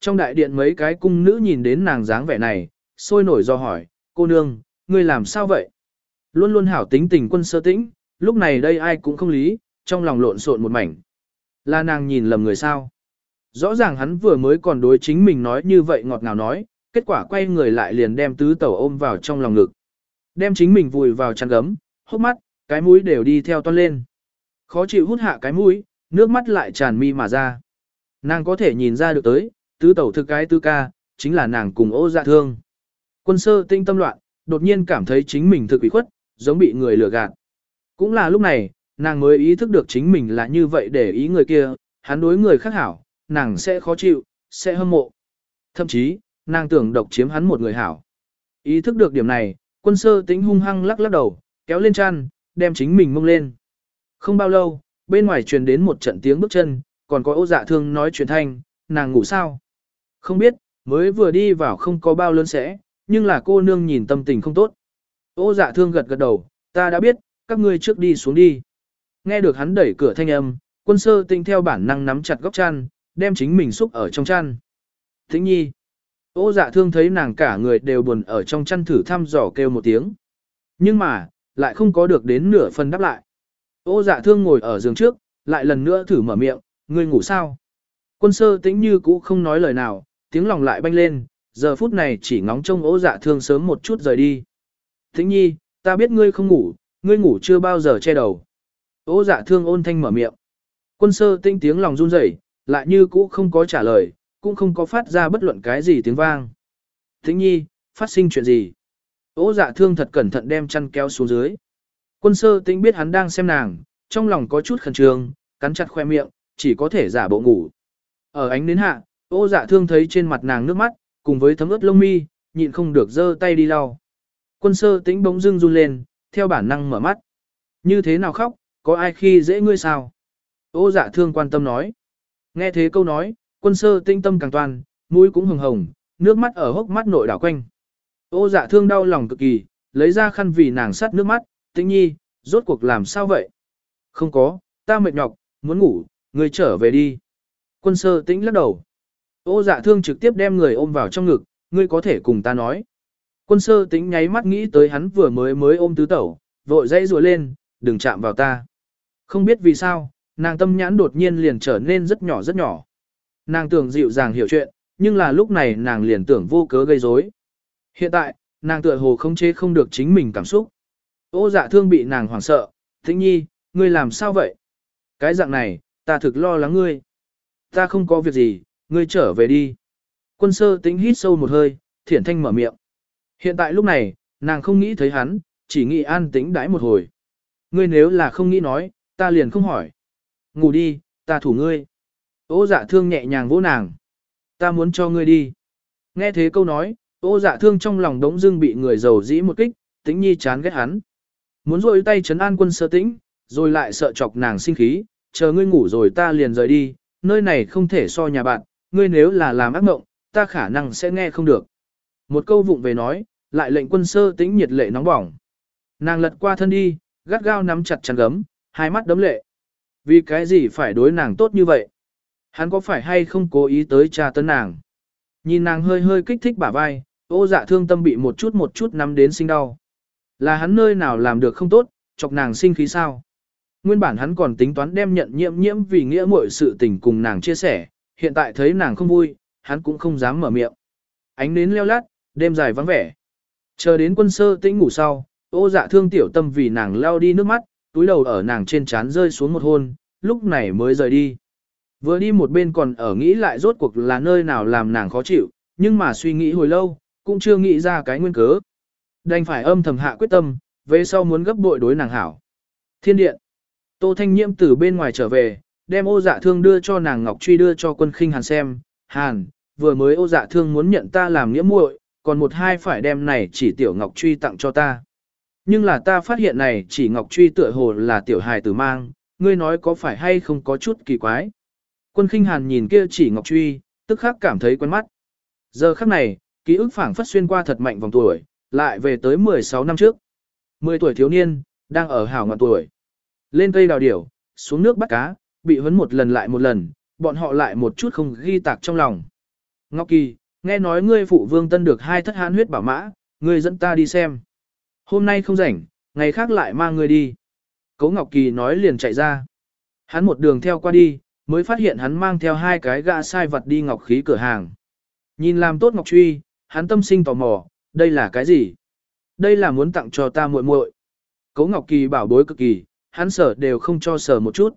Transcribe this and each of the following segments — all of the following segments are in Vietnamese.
Trong đại điện mấy cái cung nữ nhìn đến nàng dáng vẻ này, sôi nổi do hỏi, cô nương, ngươi làm sao vậy? Luôn luôn hảo tính tình quân sơ tĩnh, lúc này đây ai cũng không lý, trong lòng lộn xộn một mảnh. Là nàng nhìn lầm người sao? Rõ ràng hắn vừa mới còn đối chính mình nói như vậy ngọt ngào nói, kết quả quay người lại liền đem tứ tẩu ôm vào trong lòng ngực. Đem chính mình vùi vào chăn gấm, hốc mắt, cái mũi đều đi theo toan lên. Khó chịu hút hạ cái mũi, nước mắt lại tràn mi mà ra. Nàng có thể nhìn ra được tới, tứ tẩu thực cái tư ca, chính là nàng cùng ô dạ thương. Quân sơ tinh tâm loạn, đột nhiên cảm thấy chính mình thực ủy khuất, giống bị người lừa gạt. Cũng là lúc này, nàng mới ý thức được chính mình là như vậy để ý người kia, hắn đối người khác hảo, nàng sẽ khó chịu, sẽ hâm mộ. Thậm chí, nàng tưởng độc chiếm hắn một người hảo. Ý thức được điểm này, quân sơ tính hung hăng lắc lắc đầu, kéo lên chăn, đem chính mình mông lên. Không bao lâu, bên ngoài truyền đến một trận tiếng bước chân, còn có ô dạ thương nói chuyện thanh, nàng ngủ sao? Không biết, mới vừa đi vào không có bao lớn sẽ, nhưng là cô nương nhìn tâm tình không tốt. Ô dạ thương gật gật đầu, ta đã biết, các ngươi trước đi xuống đi. Nghe được hắn đẩy cửa thanh âm, quân sơ tinh theo bản năng nắm chặt góc chăn, đem chính mình xúc ở trong chăn. Thính nhi. Ô dạ thương thấy nàng cả người đều buồn ở trong chăn thử thăm dò kêu một tiếng. Nhưng mà, lại không có được đến nửa phần đáp lại. Ô dạ thương ngồi ở giường trước, lại lần nữa thử mở miệng, ngươi ngủ sao? Quân sơ tĩnh như cũ không nói lời nào, tiếng lòng lại banh lên, giờ phút này chỉ ngóng trông ố dạ thương sớm một chút rời đi. thính nhi, ta biết ngươi không ngủ, ngươi ngủ chưa bao giờ che đầu. Ô dạ thương ôn thanh mở miệng. Quân sơ tinh tiếng lòng run rẩy, lại như cũ không có trả lời, cũng không có phát ra bất luận cái gì tiếng vang. thính nhi, phát sinh chuyện gì? Ô dạ thương thật cẩn thận đem chăn kéo xuống dưới. Quân sơ tinh biết hắn đang xem nàng, trong lòng có chút khẩn trương, cắn chặt khoe miệng, chỉ có thể giả bộ ngủ. Ở ánh đến hạ, ô dạ thương thấy trên mặt nàng nước mắt, cùng với thấm ướt lông mi, nhịn không được giơ tay đi lau. Quân sơ tĩnh bỗng dưng run lên, theo bản năng mở mắt. Như thế nào khóc, có ai khi dễ ngươi sao? Ô dạ thương quan tâm nói. Nghe thế câu nói, quân sơ tinh tâm càng toàn, mũi cũng hồng hồng, nước mắt ở hốc mắt nội đảo quanh. Ô dạ thương đau lòng cực kỳ, lấy ra khăn vì nàng sắt nước mắt, tĩnh nhi, rốt cuộc làm sao vậy? Không có, ta mệt nhọc, muốn ngủ, ngươi trở về đi. Quân sơ tĩnh lắc đầu. Ô dạ thương trực tiếp đem người ôm vào trong ngực, ngươi có thể cùng ta nói. Quân sơ tính nháy mắt nghĩ tới hắn vừa mới mới ôm tứ tẩu, vội dãy rùa lên, đừng chạm vào ta. Không biết vì sao, nàng tâm nhãn đột nhiên liền trở nên rất nhỏ rất nhỏ. Nàng tưởng dịu dàng hiểu chuyện, nhưng là lúc này nàng liền tưởng vô cớ gây rối. Hiện tại, nàng tựa hồ không chế không được chính mình cảm xúc. Ô dạ thương bị nàng hoảng sợ, tĩnh nhi, ngươi làm sao vậy? Cái dạng này, ta thực lo lắng ngươi. Ta không có việc gì, ngươi trở về đi. Quân sơ tĩnh hít sâu một hơi, thiển thanh mở miệng. Hiện tại lúc này, nàng không nghĩ thấy hắn, chỉ nghĩ an tĩnh đãi một hồi. Ngươi nếu là không nghĩ nói, ta liền không hỏi. Ngủ đi, ta thủ ngươi. Ô dạ thương nhẹ nhàng vỗ nàng. Ta muốn cho ngươi đi. Nghe thế câu nói, ô dạ thương trong lòng đống dưng bị người giàu dĩ một kích, tĩnh nhi chán ghét hắn. Muốn rôi tay chấn an quân sơ tĩnh, rồi lại sợ chọc nàng sinh khí, chờ ngươi ngủ rồi ta liền rời đi, nơi này không thể so nhà bạn, ngươi nếu là làm ác mộng, ta khả năng sẽ nghe không được. Một câu vụng về nói, lại lệnh quân sơ tĩnh nhiệt lệ nóng bỏng. Nàng lật qua thân đi, gắt gao nắm chặt chăn gấm, hai mắt đấm lệ. Vì cái gì phải đối nàng tốt như vậy? Hắn có phải hay không cố ý tới tra tấn nàng? Nhìn nàng hơi hơi kích thích bả vai, ô dạ thương tâm bị một chút một chút nắm đến sinh đau. Là hắn nơi nào làm được không tốt, chọc nàng sinh khí sao? Nguyên bản hắn còn tính toán đem nhận nhiễm nhiễm vì nghĩa mọi sự tình cùng nàng chia sẻ, hiện tại thấy nàng không vui, hắn cũng không dám mở miệng. Ánh nến leo lát, đêm dài vắng vẻ. Chờ đến quân sơ tĩnh ngủ sau, ô dạ thương tiểu tâm vì nàng lao đi nước mắt, túi đầu ở nàng trên trán rơi xuống một hôn, lúc này mới rời đi. Vừa đi một bên còn ở nghĩ lại rốt cuộc là nơi nào làm nàng khó chịu, nhưng mà suy nghĩ hồi lâu, cũng chưa nghĩ ra cái nguyên cớ. Đành phải âm thầm hạ quyết tâm, về sau muốn gấp bội đối nàng hảo. Thiên điện. Tô Thanh Nhiễm từ bên ngoài trở về, đem ô dạ thương đưa cho nàng Ngọc Truy đưa cho quân khinh hàn xem. Hàn, vừa mới ô dạ thương muốn nhận ta làm nghĩa muội, còn một hai phải đem này chỉ tiểu Ngọc Truy tặng cho ta. Nhưng là ta phát hiện này chỉ Ngọc Truy tựa hồ là tiểu hài tử mang, ngươi nói có phải hay không có chút kỳ quái. Quân khinh hàn nhìn kia chỉ Ngọc Truy, tức khắc cảm thấy quen mắt. Giờ khắc này, ký ức phảng phất xuyên qua thật mạnh vòng tuổi, lại về tới 16 năm trước. 10 tuổi thiếu niên, đang ở hảo ngọn tuổi. Lên cây đào điểu, xuống nước bắt cá, bị huấn một lần lại một lần, bọn họ lại một chút không ghi tạc trong lòng. Ngọc Kỳ, nghe nói ngươi phụ vương tân được hai thất hãn huyết bảo mã, ngươi dẫn ta đi xem. Hôm nay không rảnh, ngày khác lại mang ngươi đi. Cố Ngọc Kỳ nói liền chạy ra. Hắn một đường theo qua đi, mới phát hiện hắn mang theo hai cái gã sai vật đi ngọc khí cửa hàng. Nhìn làm tốt ngọc truy, hắn tâm sinh tò mò, đây là cái gì? Đây là muốn tặng cho ta muội muội. Cố Ngọc Kỳ bảo bối cực kỳ, hắn sở đều không cho sở một chút.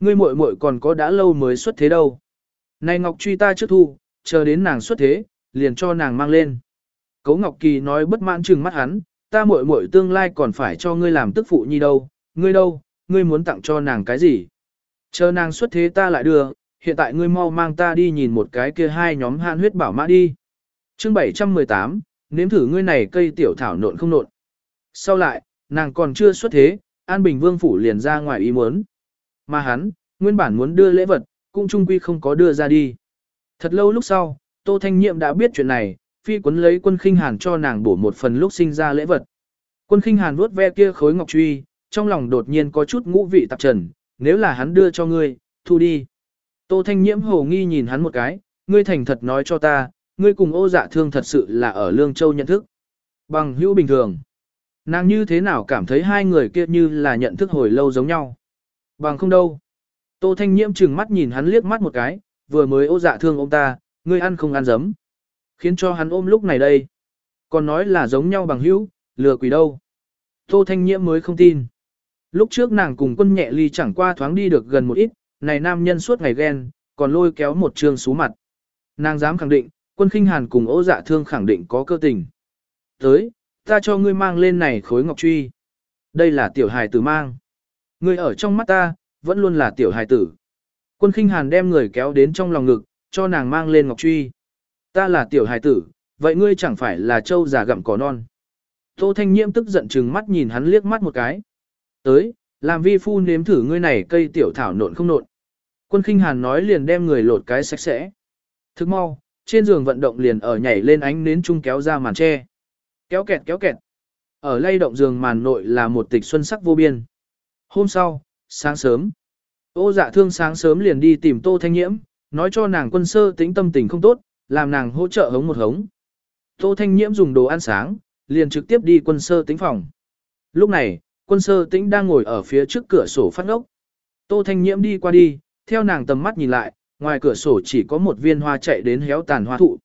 Ngươi muội muội còn có đã lâu mới xuất thế đâu. Này Ngọc truy ta trước thu, chờ đến nàng xuất thế, liền cho nàng mang lên. Cố Ngọc Kỳ nói bất mãn trừng mắt hắn, ta muội muội tương lai còn phải cho ngươi làm tức phụ nhi đâu, ngươi đâu, ngươi muốn tặng cho nàng cái gì? Chờ nàng xuất thế ta lại đưa, hiện tại ngươi mau mang ta đi nhìn một cái kia hai nhóm hạn huyết bảo mã đi. chương 718, nếm thử ngươi này cây tiểu thảo nộn không nộn. Sau lại, nàng còn chưa xuất thế, An Bình Vương Phủ liền ra ngoài ý muốn. Mà hắn, nguyên bản muốn đưa lễ vật, cũng trung quy không có đưa ra đi. Thật lâu lúc sau, Tô Thanh Nhiệm đã biết chuyện này, phi quấn lấy quân khinh hàn cho nàng bổ một phần lúc sinh ra lễ vật. Quân khinh hàn vuốt ve kia khối ngọc truy, trong lòng đột nhiên có chút ngũ vị tạp trần, nếu là hắn đưa cho ngươi, thu đi. Tô Thanh Nhiễm hồ nghi nhìn hắn một cái, ngươi thành thật nói cho ta, ngươi cùng ô dạ thương thật sự là ở Lương Châu nhận thức. Bằng hữu bình thường. Nàng như thế nào cảm thấy hai người kia như là nhận thức hồi lâu giống nhau. Bằng không đâu. Tô Thanh Nhiễm chừng mắt nhìn hắn liếc mắt một cái, vừa mới ô dạ thương ông ta, ngươi ăn không ăn dấm. Khiến cho hắn ôm lúc này đây. Còn nói là giống nhau bằng hữu, lừa quỷ đâu. Tô Thanh Nhiễm mới không tin. Lúc trước nàng cùng quân nhẹ ly chẳng qua thoáng đi được gần một ít, này nam nhân suốt ngày ghen, còn lôi kéo một trường xú mặt. Nàng dám khẳng định, quân khinh hàn cùng ô dạ thương khẳng định có cơ tình. Tới, ta cho ngươi mang lên này khối ngọc truy. Đây là tiểu hài tử mang. Ngươi ở trong mắt ta, vẫn luôn là tiểu hài tử. Quân khinh hàn đem người kéo đến trong lòng ngực, cho nàng mang lên ngọc truy. Ta là tiểu hài tử, vậy ngươi chẳng phải là trâu già gặm cỏ non. Tô Thanh Nhiễm tức giận chừng mắt nhìn hắn liếc mắt một cái. Tới, làm vi phu nếm thử ngươi này cây tiểu thảo nộn không nộn. Quân khinh hàn nói liền đem người lột cái sạch sẽ. Thức mau, trên giường vận động liền ở nhảy lên ánh nến chung kéo ra màn tre. Kéo kẹt kéo kẹt. Ở lay động giường màn nội là một tịch xuân sắc vô biên. Hôm sau, sáng sớm. Ô dạ thương sáng sớm liền đi tìm Tô Thanh Nhiễm, nói cho nàng quân sơ tính tâm tình không tốt, làm nàng hỗ trợ hống một hống. Tô Thanh Nhiễm dùng đồ ăn sáng, liền trực tiếp đi quân sơ tính phòng. Lúc này, quân sơ tĩnh đang ngồi ở phía trước cửa sổ phát ngốc. Tô Thanh Nhiễm đi qua đi, theo nàng tầm mắt nhìn lại, ngoài cửa sổ chỉ có một viên hoa chạy đến héo tàn hoa thụ.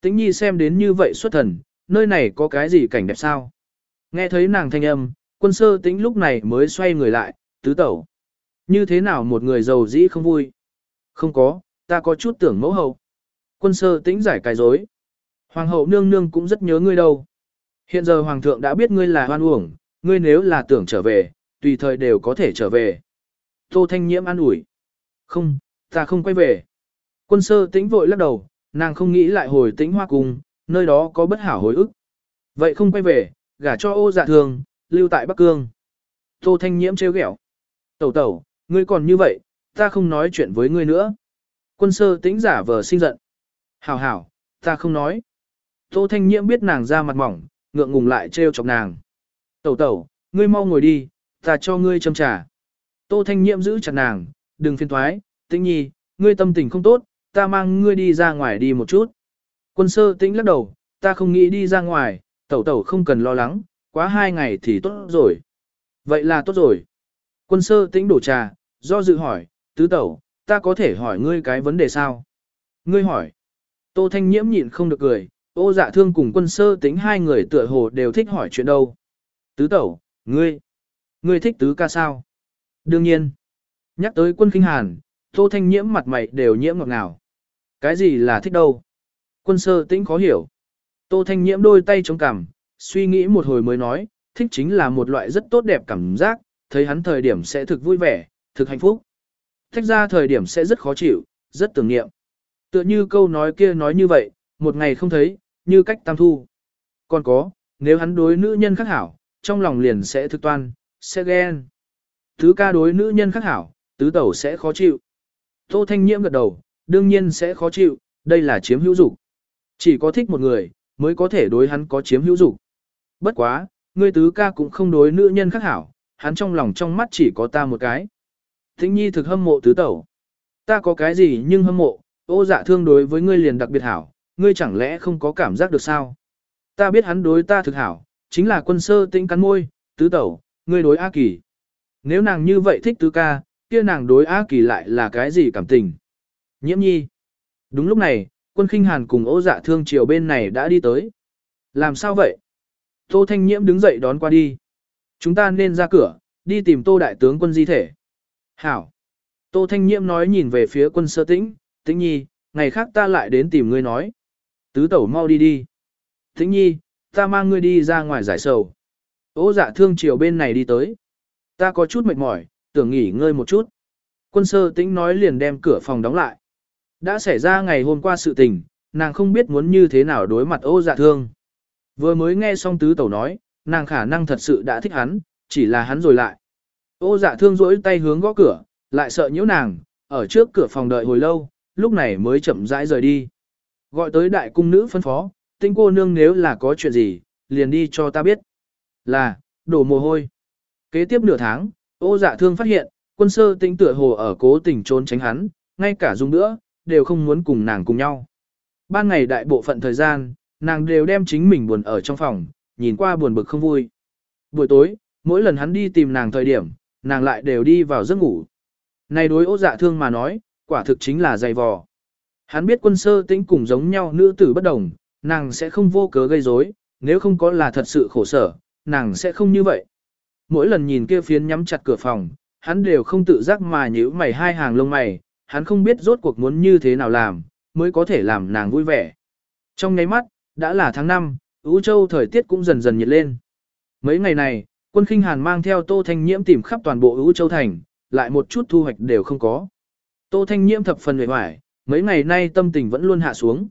Tĩnh Nhi xem đến như vậy xuất thần, nơi này có cái gì cảnh đẹp sao? Nghe thấy nàng thanh âm, quân sơ tĩnh lúc này mới xoay người lại, tứ tẩu. Như thế nào một người giàu dĩ không vui? Không có, ta có chút tưởng mẫu hậu. Quân sơ tĩnh giải cái dối. Hoàng hậu nương nương cũng rất nhớ ngươi đâu. Hiện giờ hoàng thượng đã biết ngươi là hoan uổng, ngươi nếu là tưởng trở về, tùy thời đều có thể trở về. Tô Thanh Nhiễm an ủi. Không, ta không quay về. Quân sơ tĩnh vội lắc đầu, nàng không nghĩ lại hồi tĩnh hoa cùng, nơi đó có bất hảo hồi ức. Vậy không quay về, gả cho ô dạ thường, lưu tại Bắc Cương. Tô Thanh Nhiễm trêu ghẹo. Tẩu tẩu, ngươi còn như vậy, ta không nói chuyện với ngươi nữa. Quân sơ tĩnh giả vờ sinh giận. Hảo hảo, ta không nói. Tô Thanh Nhiễm biết nàng ra mặt mỏng, ngượng ngùng lại trêu chọc nàng. Tẩu tẩu, ngươi mau ngồi đi, ta cho ngươi châm trà. Tô Thanh nhiễm giữ chặt nàng, đừng phiền thoái, tĩnh nhi, ngươi tâm tình không tốt, ta mang ngươi đi ra ngoài đi một chút. Quân sơ tĩnh lắc đầu, ta không nghĩ đi ra ngoài, tẩu tẩu không cần lo lắng, quá hai ngày thì tốt rồi. Vậy là tốt rồi. Quân sơ tĩnh đổ trà, do dự hỏi, tứ tẩu, ta có thể hỏi ngươi cái vấn đề sao? Ngươi hỏi. Tô Thanh Nhiễm nhịn không được cười, ô dạ thương cùng quân sơ tĩnh hai người tựa hồ đều thích hỏi chuyện đâu. Tứ tẩu, ngươi, ngươi thích tứ ca sao? Đương nhiên. Nhắc tới quân kinh hàn, tô thanh nhiễm mặt mày đều nhiễm ngọt ngào. Cái gì là thích đâu? Quân sơ tĩnh khó hiểu. Tô thanh nhiễm đôi tay chống cằm, suy nghĩ một hồi mới nói, thích chính là một loại rất tốt đẹp cảm giác, thấy hắn thời điểm sẽ thực vui vẻ, thực hạnh phúc. Thách ra thời điểm sẽ rất khó chịu, rất tưởng niệm. Tựa như câu nói kia nói như vậy, một ngày không thấy, như cách tam thu. Còn có, nếu hắn đối nữ nhân khác hảo, trong lòng liền sẽ thực toan, sẽ ghen. thứ ca đối nữ nhân khác hảo, tứ tẩu sẽ khó chịu. Tô Thanh Nhiễm gật đầu, đương nhiên sẽ khó chịu, đây là chiếm hữu dục. Chỉ có thích một người, mới có thể đối hắn có chiếm hữu dục. Bất quá, ngươi tứ ca cũng không đối nữ nhân khác hảo, hắn trong lòng trong mắt chỉ có ta một cái. Thính nhi thực hâm mộ tứ tẩu. Ta có cái gì nhưng hâm mộ, Ô dạ thương đối với ngươi liền đặc biệt hảo, ngươi chẳng lẽ không có cảm giác được sao? Ta biết hắn đối ta thực hảo, chính là quân sơ tĩnh cắn môi, tứ tẩu, ngươi đối A Kỳ. Nếu nàng như vậy thích tứ ca, kia nàng đối A Kỳ lại là cái gì cảm tình? Nhiễm nhi. Đúng lúc này, quân khinh hàn cùng ô dạ thương chiều bên này đã đi tới. Làm sao vậy? Tô Thanh Nhiễm đứng dậy đón qua đi. Chúng ta nên ra cửa, đi tìm Tô Đại tướng quân di thể. Hảo. Tô Thanh Nhiễm nói nhìn về phía quân sơ tĩnh, tĩnh nhi, ngày khác ta lại đến tìm ngươi nói. Tứ tẩu mau đi đi. Tĩnh nhi, ta mang ngươi đi ra ngoài giải sầu. Ô dạ thương chiều bên này đi tới. Ta có chút mệt mỏi, tưởng nghỉ ngơi một chút. Quân sơ tĩnh nói liền đem cửa phòng đóng lại. Đã xảy ra ngày hôm qua sự tình, nàng không biết muốn như thế nào đối mặt ô dạ thương. Vừa mới nghe xong tứ tẩu nói, nàng khả năng thật sự đã thích hắn, chỉ là hắn rồi lại. Ô dạ thương rỗi tay hướng gõ cửa, lại sợ nhiễu nàng, ở trước cửa phòng đợi hồi lâu, lúc này mới chậm rãi rời đi. Gọi tới đại cung nữ phân phó, tinh cô nương nếu là có chuyện gì, liền đi cho ta biết. Là, đổ mồ hôi. Kế tiếp nửa tháng, ô dạ thương phát hiện, quân sơ tinh tựa hồ ở cố tình trốn tránh hắn, ngay cả dung nữa, đều không muốn cùng nàng cùng nhau. Ban ngày đại bộ phận thời gian, nàng đều đem chính mình buồn ở trong phòng, nhìn qua buồn bực không vui. Buổi tối, mỗi lần hắn đi tìm nàng thời điểm, nàng lại đều đi vào giấc ngủ. Này đối ô dạ thương mà nói, quả thực chính là dày vò. Hắn biết quân sơ tĩnh cùng giống nhau nữ tử bất đồng, nàng sẽ không vô cớ gây rối, nếu không có là thật sự khổ sở, nàng sẽ không như vậy. Mỗi lần nhìn kia phiến nhắm chặt cửa phòng, hắn đều không tự giác mà nhíu mày hai hàng lông mày, hắn không biết rốt cuộc muốn như thế nào làm, mới có thể làm nàng vui vẻ. Trong nháy mắt, đã là tháng 5, Ú Châu thời tiết cũng dần dần nhiệt lên. Mấy ngày này, quân khinh hàn mang theo Tô Thanh Nhiễm tìm khắp toàn bộ Ú Châu thành, lại một chút thu hoạch đều không có. Tô Thanh Nhiễm thập phần hề hoài, mấy ngày nay tâm tình vẫn luôn hạ xuống.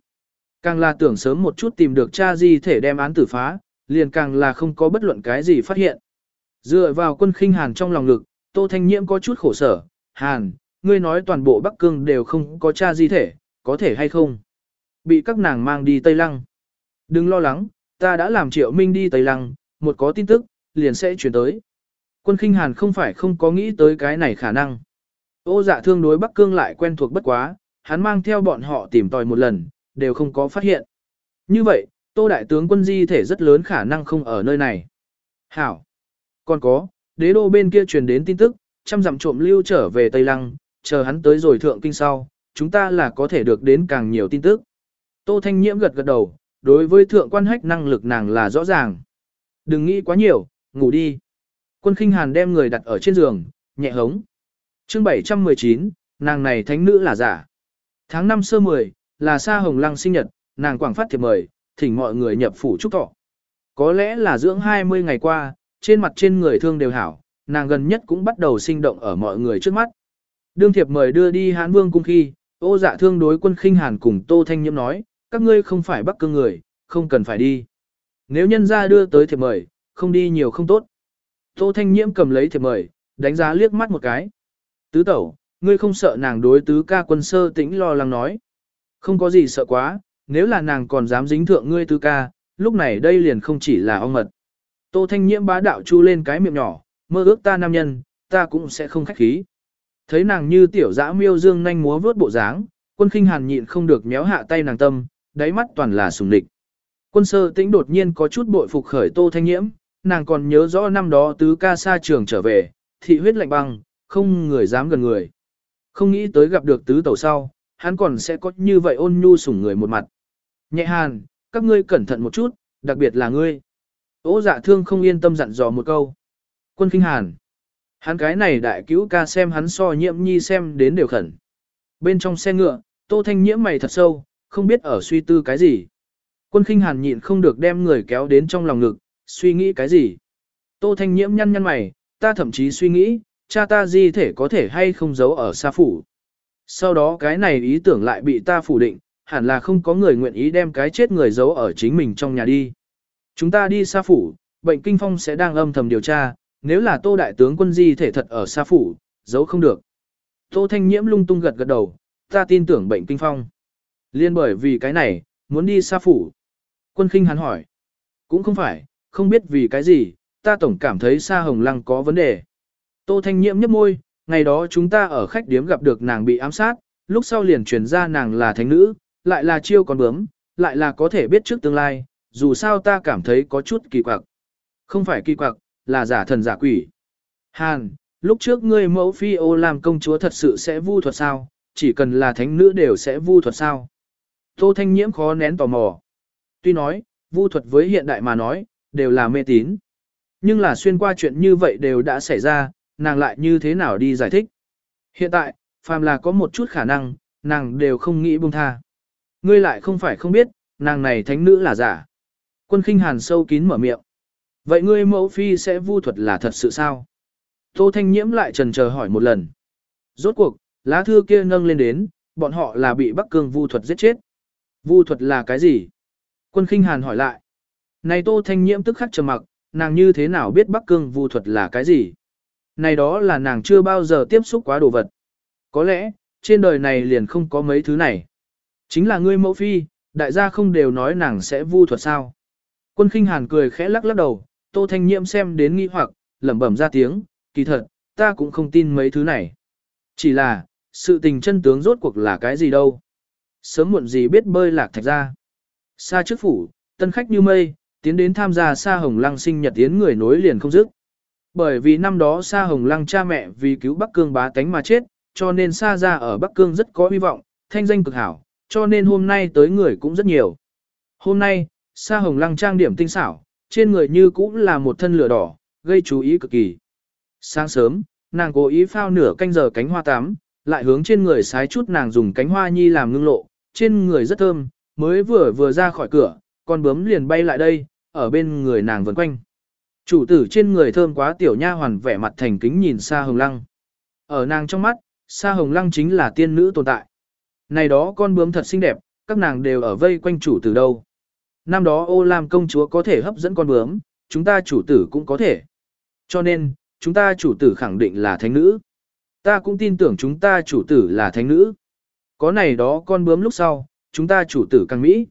Càng là tưởng sớm một chút tìm được cha gì thể đem án tử phá, liền càng là không có bất luận cái gì phát hiện. Dựa vào quân khinh hàn trong lòng lực, Tô Thanh Nhiễm có chút khổ sở, hàn, ngươi nói toàn bộ Bắc Cương đều không có cha di thể, có thể hay không? Bị các nàng mang đi Tây Lăng. Đừng lo lắng, ta đã làm triệu minh đi Tây Lăng, một có tin tức, liền sẽ chuyển tới. Quân khinh hàn không phải không có nghĩ tới cái này khả năng. Ô dạ thương đối Bắc Cương lại quen thuộc bất quá, hắn mang theo bọn họ tìm tòi một lần, đều không có phát hiện. Như vậy, Tô Đại tướng quân di thể rất lớn khả năng không ở nơi này. Hảo. Còn có, đế đô bên kia truyền đến tin tức, trăm dặm trộm lưu trở về Tây Lăng, chờ hắn tới rồi thượng kinh sau, chúng ta là có thể được đến càng nhiều tin tức. Tô Thanh Nhiễm gật gật đầu, đối với thượng quan hách năng lực nàng là rõ ràng. Đừng nghĩ quá nhiều, ngủ đi. Quân khinh hàn đem người đặt ở trên giường, nhẹ hống. chương 719, nàng này thánh nữ là giả. Tháng 5 sơ 10, là Sa Hồng Lăng sinh nhật, nàng quảng phát thiệp mời, thỉnh mọi người nhập phủ chúc thọ. Có lẽ là dưỡng 20 ngày qua, trên mặt trên người thương đều hảo, nàng gần nhất cũng bắt đầu sinh động ở mọi người trước mắt. Đương thiệp mời đưa đi Hán Vương cung khi, ô dạ thương đối quân khinh hàn cùng Tô Thanh Nhiễm nói, các ngươi không phải bắc cương người, không cần phải đi. Nếu nhân ra đưa tới thiệp mời, không đi nhiều không tốt. Tô Thanh Nhiễm cầm lấy thiệp mời, đánh giá liếc mắt một cái. Tứ tẩu, ngươi không sợ nàng đối tứ ca quân sơ tĩnh lo lắng nói. Không có gì sợ quá, nếu là nàng còn dám dính thượng ngươi tứ ca, lúc này đây liền không chỉ là ong mật. Tô Thanh Nhiễm bá đạo chu lên cái miệng nhỏ, mơ ước ta nam nhân, ta cũng sẽ không khách khí. Thấy nàng như tiểu dã miêu dương nhanh múa vớt bộ dáng, quân khinh hàn nhịn không được méo hạ tay nàng tâm, đáy mắt toàn là sùng địch. Quân sơ tĩnh đột nhiên có chút bội phục khởi tô thanh nhiễm, nàng còn nhớ rõ năm đó tứ ca xa trường trở về, thị huyết lạnh băng, không người dám gần người. Không nghĩ tới gặp được tứ tẩu sau, hắn còn sẽ có như vậy ôn nhu sủng người một mặt. Nhẹ hàn, các ngươi cẩn thận một chút, đặc biệt là ngươi. Ô dạ thương không yên tâm dặn dò một câu. Quân kinh hàn. Hắn cái này đại cứu ca xem hắn so nhiễm nhi xem đến đều khẩn. Bên trong xe ngựa, tô thanh nhiễm mày thật sâu, không biết ở suy tư cái gì. Quân khinh hàn nhịn không được đem người kéo đến trong lòng ngực, suy nghĩ cái gì. Tô thanh nhiễm nhăn nhăn mày, ta thậm chí suy nghĩ, cha ta di thể có thể hay không giấu ở xa phủ. Sau đó cái này ý tưởng lại bị ta phủ định, hẳn là không có người nguyện ý đem cái chết người giấu ở chính mình trong nhà đi. Chúng ta đi xa phủ, bệnh kinh phong sẽ đang âm thầm điều tra, nếu là tô đại tướng quân di thể thật ở xa phủ, giấu không được. Tô thanh nhiễm lung tung gật gật đầu, ta tin tưởng bệnh kinh phong. Liên bởi vì cái này, muốn đi xa phủ. Quân khinh hắn hỏi. Cũng không phải, không biết vì cái gì, ta tổng cảm thấy xa hồng lăng có vấn đề. Tô thanh nhiễm nhấp môi, ngày đó chúng ta ở khách điếm gặp được nàng bị ám sát, lúc sau liền truyền ra nàng là thánh nữ, lại là chiêu con bướm, lại là có thể biết trước tương lai, dù sao ta cảm thấy có chút kỳ quặc. Không phải kỳ quặc, là giả thần giả quỷ. Hàn, lúc trước ngươi mẫu phi ô làm công chúa thật sự sẽ vu thuật sao, chỉ cần là thánh nữ đều sẽ vu thuật sao. Tô Thanh Nhiễm khó nén tò mò. Tuy nói, vu thuật với hiện đại mà nói, đều là mê tín. Nhưng là xuyên qua chuyện như vậy đều đã xảy ra, nàng lại như thế nào đi giải thích. Hiện tại, phàm là có một chút khả năng, nàng đều không nghĩ buông tha. Ngươi lại không phải không biết, nàng này thánh nữ là giả. Quân khinh hàn sâu kín mở miệng. Vậy ngươi mẫu phi sẽ vu thuật là thật sự sao? Tô Thanh Nhiễm lại trần chờ hỏi một lần. Rốt cuộc, lá thư kia nâng lên đến, bọn họ là bị Bắc Cương vu thuật giết chết. Vu thuật là cái gì? Quân khinh hàn hỏi lại. Này Tô Thanh Nhiễm tức khắc trầm mặc, nàng như thế nào biết Bắc Cương vu thuật là cái gì? Này đó là nàng chưa bao giờ tiếp xúc quá đồ vật. Có lẽ, trên đời này liền không có mấy thứ này. Chính là ngươi mẫu phi, đại gia không đều nói nàng sẽ vu thuật sao. Quân khinh hàn cười khẽ lắc lắc đầu, Tô Thanh Nhiễm xem đến nghi hoặc, lẩm bẩm ra tiếng, kỳ thật, ta cũng không tin mấy thứ này. Chỉ là, sự tình chân tướng rốt cuộc là cái gì đâu. Sớm muộn gì biết bơi lạc thạch ra. Xa trước phủ, tân khách như mây, tiến đến tham gia Sa Hồng Lăng sinh nhật tiến người nối liền không dứt. Bởi vì năm đó Sa Hồng Lăng cha mẹ vì cứu Bắc Cương bá tánh mà chết, cho nên Sa ra ở Bắc Cương rất có hy vọng, thanh danh cực hảo, cho nên hôm nay tới người cũng rất nhiều. Hôm nay, Sa Hồng Lăng trang điểm tinh xảo, trên người như cũng là một thân lửa đỏ, gây chú ý cực kỳ. Sáng sớm, nàng cố ý phao nửa canh giờ cánh hoa tắm, lại hướng trên người sái chút nàng dùng cánh hoa nhi làm ngưng lộ, trên người rất thơm, mới vừa vừa ra khỏi cửa, con bướm liền bay lại đây, ở bên người nàng vần quanh. Chủ tử trên người thơm quá tiểu nha hoàn vẻ mặt thành kính nhìn xa Hồng Lăng. Ở nàng trong mắt, xa Hồng Lăng chính là tiên nữ tồn tại. Này đó con bướm thật xinh đẹp, các nàng đều ở vây quanh chủ tử đâu. Năm đó ô lam công chúa có thể hấp dẫn con bướm, chúng ta chủ tử cũng có thể. Cho nên, chúng ta chủ tử khẳng định là thánh nữ. Ta cũng tin tưởng chúng ta chủ tử là thánh nữ. Có này đó con bướm lúc sau, chúng ta chủ tử càng mỹ.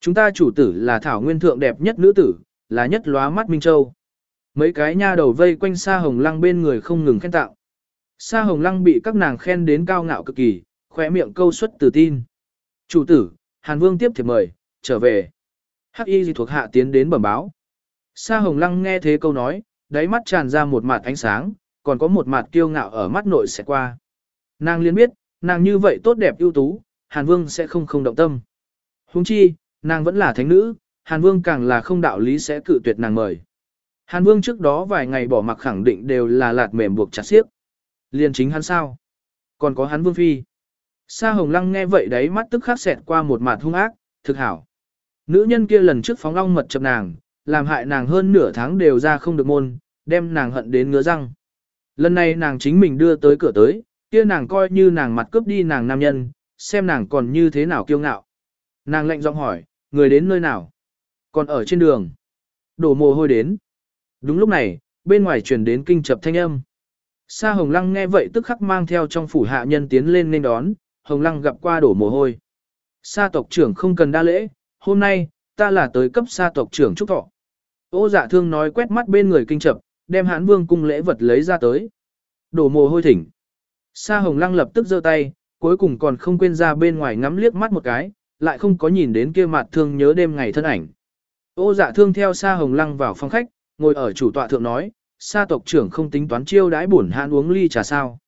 Chúng ta chủ tử là thảo nguyên thượng đẹp nhất nữ tử, là nhất lóa mắt Minh Châu. Mấy cái nha đầu vây quanh Sa Hồng Lăng bên người không ngừng khen tạo. Sa Hồng Lăng bị các nàng khen đến cao ngạo cực kỳ, khỏe miệng câu xuất từ tin. Chủ tử, Hàn Vương tiếp thiệp mời, trở về. Hắc y gì thuộc hạ tiến đến bẩm báo. Sa Hồng Lăng nghe thế câu nói, đáy mắt tràn ra một mặt ánh sáng, còn có một mặt kiêu ngạo ở mắt nội sẽ qua. Nàng liên biết, nàng như vậy tốt đẹp ưu tú, Hàn Vương sẽ không không động tâm. Huống chi, nàng vẫn là thánh nữ, Hàn Vương càng là không đạo lý sẽ cự tuyệt nàng mời. Hàn Vương trước đó vài ngày bỏ mặc khẳng định đều là lạt mềm buộc chặt xiếc. Liên chính hắn sao? Còn có hắn Vương Phi. Sa Hồng Lăng nghe vậy đấy mắt tức khắc xẹt qua một mặt hung ác, thực hảo. Nữ nhân kia lần trước phóng long mật chập nàng, làm hại nàng hơn nửa tháng đều ra không được môn, đem nàng hận đến ngứa răng. Lần này nàng chính mình đưa tới cửa tới, kia nàng coi như nàng mặt cướp đi nàng nam nhân, xem nàng còn như thế nào kiêu ngạo. Nàng lệnh giọng hỏi, người đến nơi nào? Còn ở trên đường. Đổ mồ hôi đến. Đúng lúc này, bên ngoài truyền đến kinh chập thanh âm. Sa Hồng Lăng nghe vậy tức khắc mang theo trong phủ hạ nhân tiến lên nên đón, Hồng Lăng gặp qua đổ mồ hôi. Sa tộc trưởng không cần đa lễ, hôm nay, ta là tới cấp sa tộc trưởng chúc thọ. Ô dạ thương nói quét mắt bên người kinh chập, đem hãn vương cung lễ vật lấy ra tới. Đổ mồ hôi thỉnh. Sa hồng lăng lập tức giơ tay, cuối cùng còn không quên ra bên ngoài ngắm liếc mắt một cái, lại không có nhìn đến kia mặt thương nhớ đêm ngày thân ảnh. Ô dạ thương theo Sa hồng lăng vào phòng khách, ngồi ở chủ tọa thượng nói, Sa tộc trưởng không tính toán chiêu đãi bổn hãn uống ly trà sao.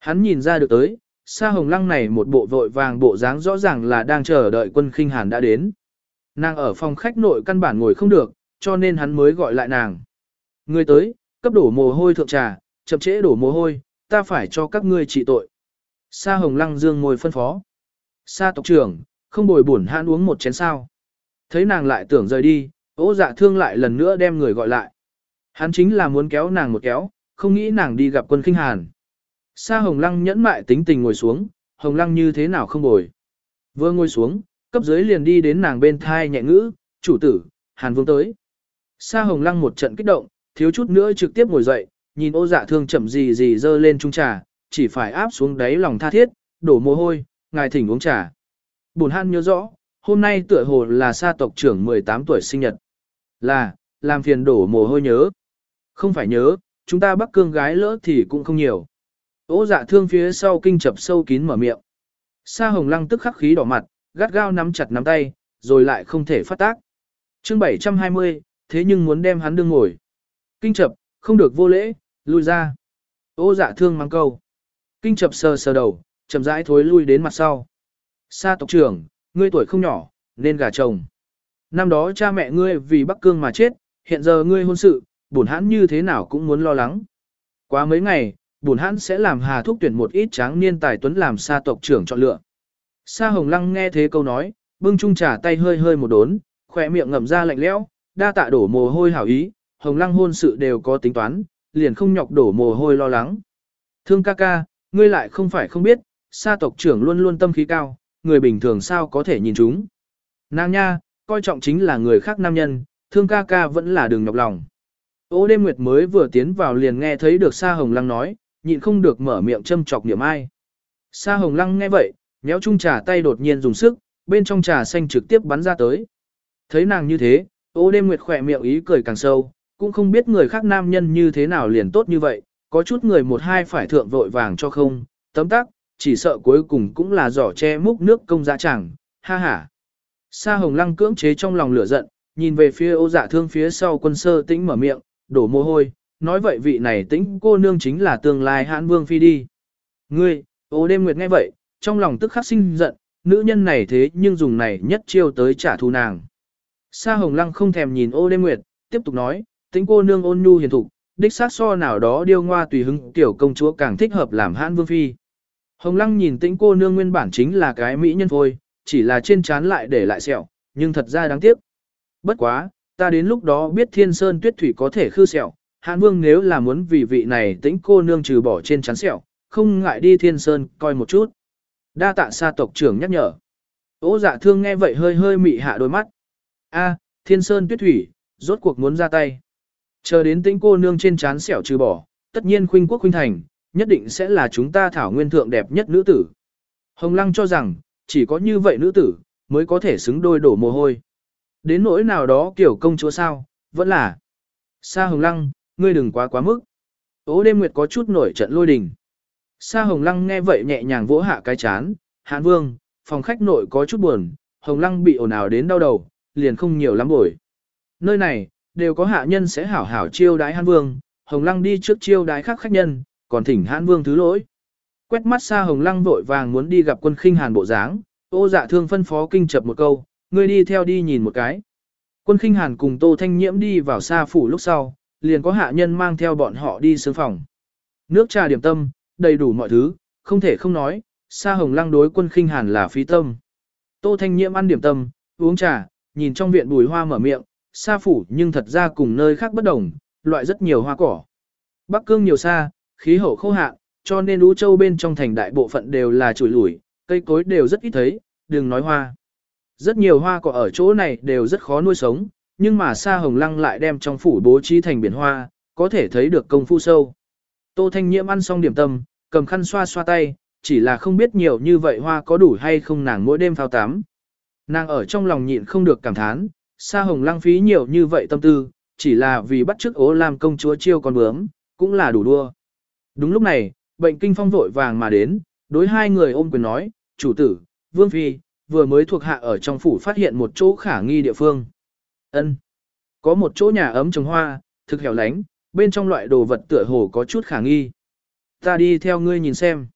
Hắn nhìn ra được tới, Sa hồng lăng này một bộ vội vàng bộ dáng rõ ràng là đang chờ đợi quân khinh hàn đã đến. Nàng ở phòng khách nội căn bản ngồi không được, cho nên hắn mới gọi lại nàng. Người tới, cấp đổ mồ hôi thượng trà, chậm trễ đổ mồ hôi, ta phải cho các ngươi trị tội. Sa hồng lăng dương ngồi phân phó. Sa tộc trưởng, không bồi buồn hãn uống một chén sao. Thấy nàng lại tưởng rời đi, ố dạ thương lại lần nữa đem người gọi lại. Hắn chính là muốn kéo nàng một kéo, không nghĩ nàng đi gặp quân khinh hàn. Sa hồng lăng nhẫn mại tính tình ngồi xuống, hồng lăng như thế nào không bồi. Vừa ngồi xuống, cấp dưới liền đi đến nàng bên thai nhẹ ngữ, chủ tử, hàn vương tới. Sa hồng lăng một trận kích động, thiếu chút nữa trực tiếp ngồi dậy, nhìn ô dạ thương chậm gì gì dơ lên chung trà, chỉ phải áp xuống đáy lòng tha thiết, đổ mồ hôi, ngài thỉnh uống trà. Bùn han nhớ rõ, hôm nay tựa hồ là sa tộc trưởng 18 tuổi sinh nhật. Là, làm phiền đổ mồ hôi nhớ. Không phải nhớ, chúng ta bắc cương gái lỡ thì cũng không nhiều. Ô dạ thương phía sau kinh chập sâu kín mở miệng. Sa Hồng Lăng tức khắc khí đỏ mặt, gắt gao nắm chặt nắm tay, rồi lại không thể phát tác. chương 720, thế nhưng muốn đem hắn đương ngồi. Kinh chập, không được vô lễ, lui ra. Ô dạ thương mang câu. Kinh chập sờ sờ đầu, chậm rãi thối lui đến mặt sau. Sa tộc trưởng, ngươi tuổi không nhỏ, nên gả chồng. Năm đó cha mẹ ngươi vì Bắc Cương mà chết, hiện giờ ngươi hôn sự, bổn hãn như thế nào cũng muốn lo lắng. Quá mấy ngày, bổn hãn sẽ làm Hà Thúc tuyển một ít tráng niên tài tuấn làm sa tộc trưởng chọn lựa. Sa Hồng Lăng nghe thế câu nói, bưng chung trà tay hơi hơi một đốn, khỏe miệng ngậm ra lạnh lẽo, đa tạ đổ mồ hôi hảo ý, Hồng Lăng hôn sự đều có tính toán, liền không nhọc đổ mồ hôi lo lắng. Thương ca ca, ngươi lại không phải không biết, sa tộc trưởng luôn luôn tâm khí cao, người bình thường sao có thể nhìn chúng. Nàng nha, coi trọng chính là người khác nam nhân, thương ca ca vẫn là đường nhọc lòng. Ô đêm nguyệt mới vừa tiến vào liền nghe thấy được Sa Hồng Lăng nói, nhịn không được mở miệng châm chọc niệm ai. Sa Hồng Lăng nghe vậy, nhéo chung trà tay đột nhiên dùng sức, bên trong trà xanh trực tiếp bắn ra tới. Thấy nàng như thế, ô đêm nguyệt khỏe miệng ý cười càng sâu, cũng không biết người khác nam nhân như thế nào liền tốt như vậy, có chút người một hai phải thượng vội vàng cho không, tấm tắc, chỉ sợ cuối cùng cũng là giỏ che múc nước công giá chẳng, ha ha. Sa hồng lăng cưỡng chế trong lòng lửa giận, nhìn về phía ô dạ thương phía sau quân sơ tĩnh mở miệng, đổ mồ hôi, nói vậy vị này tĩnh cô nương chính là tương lai hãn vương phi đi. Ngươi, ô đêm nguyệt nghe vậy, trong lòng tức khắc sinh giận, nữ nhân này thế nhưng dùng này nhất chiêu tới trả thù nàng. Sa hồng lăng không thèm nhìn ô đêm nguyệt, tiếp tục nói, tĩnh cô nương ôn nhu hiền thục, đích xác so nào đó điêu ngoa tùy hứng tiểu công chúa càng thích hợp làm hãn vương phi. Hồng lăng nhìn tĩnh cô nương nguyên bản chính là cái mỹ nhân thôi, chỉ là trên trán lại để lại sẹo, nhưng thật ra đáng tiếc. Bất quá, ta đến lúc đó biết thiên sơn tuyết thủy có thể khư sẹo, hãn vương nếu là muốn vì vị này tĩnh cô nương trừ bỏ trên trán sẹo, không ngại đi thiên sơn coi một chút. Đa tạ sa tộc trưởng nhắc nhở. Ô dạ thương nghe vậy hơi hơi mị hạ đôi mắt. A, thiên sơn tuyết thủy, rốt cuộc muốn ra tay. Chờ đến tĩnh cô nương trên trán sẹo trừ bỏ, tất nhiên khuynh quốc khuynh thành, nhất định sẽ là chúng ta thảo nguyên thượng đẹp nhất nữ tử. Hồng Lăng cho rằng, chỉ có như vậy nữ tử, mới có thể xứng đôi đổ mồ hôi. Đến nỗi nào đó kiểu công chúa sao, vẫn là. Sa Hồng Lăng, ngươi đừng quá quá mức. Ô đêm nguyệt có chút nổi trận lôi đình. Sa Hồng Lăng nghe vậy nhẹ nhàng vỗ hạ cái chán, Hán Vương, phòng khách nội có chút buồn, Hồng Lăng bị ồn ào đến đau đầu, liền không nhiều lắm bồi. Nơi này, đều có hạ nhân sẽ hảo hảo chiêu đái Hán Vương, Hồng Lăng đi trước chiêu đái khác khách nhân, còn thỉnh Hán Vương thứ lỗi. Quét mắt xa Hồng Lăng vội vàng muốn đi gặp quân khinh hàn bộ dáng, ô dạ thương phân phó kinh chập một câu, ngươi đi theo đi nhìn một cái. Quân khinh hàn cùng Tô Thanh Nhiễm đi vào xa phủ lúc sau, liền có hạ nhân mang theo bọn họ đi sướng phòng. Nước trà điểm tâm, đầy đủ mọi thứ, không thể không nói, xa hồng lăng đối quân khinh hàn là phí tâm. Tô Thanh Nhiễm ăn điểm tâm, uống trà, nhìn trong viện bùi hoa mở miệng, xa phủ nhưng thật ra cùng nơi khác bất đồng, loại rất nhiều hoa cỏ. Bắc cương nhiều xa, khí hậu khô hạn, cho nên ú châu bên trong thành đại bộ phận đều là chùi lủi, cây cối đều rất ít thấy, đừng nói hoa. Rất nhiều hoa cỏ ở chỗ này đều rất khó nuôi sống, nhưng mà xa hồng lăng lại đem trong phủ bố trí thành biển hoa, có thể thấy được công phu sâu. Tô Thanh Nhiễm ăn xong điểm tâm, cầm khăn xoa xoa tay, chỉ là không biết nhiều như vậy hoa có đủ hay không nàng mỗi đêm phao tắm. Nàng ở trong lòng nhịn không được cảm thán, Sa Hồng lăng phí nhiều như vậy tâm tư, chỉ là vì bắt chước ố làm công chúa chiêu con bướm, cũng là đủ đua. Đúng lúc này, bệnh kinh phong vội vàng mà đến, đối hai người ôm quyền nói, chủ tử, vương phi, vừa mới thuộc hạ ở trong phủ phát hiện một chỗ khả nghi địa phương. ân Có một chỗ nhà ấm trồng hoa, thực hẻo lánh, bên trong loại đồ vật tựa hồ có chút khả nghi. Ta đi theo ngươi nhìn xem.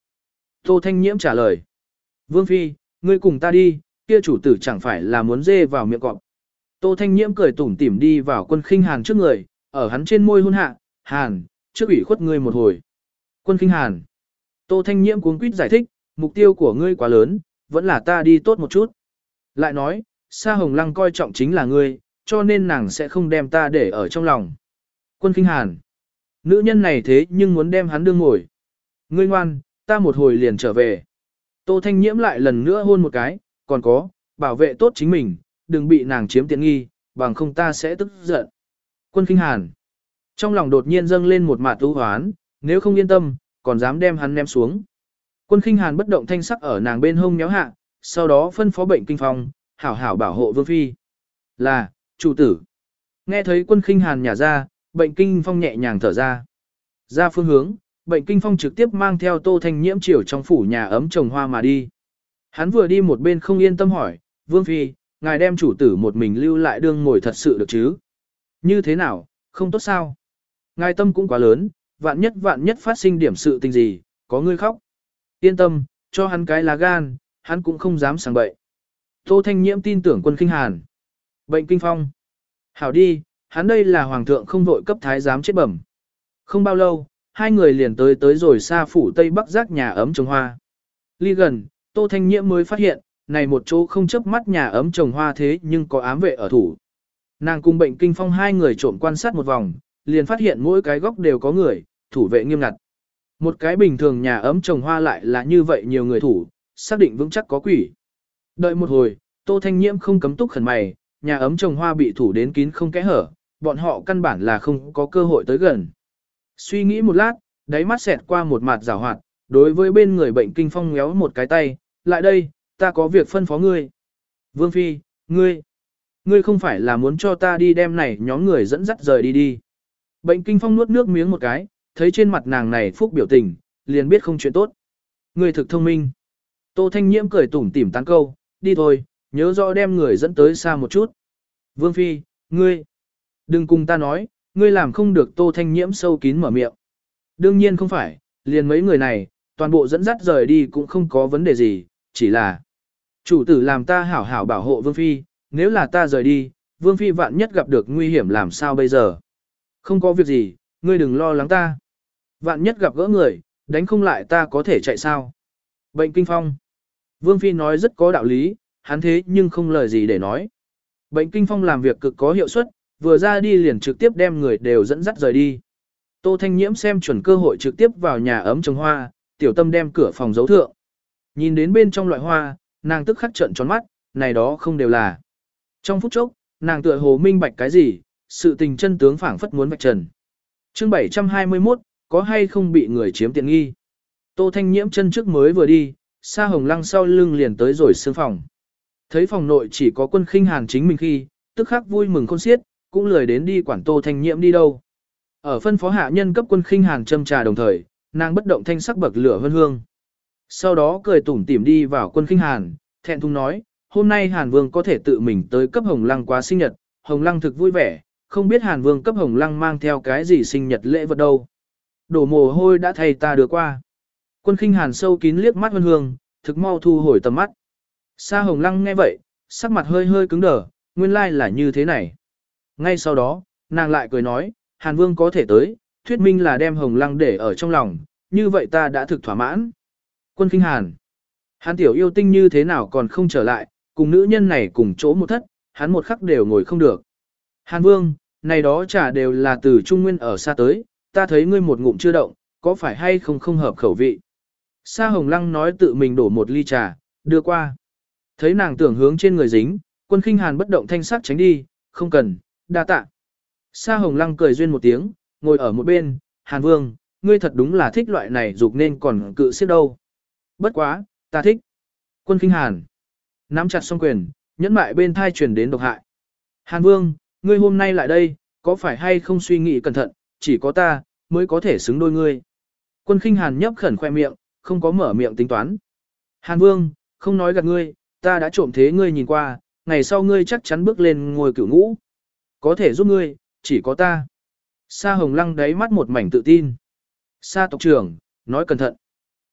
Tô Thanh Nhiễm trả lời. Vương Phi, ngươi cùng ta đi, kia chủ tử chẳng phải là muốn dê vào miệng cọp. Tô Thanh Nhiễm cười tủm tỉm đi vào quân khinh hàn trước người, ở hắn trên môi hôn hạ, hàn, trước ủy khuất ngươi một hồi. Quân khinh hàn. Tô Thanh Nhiễm cuống quýt giải thích, mục tiêu của ngươi quá lớn, vẫn là ta đi tốt một chút. Lại nói, Sa Hồng Lăng coi trọng chính là ngươi, cho nên nàng sẽ không đem ta để ở trong lòng. Quân Kinh Hàn. Nữ nhân này thế nhưng muốn đem hắn đương ngồi. Ngươi ngoan, ta một hồi liền trở về. Tô Thanh Nhiễm lại lần nữa hôn một cái, còn có, bảo vệ tốt chính mình, đừng bị nàng chiếm tiện nghi, bằng không ta sẽ tức giận. Quân Kinh Hàn. Trong lòng đột nhiên dâng lên một mạt tu hoán, nếu không yên tâm, còn dám đem hắn ném xuống. Quân Kinh Hàn bất động thanh sắc ở nàng bên hông nhéo hạ, sau đó phân phó bệnh kinh phong, hảo hảo bảo hộ vương phi. Là, chủ tử. Nghe thấy quân Kinh Hàn nhả ra, bệnh kinh phong nhẹ nhàng thở ra. Ra phương hướng, bệnh kinh phong trực tiếp mang theo tô thanh nhiễm chiều trong phủ nhà ấm trồng hoa mà đi. Hắn vừa đi một bên không yên tâm hỏi, Vương Phi, ngài đem chủ tử một mình lưu lại đương ngồi thật sự được chứ? Như thế nào, không tốt sao? Ngài tâm cũng quá lớn, vạn nhất vạn nhất phát sinh điểm sự tình gì, có người khóc. Yên tâm, cho hắn cái lá gan, hắn cũng không dám sang bậy. Tô Thanh Nhiễm tin tưởng quân kinh hàn. Bệnh kinh phong. Hảo đi, hắn đây là hoàng thượng không vội cấp thái giám chết bẩm. Không bao lâu, hai người liền tới tới rồi xa phủ tây bắc giác nhà ấm trồng hoa. Ly gần, Tô Thanh Nhiễm mới phát hiện, này một chỗ không chấp mắt nhà ấm trồng hoa thế nhưng có ám vệ ở thủ. Nàng cùng bệnh kinh phong hai người trộm quan sát một vòng, liền phát hiện mỗi cái góc đều có người, thủ vệ nghiêm ngặt. Một cái bình thường nhà ấm trồng hoa lại là như vậy nhiều người thủ, xác định vững chắc có quỷ. Đợi một hồi, Tô Thanh Nhiễm không cấm túc khẩn mày, nhà ấm trồng hoa bị thủ đến kín không kẽ hở, bọn họ căn bản là không có cơ hội tới gần. Suy nghĩ một lát, đáy mắt xẹt qua một mặt rào hoạt, đối với bên người bệnh kinh phong ngéo một cái tay, lại đây, ta có việc phân phó ngươi. Vương Phi, ngươi, ngươi không phải là muốn cho ta đi đem này nhóm người dẫn dắt rời đi đi. Bệnh kinh phong nuốt nước miếng một cái, thấy trên mặt nàng này phúc biểu tình, liền biết không chuyện tốt. Ngươi thực thông minh. Tô Thanh Nhiễm cười tủm tỉm tán câu, đi thôi, nhớ rõ đem người dẫn tới xa một chút. Vương Phi, ngươi, đừng cùng ta nói, ngươi làm không được Tô Thanh Nhiễm sâu kín mở miệng. Đương nhiên không phải, liền mấy người này, toàn bộ dẫn dắt rời đi cũng không có vấn đề gì, chỉ là chủ tử làm ta hảo hảo bảo hộ Vương Phi, nếu là ta rời đi, Vương Phi vạn nhất gặp được nguy hiểm làm sao bây giờ. Không có việc gì, ngươi đừng lo lắng ta. Vạn nhất gặp gỡ người, đánh không lại ta có thể chạy sao. Bệnh kinh phong. Vương Phi nói rất có đạo lý, hắn thế nhưng không lời gì để nói. Bệnh kinh phong làm việc cực có hiệu suất, vừa ra đi liền trực tiếp đem người đều dẫn dắt rời đi. Tô Thanh Nhiễm xem chuẩn cơ hội trực tiếp vào nhà ấm trồng hoa, tiểu tâm đem cửa phòng giấu thượng. Nhìn đến bên trong loại hoa, nàng tức khắc trợn tròn mắt, này đó không đều là. Trong phút chốc, nàng tựa hồ minh bạch cái gì, sự tình chân tướng phảng phất muốn vạch trần. Chương 721, có hay không bị người chiếm tiện nghi? Tô Thanh Nhiễm chân trước mới vừa đi, Sa Hồng Lăng sau lưng liền tới rồi sương phòng. Thấy phòng nội chỉ có quân khinh hàn chính mình khi, tức khắc vui mừng khôn xiết, cũng lười đến đi quản Tô Thanh Nhiễm đi đâu. Ở phân phó hạ nhân cấp quân khinh hàn châm trà đồng thời, nàng bất động thanh sắc bậc lửa hương hương. Sau đó cười tủm tỉm đi vào quân khinh hàn, thẹn thùng nói, hôm nay Hàn Vương có thể tự mình tới cấp Hồng Lăng quá sinh nhật, Hồng Lăng thực vui vẻ, không biết Hàn Vương cấp Hồng Lăng mang theo cái gì sinh nhật lễ vật đâu. Đổ mồ hôi đã thay ta đưa qua. Quân khinh Hàn sâu kín liếc mắt Vân Hương, thực mau thu hồi tầm mắt. Sa Hồng Lăng nghe vậy, sắc mặt hơi hơi cứng đờ, nguyên lai là như thế này. Ngay sau đó, nàng lại cười nói, Hàn Vương có thể tới, thuyết minh là đem Hồng Lăng để ở trong lòng, như vậy ta đã thực thỏa mãn. Quân Kinh Hàn. Hàn tiểu yêu tinh như thế nào còn không trở lại, cùng nữ nhân này cùng chỗ một thất, hắn một khắc đều ngồi không được. Hàn Vương, này đó chả đều là từ Trung Nguyên ở xa tới, ta thấy ngươi một ngụm chưa động, có phải hay không không hợp khẩu vị. Sa Hồng Lăng nói tự mình đổ một ly trà, đưa qua. Thấy nàng tưởng hướng trên người dính, quân khinh hàn bất động thanh sắc tránh đi, không cần, đa tạ. Sa Hồng Lăng cười duyên một tiếng, ngồi ở một bên, Hàn Vương, ngươi thật đúng là thích loại này dục nên còn cự xếp đâu. Bất quá, ta thích. Quân khinh hàn. Nắm chặt song quyền, nhẫn mại bên thai truyền đến độc hại. Hàn Vương, ngươi hôm nay lại đây, có phải hay không suy nghĩ cẩn thận, chỉ có ta, mới có thể xứng đôi ngươi. Quân khinh hàn nhấp khẩn khoe miệng, không có mở miệng tính toán. Hàn Vương, không nói gạt ngươi, ta đã trộm thế ngươi nhìn qua, ngày sau ngươi chắc chắn bước lên ngồi cửu ngũ. Có thể giúp ngươi, chỉ có ta. Sa hồng lăng đáy mắt một mảnh tự tin. Sa tộc trưởng, nói cẩn thận.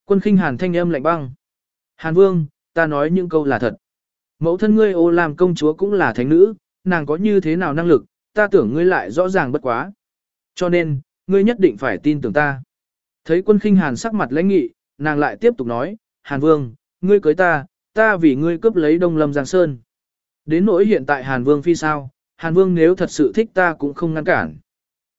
Quân khinh hàn thanh âm lạnh băng. Hàn vương, ta nói những câu là thật. Mẫu thân ngươi ô làm công chúa cũng là thánh nữ, nàng có như thế nào năng lực, ta tưởng ngươi lại rõ ràng bất quá. Cho nên, ngươi nhất định phải tin tưởng ta. Thấy quân khinh hàn sắc mặt lãnh nghị, nàng lại tiếp tục nói, Hàn vương, ngươi cưới ta, ta vì ngươi cướp lấy Đông Lâm Giang Sơn. Đến nỗi hiện tại Hàn Vương phi sao, Hàn Vương nếu thật sự thích ta cũng không ngăn cản.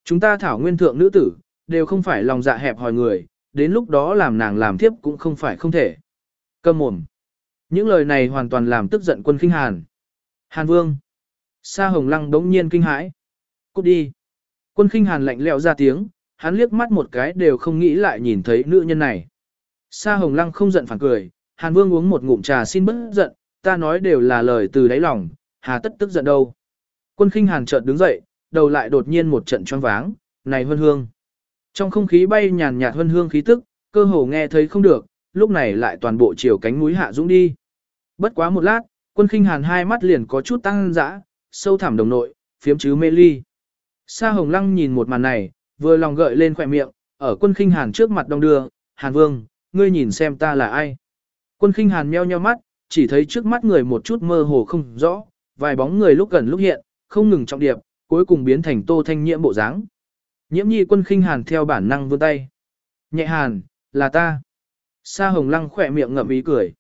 Chúng ta thảo nguyên thượng nữ tử, đều không phải lòng dạ hẹp hòi người, đến lúc đó làm nàng làm thiếp cũng không phải không thể. Cầm mồm. Những lời này hoàn toàn làm tức giận quân kinh Hàn. Hàn Vương. Sa Hồng Lăng đống nhiên kinh hãi. Cút đi. Quân kinh Hàn lạnh lẽo ra tiếng, hắn liếc mắt một cái đều không nghĩ lại nhìn thấy nữ nhân này. Sa Hồng Lăng không giận phản cười, Hàn Vương uống một ngụm trà xin bớt giận, ta nói đều là lời từ đáy lòng, hà tất tức giận đâu. Quân khinh Hàn chợt đứng dậy, đầu lại đột nhiên một trận choáng váng, này hân hương. Trong không khí bay nhàn nhạt hương hương khí tức, cơ hồ nghe thấy không được, lúc này lại toàn bộ chiều cánh núi hạ dũng đi. Bất quá một lát, quân khinh hàn hai mắt liền có chút tăng dã, sâu thẳm đồng nội, phiếm chứ mê ly. Sa hồng lăng nhìn một màn này, vừa lòng gợi lên khỏe miệng, ở quân khinh hàn trước mặt đông đưa, hàn vương, ngươi nhìn xem ta là ai. Quân khinh hàn meo nheo mắt, chỉ thấy trước mắt người một chút mơ hồ không rõ, vài bóng người lúc gần lúc hiện, không ngừng trọng điệp, cuối cùng biến thành tô thanh nhiễm bộ dáng. Nhiễm nhi quân khinh hàn theo bản năng vươn tay. Nhẹ hàn, là ta. Sa hồng lăng khỏe miệng ngậm ý cười.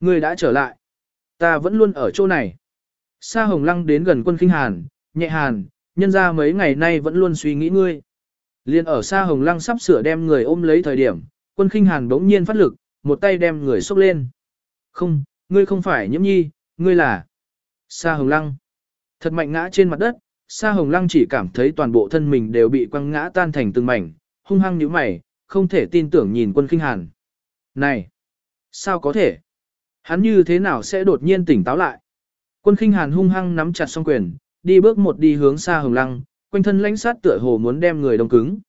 Ngươi đã trở lại. Ta vẫn luôn ở chỗ này. Sa hồng lăng đến gần quân khinh hàn, nhẹ hàn, nhân ra mấy ngày nay vẫn luôn suy nghĩ ngươi. Liên ở Sa hồng lăng sắp sửa đem người ôm lấy thời điểm, quân khinh hàn bỗng nhiên phát lực, một tay đem người xúc lên. Không, ngươi không phải nhiễm nhi, ngươi là Sa hồng lăng. Thật mạnh ngã trên mặt đất, Sa hồng lăng chỉ cảm thấy toàn bộ thân mình đều bị quăng ngã tan thành từng mảnh, hung hăng nhíu mày, không thể tin tưởng nhìn quân khinh hàn. Này! Sao có thể? Hắn như thế nào sẽ đột nhiên tỉnh táo lại? Quân khinh hàn hung hăng nắm chặt song quyền, đi bước một đi hướng Sa hồng lăng, quanh thân lãnh sát tựa hồ muốn đem người đông cứng.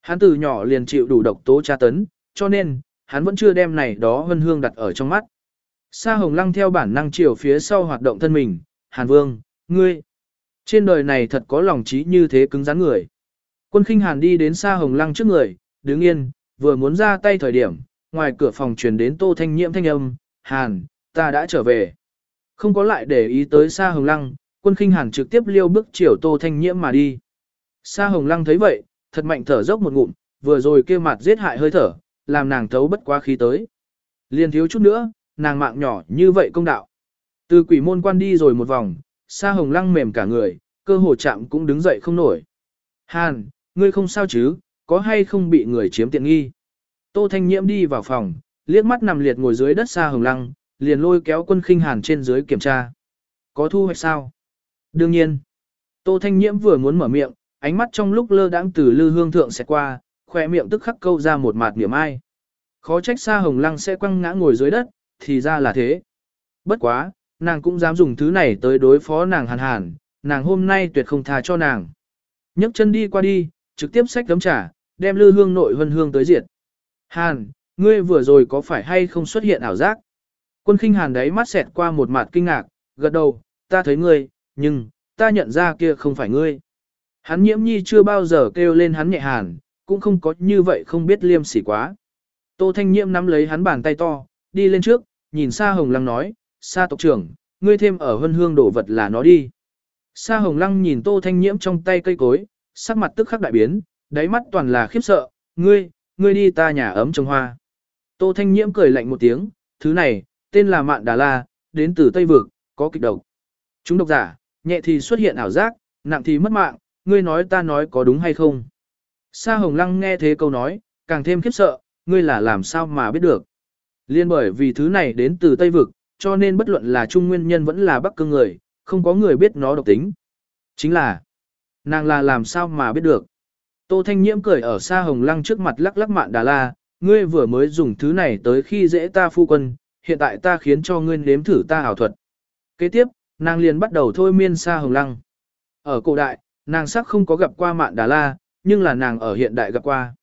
Hắn từ nhỏ liền chịu đủ độc tố tra tấn, cho nên, hắn vẫn chưa đem này đó hân hương đặt ở trong mắt. Sa hồng lăng theo bản năng chiều phía sau hoạt động thân mình, Hàn Vương, ngươi. Trên đời này thật có lòng trí như thế cứng rắn người. Quân khinh hàn đi đến xa hồng lăng trước người, đứng yên, vừa muốn ra tay thời điểm, ngoài cửa phòng truyền đến tô thanh nhiễm thanh âm, Hàn, ta đã trở về. Không có lại để ý tới xa Hồng Lăng, quân khinh Hàn trực tiếp liêu bước chiều tô thanh nhiễm mà đi. Sa Hồng Lăng thấy vậy, thật mạnh thở dốc một ngụm, vừa rồi kêu mặt giết hại hơi thở, làm nàng thấu bất quá khí tới. Liên thiếu chút nữa, nàng mạng nhỏ như vậy công đạo. Từ quỷ môn quan đi rồi một vòng, Sa Hồng Lăng mềm cả người, cơ hồ chạm cũng đứng dậy không nổi. Hàn, ngươi không sao chứ, có hay không bị người chiếm tiện nghi? Tô Thanh Nhiễm đi vào phòng, liếc mắt nằm liệt ngồi dưới đất Sa hồng lăng, liền lôi kéo quân khinh hàn trên dưới kiểm tra. Có thu hoạch sao? Đương nhiên. Tô Thanh Nhiễm vừa muốn mở miệng, ánh mắt trong lúc lơ đãng từ lư hương thượng sẽ qua, khỏe miệng tức khắc câu ra một mạt niệm ai. Khó trách Sa hồng lăng sẽ quăng ngã ngồi dưới đất, thì ra là thế. Bất quá, nàng cũng dám dùng thứ này tới đối phó nàng hàn hàn, nàng hôm nay tuyệt không tha cho nàng. nhấc chân đi qua đi, trực tiếp xách cấm trả, đem lư hương nội vân hương tới diệt. Hàn, ngươi vừa rồi có phải hay không xuất hiện ảo giác? Quân khinh hàn đấy mắt xẹt qua một mặt kinh ngạc, gật đầu, ta thấy ngươi, nhưng, ta nhận ra kia không phải ngươi. Hắn nhiễm nhi chưa bao giờ kêu lên hắn nhẹ hàn, cũng không có như vậy không biết liêm sỉ quá. Tô Thanh Nhiễm nắm lấy hắn bàn tay to, đi lên trước, nhìn xa Hồng Lăng nói, Sa tộc trưởng, ngươi thêm ở hân hương đổ vật là nó đi. Sa Hồng Lăng nhìn Tô Thanh Nhiễm trong tay cây cối, sắc mặt tức khắc đại biến, đáy mắt toàn là khiếp sợ, ngươi, ngươi đi ta nhà ấm trồng hoa. Tô Thanh Nhiễm cười lạnh một tiếng, thứ này, tên là Mạn Đà La, đến từ Tây Vực, có kịch độc. Chúng độc giả, nhẹ thì xuất hiện ảo giác, nặng thì mất mạng, ngươi nói ta nói có đúng hay không. Sa Hồng Lăng nghe thế câu nói, càng thêm khiếp sợ, ngươi là làm sao mà biết được. Liên bởi vì thứ này đến từ Tây Vực, cho nên bất luận là Trung Nguyên nhân vẫn là Bắc Cương người, không có người biết nó độc tính. Chính là, nàng là làm sao mà biết được. Tô Thanh Nhiễm cười ở Sa Hồng Lăng trước mặt lắc lắc mạn đà la, ngươi vừa mới dùng thứ này tới khi dễ ta phu quân, hiện tại ta khiến cho ngươi nếm thử ta ảo thuật. Kế tiếp, nàng liền bắt đầu thôi miên Sa Hồng Lăng. Ở cổ đại, nàng sắc không có gặp qua mạn đà la, nhưng là nàng ở hiện đại gặp qua.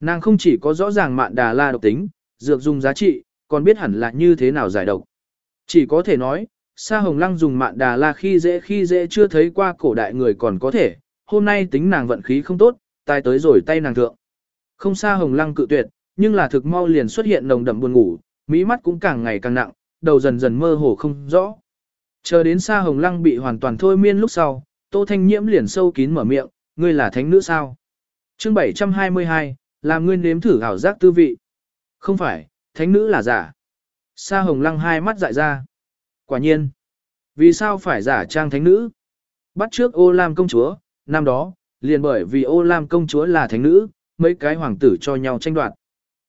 Nàng không chỉ có rõ ràng mạn đà la độc tính, dược dùng giá trị, còn biết hẳn là như thế nào giải độc. Chỉ có thể nói, Sa Hồng Lăng dùng mạn đà la khi dễ khi dễ chưa thấy qua cổ đại người còn có thể, hôm nay tính nàng vận khí không tốt, tai tới rồi tay nàng thượng. Không sa hồng lăng cự tuyệt, nhưng là thực mau liền xuất hiện nồng đậm buồn ngủ, mỹ mắt cũng càng ngày càng nặng, đầu dần dần mơ hồ không rõ. Chờ đến sa hồng lăng bị hoàn toàn thôi miên lúc sau, tô thanh nhiễm liền sâu kín mở miệng, ngươi là thánh nữ sao? chương 722, làm ngươi nếm thử ảo giác tư vị. Không phải, thánh nữ là giả. Sa hồng lăng hai mắt dại ra. Quả nhiên. Vì sao phải giả trang thánh nữ? Bắt trước ô lam công chúa, năm đó, liền bởi vì ô lam công chúa là thánh nữ, mấy cái hoàng tử cho nhau tranh đoạt.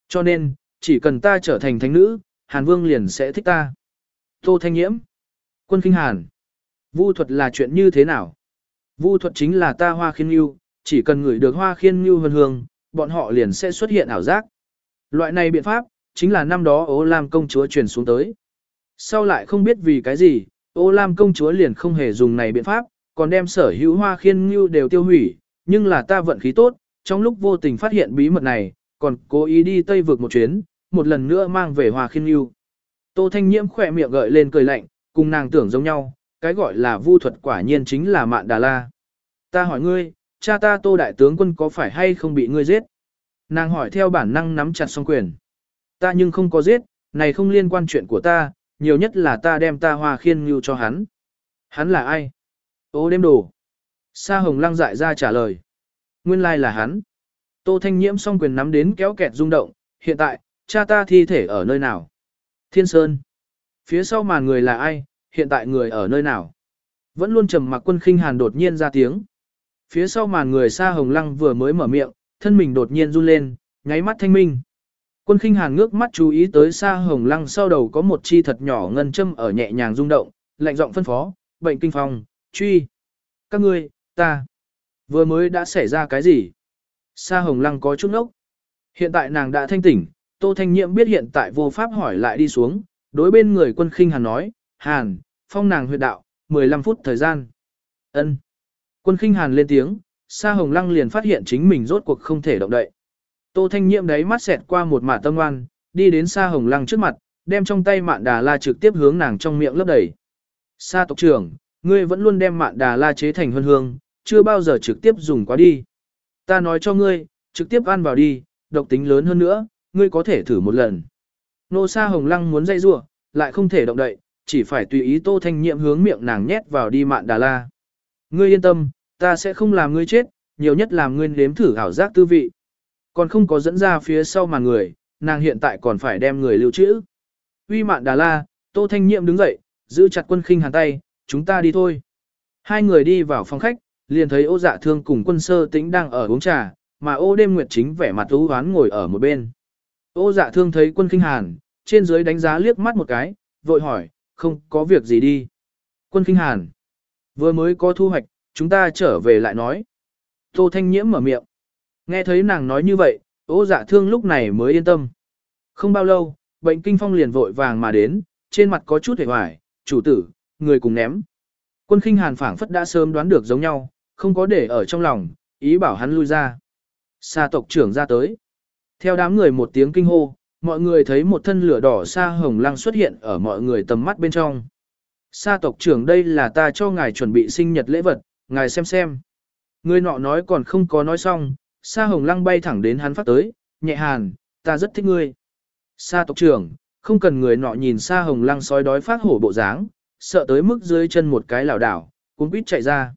Cho nên, chỉ cần ta trở thành thánh nữ, Hàn Vương liền sẽ thích ta. Tô Thanh Nhiễm Quân Kinh Hàn Vu thuật là chuyện như thế nào? Vu thuật chính là ta hoa khiên yêu, chỉ cần ngửi được hoa khiên yêu vân hương, bọn họ liền sẽ xuất hiện ảo giác. Loại này biện pháp, chính là năm đó ô lam công chúa truyền xuống tới. Sau lại không biết vì cái gì, ô lam công chúa liền không hề dùng này biện pháp, còn đem sở hữu hoa khiên ngưu đều tiêu hủy, nhưng là ta vận khí tốt, trong lúc vô tình phát hiện bí mật này, còn cố ý đi Tây vực một chuyến, một lần nữa mang về hoa khiên ngưu. Tô Thanh Nhiễm khỏe miệng gợi lên cười lạnh, cùng nàng tưởng giống nhau, cái gọi là vu thuật quả nhiên chính là mạn đà la. Ta hỏi ngươi, cha ta Tô Đại tướng quân có phải hay không bị ngươi giết? Nàng hỏi theo bản năng nắm chặt song quyền. Ta nhưng không có giết, này không liên quan chuyện của ta, nhiều nhất là ta đem ta hoa khiên như cho hắn. Hắn là ai? Ô đêm đồ. Sa hồng lăng dại ra trả lời. Nguyên lai là hắn. Tô Thanh Nhiễm song quyền nắm đến kéo kẹt rung động, hiện tại, cha ta thi thể ở nơi nào? Thiên Sơn. Phía sau màn người là ai, hiện tại người ở nơi nào? Vẫn luôn trầm mặc quân khinh hàn đột nhiên ra tiếng. Phía sau màn người Sa Hồng Lăng vừa mới mở miệng, thân mình đột nhiên run lên, nháy mắt thanh minh. Quân khinh hàn ngước mắt chú ý tới Sa Hồng Lăng sau đầu có một chi thật nhỏ ngân châm ở nhẹ nhàng rung động, lạnh giọng phân phó, bệnh kinh phòng, truy. Các ngươi, ta, vừa mới đã xảy ra cái gì? Sa Hồng Lăng có chút ốc. Hiện tại nàng đã thanh tỉnh, Tô Thanh Nhiệm biết hiện tại vô pháp hỏi lại đi xuống, đối bên người quân khinh hàn nói, hàn, phong nàng huyệt đạo, 15 phút thời gian. ân Quân khinh hàn lên tiếng, Sa Hồng Lăng liền phát hiện chính mình rốt cuộc không thể động đậy. Tô Thanh Nhiệm đấy mắt xẹt qua một mả tâm ngoan, đi đến Sa Hồng Lăng trước mặt, đem trong tay mạn đà la trực tiếp hướng nàng trong miệng lấp đầy. Sa tộc trưởng, ngươi vẫn luôn đem mạn đà la chế thành hương hương, chưa bao giờ trực tiếp dùng quá đi. Ta nói cho ngươi, trực tiếp ăn vào đi, độc tính lớn hơn nữa, ngươi có thể thử một lần. Nô Sa Hồng Lăng muốn dây rủa, lại không thể động đậy, chỉ phải tùy ý Tô Thanh Nhiệm hướng miệng nàng nhét vào đi mạn đà la. Ngươi yên tâm, ta sẽ không làm ngươi chết, nhiều nhất làm ngươi nếm thử ảo giác tư vị. Còn không có dẫn ra phía sau mà người, nàng hiện tại còn phải đem người lưu trữ. Uy mạn đà la, Tô Thanh Nhiệm đứng dậy, giữ chặt quân khinh hàn tay, chúng ta đi thôi. Hai người đi vào phòng khách, liền thấy ô dạ thương cùng quân sơ tĩnh đang ở uống trà, mà ô đêm nguyệt chính vẻ mặt ưu hoán ngồi ở một bên. Ô dạ thương thấy quân kinh hàn, trên dưới đánh giá liếc mắt một cái, vội hỏi, không có việc gì đi. Quân kinh hàn, vừa mới có thu hoạch, chúng ta trở về lại nói. Tô Thanh Nhiễm mở miệng. Nghe thấy nàng nói như vậy, ô dạ thương lúc này mới yên tâm. Không bao lâu, bệnh kinh phong liền vội vàng mà đến, trên mặt có chút hề hoài, chủ tử, người cùng ném. Quân kinh hàn phảng phất đã sớm đoán được giống nhau, không có để ở trong lòng, ý bảo hắn lui ra. Sa tộc trưởng ra tới. Theo đám người một tiếng kinh hô, mọi người thấy một thân lửa đỏ sa hồng lăng xuất hiện ở mọi người tầm mắt bên trong. Sa tộc trưởng đây là ta cho ngài chuẩn bị sinh nhật lễ vật, ngài xem xem. Người nọ nói còn không có nói xong, sa hồng lăng bay thẳng đến hắn phát tới, nhẹ hàn, ta rất thích ngươi. Sa tộc trưởng, không cần người nọ nhìn sa hồng lăng sói đói phát hổ bộ dáng, sợ tới mức dưới chân một cái lảo đảo, cuốn quýt chạy ra.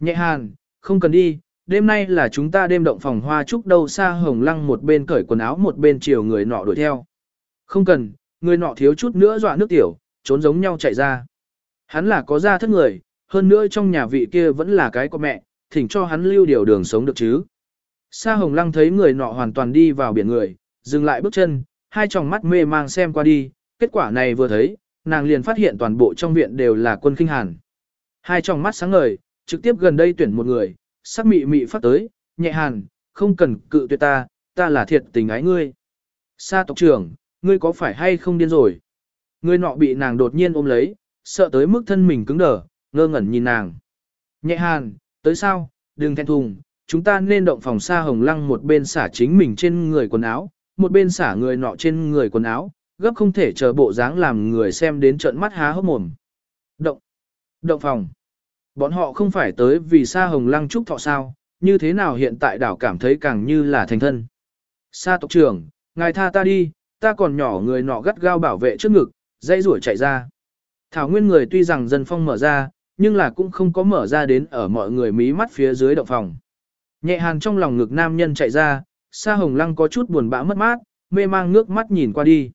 Nhẹ hàn, không cần đi, đêm nay là chúng ta đêm động phòng hoa chúc đâu Sa hồng lăng một bên cởi quần áo một bên chiều người nọ đuổi theo. Không cần, người nọ thiếu chút nữa dọa nước tiểu, trốn giống nhau chạy ra. Hắn là có gia thất người, hơn nữa trong nhà vị kia vẫn là cái của mẹ, thỉnh cho hắn lưu điều đường sống được chứ. Sa hồng lăng thấy người nọ hoàn toàn đi vào biển người, dừng lại bước chân, hai tròng mắt mê mang xem qua đi, kết quả này vừa thấy, nàng liền phát hiện toàn bộ trong viện đều là quân kinh hàn. Hai tròng mắt sáng ngời, trực tiếp gần đây tuyển một người, sắc mị mị phát tới, nhẹ hàn, không cần cự tuyệt ta, ta là thiệt tình ái ngươi. Sa tộc trưởng, ngươi có phải hay không điên rồi? Ngươi nọ bị nàng đột nhiên ôm lấy, sợ tới mức thân mình cứng đờ, ngơ ngẩn nhìn nàng. Nhẹ hàn, tới sao, đừng thẹn thùng, chúng ta nên động phòng sa hồng lăng một bên xả chính mình trên người quần áo, một bên xả người nọ trên người quần áo, gấp không thể chờ bộ dáng làm người xem đến trận mắt há hốc mồm. Động, động phòng. Bọn họ không phải tới vì sa hồng lăng trúc thọ sao, như thế nào hiện tại đảo cảm thấy càng như là thành thân. Sa tộc trưởng, ngài tha ta đi, ta còn nhỏ người nọ gắt gao bảo vệ trước ngực, dây rủi chạy ra. Thảo nguyên người tuy rằng dân phong mở ra, nhưng là cũng không có mở ra đến ở mọi người mí mắt phía dưới động phòng. Nhẹ hàn trong lòng ngực nam nhân chạy ra, sa hồng lăng có chút buồn bã mất mát, mê mang ngước mắt nhìn qua đi.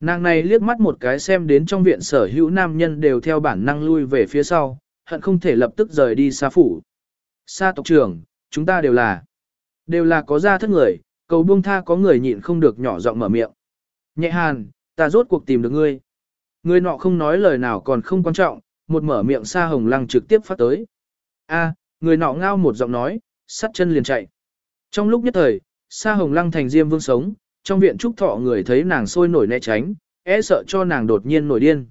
Nàng này liếc mắt một cái xem đến trong viện sở hữu nam nhân đều theo bản năng lui về phía sau, hận không thể lập tức rời đi xa phủ. Sa tộc trưởng, chúng ta đều là, đều là có gia thất người, cầu buông tha có người nhịn không được nhỏ giọng mở miệng. Nhẹ hàn, ta rốt cuộc tìm được ngươi. Người nọ không nói lời nào còn không quan trọng, một mở miệng sa hồng lăng trực tiếp phát tới. A, người nọ ngao một giọng nói, sắt chân liền chạy. Trong lúc nhất thời, sa hồng lăng thành diêm vương sống, trong viện trúc thọ người thấy nàng sôi nổi né tránh, e sợ cho nàng đột nhiên nổi điên.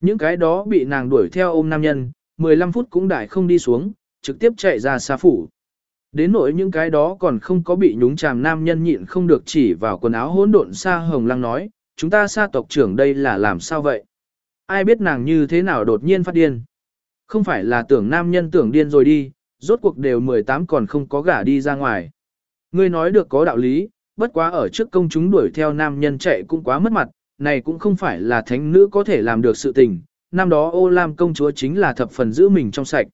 Những cái đó bị nàng đuổi theo ôm nam nhân, 15 phút cũng đại không đi xuống, trực tiếp chạy ra xa phủ. Đến nỗi những cái đó còn không có bị nhúng chàm nam nhân nhịn không được chỉ vào quần áo hỗn độn xa hồng lăng nói, chúng ta xa tộc trưởng đây là làm sao vậy? Ai biết nàng như thế nào đột nhiên phát điên? Không phải là tưởng nam nhân tưởng điên rồi đi, rốt cuộc đều 18 còn không có gả đi ra ngoài. Ngươi nói được có đạo lý, bất quá ở trước công chúng đuổi theo nam nhân chạy cũng quá mất mặt, này cũng không phải là thánh nữ có thể làm được sự tình, năm đó ô lam công chúa chính là thập phần giữ mình trong sạch.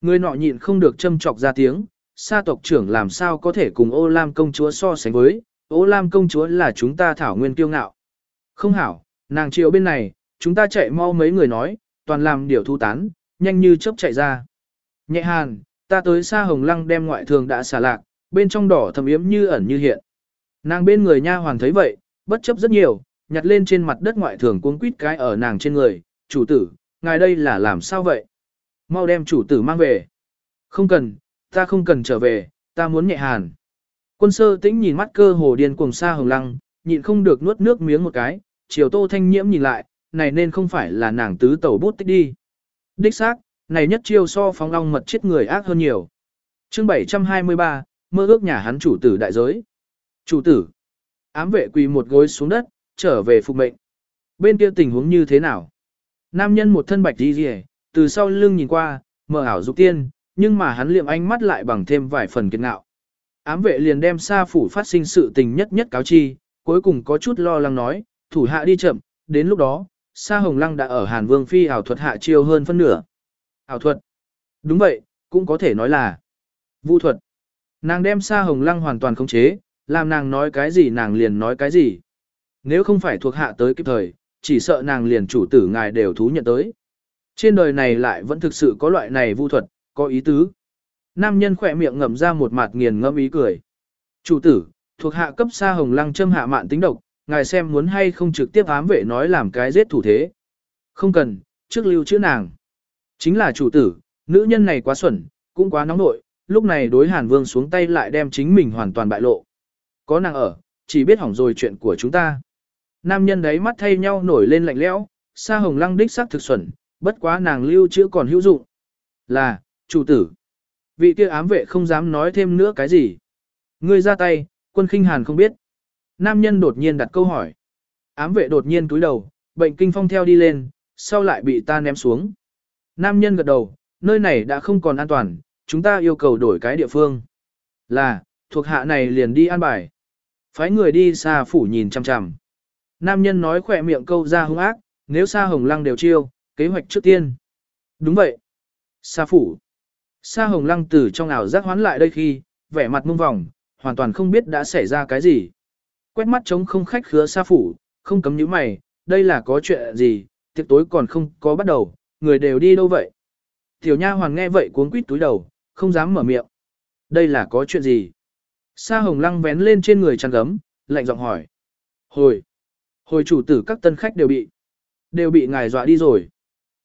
Người nọ nhịn không được châm chọc ra tiếng, sa tộc trưởng làm sao có thể cùng ô lam công chúa so sánh với, ô lam công chúa là chúng ta thảo nguyên kiêu ngạo. Không hảo, nàng chiều bên này, chúng ta chạy mau mấy người nói, toàn làm điều thu tán, nhanh như chớp chạy ra. Nhẹ hàn, ta tới xa hồng lăng đem ngoại thường đã xả lạc, bên trong đỏ thầm yếm như ẩn như hiện. Nàng bên người nha hoàn thấy vậy, bất chấp rất nhiều, nhặt lên trên mặt đất ngoại thường cuống quýt cái ở nàng trên người, chủ tử, ngài đây là làm sao vậy? Mau đem chủ tử mang về. Không cần, ta không cần trở về, ta muốn nhẹ hàn. Quân sơ tĩnh nhìn mắt cơ hồ điên cuồng xa hồng lăng, nhịn không được nuốt nước miếng một cái, chiều tô thanh nhiễm nhìn lại, này nên không phải là nàng tứ tẩu bút tích đi. Đích xác, này nhất chiêu so phóng long mật chết người ác hơn nhiều. chương 723, mơ ước nhà hắn chủ tử đại giới. Chủ tử, ám vệ quỳ một gối xuống đất, trở về phục mệnh. Bên kia tình huống như thế nào? Nam nhân một thân bạch đi rìa, từ sau lưng nhìn qua, mở ảo dục tiên, nhưng mà hắn liệm ánh mắt lại bằng thêm vài phần kiệt ngạo. Ám vệ liền đem xa phủ phát sinh sự tình nhất nhất cáo chi, cuối cùng có chút lo lắng nói, thủ hạ đi chậm, đến lúc đó, Sa Hồng Lăng đã ở Hàn Vương Phi ảo thuật hạ chiêu hơn phân nửa. Ảo thuật. Đúng vậy, cũng có thể nói là vu thuật. Nàng đem Sa Hồng Lăng hoàn toàn khống chế, làm nàng nói cái gì nàng liền nói cái gì. Nếu không phải thuộc hạ tới kịp thời, chỉ sợ nàng liền chủ tử ngài đều thú nhận tới. Trên đời này lại vẫn thực sự có loại này vu thuật, có ý tứ. Nam nhân khỏe miệng ngậm ra một mặt nghiền ngẫm ý cười. Chủ tử, thuộc hạ cấp Sa Hồng Lăng châm hạ mạn tính độc, ngài xem muốn hay không trực tiếp ám vệ nói làm cái giết thủ thế. Không cần, trước lưu chữ nàng. Chính là chủ tử, nữ nhân này quá xuẩn, cũng quá nóng nội, lúc này đối Hàn Vương xuống tay lại đem chính mình hoàn toàn bại lộ. Có nàng ở, chỉ biết hỏng rồi chuyện của chúng ta. Nam nhân đấy mắt thay nhau nổi lên lạnh lẽo, Sa Hồng Lăng đích xác thực xuẩn, bất quá nàng lưu chữ còn hữu dụng. Là, chủ tử. Vị kia ám vệ không dám nói thêm nữa cái gì. Ngươi ra tay, quân khinh hàn không biết. Nam nhân đột nhiên đặt câu hỏi. Ám vệ đột nhiên túi đầu, bệnh kinh phong theo đi lên, sau lại bị ta ném xuống. Nam nhân gật đầu, nơi này đã không còn an toàn, chúng ta yêu cầu đổi cái địa phương. Là, thuộc hạ này liền đi an bài. Phái người đi xa phủ nhìn chằm chằm. Nam nhân nói khỏe miệng câu ra hung ác, nếu xa hồng lăng đều chiêu, kế hoạch trước tiên. Đúng vậy. Sa phủ. Sa hồng lăng từ trong ảo giác hoán lại đây khi, vẻ mặt mông vòng, hoàn toàn không biết đã xảy ra cái gì. Quét mắt trống không khách khứa sa phủ, không cấm những mày, đây là có chuyện gì, tiệc tối còn không có bắt đầu, người đều đi đâu vậy? Tiểu nha hoàng nghe vậy cuống quýt túi đầu, không dám mở miệng. Đây là có chuyện gì? Sa hồng lăng vén lên trên người chăn gấm, lạnh giọng hỏi. Hồi! Hồi chủ tử các tân khách đều bị. Đều bị ngài dọa đi rồi.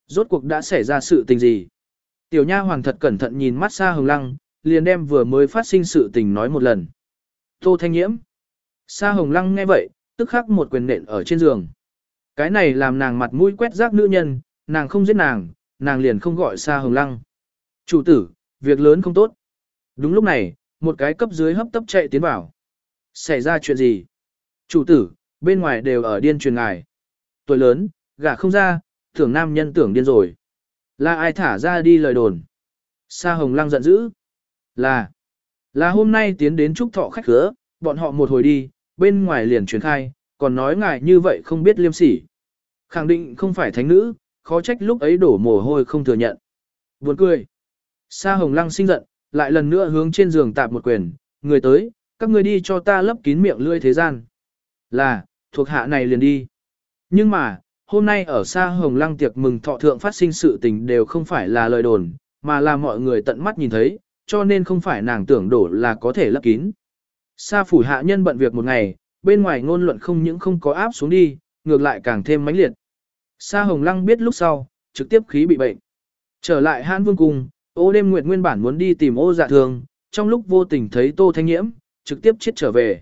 Rốt cuộc đã xảy ra sự tình gì? Tiểu nha hoàng thật cẩn thận nhìn mắt Sa hồng lăng, liền đem vừa mới phát sinh sự tình nói một lần. Tô thanh nhiễm. Sa hồng lăng nghe vậy, tức khắc một quyền nện ở trên giường. Cái này làm nàng mặt mũi quét rác nữ nhân, nàng không giết nàng, nàng liền không gọi Sa hồng lăng. Chủ tử, việc lớn không tốt. Đúng lúc này, một cái cấp dưới hấp tấp chạy tiến vào. Xảy ra chuyện gì? Chủ tử, bên ngoài đều ở điên truyền ngài. Tuổi lớn, gả không ra, tưởng nam nhân tưởng điên rồi. Là ai thả ra đi lời đồn? Sa hồng lăng giận dữ. Là, là hôm nay tiến đến chúc thọ khách khứa, bọn họ một hồi đi, bên ngoài liền truyền khai, còn nói ngài như vậy không biết liêm sỉ. Khẳng định không phải thánh nữ, khó trách lúc ấy đổ mồ hôi không thừa nhận. Buồn cười. Sa hồng lăng sinh giận, lại lần nữa hướng trên giường tạp một quyền, người tới, các người đi cho ta lấp kín miệng lưỡi thế gian. Là, thuộc hạ này liền đi. Nhưng mà, hôm nay ở Sa hồng lăng tiệc mừng thọ thượng phát sinh sự tình đều không phải là lời đồn, mà là mọi người tận mắt nhìn thấy, cho nên không phải nàng tưởng đổ là có thể lấp kín. Sa phủ hạ nhân bận việc một ngày, bên ngoài ngôn luận không những không có áp xuống đi, ngược lại càng thêm mãnh liệt. Sa hồng lăng biết lúc sau, trực tiếp khí bị bệnh. Trở lại hãn vương cung, ô đêm nguyệt nguyên bản muốn đi tìm ô dạ thường, trong lúc vô tình thấy tô thanh nhiễm, trực tiếp chết trở về.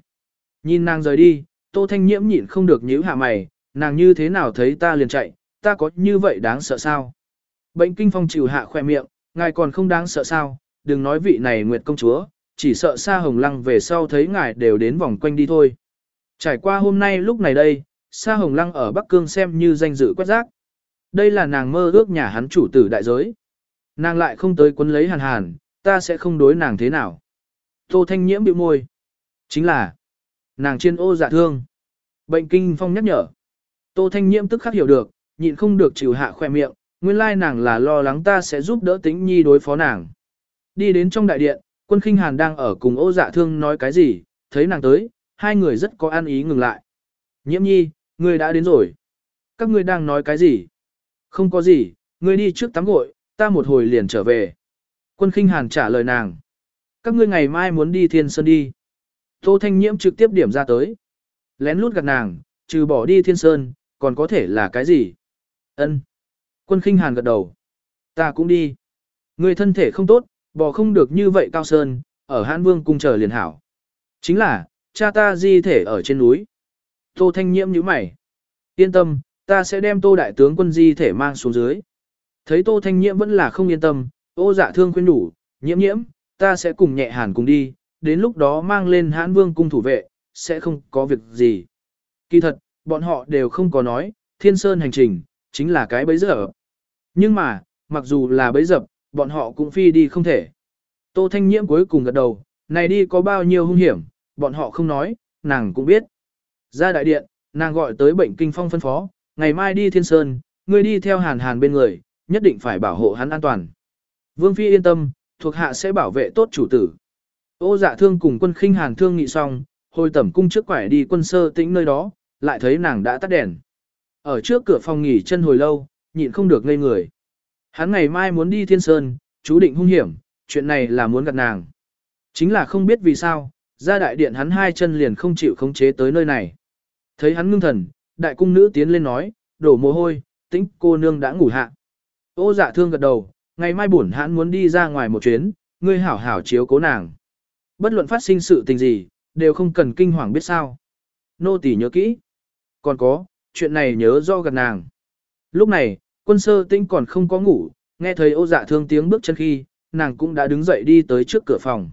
Nhìn nàng rời đi, tô thanh nhiễm nhịn không được nhíu hạ mày, nàng như thế nào thấy ta liền chạy, ta có như vậy đáng sợ sao? Bệnh kinh phong chịu hạ khoe miệng, ngài còn không đáng sợ sao, đừng nói vị này nguyệt công chúa, chỉ sợ xa hồng lăng về sau thấy ngài đều đến vòng quanh đi thôi. Trải qua hôm nay lúc này đây, Sa Hồng Lăng ở Bắc Cương xem như danh dự quét rác. Đây là nàng mơ ước nhà hắn chủ tử đại giới. Nàng lại không tới quấn lấy hàn hàn, ta sẽ không đối nàng thế nào. Tô Thanh Nhiễm bị môi. Chính là, nàng trên ô dạ thương. Bệnh kinh phong nhắc nhở. Tô Thanh Nhiễm tức khắc hiểu được, nhịn không được chịu hạ khoe miệng, nguyên lai nàng là lo lắng ta sẽ giúp đỡ tính nhi đối phó nàng. Đi đến trong đại điện, quân khinh hàn đang ở cùng ô dạ thương nói cái gì, thấy nàng tới, hai người rất có an ý ngừng lại. Nhiễm nhi, ngươi đã đến rồi. Các ngươi đang nói cái gì? Không có gì, ngươi đi trước tắm gội, ta một hồi liền trở về. Quân khinh hàn trả lời nàng. Các ngươi ngày mai muốn đi thiên sơn đi. Tô Thanh Nhiễm trực tiếp điểm ra tới. Lén lút gạt nàng, trừ bỏ đi thiên sơn, còn có thể là cái gì? Ân. Quân khinh hàn gật đầu. Ta cũng đi. Người thân thể không tốt, bỏ không được như vậy cao sơn, ở Hán Vương cung chờ liền hảo. Chính là, cha ta di thể ở trên núi. Tô Thanh Nhiễm nhíu mày. Yên tâm, ta sẽ đem Tô Đại tướng quân di thể mang xuống dưới. Thấy Tô Thanh Nhiễm vẫn là không yên tâm, ô dạ thương khuyên đủ, nhiễm nhiễm, ta sẽ cùng nhẹ hàn cùng đi, đến lúc đó mang lên hãn vương cung thủ vệ, sẽ không có việc gì. Kỳ thật, bọn họ đều không có nói, thiên sơn hành trình, chính là cái bấy giờ. Nhưng mà, mặc dù là bấy dập, bọn họ cũng phi đi không thể. Tô Thanh Nhiễm cuối cùng gật đầu, này đi có bao nhiêu hung hiểm, bọn họ không nói, nàng cũng biết. Ra đại điện, nàng gọi tới bệnh kinh phong phân phó, ngày mai đi thiên sơn, ngươi đi theo hàn hàn bên người, nhất định phải bảo hộ hắn an toàn. Vương Phi yên tâm, thuộc hạ sẽ bảo vệ tốt chủ tử. Ô dạ thương cùng quân khinh hàn thương nghị xong, hồi tẩm cung trước quải đi quân sơ tĩnh nơi đó, lại thấy nàng đã tắt đèn. Ở trước cửa phòng nghỉ chân hồi lâu, nhịn không được ngây người. Hắn ngày mai muốn đi thiên sơn, chú định hung hiểm, chuyện này là muốn gặp nàng. Chính là không biết vì sao, ra đại điện hắn hai chân liền không chịu khống chế tới nơi này. Thấy hắn ngưng thần, đại cung nữ tiến lên nói, đổ mồ hôi, tĩnh cô nương đã ngủ hạ. Ô dạ thương gật đầu, ngày mai bổn hắn muốn đi ra ngoài một chuyến, ngươi hảo hảo chiếu cố nàng. Bất luận phát sinh sự tình gì, đều không cần kinh hoàng biết sao. Nô tỳ nhớ kỹ. Còn có, chuyện này nhớ do gần nàng. Lúc này, quân sơ tinh còn không có ngủ, nghe thấy ô dạ thương tiếng bước chân khi, nàng cũng đã đứng dậy đi tới trước cửa phòng.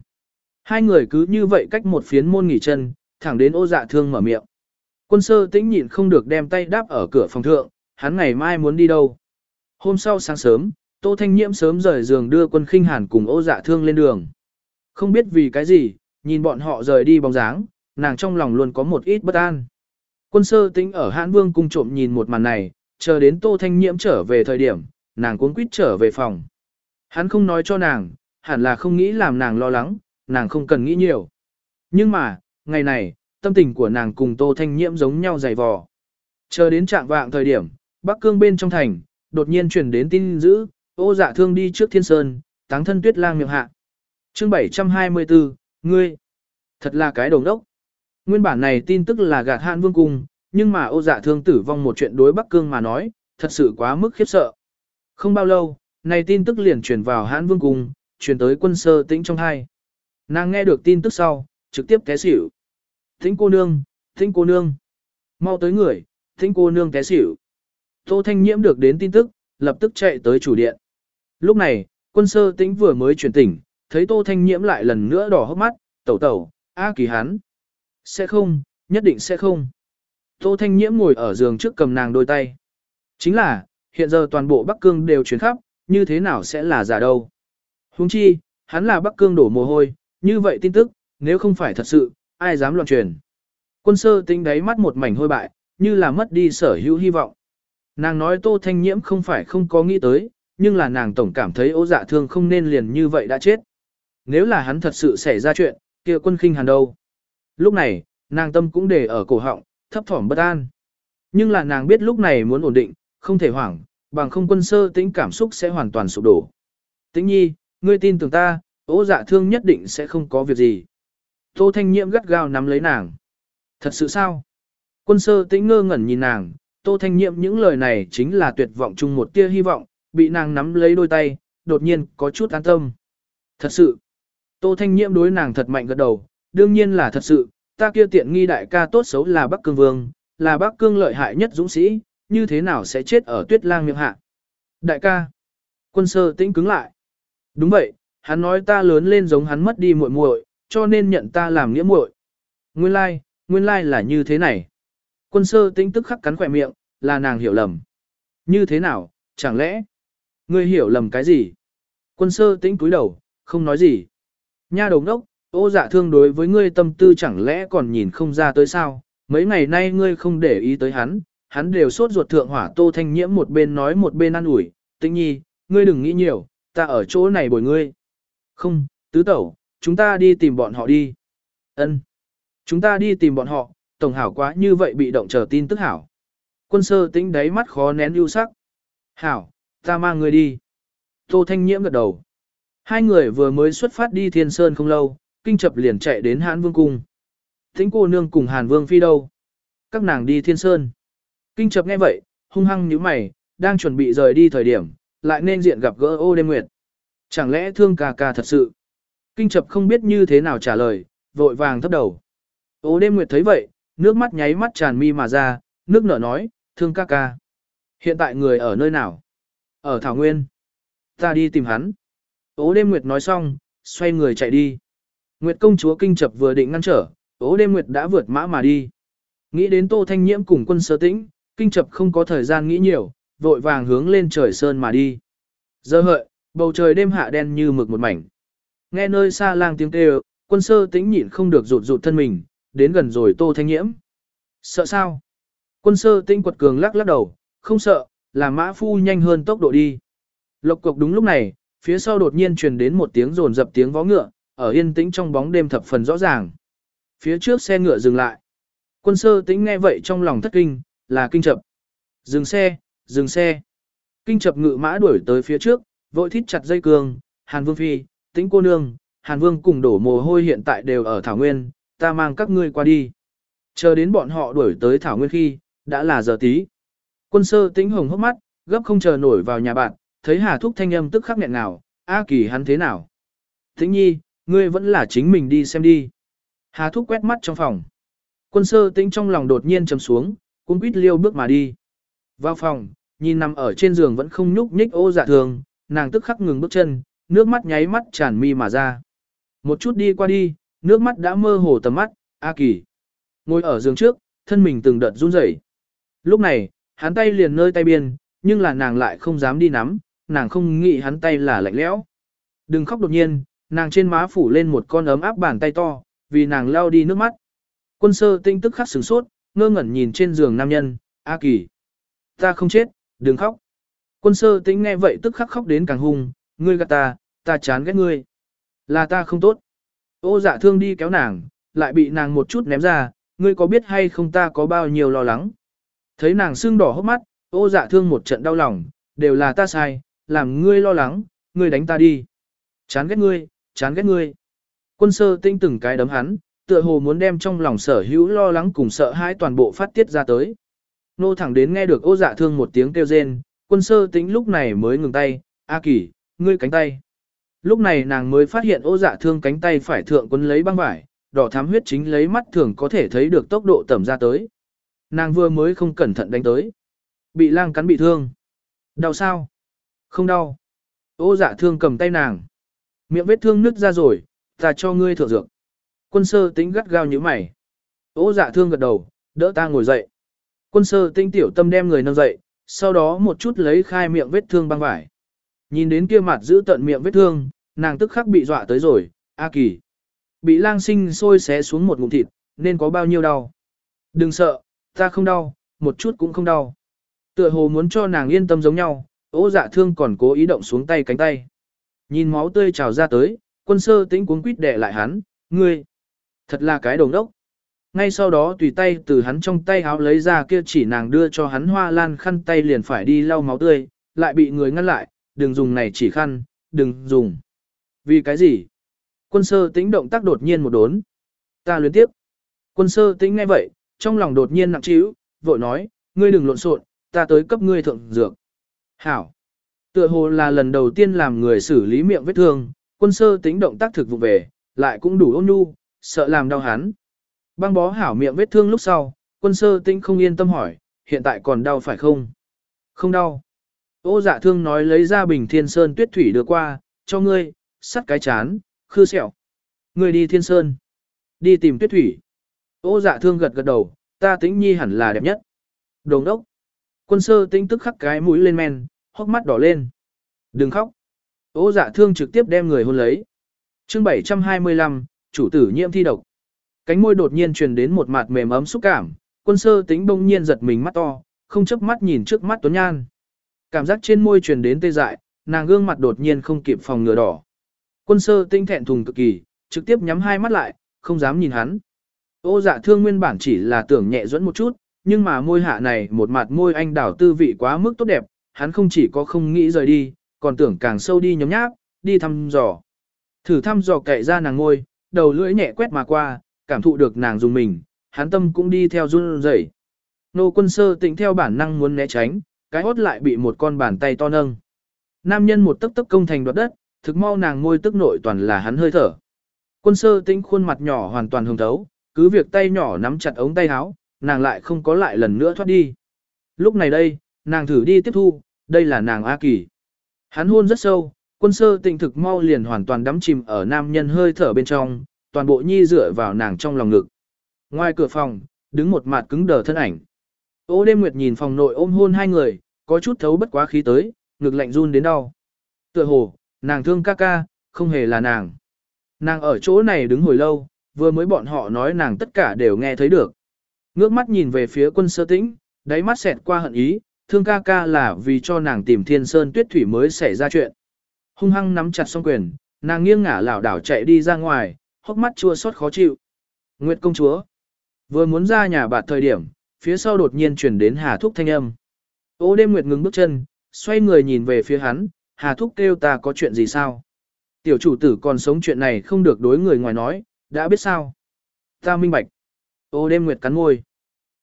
Hai người cứ như vậy cách một phiến môn nghỉ chân, thẳng đến ô dạ thương mở miệng. Quân sơ tĩnh nhịn không được đem tay đáp ở cửa phòng thượng, hắn ngày mai muốn đi đâu. Hôm sau sáng sớm, Tô Thanh Nhiễm sớm rời giường đưa quân khinh hàn cùng ô dạ thương lên đường. Không biết vì cái gì, nhìn bọn họ rời đi bóng dáng, nàng trong lòng luôn có một ít bất an. Quân sơ tĩnh ở hãn vương cung trộm nhìn một màn này, chờ đến Tô Thanh Nhiễm trở về thời điểm, nàng cuống quýt trở về phòng. Hắn không nói cho nàng, hẳn là không nghĩ làm nàng lo lắng, nàng không cần nghĩ nhiều. Nhưng mà, ngày này, tâm tình của nàng cùng Tô Thanh Nhiễm giống nhau dày vò. Chờ đến trạng vạng thời điểm, Bắc Cương bên trong thành, đột nhiên truyền đến tin dữ, ô dạ thương đi trước thiên sơn, táng thân tuyết lang miệng hạ. chương 724, ngươi, thật là cái đồng đốc. Nguyên bản này tin tức là gạt hạn vương cung, nhưng mà ô dạ thương tử vong một chuyện đối Bắc Cương mà nói, thật sự quá mức khiếp sợ. Không bao lâu, này tin tức liền truyền vào hãn vương cung, truyền tới quân sơ tĩnh trong hai. Nàng nghe được tin tức sau, trực tiếp té xỉu. Thính cô nương, thính cô nương. Mau tới người, thính cô nương té xỉu. Tô Thanh Nhiễm được đến tin tức, lập tức chạy tới chủ điện. Lúc này, quân sơ tĩnh vừa mới chuyển tỉnh, thấy Tô Thanh Nhiễm lại lần nữa đỏ hốc mắt, tẩu tẩu, a kỳ hắn. Sẽ không, nhất định sẽ không. Tô Thanh Nhiễm ngồi ở giường trước cầm nàng đôi tay. Chính là, hiện giờ toàn bộ Bắc Cương đều chuyển khắp, như thế nào sẽ là giả đâu. Huống chi, hắn là Bắc Cương đổ mồ hôi, như vậy tin tức, nếu không phải thật sự, ai dám loạn truyền. Quân sơ tính đáy mắt một mảnh hôi bại, như là mất đi sở hữu hy vọng. Nàng nói Tô Thanh Nhiễm không phải không có nghĩ tới, nhưng là nàng tổng cảm thấy ố dạ thương không nên liền như vậy đã chết. Nếu là hắn thật sự xảy ra chuyện, kia quân khinh hàn đâu. Lúc này, nàng tâm cũng để ở cổ họng, thấp thỏm bất an. Nhưng là nàng biết lúc này muốn ổn định, không thể hoảng, bằng không quân sơ tính cảm xúc sẽ hoàn toàn sụp đổ. Tĩnh nhi, ngươi tin tưởng ta, ố dạ thương nhất định sẽ không có việc gì. Tô Thanh Nhiễm gắt gao nắm lấy nàng. Thật sự sao? Quân sơ tĩnh ngơ ngẩn nhìn nàng, Tô Thanh Nhiễm những lời này chính là tuyệt vọng chung một tia hy vọng, bị nàng nắm lấy đôi tay, đột nhiên có chút an tâm. Thật sự, Tô Thanh Nhiễm đối nàng thật mạnh gật đầu, đương nhiên là thật sự, ta kia tiện nghi đại ca tốt xấu là Bắc Cương Vương, là Bắc Cương lợi hại nhất dũng sĩ, như thế nào sẽ chết ở tuyết lang miệng hạ. Đại ca, quân sơ tĩnh cứng lại. Đúng vậy, hắn nói ta lớn lên giống hắn mất đi muội muội, cho nên nhận ta làm nghĩa muội. Nguyên lai, like, nguyên lai like là như thế này. Quân sơ tính tức khắc cắn khỏe miệng, là nàng hiểu lầm. Như thế nào, chẳng lẽ? Ngươi hiểu lầm cái gì? Quân sơ tĩnh cúi đầu, không nói gì. Nha đồng đốc, ô dạ thương đối với ngươi tâm tư chẳng lẽ còn nhìn không ra tới sao? Mấy ngày nay ngươi không để ý tới hắn, hắn đều sốt ruột thượng hỏa tô thanh nhiễm một bên nói một bên ăn ủi. Tĩnh nhi, ngươi đừng nghĩ nhiều, ta ở chỗ này bồi ngươi. Không, tứ tẩu, chúng ta đi tìm bọn họ đi. Ân, Chúng ta đi tìm bọn họ, tổng hảo quá như vậy bị động chờ tin tức hảo. Quân sơ tĩnh đáy mắt khó nén ưu sắc. Hảo, ta mang người đi. Tô Thanh Nhiễm gật đầu. Hai người vừa mới xuất phát đi Thiên Sơn không lâu, kinh chập liền chạy đến Hán Vương Cung. Thính cô nương cùng Hàn Vương Phi đâu? Các nàng đi Thiên Sơn. Kinh chập nghe vậy, hung hăng nhíu mày, đang chuẩn bị rời đi thời điểm, lại nên diện gặp gỡ ô đêm nguyệt. Chẳng lẽ thương ca ca thật sự? Kinh chập không biết như thế nào trả lời, vội vàng thấp đầu. Ô đêm nguyệt thấy vậy, nước mắt nháy mắt tràn mi mà ra, nước nở nói, thương ca ca. Hiện tại người ở nơi nào? Ở Thảo Nguyên. Ta đi tìm hắn. Ô đêm nguyệt nói xong, xoay người chạy đi. Nguyệt công chúa kinh chập vừa định ngăn trở, Ô đêm nguyệt đã vượt mã mà đi. Nghĩ đến tô thanh nhiễm cùng quân sơ tĩnh, kinh chập không có thời gian nghĩ nhiều, vội vàng hướng lên trời sơn mà đi. Giờ hợi, bầu trời đêm hạ đen như mực một mảnh. Nghe nơi xa lang tiếng kêu, quân sơ tĩnh nhịn không được rụt rụt thân mình, đến gần rồi tô thanh nhiễm. Sợ sao? Quân sơ tĩnh quật cường lắc lắc đầu, không sợ, là mã phu nhanh hơn tốc độ đi. Lộc cục đúng lúc này, phía sau đột nhiên truyền đến một tiếng rồn dập tiếng vó ngựa, ở yên tĩnh trong bóng đêm thập phần rõ ràng. Phía trước xe ngựa dừng lại. Quân sơ tĩnh nghe vậy trong lòng thất kinh, là kinh chập. Dừng xe, dừng xe. Kinh chập ngự mã đuổi tới phía trước, vội thít chặt dây cương, Hàn Vương Phi, tĩnh cô nương, Hàn Vương cùng đổ mồ hôi hiện tại đều ở Thảo Nguyên, ta mang các ngươi qua đi. Chờ đến bọn họ đuổi tới Thảo Nguyên khi, đã là giờ tí. Quân sơ tĩnh hồng hốc mắt, gấp không chờ nổi vào nhà bạn, thấy Hà Thúc thanh âm tức khắc nghẹn nào, A Kỳ hắn thế nào? Tĩnh nhi, ngươi vẫn là chính mình đi xem đi. Hà Thúc quét mắt trong phòng. Quân sơ tĩnh trong lòng đột nhiên trầm xuống, cũng quýt liêu bước mà đi. Vào phòng, nhìn nằm ở trên giường vẫn không nhúc nhích ô dạ thường, nàng tức khắc ngừng bước chân, nước mắt nháy mắt tràn mi mà ra. Một chút đi qua đi, nước mắt đã mơ hồ tầm mắt, A Kỳ. Ngồi ở giường trước, thân mình từng đợt run rẩy. Lúc này, hắn tay liền nơi tay biên, nhưng là nàng lại không dám đi nắm, nàng không nghĩ hắn tay là lạnh lẽo. Đừng khóc đột nhiên, nàng trên má phủ lên một con ấm áp bàn tay to, vì nàng lao đi nước mắt. Quân sơ tinh tức khắc sửng sốt, ngơ ngẩn nhìn trên giường nam nhân, A Kỳ. Ta không chết, đừng khóc. Quân sơ tĩnh nghe vậy tức khắc khóc đến càng hung, ngươi gạt ta, ta chán ghét ngươi. Là ta không tốt. Ô dạ thương đi kéo nàng, lại bị nàng một chút ném ra, ngươi có biết hay không ta có bao nhiêu lo lắng. Thấy nàng sưng đỏ hốc mắt, ô dạ thương một trận đau lòng, đều là ta sai, làm ngươi lo lắng, ngươi đánh ta đi. Chán ghét ngươi, chán ghét ngươi. Quân sơ tinh từng cái đấm hắn, tựa hồ muốn đem trong lòng sở hữu lo lắng cùng sợ hãi toàn bộ phát tiết ra tới. Nô thẳng đến nghe được ô dạ thương một tiếng kêu rên, quân sơ tĩnh lúc này mới ngừng tay, A kỳ, ngươi cánh tay. Lúc này nàng mới phát hiện ô dạ thương cánh tay phải thượng quân lấy băng vải, đỏ thám huyết chính lấy mắt thường có thể thấy được tốc độ tẩm ra tới. Nàng vừa mới không cẩn thận đánh tới. Bị lang cắn bị thương. Đau sao? Không đau. Ô dạ thương cầm tay nàng. Miệng vết thương nứt ra rồi, ta cho ngươi thượng dược. Quân sơ tính gắt gao như mày. Ô dạ thương gật đầu, đỡ ta ngồi dậy. Quân sơ tinh tiểu tâm đem người nâng dậy, sau đó một chút lấy khai miệng vết thương băng vải. Nhìn đến kia mặt giữ tận miệng vết thương, nàng tức khắc bị dọa tới rồi, A kỳ. Bị lang sinh sôi xé xuống một ngụm thịt, nên có bao nhiêu đau. Đừng sợ, ta không đau, một chút cũng không đau. Tựa hồ muốn cho nàng yên tâm giống nhau, ố dạ thương còn cố ý động xuống tay cánh tay. Nhìn máu tươi trào ra tới, quân sơ tĩnh cuốn quýt đẻ lại hắn, ngươi. Thật là cái đồng đốc. Ngay sau đó tùy tay từ hắn trong tay háo lấy ra kia chỉ nàng đưa cho hắn hoa lan khăn tay liền phải đi lau máu tươi, lại bị người ngăn lại, đừng dùng này chỉ khăn, đừng dùng. Vì cái gì? Quân sơ tĩnh động tác đột nhiên một đốn. Ta luyến tiếp. Quân sơ tĩnh ngay vậy, trong lòng đột nhiên nặng trĩu, vội nói, ngươi đừng lộn xộn, ta tới cấp ngươi thượng dược. Hảo. Tựa hồ là lần đầu tiên làm người xử lý miệng vết thương, quân sơ tĩnh động tác thực vụ về, lại cũng đủ ôn nhu, sợ làm đau hắn. Băng bó hảo miệng vết thương lúc sau, quân sơ tĩnh không yên tâm hỏi, hiện tại còn đau phải không? Không đau. Ô dạ thương nói lấy ra bình thiên sơn tuyết thủy đưa qua, cho ngươi, sắt cái chán, khư sẹo. Ngươi đi thiên sơn. Đi tìm tuyết thủy. Ô dạ thương gật gật đầu, ta tĩnh nhi hẳn là đẹp nhất. Đồng đốc. Quân sơ tĩnh tức khắc cái mũi lên men, hốc mắt đỏ lên. Đừng khóc. Ô dạ thương trực tiếp đem người hôn lấy. chương 725, chủ tử nhiễm thi độc. Cánh môi đột nhiên truyền đến một mặt mềm ấm xúc cảm, quân sơ tĩnh bỗng nhiên giật mình mắt to, không chớp mắt nhìn trước mắt Tuấn Nhan. Cảm giác trên môi truyền đến tê dại, nàng gương mặt đột nhiên không kịp phòng ngừa đỏ. Quân sơ tinh thẹn thùng cực kỳ, trực tiếp nhắm hai mắt lại, không dám nhìn hắn. Ô dạ thương nguyên bản chỉ là tưởng nhẹ dẫn một chút, nhưng mà môi hạ này một mặt môi anh đảo tư vị quá mức tốt đẹp, hắn không chỉ có không nghĩ rời đi, còn tưởng càng sâu đi nhóm nháp, đi thăm dò. Thử thăm dò cậy ra nàng ngôi, đầu lưỡi nhẹ quét mà qua, cảm thụ được nàng dùng mình, hắn tâm cũng đi theo run rẩy. Nô quân sơ tịnh theo bản năng muốn né tránh, cái hốt lại bị một con bàn tay to nâng. Nam nhân một tấc tấc công thành đoạt đất, thực mau nàng ngôi tức nội toàn là hắn hơi thở. Quân sơ tĩnh khuôn mặt nhỏ hoàn toàn hồng thấu, cứ việc tay nhỏ nắm chặt ống tay áo, nàng lại không có lại lần nữa thoát đi. Lúc này đây, nàng thử đi tiếp thu, đây là nàng A Kỳ. Hắn hôn rất sâu, quân sơ tĩnh thực mau liền hoàn toàn đắm chìm ở nam nhân hơi thở bên trong, toàn bộ nhi dựa vào nàng trong lòng ngực. Ngoài cửa phòng, đứng một mặt cứng đờ thân ảnh. Ô đêm nguyệt nhìn phòng nội ôm hôn hai người, có chút thấu bất quá khí tới, ngực lạnh run đến đau. Tựa hồ, nàng thương ca ca, không hề là nàng. Nàng ở chỗ này đứng hồi lâu, vừa mới bọn họ nói nàng tất cả đều nghe thấy được. Ngước mắt nhìn về phía quân sơ tĩnh, đáy mắt xẹt qua hận ý, thương ca ca là vì cho nàng tìm thiên sơn tuyết thủy mới xảy ra chuyện. Hung hăng nắm chặt song quyền, nàng nghiêng ngả lảo đảo chạy đi ra ngoài, hốc mắt chua xót khó chịu. Nguyệt công chúa, vừa muốn ra nhà bạt thời điểm, phía sau đột nhiên chuyển đến Hà Thúc thanh âm. Ô đêm Nguyệt ngừng bước chân, xoay người nhìn về phía hắn, Hà Thúc kêu ta có chuyện gì sao? Tiểu chủ tử còn sống chuyện này không được đối người ngoài nói, đã biết sao? Ta minh bạch. Ô đêm Nguyệt cắn môi.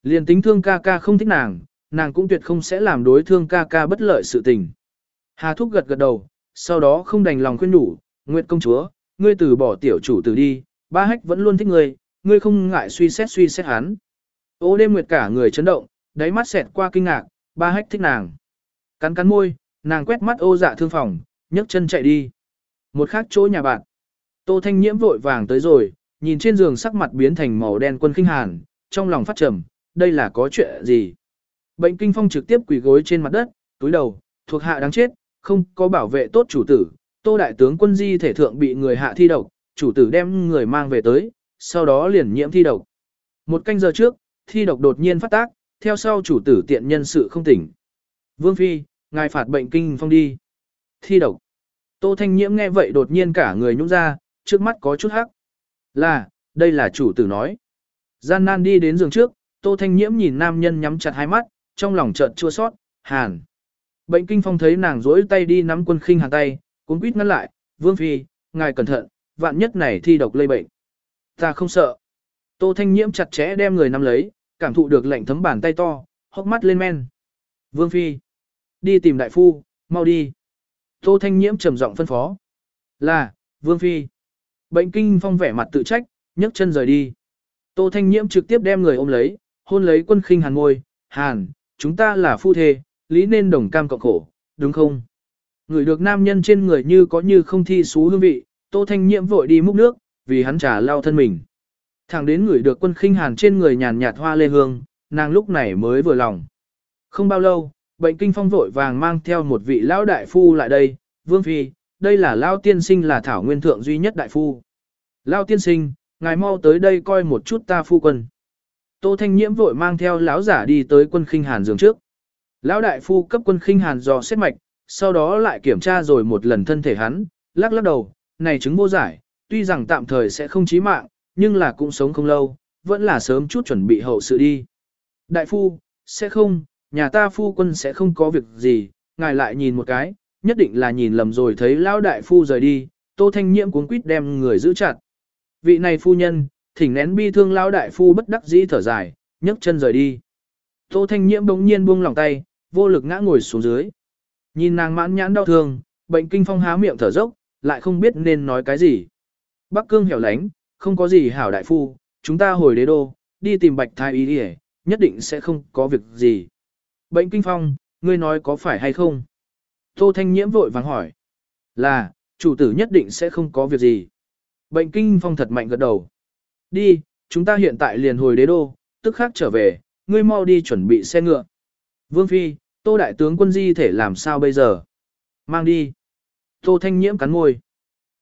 Liền tính thương ca ca không thích nàng, nàng cũng tuyệt không sẽ làm đối thương ca ca bất lợi sự tình. Hà Thúc gật gật đầu, sau đó không đành lòng khuyên nhủ, Nguyệt công chúa, ngươi từ bỏ tiểu chủ tử đi, ba hách vẫn luôn thích ngươi, ngươi không ngại suy xét suy xét hắn. Ô đêm nguyệt cả người chấn động, đáy mắt xẹt qua kinh ngạc, ba hách thích nàng. Cắn cắn môi, nàng quét mắt ô dạ thương phòng, nhấc chân chạy đi. Một khác chỗ nhà bạn. Tô Thanh Nhiễm vội vàng tới rồi, nhìn trên giường sắc mặt biến thành màu đen quân khinh hàn, trong lòng phát trầm, đây là có chuyện gì? Bệnh kinh phong trực tiếp quỳ gối trên mặt đất, túi đầu, thuộc hạ đáng chết, không có bảo vệ tốt chủ tử, Tô đại tướng quân di thể thượng bị người hạ thi độc, chủ tử đem người mang về tới, sau đó liền nhiễm thi độc. Một canh giờ trước, thi độc đột nhiên phát tác, theo sau chủ tử tiện nhân sự không tỉnh. Vương Phi, ngài phạt bệnh kinh phong đi. Thi độc. Tô Thanh Nhiễm nghe vậy đột nhiên cả người nhũng ra, trước mắt có chút hắc. Là, đây là chủ tử nói. Gian nan đi đến giường trước, Tô Thanh Nhiễm nhìn nam nhân nhắm chặt hai mắt, trong lòng chợt chua sót, hàn. Bệnh kinh phong thấy nàng rỗi tay đi nắm quân khinh hàn tay, cuốn quýt ngăn lại, Vương Phi, ngài cẩn thận, vạn nhất này thi độc lây bệnh. Ta không sợ. Tô Thanh Nhiễm chặt chẽ đem người nắm lấy, cảm thụ được lạnh thấm bàn tay to, hốc mắt lên men. Vương Phi, đi tìm đại phu, mau đi. Tô Thanh Nhiễm trầm giọng phân phó. Là, Vương Phi. Bệnh kinh phong vẻ mặt tự trách, nhấc chân rời đi. Tô Thanh Nhiễm trực tiếp đem người ôm lấy, hôn lấy quân khinh hàn ngôi, hàn, chúng ta là phu thê, lý nên đồng cam cộng khổ, đúng không? Người được nam nhân trên người như có như không thi xú hương vị, Tô Thanh Nhiễm vội đi múc nước, vì hắn trả lao thân mình. Thẳng đến người được quân khinh hàn trên người nhàn nhạt hoa lê hương, nàng lúc này mới vừa lòng. Không bao lâu, bệnh kinh phong vội vàng mang theo một vị lão đại phu lại đây, vương phi, đây là lão tiên sinh là thảo nguyên thượng duy nhất đại phu. Lão tiên sinh, ngài mau tới đây coi một chút ta phu quân. Tô Thanh Nhiễm vội mang theo lão giả đi tới quân khinh hàn giường trước. Lão đại phu cấp quân khinh hàn dò xét mạch, sau đó lại kiểm tra rồi một lần thân thể hắn, lắc lắc đầu, này chứng vô giải, tuy rằng tạm thời sẽ không chí mạng, nhưng là cũng sống không lâu, vẫn là sớm chút chuẩn bị hậu sự đi. Đại phu, sẽ không, nhà ta phu quân sẽ không có việc gì, ngài lại nhìn một cái, nhất định là nhìn lầm rồi thấy lão đại phu rời đi, tô thanh nhiễm cuốn quýt đem người giữ chặt. Vị này phu nhân, thỉnh nén bi thương lão đại phu bất đắc dĩ thở dài, nhấc chân rời đi. Tô thanh nhiễm bỗng nhiên buông lòng tay, vô lực ngã ngồi xuống dưới. Nhìn nàng mãn nhãn đau thương, bệnh kinh phong há miệng thở dốc, lại không biết nên nói cái gì. Bắc cương hẻo lánh, không có gì hảo đại phu, chúng ta hồi đế đô, đi tìm bạch thái y đi nhất định sẽ không có việc gì. Bệnh kinh phong, ngươi nói có phải hay không? Tô Thanh Nhiễm vội vàng hỏi. Là, chủ tử nhất định sẽ không có việc gì. Bệnh kinh phong thật mạnh gật đầu. Đi, chúng ta hiện tại liền hồi đế đô, tức khắc trở về, ngươi mau đi chuẩn bị xe ngựa. Vương Phi, Tô Đại tướng quân di thể làm sao bây giờ? Mang đi. Tô Thanh Nhiễm cắn môi.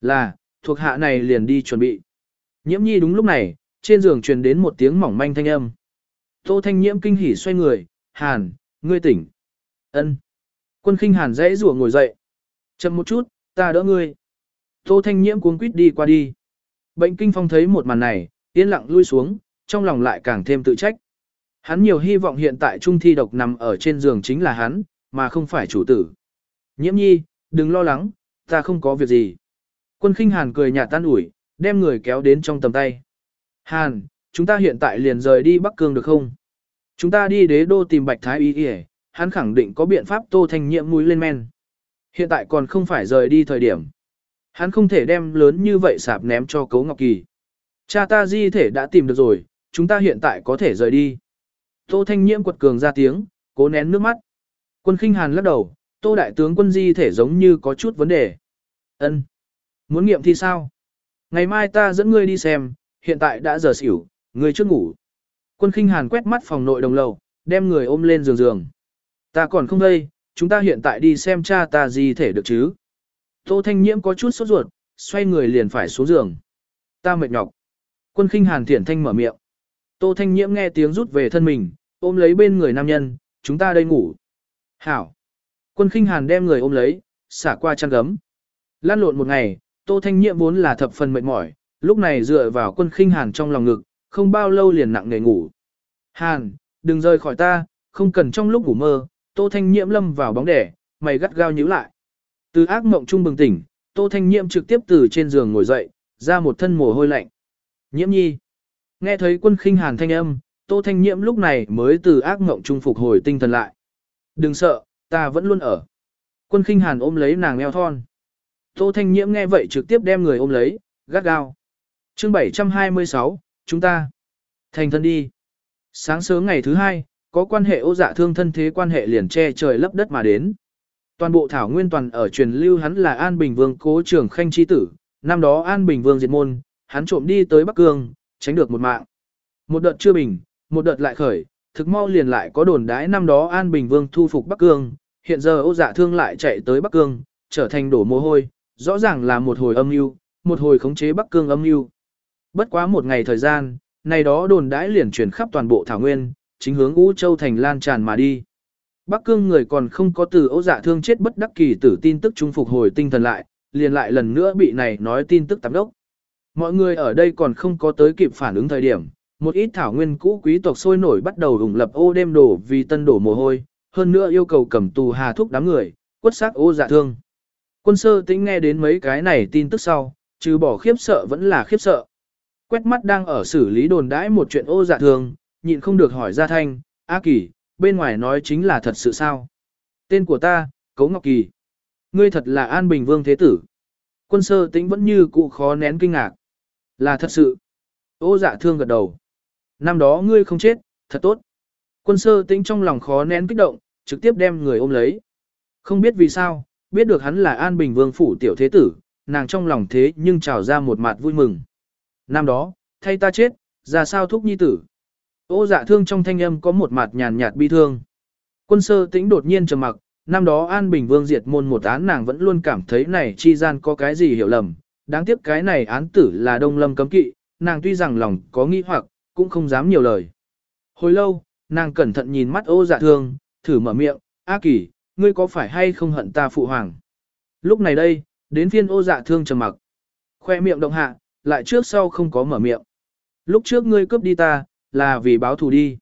Là, thuộc hạ này liền đi chuẩn bị. Nhiễm nhi đúng lúc này, trên giường truyền đến một tiếng mỏng manh thanh âm. Tô Thanh Nhiễm kinh hỉ xoay người, Hàn, ngươi tỉnh. ân Quân khinh Hàn dãy rủa ngồi dậy. Chậm một chút, ta đỡ ngươi. Tô Thanh Nhiễm cuống quýt đi qua đi. Bệnh kinh phong thấy một màn này, yên lặng lui xuống, trong lòng lại càng thêm tự trách. Hắn nhiều hy vọng hiện tại trung thi độc nằm ở trên giường chính là hắn, mà không phải chủ tử. Nhiễm nhi, đừng lo lắng, ta không có việc gì. Quân khinh hàn cười nhạt tan ủi, đem người kéo đến trong tầm tay. Hàn, chúng ta hiện tại liền rời đi Bắc Cương được không? Chúng ta đi đế đô tìm Bạch Thái Y Y, hắn khẳng định có biện pháp tô thanh Nhiệm mũi lên men. Hiện tại còn không phải rời đi thời điểm. Hắn không thể đem lớn như vậy sạp ném cho Cấu Ngọc Kỳ. Cha ta di thể đã tìm được rồi, chúng ta hiện tại có thể rời đi. Tô Thanh Nhiễm quật cường ra tiếng, cố nén nước mắt. Quân khinh hàn lắc đầu, Tô Đại tướng quân di thể giống như có chút vấn đề. Ân, Muốn nghiệm thì sao? Ngày mai ta dẫn ngươi đi xem, hiện tại đã giờ xỉu, ngươi trước ngủ. Quân khinh hàn quét mắt phòng nội đồng lầu, đem người ôm lên giường giường. Ta còn không đây, chúng ta hiện tại đi xem cha ta gì thể được chứ. Tô Thanh Nhiễm có chút sốt ruột, xoay người liền phải xuống giường. Ta mệt nhọc. Quân khinh hàn thiển thanh mở miệng. Tô Thanh Nhiễm nghe tiếng rút về thân mình, ôm lấy bên người nam nhân, chúng ta đây ngủ. Hảo. Quân khinh hàn đem người ôm lấy, xả qua chăn gấm. Lan lộn một ngày, Tô Thanh Nhiệm vốn là thập phần mệt mỏi, lúc này dựa vào quân khinh hàn trong lòng ngực, không bao lâu liền nặng nề ngủ. Hàn, đừng rời khỏi ta, không cần trong lúc ngủ mơ, Tô Thanh Nhiệm lâm vào bóng đẻ, mày gắt gao nhíu lại. Từ ác mộng trung bừng tỉnh, Tô Thanh Nhiệm trực tiếp từ trên giường ngồi dậy, ra một thân mồ hôi lạnh. Nhiễm nhi. Nghe thấy quân khinh hàn thanh âm, Tô Thanh Nhiệm lúc này mới từ ác mộng trung phục hồi tinh thần lại. Đừng sợ, ta vẫn luôn ở. Quân khinh hàn ôm lấy nàng eo thon. Tô Thanh Nhiễm nghe vậy trực tiếp đem người ôm lấy, gắt gao. chương 726, chúng ta thành thân đi. Sáng sớm ngày thứ hai, có quan hệ ô dạ thương thân thế quan hệ liền che trời lấp đất mà đến. Toàn bộ thảo nguyên toàn ở truyền lưu hắn là An Bình Vương cố trưởng khanh chi tử, năm đó An Bình Vương diệt môn, hắn trộm đi tới Bắc Cương, tránh được một mạng. Một đợt chưa bình, một đợt lại khởi, thực mau liền lại có đồn đãi năm đó An Bình Vương thu phục Bắc Cương, hiện giờ ô dạ thương lại chạy tới Bắc Cương, trở thành đổ mồ hôi, rõ ràng là một hồi âm mưu, một hồi khống chế Bắc Cương âm mưu. Bất quá một ngày thời gian, này đó đồn đãi liền truyền khắp toàn bộ thảo nguyên, chính hướng Ngũ Châu thành lan tràn mà đi. Bắc Cương người còn không có từ ấu dạ thương chết bất đắc kỳ tử tin tức trung phục hồi tinh thần lại, liền lại lần nữa bị này nói tin tức tạm đốc. Mọi người ở đây còn không có tới kịp phản ứng thời điểm, một ít thảo nguyên cũ quý tộc sôi nổi bắt đầu ủng lập ô đêm đổ vì tân đổ mồ hôi, hơn nữa yêu cầu cầm tù hà thúc đám người, quất xác ô dạ thương. Quân sơ tĩnh nghe đến mấy cái này tin tức sau, trừ bỏ khiếp sợ vẫn là khiếp sợ. Quét mắt đang ở xử lý đồn đãi một chuyện ô dạ thương, nhịn không được hỏi ra thanh, A Kỳ, bên ngoài nói chính là thật sự sao? Tên của ta, Cấu Ngọc Kỳ. Ngươi thật là An Bình Vương Thế Tử. Quân sơ tĩnh vẫn như cụ khó nén kinh ngạc. Là thật sự. Ô dạ thương gật đầu. Năm đó ngươi không chết, thật tốt. Quân sơ tĩnh trong lòng khó nén kích động, trực tiếp đem người ôm lấy. Không biết vì sao, biết được hắn là An Bình Vương Phủ Tiểu Thế Tử, nàng trong lòng thế nhưng trào ra một mặt vui mừng. Năm đó, thay ta chết, ra sao thúc nhi tử. Ô dạ thương trong thanh âm có một mặt nhàn nhạt bi thương. Quân sơ tĩnh đột nhiên trầm mặc, năm đó An Bình Vương diệt môn một án nàng vẫn luôn cảm thấy này chi gian có cái gì hiểu lầm. Đáng tiếc cái này án tử là đông lâm cấm kỵ, nàng tuy rằng lòng có nghi hoặc, cũng không dám nhiều lời. Hồi lâu, nàng cẩn thận nhìn mắt ô dạ thương, thử mở miệng, A kỳ, ngươi có phải hay không hận ta phụ hoàng? Lúc này đây, đến phiên ô dạ thương trầm mặc. Khoe miệng động hạ, lại trước sau không có mở miệng. Lúc trước ngươi cướp đi ta, là vì báo thù đi.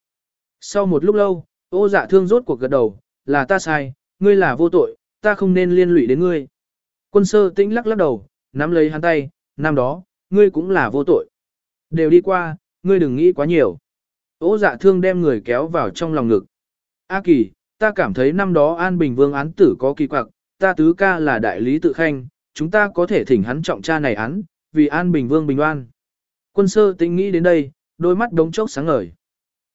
Sau một lúc lâu, ô dạ thương rốt cuộc gật đầu, là ta sai, ngươi là vô tội, ta không nên liên lụy đến ngươi. Quân sơ tĩnh lắc lắc đầu, nắm lấy hắn tay, năm đó, ngươi cũng là vô tội. Đều đi qua, ngươi đừng nghĩ quá nhiều. Ô dạ thương đem người kéo vào trong lòng ngực. A kỳ, ta cảm thấy năm đó An Bình Vương án tử có kỳ quặc, ta tứ ca là đại lý tự khanh, chúng ta có thể thỉnh hắn trọng tra này án, vì An Bình Vương bình oan. Quân sơ tĩnh nghĩ đến đây, đôi mắt đống chốc sáng ngời.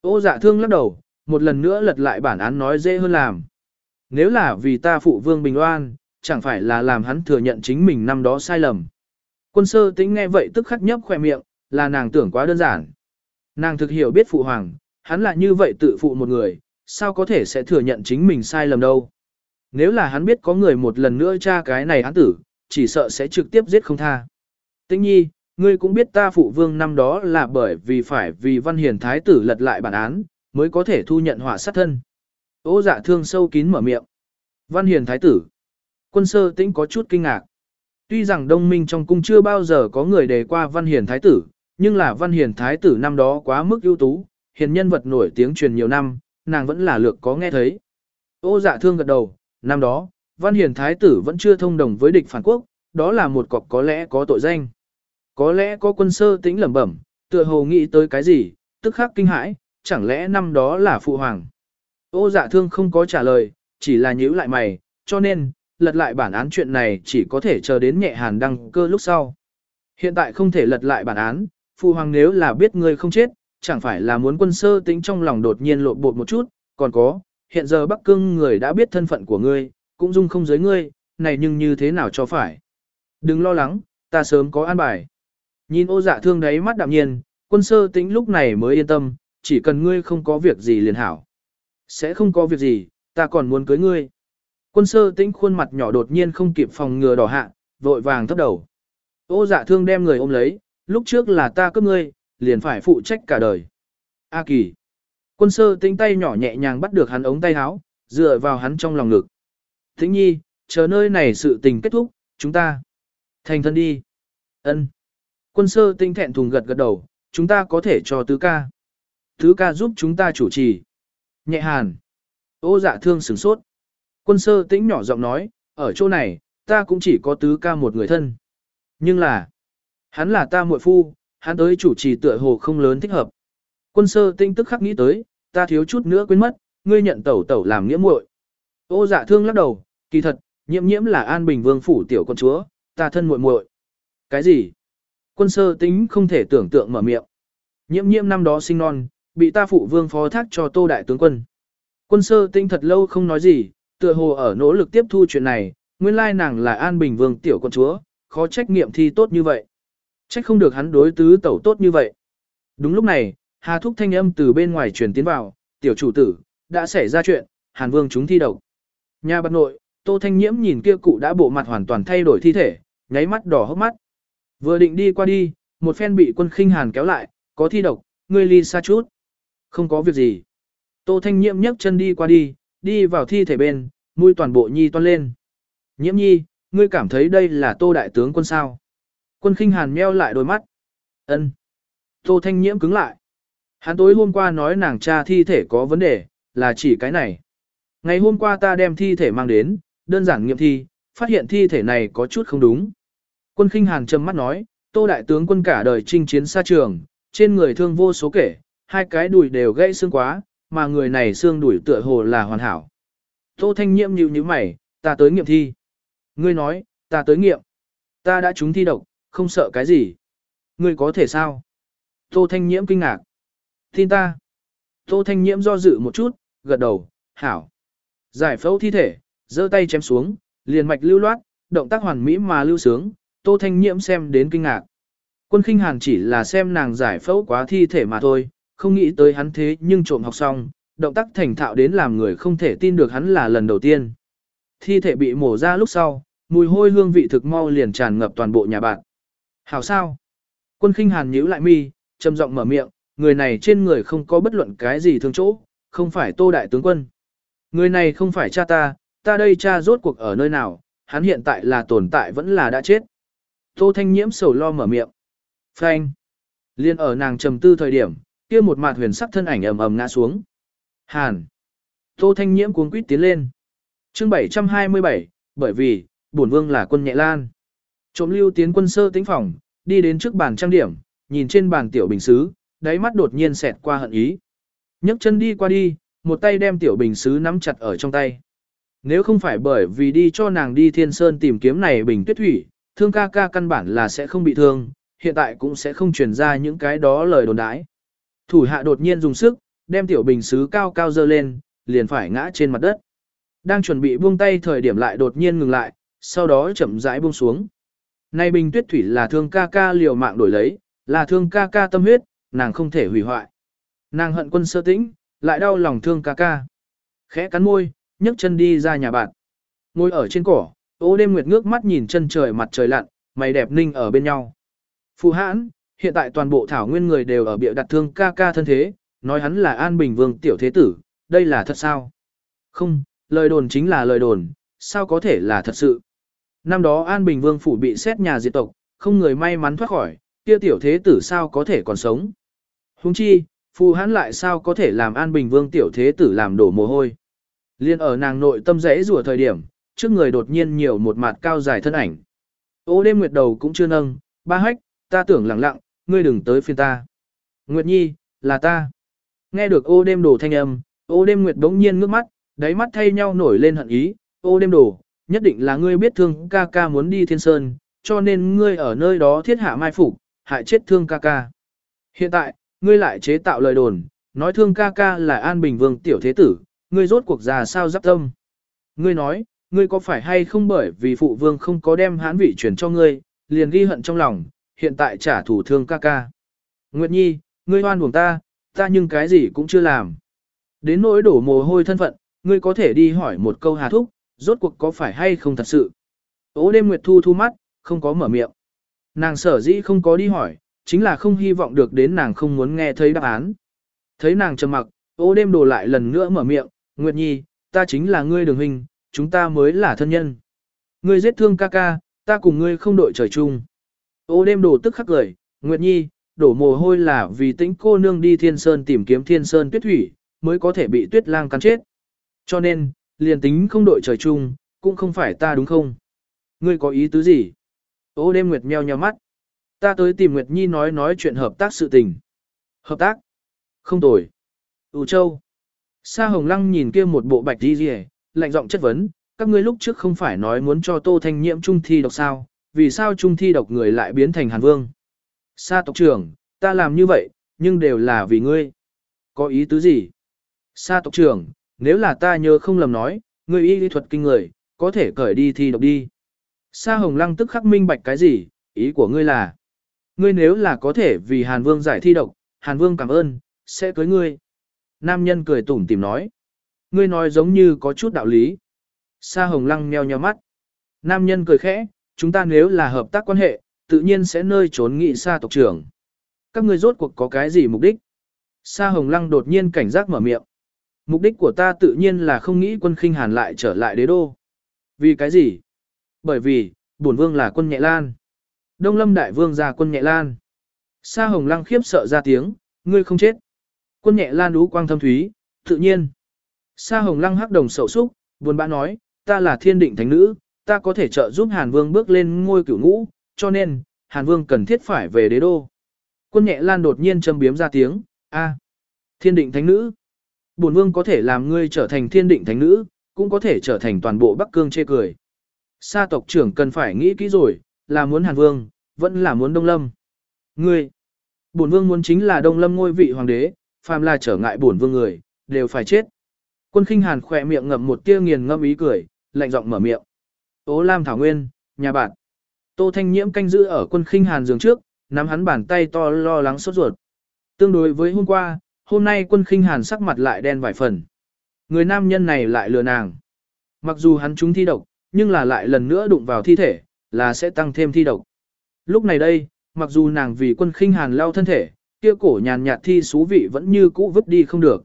Ô dạ thương lắc đầu, một lần nữa lật lại bản án nói dễ hơn làm. Nếu là vì ta phụ vương bình oan, chẳng phải là làm hắn thừa nhận chính mình năm đó sai lầm. Quân sơ tĩnh nghe vậy tức khắc nhấp khỏe miệng, là nàng tưởng quá đơn giản. Nàng thực hiểu biết phụ hoàng, hắn là như vậy tự phụ một người, sao có thể sẽ thừa nhận chính mình sai lầm đâu. Nếu là hắn biết có người một lần nữa tra cái này án tử, chỉ sợ sẽ trực tiếp giết không tha. Tĩnh nhi, ngươi cũng biết ta phụ vương năm đó là bởi vì phải vì văn hiền thái tử lật lại bản án, mới có thể thu nhận họa sát thân. Ô dạ thương sâu kín mở miệng. Văn hiền thái tử. Quân sơ tĩnh có chút kinh ngạc. Tuy rằng đông minh trong cung chưa bao giờ có người đề qua văn hiền thái tử, nhưng là văn hiền thái tử năm đó quá mức ưu tú, hiền nhân vật nổi tiếng truyền nhiều năm, nàng vẫn là lược có nghe thấy. Ô dạ thương gật đầu, năm đó, văn hiền thái tử vẫn chưa thông đồng với địch phản quốc, đó là một cọc có lẽ có tội danh. Có lẽ có quân sơ tĩnh lẩm bẩm, tựa hồ nghĩ tới cái gì, tức khắc kinh hãi, chẳng lẽ năm đó là phụ hoàng. Ô dạ thương không có trả lời, chỉ là nhíu lại mày, cho nên, lật lại bản án chuyện này chỉ có thể chờ đến nhẹ hàn đăng cơ lúc sau. Hiện tại không thể lật lại bản án, phụ hoàng nếu là biết ngươi không chết, chẳng phải là muốn quân sơ tính trong lòng đột nhiên lộ bột một chút, còn có, hiện giờ Bắc Cương người đã biết thân phận của ngươi, cũng dung không giới ngươi, này nhưng như thế nào cho phải. Đừng lo lắng, ta sớm có an bài. Nhìn ô dạ thương đấy mắt đạm nhiên, quân sơ tính lúc này mới yên tâm, chỉ cần ngươi không có việc gì liền hảo. Sẽ không có việc gì, ta còn muốn cưới ngươi. Quân sơ tĩnh khuôn mặt nhỏ đột nhiên không kịp phòng ngừa đỏ hạ, vội vàng thấp đầu. Ô dạ thương đem người ôm lấy, lúc trước là ta cướp ngươi, liền phải phụ trách cả đời. A kỳ. Quân sơ tinh tay nhỏ nhẹ nhàng bắt được hắn ống tay áo, dựa vào hắn trong lòng ngực. Thính nhi, chờ nơi này sự tình kết thúc, chúng ta. Thành thân đi. ân Quân sơ tinh thẹn thùng gật gật đầu, chúng ta có thể cho tứ ca. Tứ ca giúp chúng ta chủ trì. Nhẹ hàn. Ô dạ thương sửng sốt. Quân sơ tĩnh nhỏ giọng nói, ở chỗ này, ta cũng chỉ có tứ ca một người thân. Nhưng là, hắn là ta muội phu, hắn tới chủ trì tựa hồ không lớn thích hợp. Quân sơ tinh tức khắc nghĩ tới, ta thiếu chút nữa quên mất, ngươi nhận tẩu tẩu làm nghĩa muội. Ô dạ thương lắc đầu, kỳ thật, nhiễm nhiễm là an bình vương phủ tiểu con chúa, ta thân muội muội. Cái gì? Quân sơ tính không thể tưởng tượng mở miệng. Nhiễm nhiễm năm đó sinh non, bị ta phụ vương phó thác cho tô đại tướng quân. Quân sơ tinh thật lâu không nói gì, tựa hồ ở nỗ lực tiếp thu chuyện này, nguyên lai nàng là an bình vương tiểu con chúa, khó trách nghiệm thi tốt như vậy. Trách không được hắn đối tứ tẩu tốt như vậy. Đúng lúc này, Hà Thúc thanh âm từ bên ngoài truyền tiến vào, tiểu chủ tử, đã xảy ra chuyện, Hàn Vương chúng thi độc. Nhà bật nội, Tô Thanh Nhiễm nhìn kia cụ đã bộ mặt hoàn toàn thay đổi thi thể, nháy mắt đỏ hốc mắt. Vừa định đi qua đi, một phen bị quân khinh Hàn kéo lại, có thi độc, ngươi ly xa chút. Không có việc gì. Tô Thanh Nhiễm nhấc chân đi qua đi, đi vào thi thể bên, mũi toàn bộ nhi toan lên. Nhiễm nhi, ngươi cảm thấy đây là Tô Đại tướng quân sao? Quân khinh hàn meo lại đôi mắt. ân Tô Thanh Nhiễm cứng lại. Hắn tối hôm qua nói nàng cha thi thể có vấn đề, là chỉ cái này. Ngày hôm qua ta đem thi thể mang đến, đơn giản nghiệm thi, phát hiện thi thể này có chút không đúng. Quân khinh hàn trầm mắt nói, Tô Đại tướng quân cả đời chinh chiến xa trường, trên người thương vô số kể, hai cái đùi đều gãy xương quá, mà người này xương đùi tựa hồ là hoàn hảo. Tô Thanh Nhiễm nhíu nhíu mày, ta tới nghiệm thi. Ngươi nói, ta tới nghiệm. Ta đã trúng thi độc, không sợ cái gì. Ngươi có thể sao? Tô Thanh Nhiễm kinh ngạc. Tin ta. Tô Thanh Nhiễm do dự một chút, gật đầu, hảo. Giải phẫu thi thể, giơ tay chém xuống, liền mạch lưu loát, động tác hoàn mỹ mà lưu sướng, Tô Thanh Nhiễm xem đến kinh ngạc. Quân khinh hàn chỉ là xem nàng giải phẫu quá thi thể mà thôi, không nghĩ tới hắn thế nhưng trộm học xong, động tác thành thạo đến làm người không thể tin được hắn là lần đầu tiên. Thi thể bị mổ ra lúc sau, mùi hôi hương vị thực mau liền tràn ngập toàn bộ nhà bạn. Hảo sao? Quân khinh hàn nhíu lại mi, trầm giọng mở miệng, người này trên người không có bất luận cái gì thương chỗ, không phải tô đại tướng quân. Người này không phải cha ta, ta đây cha rốt cuộc ở nơi nào, hắn hiện tại là tồn tại vẫn là đã chết. Tô thanh nhiễm sầu lo mở miệng. Phanh. Liên ở nàng trầm tư thời điểm, kia một mặt huyền sắc thân ảnh ầm ầm ngã xuống. Hàn. Tô Thanh Nhiễm cuống quýt tiến lên. Chương 727, bởi vì, bổn vương là quân nhẹ lan. Trộm lưu tiến quân sơ tĩnh phòng, đi đến trước bàn trang điểm, nhìn trên bàn tiểu bình xứ, đáy mắt đột nhiên xẹt qua hận ý. nhấc chân đi qua đi, một tay đem tiểu bình xứ nắm chặt ở trong tay. Nếu không phải bởi vì đi cho nàng đi thiên sơn tìm kiếm này bình tuyết thủy, thương ca ca căn bản là sẽ không bị thương, hiện tại cũng sẽ không truyền ra những cái đó lời đồn đãi. Thủ hạ đột nhiên dùng sức, đem tiểu bình xứ cao cao dơ lên, liền phải ngã trên mặt đất. Đang chuẩn bị buông tay thời điểm lại đột nhiên ngừng lại, sau đó chậm rãi buông xuống nay bình tuyết thủy là thương ca ca liều mạng đổi lấy, là thương ca ca tâm huyết, nàng không thể hủy hoại. Nàng hận quân sơ tĩnh, lại đau lòng thương ca ca. Khẽ cắn môi, nhấc chân đi ra nhà bạn. Ngồi ở trên cỏ, ô đêm nguyệt ngước mắt nhìn chân trời mặt trời lặn, mày đẹp ninh ở bên nhau. Phù hãn, hiện tại toàn bộ thảo nguyên người đều ở bịa đặt thương ca ca thân thế, nói hắn là An Bình Vương tiểu thế tử, đây là thật sao? Không, lời đồn chính là lời đồn, sao có thể là thật sự? Năm đó An Bình Vương phủ bị xét nhà diệt tộc, không người may mắn thoát khỏi, kia tiểu thế tử sao có thể còn sống? Huống chi, phù hãn lại sao có thể làm An Bình Vương tiểu thế tử làm đổ mồ hôi? Liên ở nàng nội tâm rẽ rùa thời điểm, trước người đột nhiên nhiều một mặt cao dài thân ảnh. Ô đêm nguyệt đầu cũng chưa nâng, ba hách, ta tưởng lặng lặng, ngươi đừng tới phiên ta. Nguyệt nhi, là ta. Nghe được ô đêm đồ thanh âm, ô đêm nguyệt đống nhiên ngước mắt, đáy mắt thay nhau nổi lên hận ý, ô đêm đồ, nhất định là ngươi biết thương ca ca muốn đi thiên sơn, cho nên ngươi ở nơi đó thiết hạ mai phục, hại chết thương ca ca. Hiện tại, ngươi lại chế tạo lời đồn, nói thương ca ca là an bình vương tiểu thế tử, ngươi rốt cuộc già sao giáp tâm. Ngươi nói, ngươi có phải hay không bởi vì phụ vương không có đem hãn vị chuyển cho ngươi, liền ghi hận trong lòng, hiện tại trả thù thương ca ca. Nguyệt Nhi, ngươi hoan buồng ta, ta nhưng cái gì cũng chưa làm. Đến nỗi đổ mồ hôi thân phận, ngươi có thể đi hỏi một câu hà thúc, rốt cuộc có phải hay không thật sự. Ô đêm Nguyệt Thu thu mắt, không có mở miệng. Nàng sở dĩ không có đi hỏi, chính là không hy vọng được đến nàng không muốn nghe thấy đáp án. Thấy nàng trầm mặc, ô đêm đổ lại lần nữa mở miệng, Nguyệt Nhi, ta chính là ngươi đường hình, chúng ta mới là thân nhân. Ngươi giết thương ca ca, ta cùng ngươi không đội trời chung. Ô đêm đổ tức khắc cười, Nguyệt Nhi, đổ mồ hôi là vì tĩnh cô nương đi thiên sơn tìm kiếm thiên sơn tuyết thủy, mới có thể bị tuyết lang cắn chết. Cho nên, liền tính không đội trời chung, cũng không phải ta đúng không? Ngươi có ý tứ gì? Ô đêm Nguyệt meo nheo mắt. Ta tới tìm Nguyệt Nhi nói nói chuyện hợp tác sự tình. Hợp tác? Không tồi. Ú châu. Sa Hồng Lăng nhìn kia một bộ bạch đi rìa, lạnh giọng chất vấn, các ngươi lúc trước không phải nói muốn cho Tô Thanh nhiễm trung thi độc sao, vì sao trung thi độc người lại biến thành Hàn Vương? Sa tộc trưởng, ta làm như vậy, nhưng đều là vì ngươi. Có ý tứ gì? Sa tộc trưởng, nếu là ta nhớ không lầm nói, ngươi y lý thuật kinh người, có thể cởi đi thì độc đi. Sa Hồng Lăng tức khắc minh bạch cái gì, ý của ngươi là, ngươi nếu là có thể vì Hàn Vương giải thi độc, Hàn Vương cảm ơn, sẽ cưới ngươi. Nam nhân cười tủm tìm nói, ngươi nói giống như có chút đạo lý. Sa Hồng Lăng nheo nheo mắt. Nam nhân cười khẽ, chúng ta nếu là hợp tác quan hệ, tự nhiên sẽ nơi trốn nghị Sa tộc trưởng. Các ngươi rốt cuộc có cái gì mục đích? Sa Hồng Lăng đột nhiên cảnh giác mở miệng. Mục đích của ta tự nhiên là không nghĩ quân khinh hàn lại trở lại đế đô. Vì cái gì? Bởi vì, bổn vương là quân nhẹ lan. Đông lâm đại vương ra quân nhẹ lan. Sa hồng lăng khiếp sợ ra tiếng, ngươi không chết. Quân nhẹ lan đú quang thâm thúy, tự nhiên. Sa hồng lăng hắc đồng sậu súc, buồn bã nói, ta là thiên định thánh nữ, ta có thể trợ giúp Hàn Vương bước lên ngôi cửu ngũ, cho nên, Hàn Vương cần thiết phải về đế đô. Quân nhẹ lan đột nhiên châm biếm ra tiếng, a, thiên định thánh nữ. Bổn Vương có thể làm ngươi trở thành thiên định thánh nữ, cũng có thể trở thành toàn bộ Bắc Cương chê cười. Sa tộc trưởng cần phải nghĩ kỹ rồi, là muốn Hàn Vương, vẫn là muốn Đông Lâm. Ngươi, bổn vương muốn chính là Đông Lâm ngôi vị hoàng đế, phàm là trở ngại bổn vương người, đều phải chết. Quân khinh Hàn khỏe miệng ngậm một tia nghiền ngâm ý cười, lạnh giọng mở miệng. Ô Lam Thảo Nguyên, nhà bạn. Tô Thanh Nhiễm canh giữ ở quân khinh Hàn giường trước, nắm hắn bàn tay to lo lắng sốt ruột. Tương đối với hôm qua, hôm nay quân khinh Hàn sắc mặt lại đen vài phần. Người nam nhân này lại lừa nàng. Mặc dù hắn trúng thi độc, nhưng là lại lần nữa đụng vào thi thể, là sẽ tăng thêm thi độc. Lúc này đây, mặc dù nàng vì quân khinh hàn lao thân thể, kia cổ nhàn nhạt thi xú vị vẫn như cũ vứt đi không được.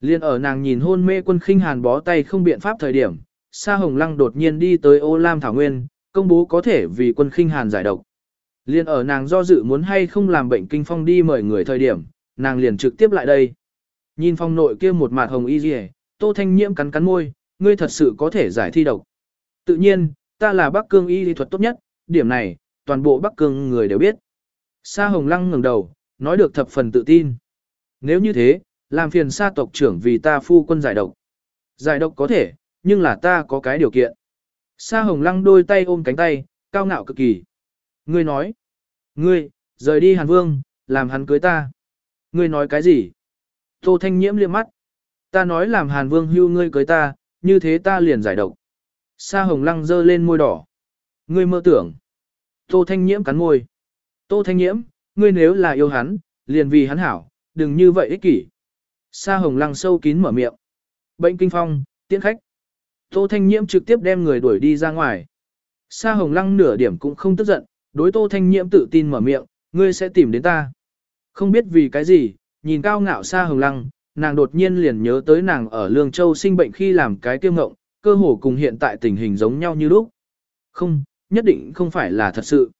Liên ở nàng nhìn hôn mê quân khinh hàn bó tay không biện pháp thời điểm, Sa Hồng Lăng đột nhiên đi tới ô Lam Thảo Nguyên, công bố có thể vì quân khinh hàn giải độc. Liên ở nàng do dự muốn hay không làm bệnh kinh phong đi mời người thời điểm, nàng liền trực tiếp lại đây. Nhìn phong nội kia một mặt hồng y dì tô thanh nhiễm cắn cắn môi, ngươi thật sự có thể giải thi độc. Tự nhiên, ta là Bắc Cương y lý thuật tốt nhất, điểm này, toàn bộ Bắc Cương người đều biết. Sa Hồng Lăng ngẩng đầu, nói được thập phần tự tin. Nếu như thế, làm phiền sa tộc trưởng vì ta phu quân giải độc. Giải độc có thể, nhưng là ta có cái điều kiện. Sa Hồng Lăng đôi tay ôm cánh tay, cao ngạo cực kỳ. Ngươi nói, ngươi, rời đi Hàn Vương, làm hắn cưới ta. Ngươi nói cái gì? Tô Thanh Nhiễm liếc mắt. Ta nói làm Hàn Vương hưu ngươi cưới ta, như thế ta liền giải độc. Sa hồng lăng dơ lên môi đỏ. Ngươi mơ tưởng. Tô thanh nhiễm cắn môi. Tô thanh nhiễm, ngươi nếu là yêu hắn, liền vì hắn hảo, đừng như vậy ích kỷ. Sa hồng lăng sâu kín mở miệng. Bệnh kinh phong, tiễn khách. Tô Thanh Nhiễm trực tiếp đem người đuổi đi ra ngoài. Sa hồng lăng nửa điểm cũng không tức giận, đối Tô Thanh Nhiễm tự tin mở miệng, ngươi sẽ tìm đến ta. Không biết vì cái gì, nhìn cao ngạo xa hồng lăng, nàng đột nhiên liền nhớ tới nàng ở Lương Châu sinh bệnh khi làm cái kiêu ngộng, cơ hồ cùng hiện tại tình hình giống nhau như lúc. Không, nhất định không phải là thật sự.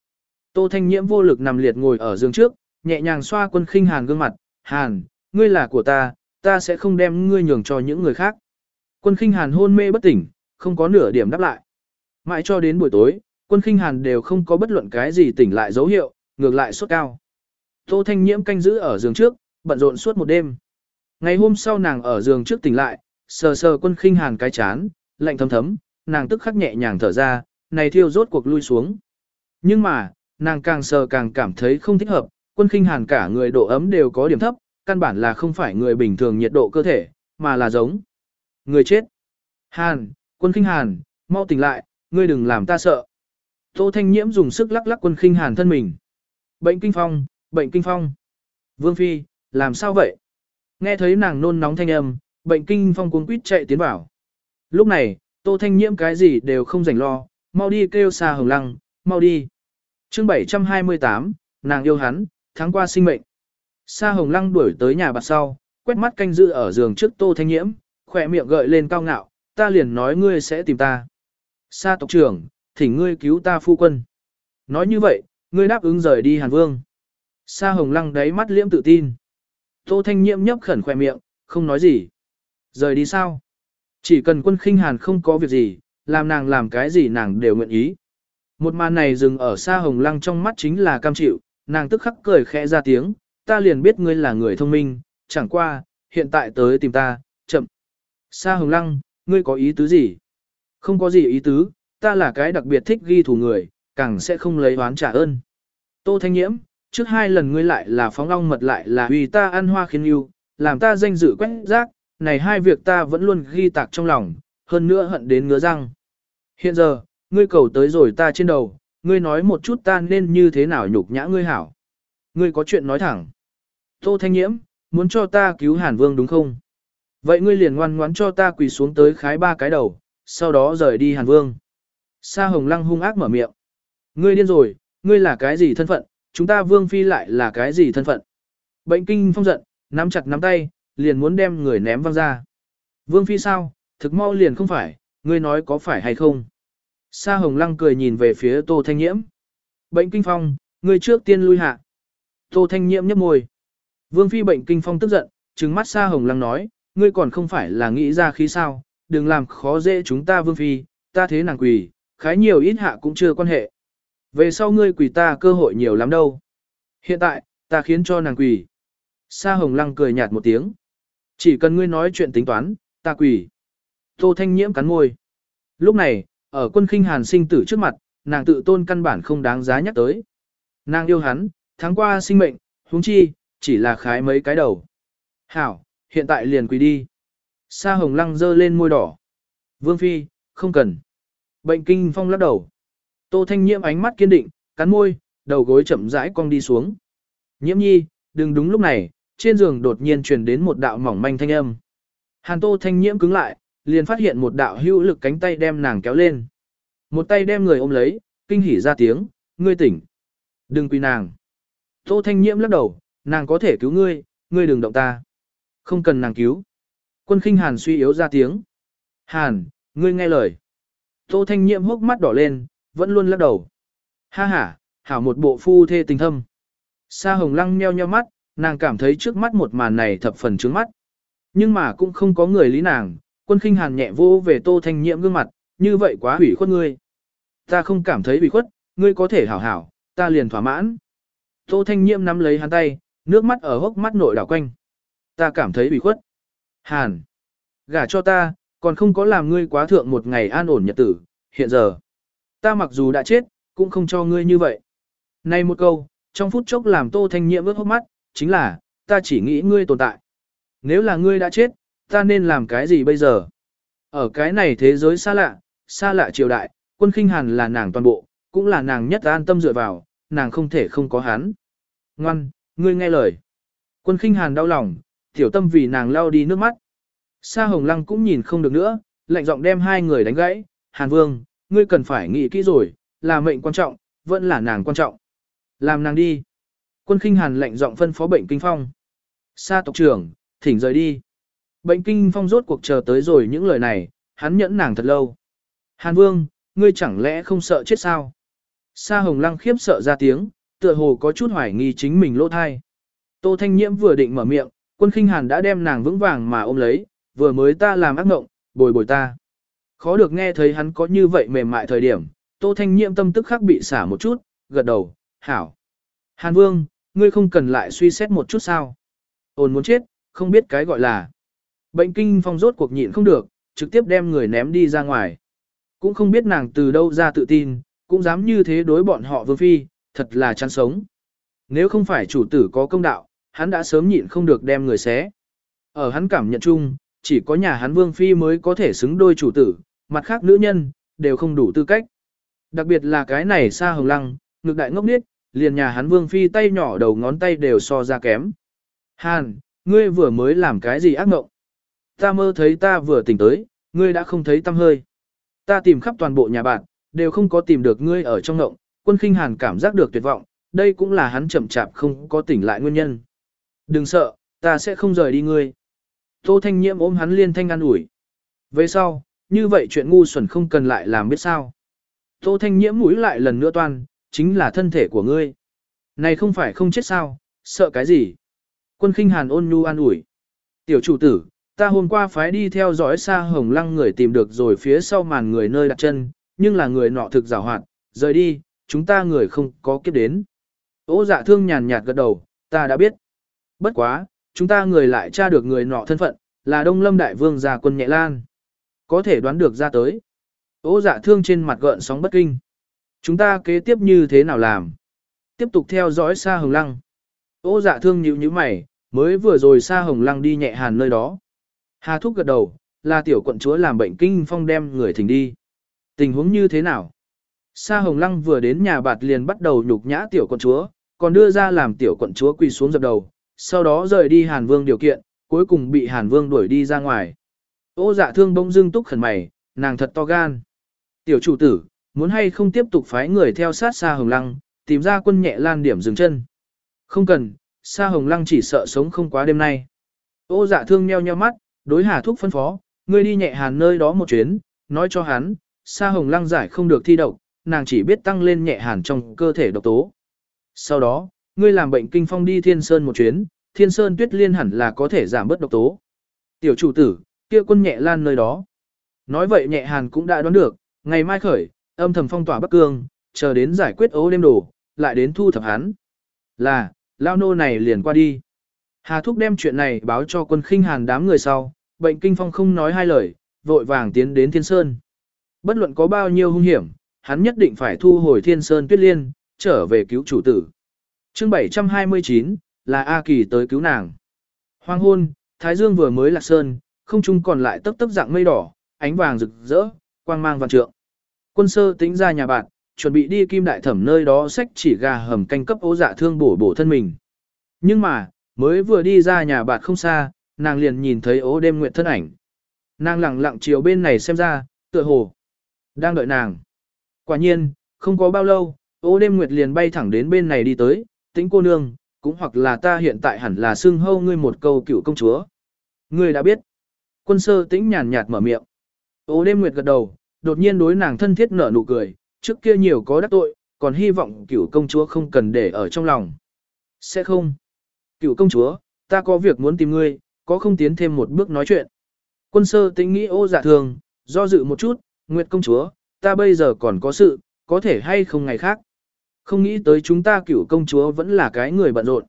Tô Thanh Nhiễm vô lực nằm liệt ngồi ở giường trước, nhẹ nhàng xoa quân khinh hàn gương mặt, hàn, ngươi là của ta, ta sẽ không đem ngươi nhường cho những người khác. Quân khinh hàn hôn mê bất tỉnh, không có nửa điểm đáp lại. Mãi cho đến buổi tối, quân khinh hàn đều không có bất luận cái gì tỉnh lại dấu hiệu, ngược lại sốt cao. Tô Thanh Nhiễm canh giữ ở giường trước, bận rộn suốt một đêm. Ngày hôm sau nàng ở giường trước tỉnh lại, sờ sờ quân khinh hàn cái chán, lạnh thấm thấm, nàng tức khắc nhẹ nhàng thở ra, này thiêu rốt cuộc lui xuống. Nhưng mà, nàng càng sờ càng cảm thấy không thích hợp, quân khinh hàn cả người độ ấm đều có điểm thấp, căn bản là không phải người bình thường nhiệt độ cơ thể, mà là giống người chết. Hàn, quân khinh hàn, mau tỉnh lại, ngươi đừng làm ta sợ. Tô Thanh Nhiễm dùng sức lắc lắc quân khinh hàn thân mình. Bệnh kinh phong, bệnh kinh phong. Vương Phi, làm sao vậy? Nghe thấy nàng nôn nóng thanh âm, bệnh kinh phong cuống quýt chạy tiến vào. Lúc này, Tô Thanh Nhiễm cái gì đều không rảnh lo, mau đi kêu xa hồng lăng, mau đi. chương 728, nàng yêu hắn, tháng qua sinh mệnh. Sa hồng lăng đuổi tới nhà bạc sau, quét mắt canh giữ ở giường trước Tô Thanh Nhiễm, khỏe miệng gợi lên cao ngạo, ta liền nói ngươi sẽ tìm ta. Sa tộc trưởng, thỉnh ngươi cứu ta phu quân. Nói như vậy, ngươi đáp ứng rời đi Hàn Vương. Sa hồng lăng đáy mắt liễm tự tin. Tô Thanh Nhiễm nhấp khẩn khỏe miệng, không nói gì. Rời đi sao? Chỉ cần quân khinh hàn không có việc gì, làm nàng làm cái gì nàng đều nguyện ý. Một màn này dừng ở xa hồng lăng trong mắt chính là cam chịu, nàng tức khắc cười khẽ ra tiếng, ta liền biết ngươi là người thông minh, chẳng qua, hiện tại tới tìm ta, chậm. Sa hồng lăng, ngươi có ý tứ gì? Không có gì ý tứ, ta là cái đặc biệt thích ghi thủ người, càng sẽ không lấy oán trả ơn. Tô Thanh Nhiễm, trước hai lần ngươi lại là phóng long mật lại là vì ta ăn hoa khiến yêu, làm ta danh dự quét rác, này hai việc ta vẫn luôn ghi tạc trong lòng, hơn nữa hận đến ngứa răng. Hiện giờ, ngươi cầu tới rồi ta trên đầu, ngươi nói một chút ta nên như thế nào nhục nhã ngươi hảo. Ngươi có chuyện nói thẳng. Tô Thanh Nhiễm, muốn cho ta cứu Hàn Vương đúng không? Vậy ngươi liền ngoan ngoãn cho ta quỳ xuống tới khái ba cái đầu, sau đó rời đi Hàn Vương. Sa Hồng Lăng hung ác mở miệng. Ngươi điên rồi, ngươi là cái gì thân phận, chúng ta Vương Phi lại là cái gì thân phận? Bệnh kinh phong giận, nắm chặt nắm tay, liền muốn đem người ném văng ra. Vương Phi sao, thực mau liền không phải, ngươi nói có phải hay không? Sa Hồng Lăng cười nhìn về phía Tô Thanh Nhiễm. Bệnh kinh phong, ngươi trước tiên lui hạ. Tô Thanh Nhiễm nhấp môi. Vương Phi bệnh kinh phong tức giận, trừng mắt Sa Hồng Lăng nói, ngươi còn không phải là nghĩ ra khí sao, đừng làm khó dễ chúng ta Vương Phi, ta thế nàng quỳ, khái nhiều ít hạ cũng chưa quan hệ. Về sau ngươi quỳ ta cơ hội nhiều lắm đâu. Hiện tại, ta khiến cho nàng quỳ. Sa Hồng Lăng cười nhạt một tiếng. Chỉ cần ngươi nói chuyện tính toán, ta quỳ. Tô Thanh Nhiễm cắn môi. Lúc này, ở quân khinh hàn sinh tử trước mặt, nàng tự tôn căn bản không đáng giá nhắc tới. Nàng yêu hắn, tháng qua sinh mệnh, huống chi, chỉ là khái mấy cái đầu. Hảo, hiện tại liền quỳ đi. Sa hồng lăng dơ lên môi đỏ. Vương Phi, không cần. Bệnh kinh phong lắc đầu. Tô Thanh Nhiễm ánh mắt kiên định, cắn môi, đầu gối chậm rãi cong đi xuống. Nhiễm nhi, đừng đúng lúc này, trên giường đột nhiên truyền đến một đạo mỏng manh thanh âm. Hàn Tô Thanh Nhiễm cứng lại, liền phát hiện một đạo hữu lực cánh tay đem nàng kéo lên. Một tay đem người ôm lấy, kinh hỉ ra tiếng, ngươi tỉnh. Đừng quỳ nàng. Tô Thanh Nhiễm lắc đầu, nàng có thể cứu ngươi, ngươi đừng động ta. Không cần nàng cứu. Quân khinh Hàn suy yếu ra tiếng. Hàn, ngươi nghe lời. Tô Thanh Nhiễm hốc mắt đỏ lên, vẫn luôn lắc đầu. Ha ha, hảo một bộ phu thê tình thâm. Sa hồng lăng nheo nheo mắt, nàng cảm thấy trước mắt một màn này thập phần trướng mắt. Nhưng mà cũng không có người lý nàng, quân khinh hàn nhẹ vô về tô thanh nhiễm gương mặt, như vậy quá hủy khuất ngươi. Ta không cảm thấy hủy khuất, ngươi có thể hảo hảo, ta liền thỏa mãn. Tô thanh nhiễm nắm lấy hắn tay, nước mắt ở hốc mắt nội đảo quanh. Ta cảm thấy hủy khuất. Hàn, gả cho ta, còn không có làm ngươi quá thượng một ngày an ổn nhật tử, hiện giờ. Ta mặc dù đã chết, cũng không cho ngươi như vậy. Này một câu, trong phút chốc làm tô thanh nhiệm ướt hốc mắt, chính là, ta chỉ nghĩ ngươi tồn tại. Nếu là ngươi đã chết, ta nên làm cái gì bây giờ? Ở cái này thế giới xa lạ, xa lạ triều đại, quân khinh hàn là nàng toàn bộ, cũng là nàng nhất an tâm dựa vào, nàng không thể không có hắn. Ngoan, ngươi nghe lời. Quân khinh hàn đau lòng, Tiểu tâm vì nàng lao đi nước mắt. Sa Hồng Lăng cũng nhìn không được nữa, lạnh giọng đem hai người đánh gãy. Hàn Vương, ngươi cần phải nghĩ kỹ rồi, là mệnh quan trọng, vẫn là nàng quan trọng. Làm nàng đi. Quân khinh Hàn lệnh giọng phân phó bệnh kinh phong. Sa tộc trưởng, thỉnh rời đi. Bệnh kinh phong rốt cuộc chờ tới rồi những lời này, hắn nhẫn nàng thật lâu. Hàn Vương, ngươi chẳng lẽ không sợ chết sao? Sa Hồng Lăng khiếp sợ ra tiếng, tựa hồ có chút hoài nghi chính mình lỗ thai. Tô Thanh Nhiễm vừa định mở miệng, quân khinh hàn đã đem nàng vững vàng mà ôm lấy, vừa mới ta làm ác mộng, bồi bồi ta. Khó được nghe thấy hắn có như vậy mềm mại thời điểm, Tô Thanh nhiệm tâm tức khắc bị xả một chút, gật đầu, hảo. Hàn Vương, ngươi không cần lại suy xét một chút sao. Ôn muốn chết, không biết cái gọi là. Bệnh kinh phong rốt cuộc nhịn không được, trực tiếp đem người ném đi ra ngoài. Cũng không biết nàng từ đâu ra tự tin, cũng dám như thế đối bọn họ vương phi, thật là chán sống. Nếu không phải chủ tử có công đạo, hắn đã sớm nhịn không được đem người xé. Ở hắn cảm nhận chung, chỉ có nhà hắn vương phi mới có thể xứng đôi chủ tử, mặt khác nữ nhân, đều không đủ tư cách. Đặc biệt là cái này xa hồng lăng, ngực đại ngốc niết, liền nhà hắn vương phi tay nhỏ đầu ngón tay đều so ra kém. Hàn, ngươi vừa mới làm cái gì ác mộng? Ta mơ thấy ta vừa tỉnh tới, ngươi đã không thấy tâm hơi. Ta tìm khắp toàn bộ nhà bạn, đều không có tìm được ngươi ở trong ngộng, quân khinh hàn cảm giác được tuyệt vọng, đây cũng là hắn chậm chạp không có tỉnh lại nguyên nhân. Đừng sợ, ta sẽ không rời đi ngươi. Tô Thanh Nhiễm ôm hắn liên thanh an ủi. Về sau, như vậy chuyện ngu xuẩn không cần lại làm biết sao. Tô Thanh Nhiễm mũi lại lần nữa toan, chính là thân thể của ngươi. Này không phải không chết sao, sợ cái gì? Quân khinh hàn ôn nhu an ủi. Tiểu chủ tử, ta hôm qua phái đi theo dõi xa hồng lăng người tìm được rồi phía sau màn người nơi đặt chân, nhưng là người nọ thực rào hoạt, rời đi, chúng ta người không có kiếp đến. Ô dạ thương nhàn nhạt gật đầu, ta đã biết. Bất quá, chúng ta người lại tra được người nọ thân phận, là Đông Lâm Đại Vương gia quân nhẹ lan. Có thể đoán được ra tới. Ô dạ thương trên mặt gợn sóng bất kinh. Chúng ta kế tiếp như thế nào làm? Tiếp tục theo dõi xa hồng lăng. Ô dạ thương nhíu nhíu mày, mới vừa rồi xa hồng lăng đi nhẹ hàn nơi đó. Hà thúc gật đầu, là tiểu quận chúa làm bệnh kinh phong đem người thỉnh đi. Tình huống như thế nào? Sa Hồng Lăng vừa đến nhà bạt liền bắt đầu nhục nhã tiểu quận chúa, còn đưa ra làm tiểu quận chúa quỳ xuống dập đầu, sau đó rời đi Hàn Vương điều kiện, cuối cùng bị Hàn Vương đuổi đi ra ngoài. Ô dạ thương bỗng dưng túc khẩn mày, nàng thật to gan. Tiểu chủ tử, muốn hay không tiếp tục phái người theo sát Sa Hồng Lăng, tìm ra quân nhẹ lan điểm dừng chân. Không cần, Sa Hồng Lăng chỉ sợ sống không quá đêm nay. Ô dạ thương nheo nheo mắt, đối Hà Thúc phân phó, ngươi đi nhẹ hàn nơi đó một chuyến, nói cho hắn, Sa Hồng Lăng giải không được thi độc, nàng chỉ biết tăng lên nhẹ hàn trong cơ thể độc tố. Sau đó, ngươi làm bệnh kinh phong đi Thiên Sơn một chuyến, Thiên Sơn tuyết liên hẳn là có thể giảm bớt độc tố. Tiểu chủ tử, kia quân nhẹ lan nơi đó. Nói vậy nhẹ hàn cũng đã đoán được, ngày mai khởi, âm thầm phong tỏa Bắc Cương, chờ đến giải quyết ố đêm đồ, lại đến thu thập hắn. Là, lao nô này liền qua đi. Hà Thúc đem chuyện này báo cho quân khinh hàn đám người sau, bệnh kinh phong không nói hai lời, vội vàng tiến đến Thiên Sơn. Bất luận có bao nhiêu hung hiểm, hắn nhất định phải thu hồi Thiên Sơn Tuyết Liên, trở về cứu chủ tử. chương 729, là A Kỳ tới cứu nàng. Hoang hôn, Thái Dương vừa mới lạc sơn, không trung còn lại tấp tấp dạng mây đỏ, ánh vàng rực rỡ, quang mang vạn trượng. Quân sơ tính ra nhà bạn, chuẩn bị đi kim đại thẩm nơi đó xách chỉ gà hầm canh cấp ố dạ thương bổ bổ thân mình. Nhưng mà, mới vừa đi ra nhà bạn không xa, nàng liền nhìn thấy ố đêm nguyện thân ảnh. Nàng lặng lặng chiều bên này xem ra, tựa hồ. Đang đợi nàng. Quả nhiên, không có bao lâu, ô đêm nguyệt liền bay thẳng đến bên này đi tới, tính cô nương, cũng hoặc là ta hiện tại hẳn là xưng hâu ngươi một câu cựu công chúa. Ngươi đã biết. Quân sơ tĩnh nhàn nhạt mở miệng. Ô đêm nguyệt gật đầu, đột nhiên đối nàng thân thiết nở nụ cười, trước kia nhiều có đắc tội, còn hy vọng cựu công chúa không cần để ở trong lòng. Sẽ không. Cựu công chúa, ta có việc muốn tìm ngươi, có không tiến thêm một bước nói chuyện. Quân sơ tĩnh nghĩ ô dạ thường, do dự một chút, Nguyệt công chúa, ta bây giờ còn có sự, có thể hay không ngày khác. Không nghĩ tới chúng ta cửu công chúa vẫn là cái người bận rộn.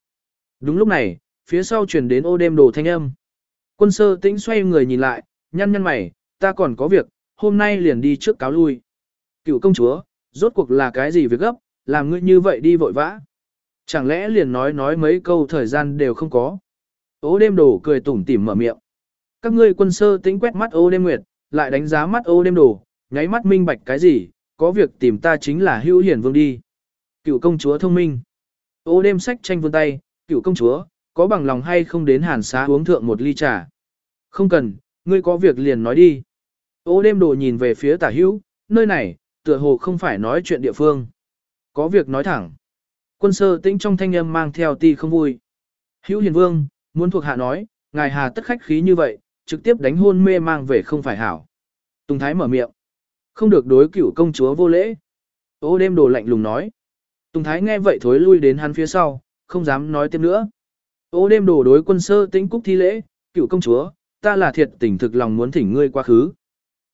Đúng lúc này, phía sau truyền đến ô đêm đồ thanh âm. Quân sơ tĩnh xoay người nhìn lại, nhăn nhăn mày, ta còn có việc, hôm nay liền đi trước cáo lui. Cựu công chúa, rốt cuộc là cái gì việc gấp, làm ngươi như vậy đi vội vã. Chẳng lẽ liền nói nói mấy câu thời gian đều không có. Ô đêm đồ cười tủm tỉm mở miệng. Các ngươi quân sơ tĩnh quét mắt ô đêm nguyệt, lại đánh giá mắt ô đêm đồ, nháy mắt minh bạch cái gì, có việc tìm ta chính là hữu hiển vương đi. Cựu công chúa thông minh. Ô đêm sách tranh vươn tay, cựu công chúa, có bằng lòng hay không đến hàn xá uống thượng một ly trà. Không cần, ngươi có việc liền nói đi. Ô đêm đồ nhìn về phía tả hữu, nơi này, tựa hồ không phải nói chuyện địa phương. Có việc nói thẳng. Quân sơ tĩnh trong thanh âm mang theo ti không vui. Hữu hiền vương, muốn thuộc hạ nói, ngài hà tất khách khí như vậy, trực tiếp đánh hôn mê mang về không phải hảo. Tùng Thái mở miệng. Không được đối cửu công chúa vô lễ. Ô đêm đồ lạnh lùng nói. Tùng Thái nghe vậy thối lui đến hắn phía sau, không dám nói tiếp nữa. Ô đêm đổ đối quân sơ tĩnh cúc thi lễ, cựu công chúa, ta là thiệt tình thực lòng muốn thỉnh ngươi quá khứ.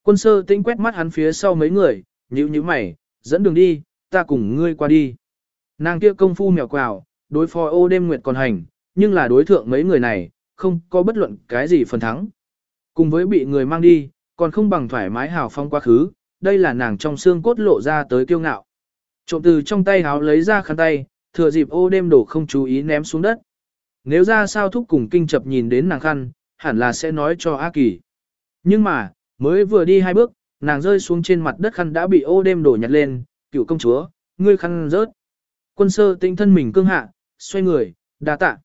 Quân sơ tĩnh quét mắt hắn phía sau mấy người, nhíu nhíu mày, dẫn đường đi, ta cùng ngươi qua đi. Nàng kia công phu mèo quào, đối phó ô đêm nguyệt còn hành, nhưng là đối thượng mấy người này, không có bất luận cái gì phần thắng. Cùng với bị người mang đi, còn không bằng thoải mái hào phong quá khứ, đây là nàng trong xương cốt lộ ra tới kiêu ngạo. Trộm từ trong tay háo lấy ra khăn tay, thừa dịp ô đêm đổ không chú ý ném xuống đất. Nếu ra sao thúc cùng kinh chập nhìn đến nàng khăn, hẳn là sẽ nói cho A Kỳ. Nhưng mà, mới vừa đi hai bước, nàng rơi xuống trên mặt đất khăn đã bị ô đêm đổ nhặt lên, cựu công chúa, ngươi khăn rớt. Quân sơ tinh thân mình cương hạ, xoay người, đa tạ.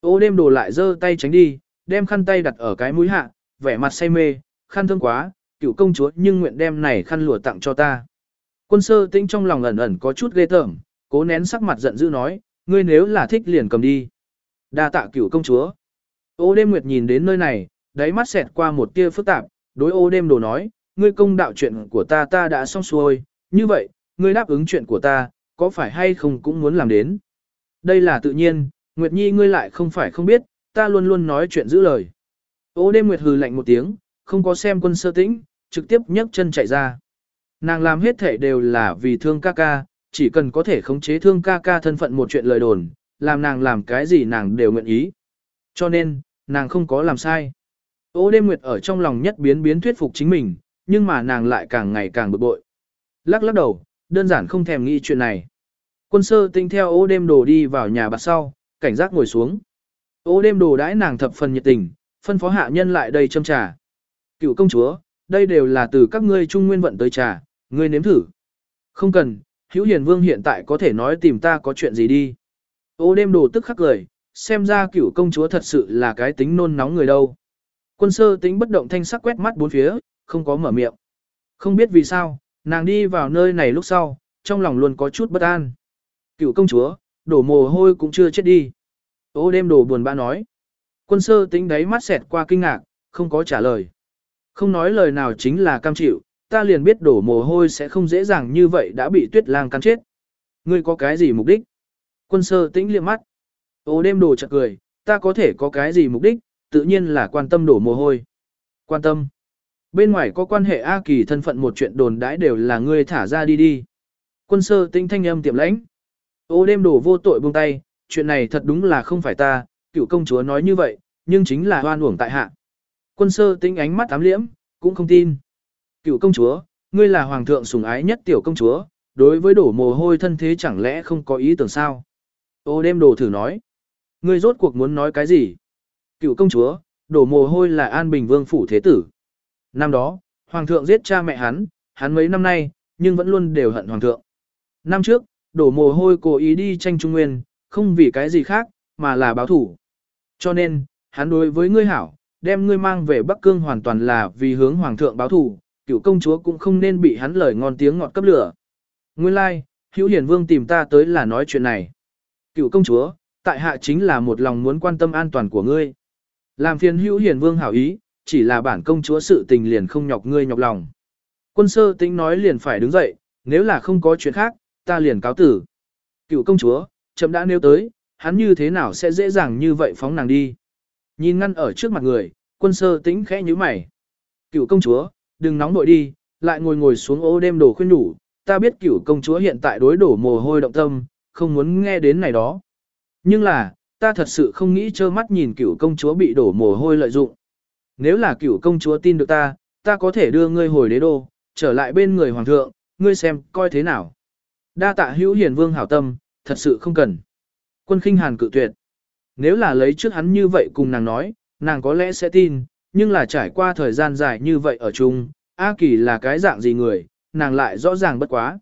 Ô đêm đổ lại giơ tay tránh đi, đem khăn tay đặt ở cái mũi hạ, vẻ mặt say mê, khăn thương quá, cựu công chúa nhưng nguyện đem này khăn lụa tặng cho ta. Quân sơ tinh trong lòng ẩn ẩn có chút ghê tởm, cố nén sắc mặt giận dữ nói, ngươi nếu là thích liền cầm đi. Đa tạ cựu công chúa. Ô đêm nguyệt nhìn đến nơi này, đáy mắt xẹt qua một tia phức tạp, đối ô đêm đồ nói, ngươi công đạo chuyện của ta ta đã xong xuôi, như vậy, ngươi đáp ứng chuyện của ta, có phải hay không cũng muốn làm đến. Đây là tự nhiên, Nguyệt Nhi ngươi lại không phải không biết, ta luôn luôn nói chuyện giữ lời. Ô đêm Nguyệt hừ lạnh một tiếng, không có xem quân sơ tĩnh, trực tiếp nhấc chân chạy ra. Nàng làm hết thể đều là vì thương ca ca, chỉ cần có thể khống chế thương ca ca thân phận một chuyện lời đồn, làm nàng làm cái gì nàng đều nguyện ý. Cho nên, nàng không có làm sai. Ô đêm nguyệt ở trong lòng nhất biến biến thuyết phục chính mình, nhưng mà nàng lại càng ngày càng bực bội. Lắc lắc đầu, đơn giản không thèm nghĩ chuyện này. Quân sơ tinh theo ô đêm đồ đi vào nhà bạc sau, cảnh giác ngồi xuống. Ô đêm đồ đãi nàng thập phần nhiệt tình, phân phó hạ nhân lại đây châm trà. Cựu công chúa, đây đều là từ các ngươi trung nguyên vận tới trà, ngươi nếm thử. Không cần, hữu hiền vương hiện tại có thể nói tìm ta có chuyện gì đi. Ô đêm đồ tức khắc cười, xem ra cựu công chúa thật sự là cái tính nôn nóng người đâu. Quân sơ tính bất động thanh sắc quét mắt bốn phía, không có mở miệng. Không biết vì sao, nàng đi vào nơi này lúc sau, trong lòng luôn có chút bất an. Cựu công chúa, đổ mồ hôi cũng chưa chết đi. Ô đêm đồ buồn bã nói. Quân sơ tính đáy mắt xẹt qua kinh ngạc, không có trả lời. Không nói lời nào chính là cam chịu, ta liền biết đổ mồ hôi sẽ không dễ dàng như vậy đã bị tuyết lang cắn chết. Ngươi có cái gì mục đích? Quân sơ tĩnh liếc mắt. Ô đêm đồ chợt cười, ta có thể có cái gì mục đích, tự nhiên là quan tâm đổ mồ hôi. Quan tâm. Bên ngoài có quan hệ A kỳ thân phận một chuyện đồn đãi đều là ngươi thả ra đi đi. Quân sơ tĩnh thanh âm tiệm lãnh. Ô đêm đổ vô tội buông tay, chuyện này thật đúng là không phải ta, cựu công chúa nói như vậy, nhưng chính là hoan uổng tại hạ. Quân sơ tĩnh ánh mắt ám liễm, cũng không tin. Cựu công chúa, ngươi là hoàng thượng sủng ái nhất tiểu công chúa, đối với đổ mồ hôi thân thế chẳng lẽ không có ý tưởng sao? Ô đêm đồ thử nói. Ngươi rốt cuộc muốn nói cái gì? Cựu công chúa, đổ mồ hôi là an bình vương phủ thế tử. Năm đó, hoàng thượng giết cha mẹ hắn, hắn mấy năm nay, nhưng vẫn luôn đều hận hoàng thượng. Năm trước, đổ mồ hôi cố ý đi tranh trung nguyên, không vì cái gì khác, mà là báo thủ. Cho nên, hắn đối với ngươi hảo, đem ngươi mang về Bắc Cương hoàn toàn là vì hướng hoàng thượng báo thủ, cựu công chúa cũng không nên bị hắn lời ngon tiếng ngọt cấp lửa. Nguyên lai, like, hữu hiển vương tìm ta tới là nói chuyện này. Cựu công chúa, tại hạ chính là một lòng muốn quan tâm an toàn của ngươi. Làm phiền hữu hiền vương hảo ý, chỉ là bản công chúa sự tình liền không nhọc ngươi nhọc lòng. Quân sơ tính nói liền phải đứng dậy, nếu là không có chuyện khác, ta liền cáo tử. Cựu công chúa, chậm đã nêu tới, hắn như thế nào sẽ dễ dàng như vậy phóng nàng đi. Nhìn ngăn ở trước mặt người, quân sơ tính khẽ như mày. Cựu công chúa, đừng nóng nội đi, lại ngồi ngồi xuống ô đêm đổ khuyên đủ, ta biết cựu công chúa hiện tại đối đổ mồ hôi động tâm, không muốn nghe đến này đó. Nhưng là, ta thật sự không nghĩ trơ mắt nhìn cựu công chúa bị đổ mồ hôi lợi dụng. Nếu là cựu công chúa tin được ta, ta có thể đưa ngươi hồi đế đô, trở lại bên người hoàng thượng, ngươi xem, coi thế nào. Đa tạ hữu hiền vương hảo tâm, thật sự không cần. Quân khinh hàn cự tuyệt. Nếu là lấy trước hắn như vậy cùng nàng nói, nàng có lẽ sẽ tin, nhưng là trải qua thời gian dài như vậy ở chung, A Kỳ là cái dạng gì người, nàng lại rõ ràng bất quá.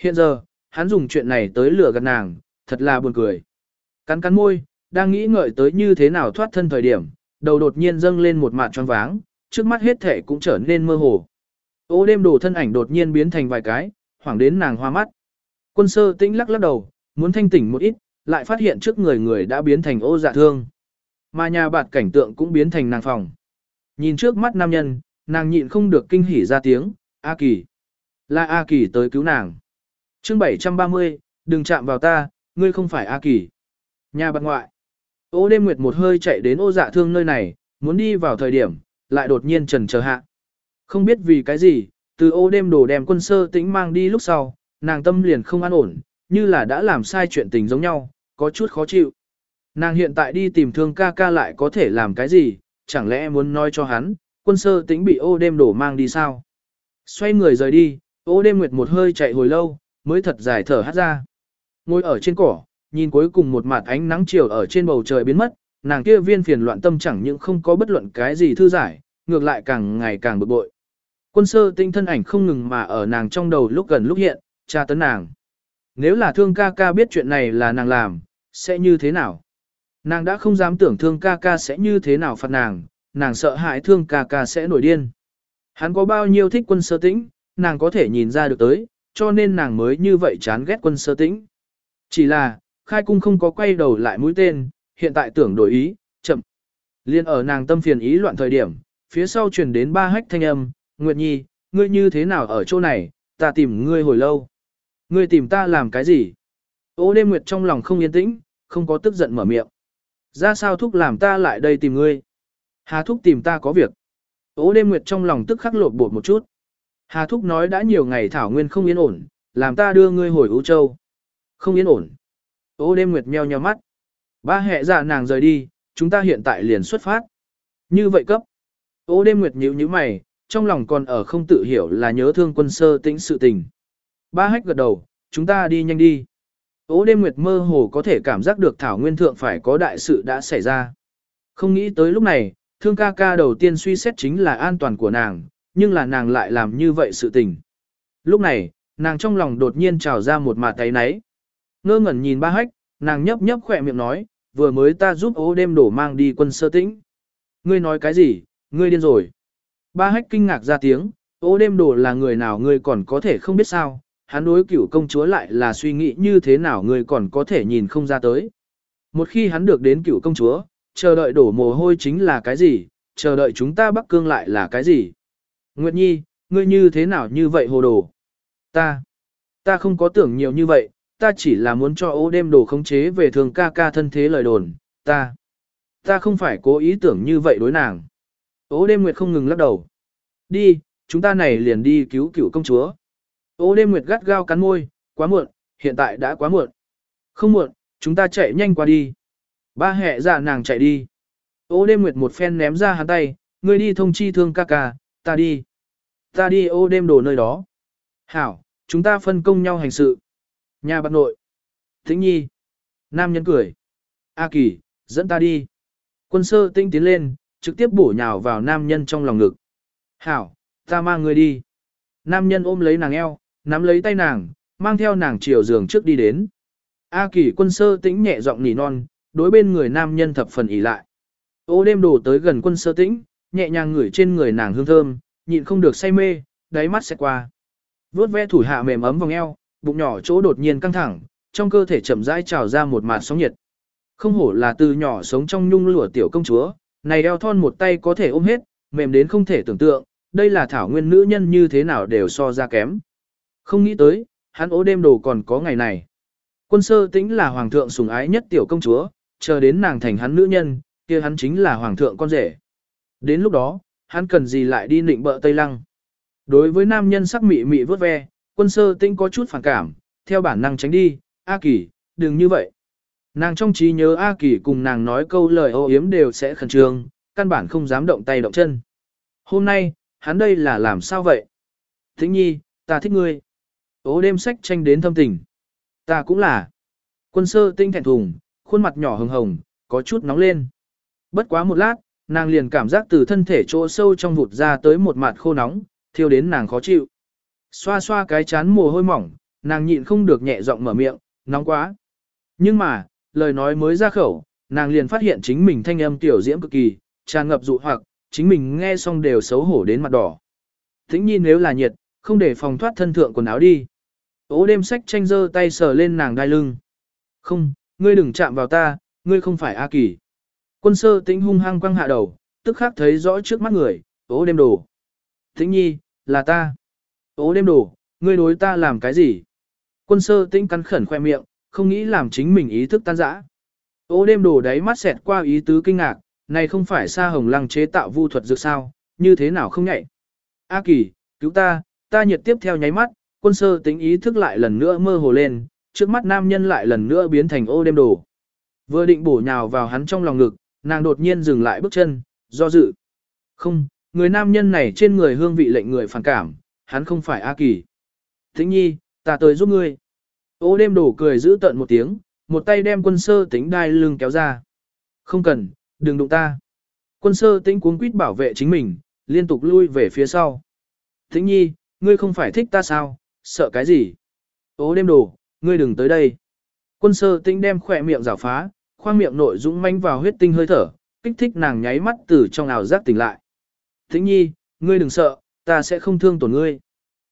Hiện giờ, hắn dùng chuyện này tới lừa gạt nàng, thật là buồn cười. Cắn cắn môi, đang nghĩ ngợi tới như thế nào thoát thân thời điểm, đầu đột nhiên dâng lên một mạt choáng váng, trước mắt hết thể cũng trở nên mơ hồ. Ô đêm đồ thân ảnh đột nhiên biến thành vài cái, hoảng đến nàng hoa mắt. Quân sơ tĩnh lắc lắc đầu, muốn thanh tỉnh một ít, lại phát hiện trước người người đã biến thành ô dạ thương. Mà nhà bạt cảnh tượng cũng biến thành nàng phòng. Nhìn trước mắt nam nhân, nàng nhịn không được kinh hỉ ra tiếng, A Kỳ. Là A Kỳ tới cứu nàng chương 730, đừng chạm vào ta, ngươi không phải A Kỳ. Nhà bạt ngoại. Ô đêm nguyệt một hơi chạy đến ô dạ thương nơi này, muốn đi vào thời điểm, lại đột nhiên trần chờ hạ. Không biết vì cái gì, từ ô đêm đồ đem quân sơ tĩnh mang đi lúc sau, nàng tâm liền không an ổn, như là đã làm sai chuyện tình giống nhau, có chút khó chịu. Nàng hiện tại đi tìm thương ca ca lại có thể làm cái gì, chẳng lẽ muốn nói cho hắn, quân sơ tĩnh bị ô đêm đổ mang đi sao? Xoay người rời đi, ô đêm nguyệt một hơi chạy hồi lâu, mới thật dài thở hát ra. Ngồi ở trên cỏ, nhìn cuối cùng một mặt ánh nắng chiều ở trên bầu trời biến mất, nàng kia viên phiền loạn tâm chẳng những không có bất luận cái gì thư giải, ngược lại càng ngày càng bực bội. Quân sơ tinh thân ảnh không ngừng mà ở nàng trong đầu lúc gần lúc hiện, tra tấn nàng. Nếu là thương ca ca biết chuyện này là nàng làm, sẽ như thế nào? Nàng đã không dám tưởng thương ca ca sẽ như thế nào phạt nàng, nàng sợ hãi thương ca ca sẽ nổi điên. Hắn có bao nhiêu thích quân sơ tĩnh, nàng có thể nhìn ra được tới, cho nên nàng mới như vậy chán ghét quân sơ tĩnh. Chỉ là, khai cung không có quay đầu lại mũi tên, hiện tại tưởng đổi ý, chậm. Liên ở nàng tâm phiền ý loạn thời điểm, phía sau truyền đến ba hách thanh âm, Nguyệt Nhi, ngươi như thế nào ở chỗ này, ta tìm ngươi hồi lâu. Ngươi tìm ta làm cái gì? Ô đêm Nguyệt trong lòng không yên tĩnh, không có tức giận mở miệng. Ra sao thúc làm ta lại đây tìm ngươi? Hà thúc tìm ta có việc. Ô đêm Nguyệt trong lòng tức khắc lột bột một chút. Hà thúc nói đã nhiều ngày thảo nguyên không yên ổn, làm ta đưa ngươi hồi Ú Châu. Không yên ổn. Ô đêm Nguyệt meo nheo mắt. Ba hệ dạ nàng rời đi, chúng ta hiện tại liền xuất phát. Như vậy cấp. Ô đêm Nguyệt nhíu nhíu mày, trong lòng còn ở không tự hiểu là nhớ thương quân sơ tĩnh sự tình. Ba hách gật đầu, chúng ta đi nhanh đi. Ô đêm nguyệt mơ hồ có thể cảm giác được Thảo Nguyên Thượng phải có đại sự đã xảy ra. Không nghĩ tới lúc này, thương ca ca đầu tiên suy xét chính là an toàn của nàng, nhưng là nàng lại làm như vậy sự tình. Lúc này, nàng trong lòng đột nhiên trào ra một mạt tay náy. Ngơ ngẩn nhìn ba hách, nàng nhấp nhấp khỏe miệng nói, vừa mới ta giúp ô đêm đổ mang đi quân sơ tĩnh. Ngươi nói cái gì, ngươi điên rồi. Ba hách kinh ngạc ra tiếng, ô đêm đổ là người nào ngươi còn có thể không biết sao, hắn đối cửu công chúa lại là suy nghĩ như thế nào ngươi còn có thể nhìn không ra tới. Một khi hắn được đến cửu công chúa, chờ đợi đổ mồ hôi chính là cái gì, chờ đợi chúng ta bắc cương lại là cái gì. Nguyệt Nhi, ngươi như thế nào như vậy hồ đồ? Ta, ta không có tưởng nhiều như vậy, ta chỉ là muốn cho ô đêm đồ khống chế về thường ca ca thân thế lời đồn, ta, ta không phải cố ý tưởng như vậy đối nàng. Ô đêm nguyệt không ngừng lắc đầu. Đi, chúng ta này liền đi cứu cựu công chúa. Ô đêm nguyệt gắt gao cắn môi, quá muộn, hiện tại đã quá muộn. Không muộn, chúng ta chạy nhanh qua đi. Ba hệ dạ nàng chạy đi. Ô đêm nguyệt một phen ném ra hắn tay, ngươi đi thông chi thương ca ca, ta đi. Ta đi ô đêm đổ nơi đó. Hảo, chúng ta phân công nhau hành sự. Nhà bạc nội. Thính nhi. Nam nhân cười. A kỳ, dẫn ta đi. Quân sơ tinh tiến lên, trực tiếp bổ nhào vào nam nhân trong lòng ngực. Hảo, ta mang ngươi đi. Nam nhân ôm lấy nàng eo, nắm lấy tay nàng, mang theo nàng chiều giường trước đi đến. A kỳ quân sơ tĩnh nhẹ giọng nỉ non, đối bên người nam nhân thập phần ỉ lại. Ô đêm đổ tới gần quân sơ tĩnh, nhẹ nhàng ngửi trên người nàng hương thơm, nhịn không được say mê, đáy mắt sẽ qua. Vốt ve thủ hạ mềm ấm vòng eo, bụng nhỏ chỗ đột nhiên căng thẳng, trong cơ thể chậm rãi trào ra một màn sóng nhiệt. Không hổ là từ nhỏ sống trong nhung lụa tiểu công chúa, này eo thon một tay có thể ôm hết, mềm đến không thể tưởng tượng, đây là thảo nguyên nữ nhân như thế nào đều so ra kém. Không nghĩ tới, hắn ố đêm đồ còn có ngày này. Quân sơ tĩnh là hoàng thượng sủng ái nhất tiểu công chúa, chờ đến nàng thành hắn nữ nhân, kia hắn chính là hoàng thượng con rể. Đến lúc đó, hắn cần gì lại đi nịnh bợ Tây Lăng. Đối với nam nhân sắc mị mị vớt ve, quân sơ tĩnh có chút phản cảm, theo bản năng tránh đi, A Kỳ, đừng như vậy. Nàng trong trí nhớ A Kỳ cùng nàng nói câu lời ô yếm đều sẽ khẩn trương, căn bản không dám động tay động chân. Hôm nay, hắn đây là làm sao vậy? Thính nhi, ta thích ngươi. Ố đêm sách tranh đến thâm tình. Ta cũng là. Quân sơ tinh thẹn thùng, khuôn mặt nhỏ hồng hồng, có chút nóng lên. Bất quá một lát, nàng liền cảm giác từ thân thể chỗ sâu trong vụt ra tới một mặt khô nóng, thiêu đến nàng khó chịu. Xoa xoa cái chán mồ hôi mỏng, nàng nhịn không được nhẹ giọng mở miệng, nóng quá. Nhưng mà, lời nói mới ra khẩu, nàng liền phát hiện chính mình thanh âm tiểu diễm cực kỳ, tràn ngập dụ hoặc, chính mình nghe xong đều xấu hổ đến mặt đỏ. Thính nhi nếu là nhiệt, không để phòng thoát thân thượng quần áo đi. Ố đêm sách tranh dơ tay sờ lên nàng đai lưng. Không, ngươi đừng chạm vào ta, ngươi không phải A Kỳ. Quân sơ tĩnh hung hăng quăng hạ đầu, tức khắc thấy rõ trước mắt người, ố đêm đồ. Tĩnh nhi, là ta. Ố đêm đồ, ngươi đối ta làm cái gì? Quân sơ tĩnh cắn khẩn khoe miệng, không nghĩ làm chính mình ý thức tan rã. Ố đêm đồ đáy mắt xẹt qua ý tứ kinh ngạc, này không phải sa hồng lăng chế tạo vu thuật dược sao, như thế nào không nhạy. A kỳ, cứu ta, ta nhiệt tiếp theo nháy mắt, quân sơ tính ý thức lại lần nữa mơ hồ lên, trước mắt nam nhân lại lần nữa biến thành ô đêm đồ. Vừa định bổ nhào vào hắn trong lòng ngực, nàng đột nhiên dừng lại bước chân, do dự. Không, người nam nhân này trên người hương vị lệnh người phản cảm, hắn không phải A Kỳ. Thính nhi, ta tới giúp ngươi. Ô đêm đổ cười giữ tận một tiếng, một tay đem quân sơ tính đai lưng kéo ra. Không cần, đừng đụng ta. Quân sơ tính cuống quýt bảo vệ chính mình, liên tục lui về phía sau. Thính nhi, ngươi không phải thích ta sao, sợ cái gì? Ô đêm đổ, ngươi đừng tới đây. Quân sơ tính đem khỏe miệng rào phá, khoang miệng nội dũng manh vào huyết tinh hơi thở, kích thích nàng nháy mắt từ trong ảo giác tỉnh lại. Thính nhi, ngươi đừng sợ, ta sẽ không thương tổn ngươi.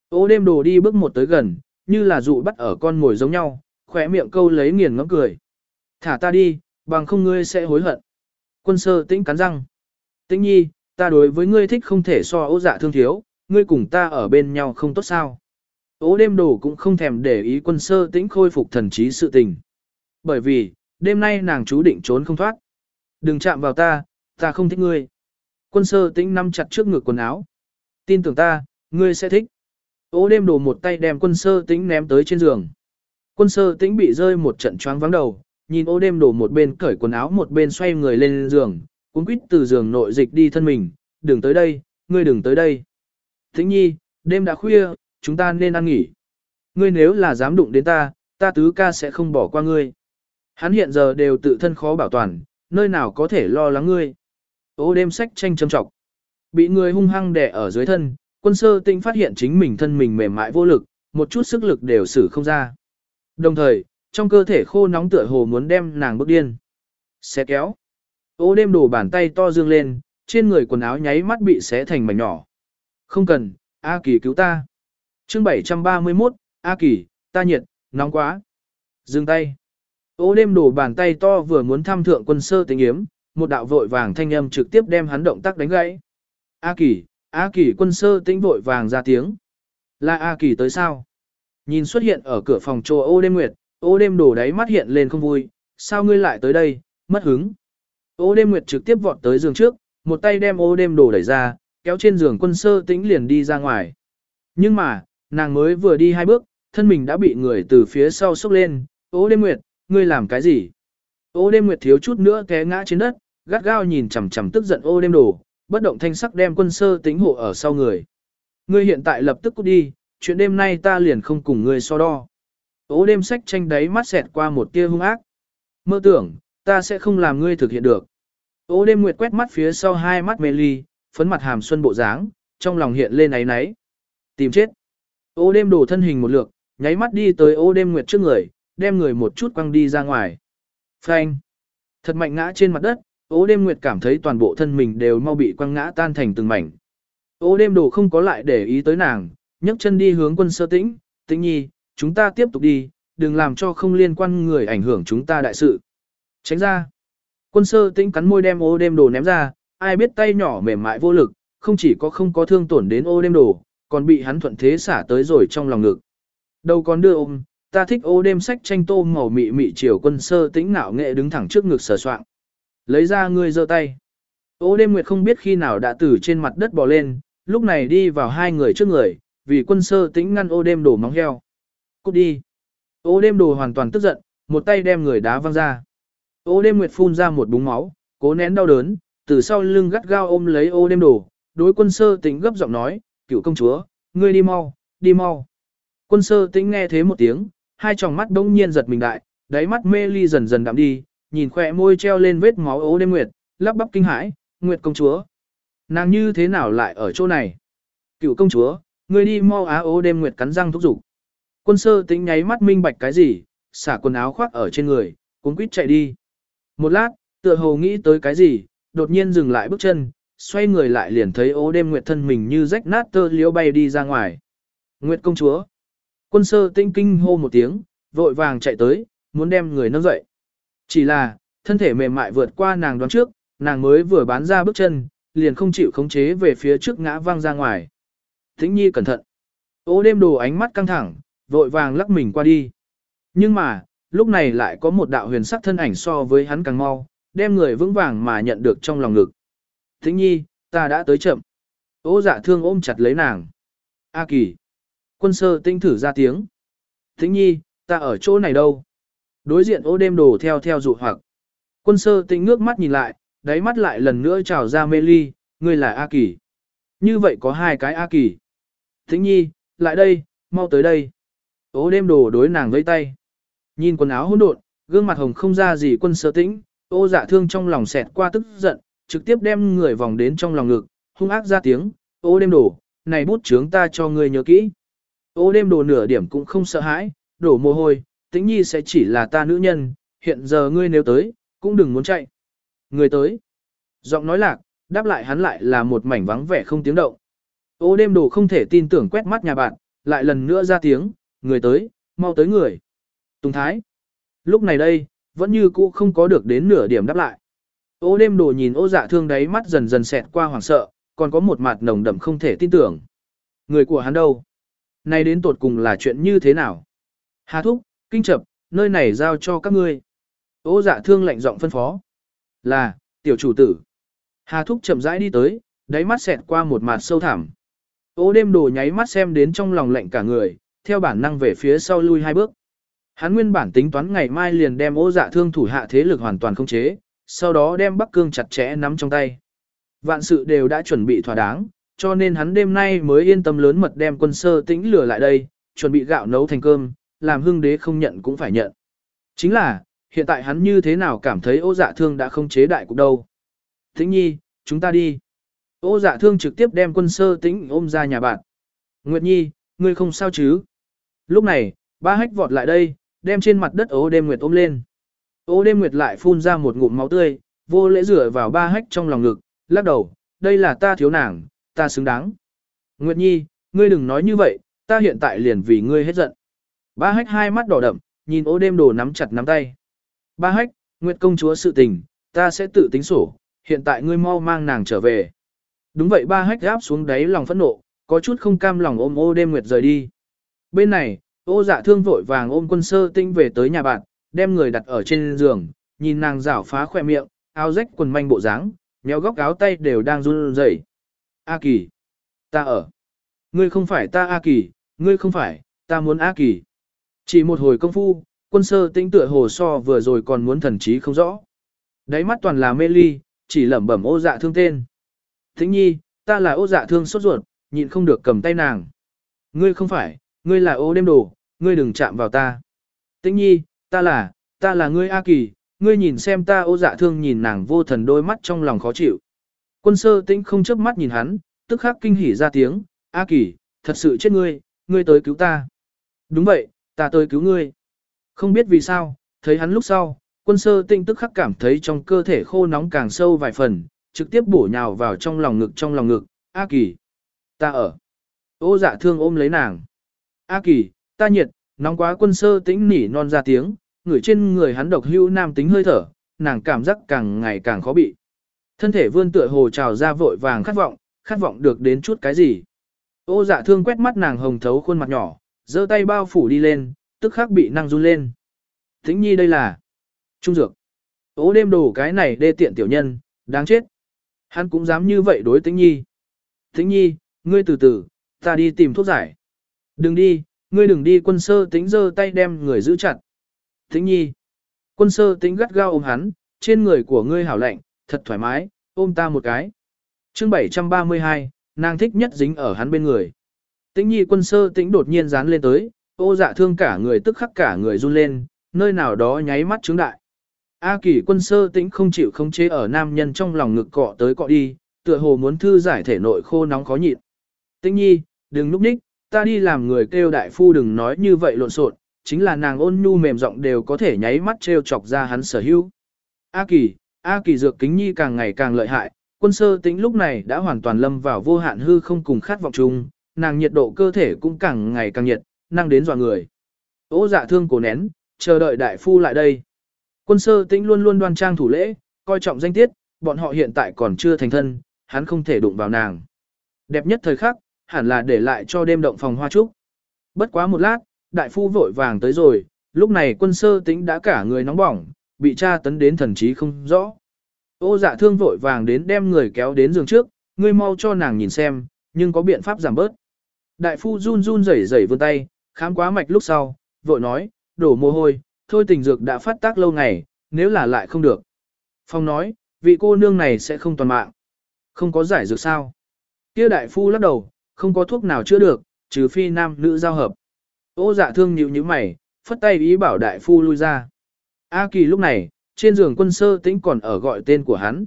Ô đêm đồ đi bước một tới gần, như là dụ bắt ở con ngồi giống nhau, khỏe miệng câu lấy nghiền ngẫm cười. Thả ta đi, bằng không ngươi sẽ hối hận. Quân sơ tĩnh cắn răng. Tĩnh nhi, ta đối với ngươi thích không thể so ô dạ thương thiếu, ngươi cùng ta ở bên nhau không tốt sao. Ô đêm đồ cũng không thèm để ý quân sơ tĩnh khôi phục thần trí sự tình. Bởi vì, đêm nay nàng chú định trốn không thoát. Đừng chạm vào ta, ta không thích ngươi. Quân sơ tĩnh nắm chặt trước ngực quần áo. Tin tưởng ta, ngươi sẽ thích. Ô đêm đồ một tay đem quân sơ tĩnh ném tới trên giường. Quân sơ tĩnh bị rơi một trận choáng vắng đầu, nhìn ô đêm đồ một bên cởi quần áo một bên xoay người lên giường, cuốn quýt từ giường nội dịch đi thân mình, đừng tới đây, ngươi đừng tới đây. Tĩnh nhi, đêm đã khuya, chúng ta nên ăn nghỉ. Ngươi nếu là dám đụng đến ta, ta tứ ca sẽ không bỏ qua ngươi. Hắn hiện giờ đều tự thân khó bảo toàn, nơi nào có thể lo lắng ngươi. Ô đêm sách tranh châm trọng. Bị người hung hăng đè ở dưới thân, quân sơ tinh phát hiện chính mình thân mình mềm mại vô lực, một chút sức lực đều xử không ra. Đồng thời, trong cơ thể khô nóng tựa hồ muốn đem nàng bức điên. Xé kéo. Ô đêm đổ bàn tay to dương lên, trên người quần áo nháy mắt bị xé thành mảnh nhỏ. Không cần, A Kỳ cứu ta. chương 731, A Kỳ, ta nhiệt, nóng quá. Dừng tay. Ô đêm đổ bàn tay to vừa muốn thăm thượng quân sơ tình yếm, một đạo vội vàng thanh âm trực tiếp đem hắn động tác đánh gãy. A Kỳ, A Kỳ quân sơ tĩnh vội vàng ra tiếng. Là A Kỳ tới sao? Nhìn xuất hiện ở cửa phòng trô ô đêm nguyệt, ô đêm đổ đáy mắt hiện lên không vui, sao ngươi lại tới đây, mất hứng. Ô đêm nguyệt trực tiếp vọt tới giường trước, một tay đem ô đêm đổ đẩy ra, kéo trên giường quân sơ tĩnh liền đi ra ngoài. Nhưng mà, nàng mới vừa đi hai bước, thân mình đã bị người từ phía sau xốc lên, ô đêm nguyệt, ngươi làm cái gì? Ô đêm nguyệt thiếu chút nữa té ngã trên đất, gắt gao nhìn chằm chằm tức giận ô đêm đổ, bất động thanh sắc đem quân sơ tính hộ ở sau người. Ngươi hiện tại lập tức cút đi, chuyện đêm nay ta liền không cùng ngươi so đo. Ô đêm sách tranh đáy mắt xẹt qua một tia hung ác. Mơ tưởng, ta sẽ không làm ngươi thực hiện được. Ô đêm nguyệt quét mắt phía sau hai mắt mê ly, phấn mặt hàm xuân bộ dáng, trong lòng hiện lên áy náy. Tìm chết. Ô đêm đổ thân hình một lượt, nháy mắt đi tới ô đêm nguyệt trước người, đem người một chút quăng đi ra ngoài. Phanh. Thật mạnh ngã trên mặt đất, ô đêm nguyệt cảm thấy toàn bộ thân mình đều mau bị quăng ngã tan thành từng mảnh. Ô đêm đồ không có lại để ý tới nàng, nhấc chân đi hướng quân sơ tĩnh, tĩnh nhi, chúng ta tiếp tục đi, đừng làm cho không liên quan người ảnh hưởng chúng ta đại sự. Tránh ra. Quân sơ tĩnh cắn môi đem ô đêm đồ ném ra, ai biết tay nhỏ mềm mại vô lực, không chỉ có không có thương tổn đến ô đêm đồ, còn bị hắn thuận thế xả tới rồi trong lòng ngực. Đâu còn đưa ôm, ta thích ô đêm sách tranh tô màu mị mị chiều quân sơ tĩnh ngạo nghệ đứng thẳng trước ngực sờ soạng. Lấy ra ngươi giơ tay. Ô đêm nguyệt không biết khi nào đã từ trên mặt đất bò lên, lúc này đi vào hai người trước người, vì quân sơ tĩnh ngăn ô đêm đổ móng heo. Cút đi. Ô đêm đồ hoàn toàn tức giận, một tay đem người đá văng ra. Ô đêm nguyệt phun ra một búng máu, cố nén đau đớn, từ sau lưng gắt gao ôm lấy ô đêm đồ, đối quân sơ tĩnh gấp giọng nói, cựu công chúa, ngươi đi mau, đi mau. Quân sơ tĩnh nghe thế một tiếng, hai tròng mắt đông nhiên giật mình đại, đáy mắt mê ly dần dần đạm đi, nhìn khỏe môi treo lên vết máu ố đêm nguyệt, lắp bắp kinh hãi, nguyệt công chúa. Nàng như thế nào lại ở chỗ này? Cựu công chúa, ngươi đi mau á ố đêm nguyệt cắn răng thúc giục. Quân sơ tính nháy mắt minh bạch cái gì, xả quần áo khoác ở trên người, cuốn quýt chạy đi. Một lát, Tựa hồ nghĩ tới cái gì, đột nhiên dừng lại bước chân, xoay người lại liền thấy ố đêm nguyệt thân mình như rách nát tơ liễu bay đi ra ngoài. Nguyệt công chúa. Quân sơ tinh kinh hô một tiếng, vội vàng chạy tới, muốn đem người nâng dậy. Chỉ là, thân thể mềm mại vượt qua nàng đoán trước, nàng mới vừa bán ra bước chân, liền không chịu khống chế về phía trước ngã văng ra ngoài. Tĩnh nhi cẩn thận. Ô đêm đồ ánh mắt căng thẳng, vội vàng lắc mình qua đi. Nhưng mà, lúc này lại có một đạo huyền sắc thân ảnh so với hắn càng mau, đem người vững vàng mà nhận được trong lòng ngực. Tĩnh nhi, ta đã tới chậm. Ô dạ thương ôm chặt lấy nàng. A kỳ. Quân sơ tinh thử ra tiếng. Tĩnh nhi, ta ở chỗ này đâu? Đối diện ô đêm đồ theo theo dụ hoặc. Quân sơ tinh ngước mắt nhìn lại, đáy mắt lại lần nữa trào ra mê ly, ngươi là A kỳ. Như vậy có hai cái A kỳ. Tĩnh nhi, lại đây, mau tới đây. Ô đêm đồ đối nàng với tay. Nhìn quần áo hỗn độn, gương mặt hồng không ra gì quân sơ tĩnh, ô dạ thương trong lòng xẹt qua tức giận, trực tiếp đem người vòng đến trong lòng ngực, hung ác ra tiếng, ô đêm đồ, này bút chướng ta cho ngươi nhớ kỹ. Ô đêm đồ nửa điểm cũng không sợ hãi, đổ mồ hôi, tĩnh nhi sẽ chỉ là ta nữ nhân, hiện giờ ngươi nếu tới, cũng đừng muốn chạy. Người tới. Giọng nói lạc, đáp lại hắn lại là một mảnh vắng vẻ không tiếng động. Ô đêm đồ không thể tin tưởng quét mắt nhà bạn, lại lần nữa ra tiếng, người tới, mau tới người. Tùng Thái. Lúc này đây, vẫn như cũ không có được đến nửa điểm đáp lại. Ô đêm đồ nhìn ô dạ thương đáy mắt dần dần xẹt qua hoảng sợ, còn có một mặt nồng đậm không thể tin tưởng. Người của hắn đâu? Này đến tột cùng là chuyện như thế nào? Hà thúc, kinh chập, nơi này giao cho các ngươi. Ô dạ thương lạnh giọng phân phó. Là, tiểu chủ tử. Hà thúc chậm rãi đi tới, đáy mắt xẹt qua một mặt sâu thẳm. Ô đêm đồ nháy mắt xem đến trong lòng lạnh cả người, theo bản năng về phía sau lui hai bước. Hắn nguyên bản tính toán ngày mai liền đem ô dạ thương thủ hạ thế lực hoàn toàn không chế, sau đó đem Bắc Cương chặt chẽ nắm trong tay. Vạn sự đều đã chuẩn bị thỏa đáng, cho nên hắn đêm nay mới yên tâm lớn mật đem quân sơ tĩnh lửa lại đây, chuẩn bị gạo nấu thành cơm, làm hưng đế không nhận cũng phải nhận. Chính là, hiện tại hắn như thế nào cảm thấy ô dạ thương đã không chế đại cục đâu. Tĩnh nhi, chúng ta đi. Ô dạ thương trực tiếp đem quân sơ tĩnh ôm ra nhà bạn. Nguyệt nhi, ngươi không sao chứ? Lúc này, ba hách vọt lại đây, đem trên mặt đất ô đêm nguyệt ôm lên. Ô đêm nguyệt lại phun ra một ngụm máu tươi, vô lễ rửa vào ba hách trong lòng ngực, lắc đầu, đây là ta thiếu nàng, ta xứng đáng. Nguyệt nhi, ngươi đừng nói như vậy, ta hiện tại liền vì ngươi hết giận. Ba hách hai mắt đỏ đậm, nhìn ô đêm đồ nắm chặt nắm tay. Ba hách, Nguyệt công chúa sự tình, ta sẽ tự tính sổ, hiện tại ngươi mau mang nàng trở về. Đúng vậy ba hách gáp xuống đáy lòng phẫn nộ, có chút không cam lòng ôm ô đêm Nguyệt rời đi. Bên này, ô dạ thương vội vàng ôm quân sơ tinh về tới nhà bạn, đem người đặt ở trên giường, nhìn nàng rảo phá khỏe miệng, áo rách quần manh bộ dáng, méo góc áo tay đều đang run rẩy. A Kỳ, ta ở. Ngươi không phải ta A Kỳ, ngươi không phải, ta muốn A Kỳ. Chỉ một hồi công phu, quân sơ tinh tựa hồ so vừa rồi còn muốn thần trí không rõ. Đáy mắt toàn là mê ly, chỉ lẩm bẩm ô dạ thương tên. Thính nhi, ta là ô dạ thương sốt ruột, nhịn không được cầm tay nàng. Ngươi không phải, ngươi là ô đêm đồ, ngươi đừng chạm vào ta. Tĩnh nhi, ta là, ta là ngươi A Kỳ, ngươi nhìn xem ta ô dạ thương nhìn nàng vô thần đôi mắt trong lòng khó chịu. Quân sơ tĩnh không chớp mắt nhìn hắn, tức khắc kinh hỉ ra tiếng, A Kỳ, thật sự chết ngươi, ngươi tới cứu ta. Đúng vậy, ta tới cứu ngươi. Không biết vì sao, thấy hắn lúc sau, quân sơ tĩnh tức khắc cảm thấy trong cơ thể khô nóng càng sâu vài phần, trực tiếp bổ nhào vào trong lòng ngực trong lòng ngực, A Kỳ. Ta ở. Ô dạ thương ôm lấy nàng. A Kỳ, ta nhiệt, nóng quá quân sơ tĩnh nỉ non ra tiếng, người trên người hắn độc hưu nam tính hơi thở, nàng cảm giác càng ngày càng khó bị. Thân thể vươn tựa hồ trào ra vội vàng khát vọng, khát vọng được đến chút cái gì. Ô dạ thương quét mắt nàng hồng thấu khuôn mặt nhỏ, giơ tay bao phủ đi lên, tức khắc bị năng run lên. Thính nhi đây là trung dược. Ô đêm đồ cái này đê tiện tiểu nhân, đáng chết. Hắn cũng dám như vậy đối tính nhi. Thính nhi, ngươi từ từ, ta đi tìm thuốc giải. Đừng đi, ngươi đừng đi quân sơ tính giơ tay đem người giữ chặt. Thính nhi. Quân sơ tính gắt gao ôm hắn, trên người của ngươi hảo lạnh, thật thoải mái, ôm ta một cái. chương 732, nàng thích nhất dính ở hắn bên người. Tĩnh nhi quân sơ tĩnh đột nhiên dán lên tới, ô dạ thương cả người tức khắc cả người run lên, nơi nào đó nháy mắt trứng đại. A kỳ quân sơ tĩnh không chịu khống chế ở nam nhân trong lòng ngực cọ tới cọ đi, tựa hồ muốn thư giải thể nội khô nóng khó nhịn. Tĩnh nhi, đừng núp ních, ta đi làm người kêu đại phu đừng nói như vậy lộn xộn, chính là nàng ôn nhu mềm giọng đều có thể nháy mắt trêu chọc ra hắn sở hữu. A kỳ, A kỳ dược kính nhi càng ngày càng lợi hại, quân sơ tĩnh lúc này đã hoàn toàn lâm vào vô hạn hư không cùng khát vọng chung, nàng nhiệt độ cơ thể cũng càng ngày càng nhiệt, năng đến dọa người. Ô dạ thương cổ nén, chờ đợi đại phu lại đây. Quân sơ tĩnh luôn luôn đoan trang thủ lễ, coi trọng danh tiết, bọn họ hiện tại còn chưa thành thân, hắn không thể đụng vào nàng. Đẹp nhất thời khắc, hẳn là để lại cho đêm động phòng hoa trúc. Bất quá một lát, đại phu vội vàng tới rồi, lúc này quân sơ tĩnh đã cả người nóng bỏng, bị tra tấn đến thần trí không rõ. Ô dạ thương vội vàng đến đem người kéo đến giường trước, ngươi mau cho nàng nhìn xem, nhưng có biện pháp giảm bớt. Đại phu run run rẩy rẩy vươn tay, khám quá mạch lúc sau, vội nói, đổ mồ hôi, thôi tình dược đã phát tác lâu ngày, nếu là lại không được. Phong nói, vị cô nương này sẽ không toàn mạng. Không có giải dược sao. Kia đại phu lắc đầu, không có thuốc nào chữa được, trừ phi nam nữ giao hợp. Ô dạ thương nhíu như mày, phất tay ý bảo đại phu lui ra. A kỳ lúc này, trên giường quân sơ tĩnh còn ở gọi tên của hắn.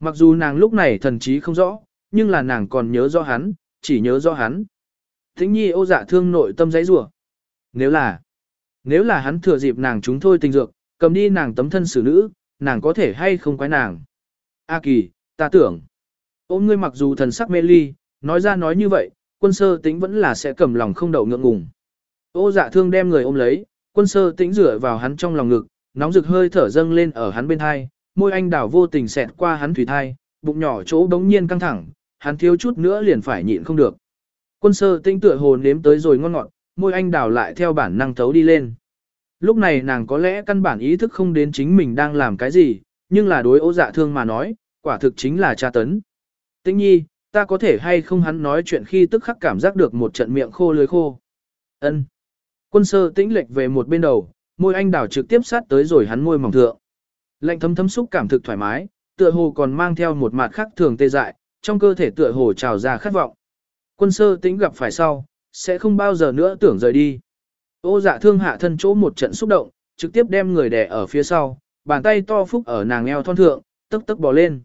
Mặc dù nàng lúc này thần trí không rõ, nhưng là nàng còn nhớ rõ hắn, chỉ nhớ rõ hắn. Tĩnh nhi ô dạ thương nội tâm giấy rủa Nếu là, nếu là hắn thừa dịp nàng chúng thôi tình dược, cầm đi nàng tấm thân xử nữ, nàng có thể hay không quái nàng. A kỳ, ta tưởng, ôm ngươi mặc dù thần sắc mê ly, nói ra nói như vậy, quân sơ tĩnh vẫn là sẽ cầm lòng không đậu ngượng ngùng. Ô dạ thương đem người ôm lấy, quân sơ tĩnh rửa vào hắn trong lòng ngực, nóng rực hơi thở dâng lên ở hắn bên thai, môi anh đào vô tình xẹt qua hắn thủy thai, bụng nhỏ chỗ đống nhiên căng thẳng, hắn thiếu chút nữa liền phải nhịn không được. Quân sơ tĩnh tựa hồ nếm tới rồi ngon ngọt, môi anh đào lại theo bản năng thấu đi lên. Lúc này nàng có lẽ căn bản ý thức không đến chính mình đang làm cái gì, nhưng là đối ố dạ thương mà nói, quả thực chính là tra tấn. Tĩnh nhi, ta có thể hay không hắn nói chuyện khi tức khắc cảm giác được một trận miệng khô lưới khô. ân Quân sơ tĩnh lệch về một bên đầu, môi anh đào trực tiếp sát tới rồi hắn môi mỏng thượng. Lạnh thấm thấm xúc cảm thực thoải mái, tựa hồ còn mang theo một mặt khác thường tê dại, trong cơ thể tựa hồ trào ra khát vọng. Quân sơ tính gặp phải sau, sẽ không bao giờ nữa tưởng rời đi. Ô dạ thương hạ thân chỗ một trận xúc động, trực tiếp đem người đè ở phía sau, bàn tay to phúc ở nàng eo thon thượng, tức tức bò lên.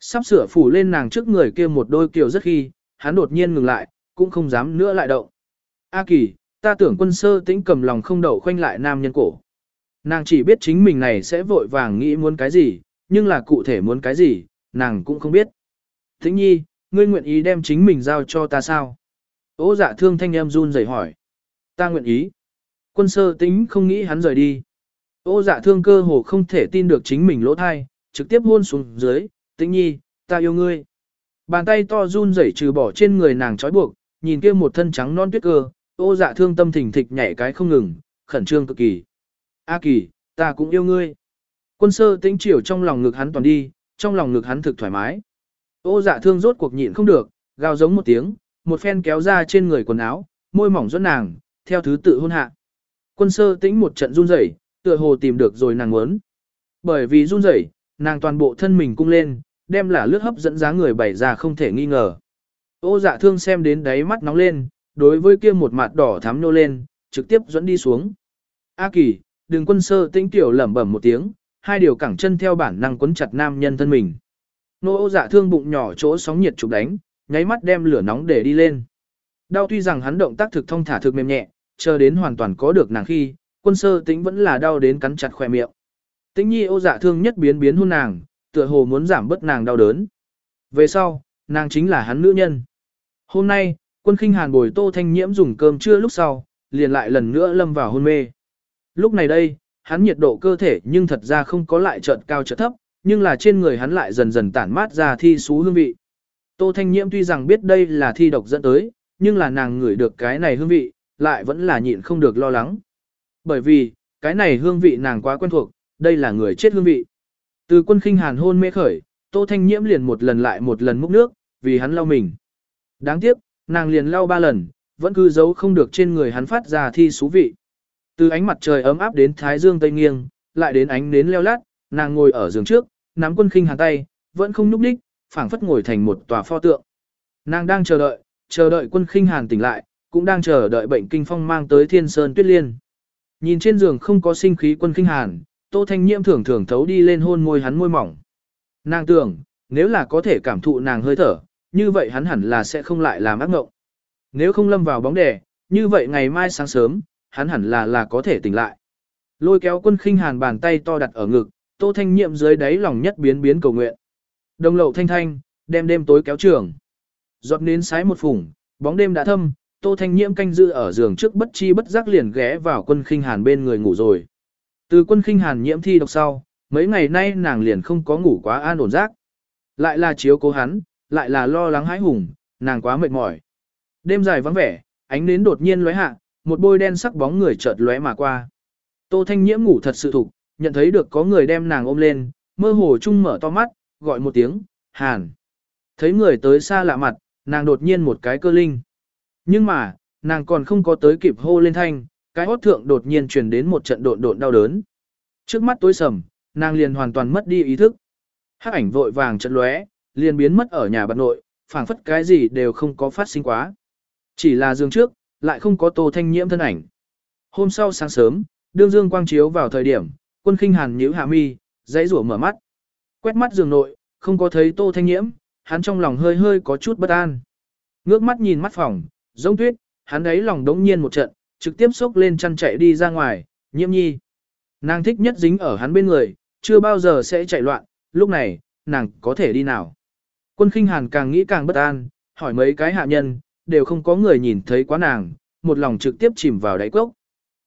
Sắp sửa phủ lên nàng trước người kia một đôi kiều rất khi, hắn đột nhiên ngừng lại, cũng không dám nữa lại động. A kỳ, ta tưởng quân sơ tĩnh cầm lòng không đậu khoanh lại nam nhân cổ. Nàng chỉ biết chính mình này sẽ vội vàng nghĩ muốn cái gì, nhưng là cụ thể muốn cái gì, nàng cũng không biết. Tĩnh nhi, ngươi nguyện ý đem chính mình giao cho ta sao? Ô dạ thương thanh em run rẩy hỏi. Ta nguyện ý. Quân sơ tĩnh không nghĩ hắn rời đi. Ô dạ thương cơ hồ không thể tin được chính mình lỗ thai, trực tiếp hôn xuống dưới, tĩnh nhi, ta yêu ngươi. Bàn tay to run rẩy trừ bỏ trên người nàng trói buộc, nhìn kia một thân trắng non tuyết cơ, ô dạ thương tâm thình thịch nhảy cái không ngừng, khẩn trương cực kỳ. A kỳ, ta cũng yêu ngươi. Quân sơ tĩnh chiều trong lòng ngực hắn toàn đi, trong lòng ngực hắn thực thoải mái. Ô dạ thương rốt cuộc nhịn không được, gào giống một tiếng, một phen kéo ra trên người quần áo, môi mỏng dẫn nàng, theo thứ tự hôn hạ. Quân sơ tĩnh một trận run rẩy, tựa hồ tìm được rồi nàng muốn. Bởi vì run rẩy, nàng toàn bộ thân mình cung lên, đem là lướt hấp dẫn giá người bày ra không thể nghi ngờ. Ô dạ thương xem đến đáy mắt nóng lên, đối với kia một mặt đỏ thắm nô lên, trực tiếp dẫn đi xuống. A kỳ, đừng quân sơ tĩnh tiểu lẩm bẩm một tiếng, hai điều cẳng chân theo bản năng quấn chặt nam nhân thân mình. Nô ô dạ thương bụng nhỏ chỗ sóng nhiệt chụp đánh, nháy mắt đem lửa nóng để đi lên. Đau tuy rằng hắn động tác thực thông thả thực mềm nhẹ, chờ đến hoàn toàn có được nàng khi, quân sơ tĩnh vẫn là đau đến cắn chặt khỏe miệng. Tĩnh nhi ô dạ thương nhất biến biến hôn nàng, tựa hồ muốn giảm bớt nàng đau đớn. Về sau, nàng chính là hắn nữ nhân. Hôm nay, quân khinh hàn bồi tô thanh nhiễm dùng cơm trưa lúc sau, liền lại lần nữa lâm vào hôn mê. Lúc này đây, hắn nhiệt độ cơ thể nhưng thật ra không có lại chợt cao chợt thấp, nhưng là trên người hắn lại dần dần tản mát ra thi xú hương vị. Tô thanh nhiễm tuy rằng biết đây là thi độc dẫn tới, nhưng là nàng ngửi được cái này hương vị, lại vẫn là nhịn không được lo lắng. Bởi vì, cái này hương vị nàng quá quen thuộc, đây là người chết hương vị. Từ quân khinh hàn hôn mê khởi, Tô Thanh Nhiễm liền một lần lại một lần múc nước, vì hắn lau mình. Đáng tiếc, nàng liền lau ba lần, vẫn cứ giấu không được trên người hắn phát ra thi xú vị. Từ ánh mặt trời ấm áp đến thái dương tây nghiêng, lại đến ánh nến leo lát, nàng ngồi ở giường trước, nắm quân khinh hàn tay, vẫn không nhúc đích, phảng phất ngồi thành một tòa pho tượng. Nàng đang chờ đợi, chờ đợi quân khinh hàn tỉnh lại, cũng đang chờ đợi bệnh kinh phong mang tới thiên sơn tuyết liên. Nhìn trên giường không có sinh khí quân khinh hàn, tô thanh nhiễm thường thường thấu đi lên hôn môi hắn môi mỏng. Nàng tưởng, nếu là có thể cảm thụ nàng hơi thở, như vậy hắn hẳn là sẽ không lại làm ác ngộng. Nếu không lâm vào bóng đè, như vậy ngày mai sáng sớm, hắn hẳn là là có thể tỉnh lại. Lôi kéo quân khinh hàn bàn tay to đặt ở ngực, Tô Thanh Nhiệm dưới đáy lòng nhất biến biến cầu nguyện. Đồng lậu thanh thanh, đem đêm tối kéo trường. Giọt nến sái một phủng, bóng đêm đã thâm, Tô Thanh Nhiễm canh giữ ở giường trước bất chi bất giác liền ghé vào quân khinh hàn bên người ngủ rồi. Từ quân khinh hàn nhiễm thi độc sau, mấy ngày nay nàng liền không có ngủ quá an ổn giấc. Lại là chiếu cố hắn, lại là lo lắng hãi hùng, nàng quá mệt mỏi. Đêm dài vắng vẻ, ánh nến đột nhiên lóe hạ, một bôi đen sắc bóng người chợt lóe mà qua. Tô Thanh Nhiễm ngủ thật sự thục, nhận thấy được có người đem nàng ôm lên, mơ hồ chung mở to mắt, gọi một tiếng, "Hàn." Thấy người tới xa lạ mặt, nàng đột nhiên một cái cơ linh. Nhưng mà, nàng còn không có tới kịp hô lên thanh, cái hốt thượng đột nhiên truyền đến một trận độn độn đau đớn. Trước mắt tối sầm, nàng liền hoàn toàn mất đi ý thức. Hắc ảnh vội vàng chợt lóe, liền biến mất ở nhà bạn nội, phảng phất cái gì đều không có phát sinh quá. Chỉ là giường trước, lại không có tô thanh nhiễm thân ảnh. Hôm sau sáng sớm, đương dương quang chiếu vào thời điểm, quân khinh hàn nhíu hạ mi, dãy rủa mở mắt. Quét mắt giường nội, không có thấy tô thanh nhiễm, hắn trong lòng hơi hơi có chút bất an. Ngước mắt nhìn mắt phòng, giống tuyết, hắn ấy lòng đống nhiên một trận, trực tiếp xốc lên chăn chạy đi ra ngoài, nhiễm nhi. Nàng thích nhất dính ở hắn bên người, chưa bao giờ sẽ chạy loạn, lúc này, nàng có thể đi nào. Quân khinh hàn càng nghĩ càng bất an, hỏi mấy cái hạ nhân, đều không có người nhìn thấy quá nàng, một lòng trực tiếp chìm vào đáy cốc.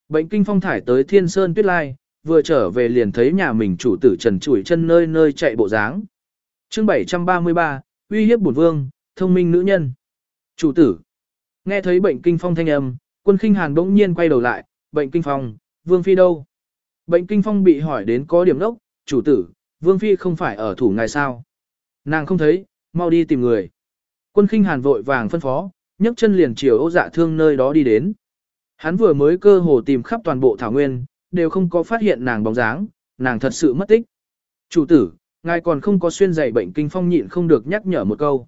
Bệnh kinh phong thải tới thiên sơn tuyết lai, vừa trở về liền thấy nhà mình chủ tử trần chủi chân nơi nơi chạy bộ dáng. chương 733, uy hiếp bổn vương, thông minh nữ nhân. Chủ tử. Nghe thấy bệnh kinh phong thanh âm, quân khinh hàn bỗng nhiên quay đầu lại, bệnh kinh phong, vương phi đâu? Bệnh kinh phong bị hỏi đến có điểm đốc, chủ tử, vương phi không phải ở thủ ngài sao? Nàng không thấy, mau đi tìm người. Quân khinh hàn vội vàng phân phó, nhấc chân liền chiều ô dạ thương nơi đó đi đến. Hắn vừa mới cơ hồ tìm khắp toàn bộ thảo nguyên, đều không có phát hiện nàng bóng dáng, nàng thật sự mất tích. Chủ tử, ngài còn không có xuyên dày bệnh kinh phong nhịn không được nhắc nhở một câu.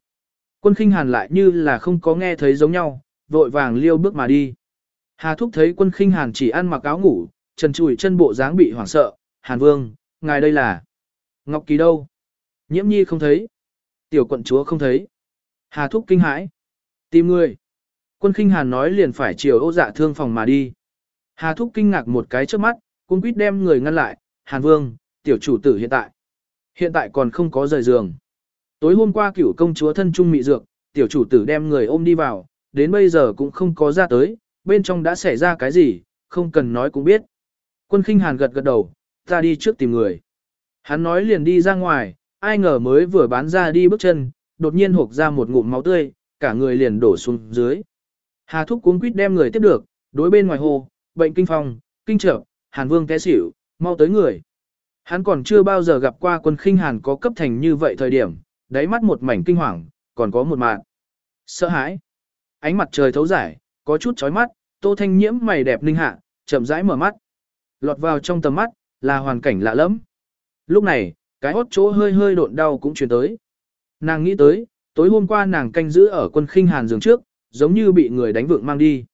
Quân khinh hàn lại như là không có nghe thấy giống nhau, vội vàng liêu bước mà đi. Hà thúc thấy quân khinh hàn chỉ ăn mặc áo ngủ, trần chùi chân bộ dáng bị hoảng sợ, hàn vương, ngài đây là. Ngọc Kỳ đâu? Nhiễm nhi không thấy. Tiểu quận chúa không thấy. Hà thúc kinh hãi. Tìm người. Quân khinh hàn nói liền phải chiều ô dạ thương phòng mà đi. Hà thúc kinh ngạc một cái trước mắt, cung quýt đem người ngăn lại. Hàn vương, tiểu chủ tử hiện tại. Hiện tại còn không có rời giường. Tối hôm qua cửu công chúa thân trung mị dược, tiểu chủ tử đem người ôm đi vào, đến bây giờ cũng không có ra tới, bên trong đã xảy ra cái gì, không cần nói cũng biết. Quân khinh hàn gật gật đầu, ta đi trước tìm người. Hắn nói liền đi ra ngoài, ai ngờ mới vừa bán ra đi bước chân, đột nhiên hộp ra một ngụm máu tươi, cả người liền đổ xuống dưới. Hà thúc cuống quýt đem người tiếp được, đối bên ngoài hồ, bệnh kinh phong, kinh trợ, hàn vương té xỉu, mau tới người. Hắn còn chưa bao giờ gặp qua quân khinh hàn có cấp thành như vậy thời điểm, đáy mắt một mảnh kinh hoàng, còn có một mạng. Sợ hãi. Ánh mặt trời thấu giải, có chút chói mắt, tô thanh nhiễm mày đẹp ninh hạ, chậm rãi mở mắt. Lọt vào trong tầm mắt, là hoàn cảnh lạ lẫm. Lúc này, cái hốt chỗ hơi hơi độn đau cũng truyền tới. Nàng nghĩ tới, tối hôm qua nàng canh giữ ở quân khinh hàn giường trước, giống như bị người đánh vượng mang đi.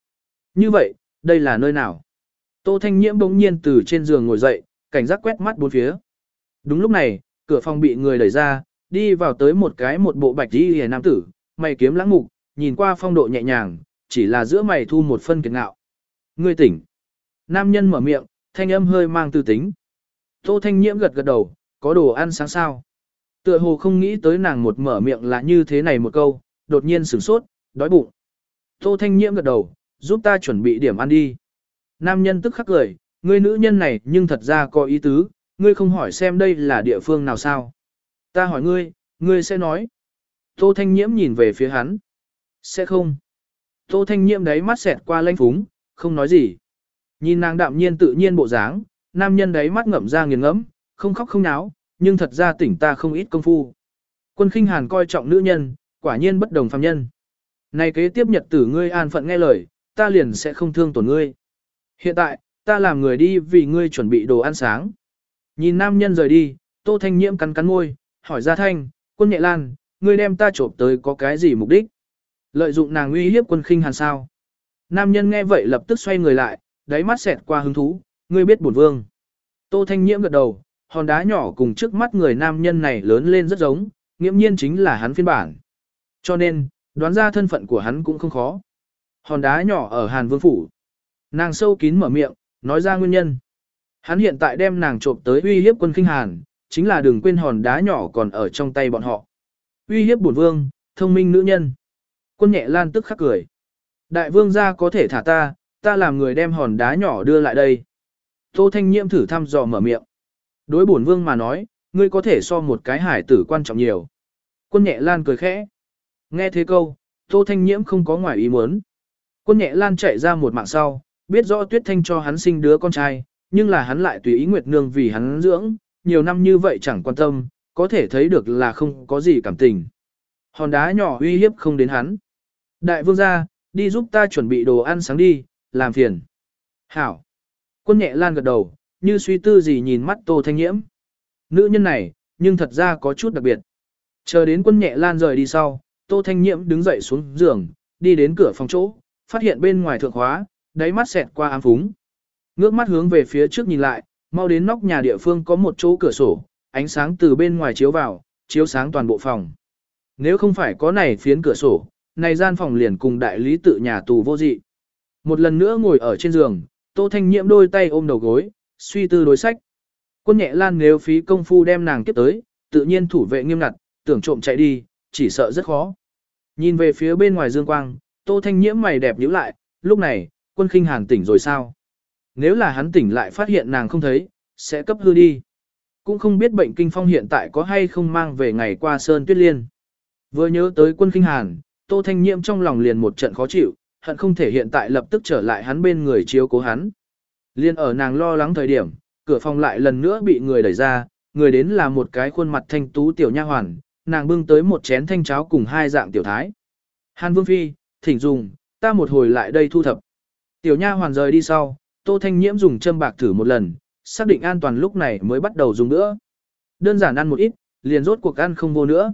Như vậy, đây là nơi nào? Tô Thanh Nhiễm bỗng nhiên từ trên giường ngồi dậy, cảnh giác quét mắt bốn phía. Đúng lúc này, cửa phòng bị người đẩy ra, đi vào tới một cái một bộ bạch y hề nam tử, mày kiếm lãng mục, nhìn qua phong độ nhẹ nhàng, chỉ là giữa mày thu một phân kiệt ngạo. Ngươi tỉnh. Nam nhân mở miệng, thanh âm hơi mang tư tính. Tô Thanh Nhiễm gật gật đầu, có đồ ăn sáng sao. Tựa hồ không nghĩ tới nàng một mở miệng là như thế này một câu, đột nhiên sửng sốt, đói bụng. Tô Thanh Nhiễm gật đầu, giúp ta chuẩn bị điểm ăn đi. Nam nhân tức khắc cười, ngươi nữ nhân này nhưng thật ra có ý tứ, ngươi không hỏi xem đây là địa phương nào sao. Ta hỏi ngươi, ngươi sẽ nói. Tô Thanh Nhiễm nhìn về phía hắn. Sẽ không. Tô Thanh Nhiễm đấy mắt xẹt qua lanh phúng, không nói gì. Nhìn nàng đạm nhiên tự nhiên bộ dáng, nam nhân đấy mắt ngậm ra nghiền ngẫm, không khóc không náo, nhưng thật ra tỉnh ta không ít công phu. Quân khinh hàn coi trọng nữ nhân, quả nhiên bất đồng phàm nhân. Này kế tiếp nhật tử ngươi an phận nghe lời, ta liền sẽ không thương tổn ngươi. Hiện tại, ta làm người đi vì ngươi chuẩn bị đồ ăn sáng. Nhìn nam nhân rời đi, tô thanh nhiễm cắn cắn môi, hỏi ra thanh, quân nhẹ lan, ngươi đem ta trộm tới có cái gì mục đích? Lợi dụng nàng uy hiếp quân khinh hàn sao? Nam nhân nghe vậy lập tức xoay người lại, đáy mắt xẹt qua hứng thú, ngươi biết bổn vương. Tô Thanh Nhiễm gật đầu, hòn đá nhỏ cùng trước mắt người nam nhân này lớn lên rất giống, nghiễm nhiên chính là hắn phiên bản. Cho nên, đoán ra thân phận của hắn cũng không khó. Hòn đá nhỏ ở Hàn Vương Phủ. Nàng sâu kín mở miệng, nói ra nguyên nhân. Hắn hiện tại đem nàng trộm tới uy hiếp quân khinh hàn, chính là đừng quên hòn đá nhỏ còn ở trong tay bọn họ. Uy hiếp bổn vương, thông minh nữ nhân. Quân nhẹ lan tức khắc cười. Đại vương gia có thể thả ta, ta làm người đem hòn đá nhỏ đưa lại đây. Tô Thanh Nhiễm thử thăm dò mở miệng. Đối bổn vương mà nói, ngươi có thể so một cái hải tử quan trọng nhiều. Quân nhẹ lan cười khẽ. Nghe thế câu, Tô Thanh Nhiễm không có ngoài ý muốn. Quân nhẹ lan chạy ra một mạng sau, biết rõ Tuyết Thanh cho hắn sinh đứa con trai, nhưng là hắn lại tùy ý Nguyệt Nương vì hắn dưỡng, nhiều năm như vậy chẳng quan tâm, có thể thấy được là không có gì cảm tình. Hòn đá nhỏ uy hiếp không đến hắn. Đại vương gia, đi giúp ta chuẩn bị đồ ăn sáng đi, làm phiền. Hảo. Quân nhẹ lan gật đầu, như suy tư gì nhìn mắt Tô Thanh Nhiễm. Nữ nhân này, nhưng thật ra có chút đặc biệt. Chờ đến quân nhẹ lan rời đi sau, Tô Thanh Nhiễm đứng dậy xuống giường, đi đến cửa phòng chỗ, phát hiện bên ngoài thượng khóa, đáy mắt xẹt qua ám phúng. Ngước mắt hướng về phía trước nhìn lại, mau đến nóc nhà địa phương có một chỗ cửa sổ, ánh sáng từ bên ngoài chiếu vào, chiếu sáng toàn bộ phòng. Nếu không phải có này phiến cửa sổ, này gian phòng liền cùng đại lý tự nhà tù vô dị. Một lần nữa ngồi ở trên giường, Tô Thanh Nhiễm đôi tay ôm đầu gối, suy tư đối sách. Quân nhẹ lan nếu phí công phu đem nàng tiếp tới, tự nhiên thủ vệ nghiêm ngặt, tưởng trộm chạy đi, chỉ sợ rất khó. Nhìn về phía bên ngoài dương quang, Tô Thanh Nhiễm mày đẹp nhíu lại, lúc này, quân khinh hàn tỉnh rồi sao? Nếu là hắn tỉnh lại phát hiện nàng không thấy, sẽ cấp hư đi. Cũng không biết bệnh kinh phong hiện tại có hay không mang về ngày qua sơn tuyết liên. Vừa nhớ tới quân khinh hàn, Tô Thanh Nhiễm trong lòng liền một trận khó chịu, hận không thể hiện tại lập tức trở lại hắn bên người chiếu cố hắn. Liên ở nàng lo lắng thời điểm, cửa phòng lại lần nữa bị người đẩy ra, người đến là một cái khuôn mặt thanh tú tiểu nha hoàn, nàng bưng tới một chén thanh cháo cùng hai dạng tiểu thái. Hàn Vương Phi, thỉnh dùng, ta một hồi lại đây thu thập. Tiểu nha hoàn rời đi sau, Tô Thanh Nhiễm dùng châm bạc thử một lần, xác định an toàn lúc này mới bắt đầu dùng nữa. Đơn giản ăn một ít, liền rốt cuộc ăn không vô nữa.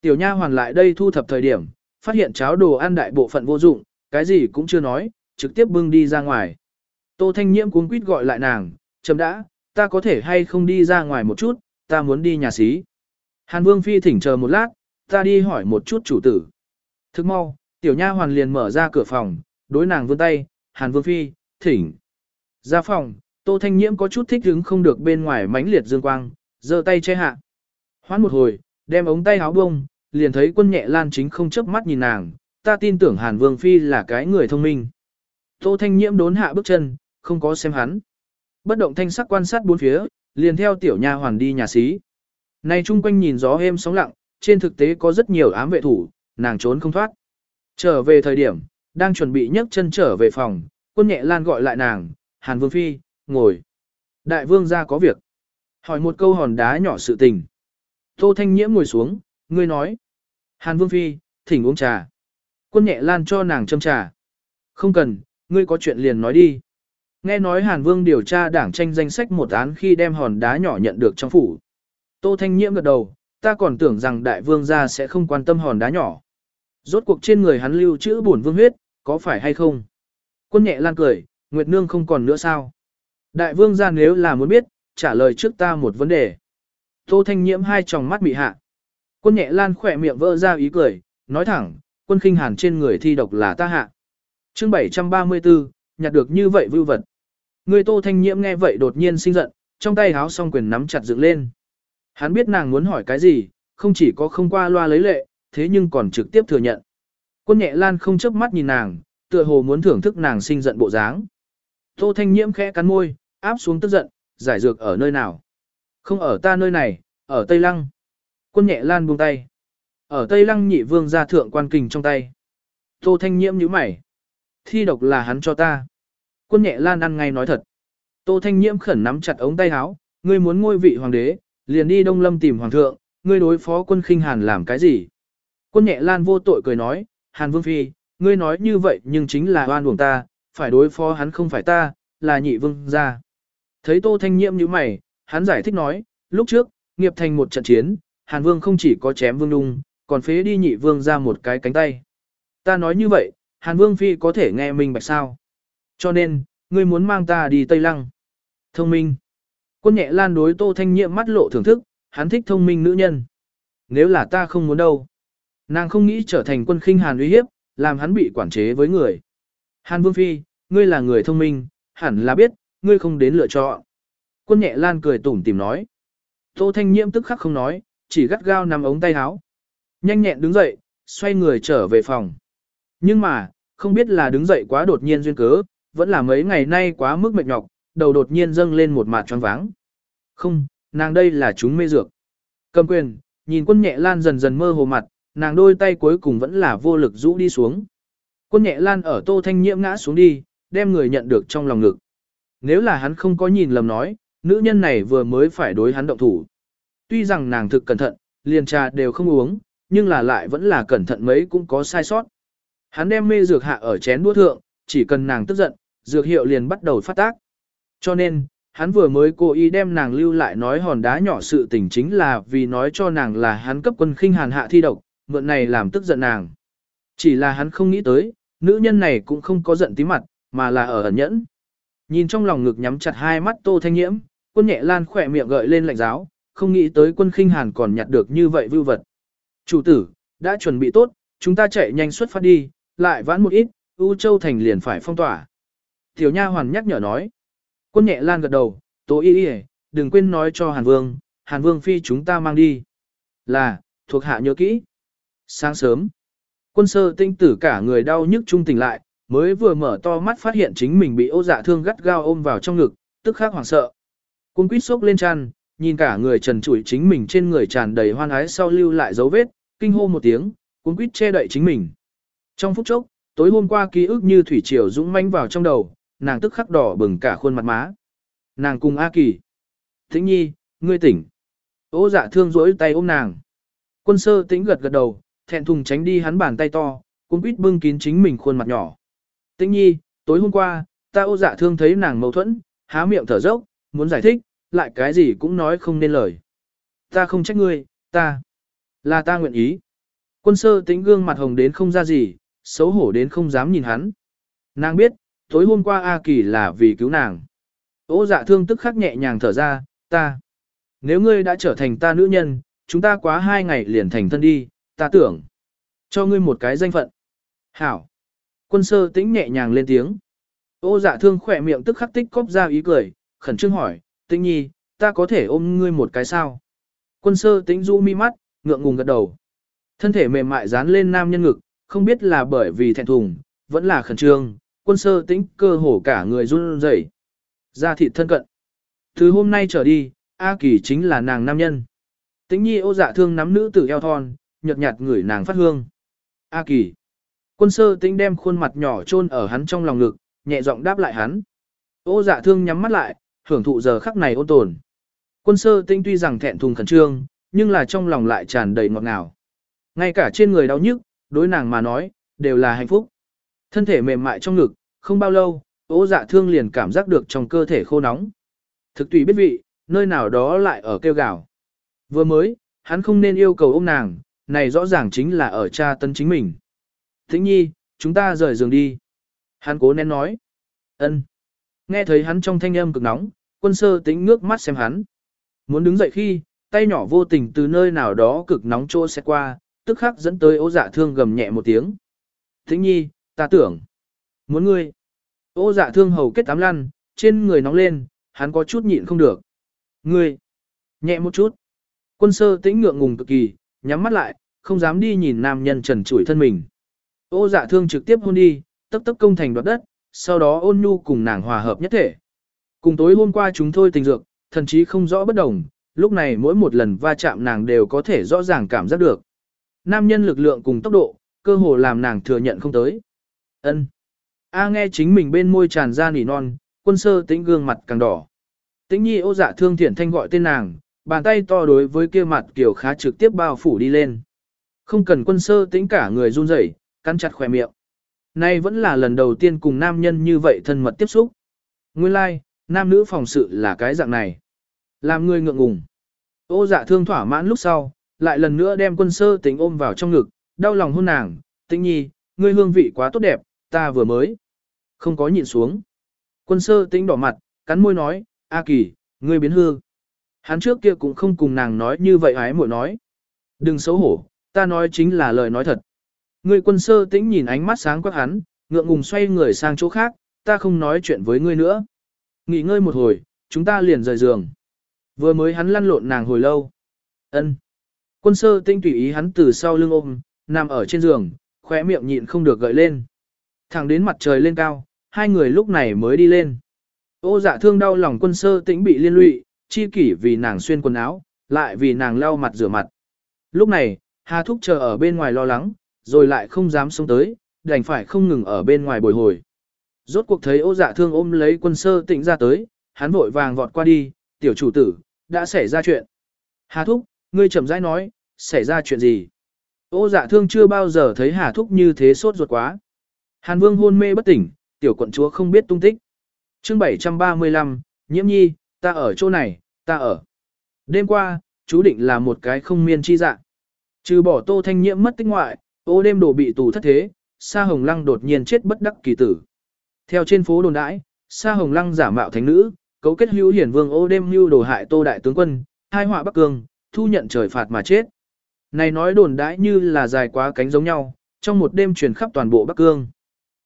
Tiểu nha hoàn lại đây thu thập thời điểm, phát hiện cháo đồ ăn đại bộ phận vô dụng, cái gì cũng chưa nói, trực tiếp bưng đi ra ngoài. Tô Thanh Nhiễm cuống quýt gọi lại nàng, chấm đã, ta có thể hay không đi ra ngoài một chút, ta muốn đi nhà xí. Hàn Vương Phi thỉnh chờ một lát, ta đi hỏi một chút chủ tử. Thức mau, tiểu nha hoàn liền mở ra cửa phòng, đối nàng vươn tay, Hàn Vương Phi, thỉnh. Ra phòng, Tô Thanh Nhiễm có chút thích hứng không được bên ngoài mãnh liệt dương quang, giơ tay che hạ. Hoán một hồi, đem ống tay áo bông, liền thấy quân nhẹ lan chính không chớp mắt nhìn nàng, ta tin tưởng Hàn Vương Phi là cái người thông minh. Tô Thanh Nhiễm đốn hạ bước chân, không có xem hắn. Bất động thanh sắc quan sát bốn phía, liền theo tiểu nha hoàn đi nhà xí. Nay chung quanh nhìn gió êm sóng lặng, trên thực tế có rất nhiều ám vệ thủ, nàng trốn không thoát. Trở về thời điểm, đang chuẩn bị nhấc chân trở về phòng, quân nhẹ lan gọi lại nàng, Hàn Vương Phi, ngồi. Đại vương ra có việc. Hỏi một câu hòn đá nhỏ sự tình. Tô Thanh Nhiễm ngồi xuống, ngươi nói. Hàn Vương Phi, thỉnh uống trà. Quân nhẹ lan cho nàng châm trà. Không cần, ngươi có chuyện liền nói đi. Nghe nói Hàn Vương điều tra đảng tranh danh sách một án khi đem hòn đá nhỏ nhận được trong phủ. Tô Thanh Nhiễm gật đầu, ta còn tưởng rằng đại vương gia sẽ không quan tâm hòn đá nhỏ. Rốt cuộc trên người hắn lưu chữ bổn vương huyết, có phải hay không? Quân nhẹ lan cười, Nguyệt Nương không còn nữa sao? Đại vương gia nếu là muốn biết, trả lời trước ta một vấn đề. Tô Thanh Nhiễm hai tròng mắt bị hạ. Quân nhẹ lan khỏe miệng vỡ ra ý cười, nói thẳng, quân khinh hàn trên người thi độc là ta hạ. chương 734, nhặt được như vậy vưu vật. Người Tô Thanh Nhiễm nghe vậy đột nhiên sinh giận, trong tay háo song quyền nắm chặt dựng lên. Hắn biết nàng muốn hỏi cái gì, không chỉ có không qua loa lấy lệ, thế nhưng còn trực tiếp thừa nhận. Quân nhẹ lan không chớp mắt nhìn nàng, tựa hồ muốn thưởng thức nàng sinh giận bộ dáng. Tô Thanh Nhiễm khẽ cắn môi, áp xuống tức giận, giải dược ở nơi nào? Không ở ta nơi này, ở Tây Lăng. Quân nhẹ lan buông tay. Ở Tây Lăng nhị vương gia thượng quan kình trong tay. Tô Thanh Nhiễm nhíu mày. Thi độc là hắn cho ta. Quân nhẹ lan ăn ngay nói thật. Tô Thanh Nhiễm khẩn nắm chặt ống tay áo, ngươi muốn ngôi vị hoàng đế, liền đi Đông Lâm tìm hoàng thượng, ngươi đối phó quân khinh hàn làm cái gì? Quân nhẹ lan vô tội cười nói, Hàn Vương Phi, ngươi nói như vậy nhưng chính là oan uổng ta, phải đối phó hắn không phải ta, là nhị vương gia. Thấy Tô Thanh Nhiễm như mày, hắn giải thích nói, lúc trước, nghiệp thành một trận chiến, Hàn Vương không chỉ có chém Vương Đung, còn phế đi nhị vương ra một cái cánh tay. Ta nói như vậy, Hàn Vương Phi có thể nghe mình bạch sao. Cho nên, ngươi muốn mang ta đi Tây Lăng. Thông minh. Quân nhẹ lan đối Tô Thanh Nhiệm mắt lộ thưởng thức, hắn thích thông minh nữ nhân. Nếu là ta không muốn đâu. Nàng không nghĩ trở thành quân khinh Hàn uy hiếp, làm hắn bị quản chế với người. Hàn Vương Phi, ngươi là người thông minh, hẳn là biết, ngươi không đến lựa chọn. Quân nhẹ lan cười tủm tìm nói. Tô Thanh Nhiệm tức khắc không nói, chỉ gắt gao nằm ống tay áo. Nhanh nhẹn đứng dậy, xoay người trở về phòng. Nhưng mà, không biết là đứng dậy quá đột nhiên duyên cớ, vẫn là mấy ngày nay quá mức mệt nhọc, đầu đột nhiên dâng lên một mặt choáng váng. Không, nàng đây là chúng mê dược. Cầm quyền, nhìn quân nhẹ lan dần dần mơ hồ mặt, nàng đôi tay cuối cùng vẫn là vô lực rũ đi xuống. Quân nhẹ lan ở tô thanh nhiễm ngã xuống đi, đem người nhận được trong lòng ngực. Nếu là hắn không có nhìn lầm nói, nữ nhân này vừa mới phải đối hắn động thủ. Tuy rằng nàng thực cẩn thận, liền trà đều không uống, nhưng là lại vẫn là cẩn thận mấy cũng có sai sót. Hắn đem mê dược hạ ở chén đũa thượng, chỉ cần nàng tức giận, dược hiệu liền bắt đầu phát tác. Cho nên, hắn vừa mới cố ý đem nàng lưu lại nói hòn đá nhỏ sự tình chính là vì nói cho nàng là hắn cấp quân khinh hàn hạ thi độc, mượn này làm tức giận nàng. Chỉ là hắn không nghĩ tới, nữ nhân này cũng không có giận tí mặt, mà là ở ẩn nhẫn. Nhìn trong lòng ngực nhắm chặt hai mắt tô thanh nhiễm, quân nhẹ lan khỏe miệng gợi lên lạnh giáo, không nghĩ tới quân khinh hàn còn nhặt được như vậy vưu vật. Chủ tử, đã chuẩn bị tốt, chúng ta chạy nhanh xuất phát đi, lại vãn một ít, U Châu Thành liền phải phong tỏa. Tiểu Nha hoàn nhắc nhở nói. Quân nhẹ lan gật đầu, tố y y, đừng quên nói cho Hàn Vương, Hàn Vương phi chúng ta mang đi. Là, thuộc hạ nhớ kỹ. Sáng sớm, quân sơ tinh tử cả người đau nhức trung tỉnh lại, mới vừa mở to mắt phát hiện chính mình bị ô dạ thương gắt gao ôm vào trong ngực, tức khắc hoảng sợ. Quân quýt sốc lên chăn, nhìn cả người trần trụi chính mình trên người tràn đầy hoan ái sau lưu lại dấu vết, kinh hô một tiếng, cuốn quýt che đậy chính mình. Trong phút chốc, tối hôm qua ký ức như thủy triều dũng manh vào trong đầu, nàng tức khắc đỏ bừng cả khuôn mặt má. Nàng cùng A Kỳ. Tĩnh nhi, ngươi tỉnh. Ô dạ thương rỗi tay ôm nàng. Quân sơ tĩnh gật gật đầu, thẹn thùng tránh đi hắn bàn tay to, cũng quýt bưng kín chính mình khuôn mặt nhỏ. Tĩnh nhi, tối hôm qua, ta ô dạ thương thấy nàng mâu thuẫn, há miệng thở dốc, muốn giải thích, lại cái gì cũng nói không nên lời. Ta không trách ngươi, ta, là ta nguyện ý. Quân sơ tĩnh gương mặt hồng đến không ra gì, xấu hổ đến không dám nhìn hắn. Nàng biết, tối hôm qua A Kỳ là vì cứu nàng. Ô dạ thương tức khắc nhẹ nhàng thở ra, ta. Nếu ngươi đã trở thành ta nữ nhân, chúng ta quá hai ngày liền thành thân đi, ta tưởng. Cho ngươi một cái danh phận. Hảo. Quân sơ tĩnh nhẹ nhàng lên tiếng. Ô dạ thương khỏe miệng tức khắc tích cóp ra ý cười, khẩn trương hỏi, tĩnh nhi, ta có thể ôm ngươi một cái sao? Quân sơ tĩnh du mi mắt, ngượng ngùng gật đầu. Thân thể mềm mại dán lên nam nhân ngực, không biết là bởi vì thẹn thùng, vẫn là khẩn trương, quân sơ tĩnh cơ hồ cả người run rẩy. Ra thịt thân cận. Từ hôm nay trở đi, A Kỳ chính là nàng nam nhân. Tĩnh nhi ô dạ thương nắm nữ tử eo thon, nhợt nhạt người nàng phát hương. A Kỳ. Quân sơ tĩnh đem khuôn mặt nhỏ chôn ở hắn trong lòng ngực, nhẹ giọng đáp lại hắn. Ô dạ thương nhắm mắt lại, hưởng thụ giờ khắc này ôn tồn. Quân sơ tĩnh tuy rằng thẹn thùng khẩn trương, nhưng là trong lòng lại tràn đầy ngọt ngào. Ngay cả trên người đau nhức, đối nàng mà nói, đều là hạnh phúc. Thân thể mềm mại trong ngực, không bao lâu, ố dạ thương liền cảm giác được trong cơ thể khô nóng. Thực tùy biết vị, nơi nào đó lại ở kêu gào. Vừa mới, hắn không nên yêu cầu ôm nàng, này rõ ràng chính là ở cha tân chính mình. Thính nhi, chúng ta rời giường đi. Hắn cố nén nói. ân. Nghe thấy hắn trong thanh âm cực nóng, quân sơ tính ngước mắt xem hắn. Muốn đứng dậy khi, tay nhỏ vô tình từ nơi nào đó cực nóng chỗ sẽ qua, tức khắc dẫn tới ô dạ thương gầm nhẹ một tiếng. Thính nhi, ta tưởng, muốn ngươi. Ô dạ thương hầu kết tám lăn, trên người nóng lên, hắn có chút nhịn không được. Ngươi, nhẹ một chút. Quân sơ tĩnh ngượng ngùng cực kỳ, nhắm mắt lại, không dám đi nhìn nam nhân trần trụi thân mình. Ô dạ thương trực tiếp hôn đi, tấp tấp công thành đoạt đất, sau đó ôn nhu cùng nàng hòa hợp nhất thể. Cùng tối hôm qua chúng thôi tình dược, thần chí không rõ bất đồng, lúc này mỗi một lần va chạm nàng đều có thể rõ ràng cảm giác được. Nam nhân lực lượng cùng tốc độ, cơ hồ làm nàng thừa nhận không tới. Ân. A nghe chính mình bên môi tràn ra nỉ non, quân sơ tĩnh gương mặt càng đỏ. Tĩnh nhi ô dạ thương thiện thanh gọi tên nàng, bàn tay to đối với kia mặt kiểu khá trực tiếp bao phủ đi lên. Không cần quân sơ tĩnh cả người run rẩy, cắn chặt khỏe miệng. Nay vẫn là lần đầu tiên cùng nam nhân như vậy thân mật tiếp xúc. Nguyên lai, like, nam nữ phòng sự là cái dạng này. Làm người ngượng ngùng. Ô dạ thương thỏa mãn lúc sau, lại lần nữa đem quân sơ tính ôm vào trong ngực, đau lòng hôn nàng, tĩnh nhi, ngươi hương vị quá tốt đẹp, ta vừa mới. Không có nhịn xuống. Quân sơ tính đỏ mặt, cắn môi nói, A kỳ, ngươi biến hư Hắn trước kia cũng không cùng nàng nói như vậy ái muội nói. Đừng xấu hổ, ta nói chính là lời nói thật. Ngươi quân sơ tĩnh nhìn ánh mắt sáng quắc hắn, ngượng ngùng xoay người sang chỗ khác, ta không nói chuyện với ngươi nữa. Nghỉ ngơi một hồi, chúng ta liền rời giường. Vừa mới hắn lăn lộn nàng hồi lâu. ân Quân sơ tinh tùy ý hắn từ sau lưng ôm, nằm ở trên giường, khóe miệng nhịn không được gợi lên. Thẳng đến mặt trời lên cao, hai người lúc này mới đi lên. Ô dạ thương đau lòng quân sơ tĩnh bị liên lụy, chi kỷ vì nàng xuyên quần áo, lại vì nàng lau mặt rửa mặt. Lúc này, Hà Thúc chờ ở bên ngoài lo lắng, rồi lại không dám xuống tới, đành phải không ngừng ở bên ngoài bồi hồi. Rốt cuộc thấy ô dạ thương ôm lấy quân sơ tĩnh ra tới, hắn vội vàng vọt qua đi, tiểu chủ tử, đã xảy ra chuyện. Hà Thúc, ngươi chậm rãi nói, xảy ra chuyện gì? Ô dạ thương chưa bao giờ thấy Hà Thúc như thế sốt ruột quá. Hàn Vương hôn mê bất tỉnh, tiểu quận chúa không biết tung tích. chương 735, nhiễm nhi, ta ở chỗ này, ta ở. Đêm qua, chú định là một cái không miên chi dạng. Trừ bỏ tô thanh nhiễm mất tích ngoại, ô đêm đổ bị tù thất thế, Sa Hồng Lăng đột nhiên chết bất đắc kỳ tử. Theo trên phố đồn đãi, Sa Hồng Lăng giả mạo thánh nữ, cấu kết hữu hiển vương ô đêm hưu đồ hại tô đại tướng quân, hai họa Bắc Cương, thu nhận trời phạt mà chết. Này nói đồn đãi như là dài quá cánh giống nhau, trong một đêm truyền khắp toàn bộ Bắc Cương.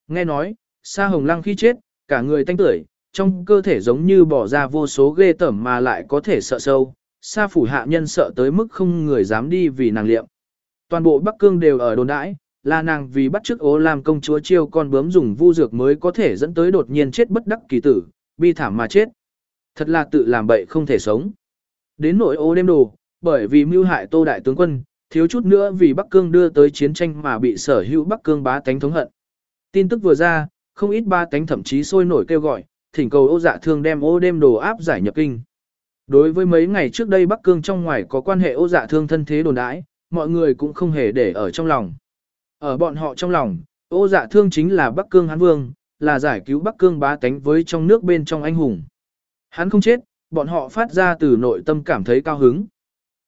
Nghe nói, Sa Hồng Lăng khi chết, cả người tanh tưởi, trong cơ thể giống như bỏ ra vô số ghê tởm mà lại có thể sợ sâu. Sa phủ hạ nhân sợ tới mức không người dám đi vì nàng liệm. Toàn bộ Bắc Cương đều ở đồn đãi, là nàng vì bắt chước ố làm công chúa chiêu con bướm dùng vu dược mới có thể dẫn tới đột nhiên chết bất đắc kỳ tử, bi thảm mà chết. Thật là tự làm bậy không thể sống. Đến nỗi ô đêm đồ, bởi vì mưu hại tô đại tướng quân, thiếu chút nữa vì Bắc Cương đưa tới chiến tranh mà bị sở hữu Bắc Cương bá tánh thống hận. Tin tức vừa ra, không ít ba tánh thậm chí sôi nổi kêu gọi, thỉnh cầu ô dạ thương đem ô đêm đồ áp giải nhập kinh. Đối với mấy ngày trước đây Bắc Cương trong ngoài có quan hệ ô dạ thương thân thế đồn đãi, mọi người cũng không hề để ở trong lòng. Ở bọn họ trong lòng, ô dạ thương chính là Bắc Cương Hán Vương, là giải cứu Bắc Cương bá tánh với trong nước bên trong anh hùng. Hắn không chết, bọn họ phát ra từ nội tâm cảm thấy cao hứng.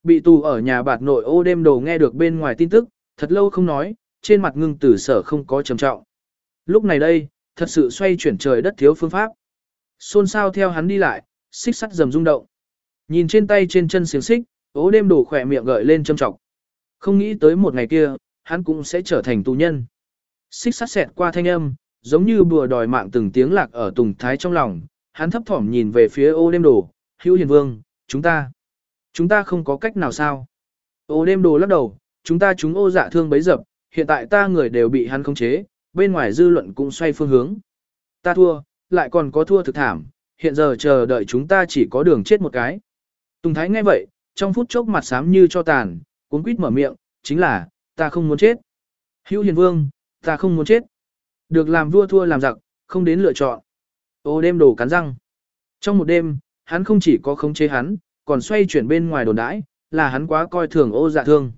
Bị tù ở nhà bạt nội ô đêm đồ nghe được bên ngoài tin tức, thật lâu không nói, trên mặt ngưng tử sở không có trầm trọng. Lúc này đây, thật sự xoay chuyển trời đất thiếu phương pháp. Xôn xao theo hắn đi lại, xích sắt dầm rung động. Nhìn trên tay trên chân xiềng xích, ố đêm đổ khỏe miệng gợi lên châm trọng. Không nghĩ tới một ngày kia, hắn cũng sẽ trở thành tù nhân. Xích sắt xẹt qua thanh âm, giống như bùa đòi mạng từng tiếng lạc ở tùng thái trong lòng, hắn thấp thỏm nhìn về phía ô đêm đồ, hữu hiền vương, chúng ta, chúng ta không có cách nào sao. Ô đêm đồ lắc đầu, chúng ta chúng ô dạ thương bấy dập, hiện tại ta người đều bị hắn khống chế, bên ngoài dư luận cũng xoay phương hướng. Ta thua, lại còn có thua thực thảm, hiện giờ chờ đợi chúng ta chỉ có đường chết một cái. Tùng Thái nghe vậy, trong phút chốc mặt xám như cho tàn, cuốn quýt mở miệng, chính là, ta không muốn chết. Hữu hiền vương, ta không muốn chết. Được làm vua thua làm giặc, không đến lựa chọn. Ô đêm đổ cắn răng. Trong một đêm, hắn không chỉ có khống chế hắn, còn xoay chuyển bên ngoài đồn đãi, là hắn quá coi thường ô dạ thương.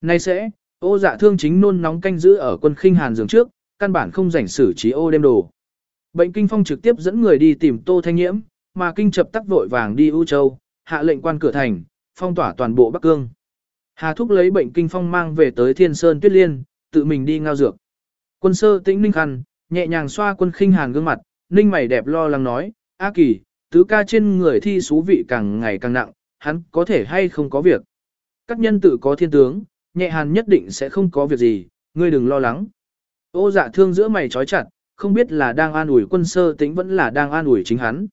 Nay sẽ, ô dạ thương chính nôn nóng canh giữ ở quân khinh hàn giường trước, căn bản không rảnh xử trí ô đêm đồ. Bệnh kinh phong trực tiếp dẫn người đi tìm Tô Thanh Nhiễm, mà kinh chập tắc vội vàng đi U Châu, hạ lệnh quan cửa thành, phong tỏa toàn bộ Bắc Cương. Hà Thúc lấy bệnh kinh phong mang về tới Thiên Sơn Tuyết Liên, tự mình đi ngao dược. Quân sơ tĩnh ninh khăn, nhẹ nhàng xoa quân khinh hàn gương mặt, ninh mày đẹp lo lắng nói, A kỳ, tứ ca trên người thi xú vị càng ngày càng nặng, hắn có thể hay không có việc. Các nhân tự có thiên tướng, nhẹ hàn nhất định sẽ không có việc gì, ngươi đừng lo lắng. Ô dạ thương giữa mày trói chặt, không biết là đang an ủi quân sơ tính vẫn là đang an ủi chính hắn.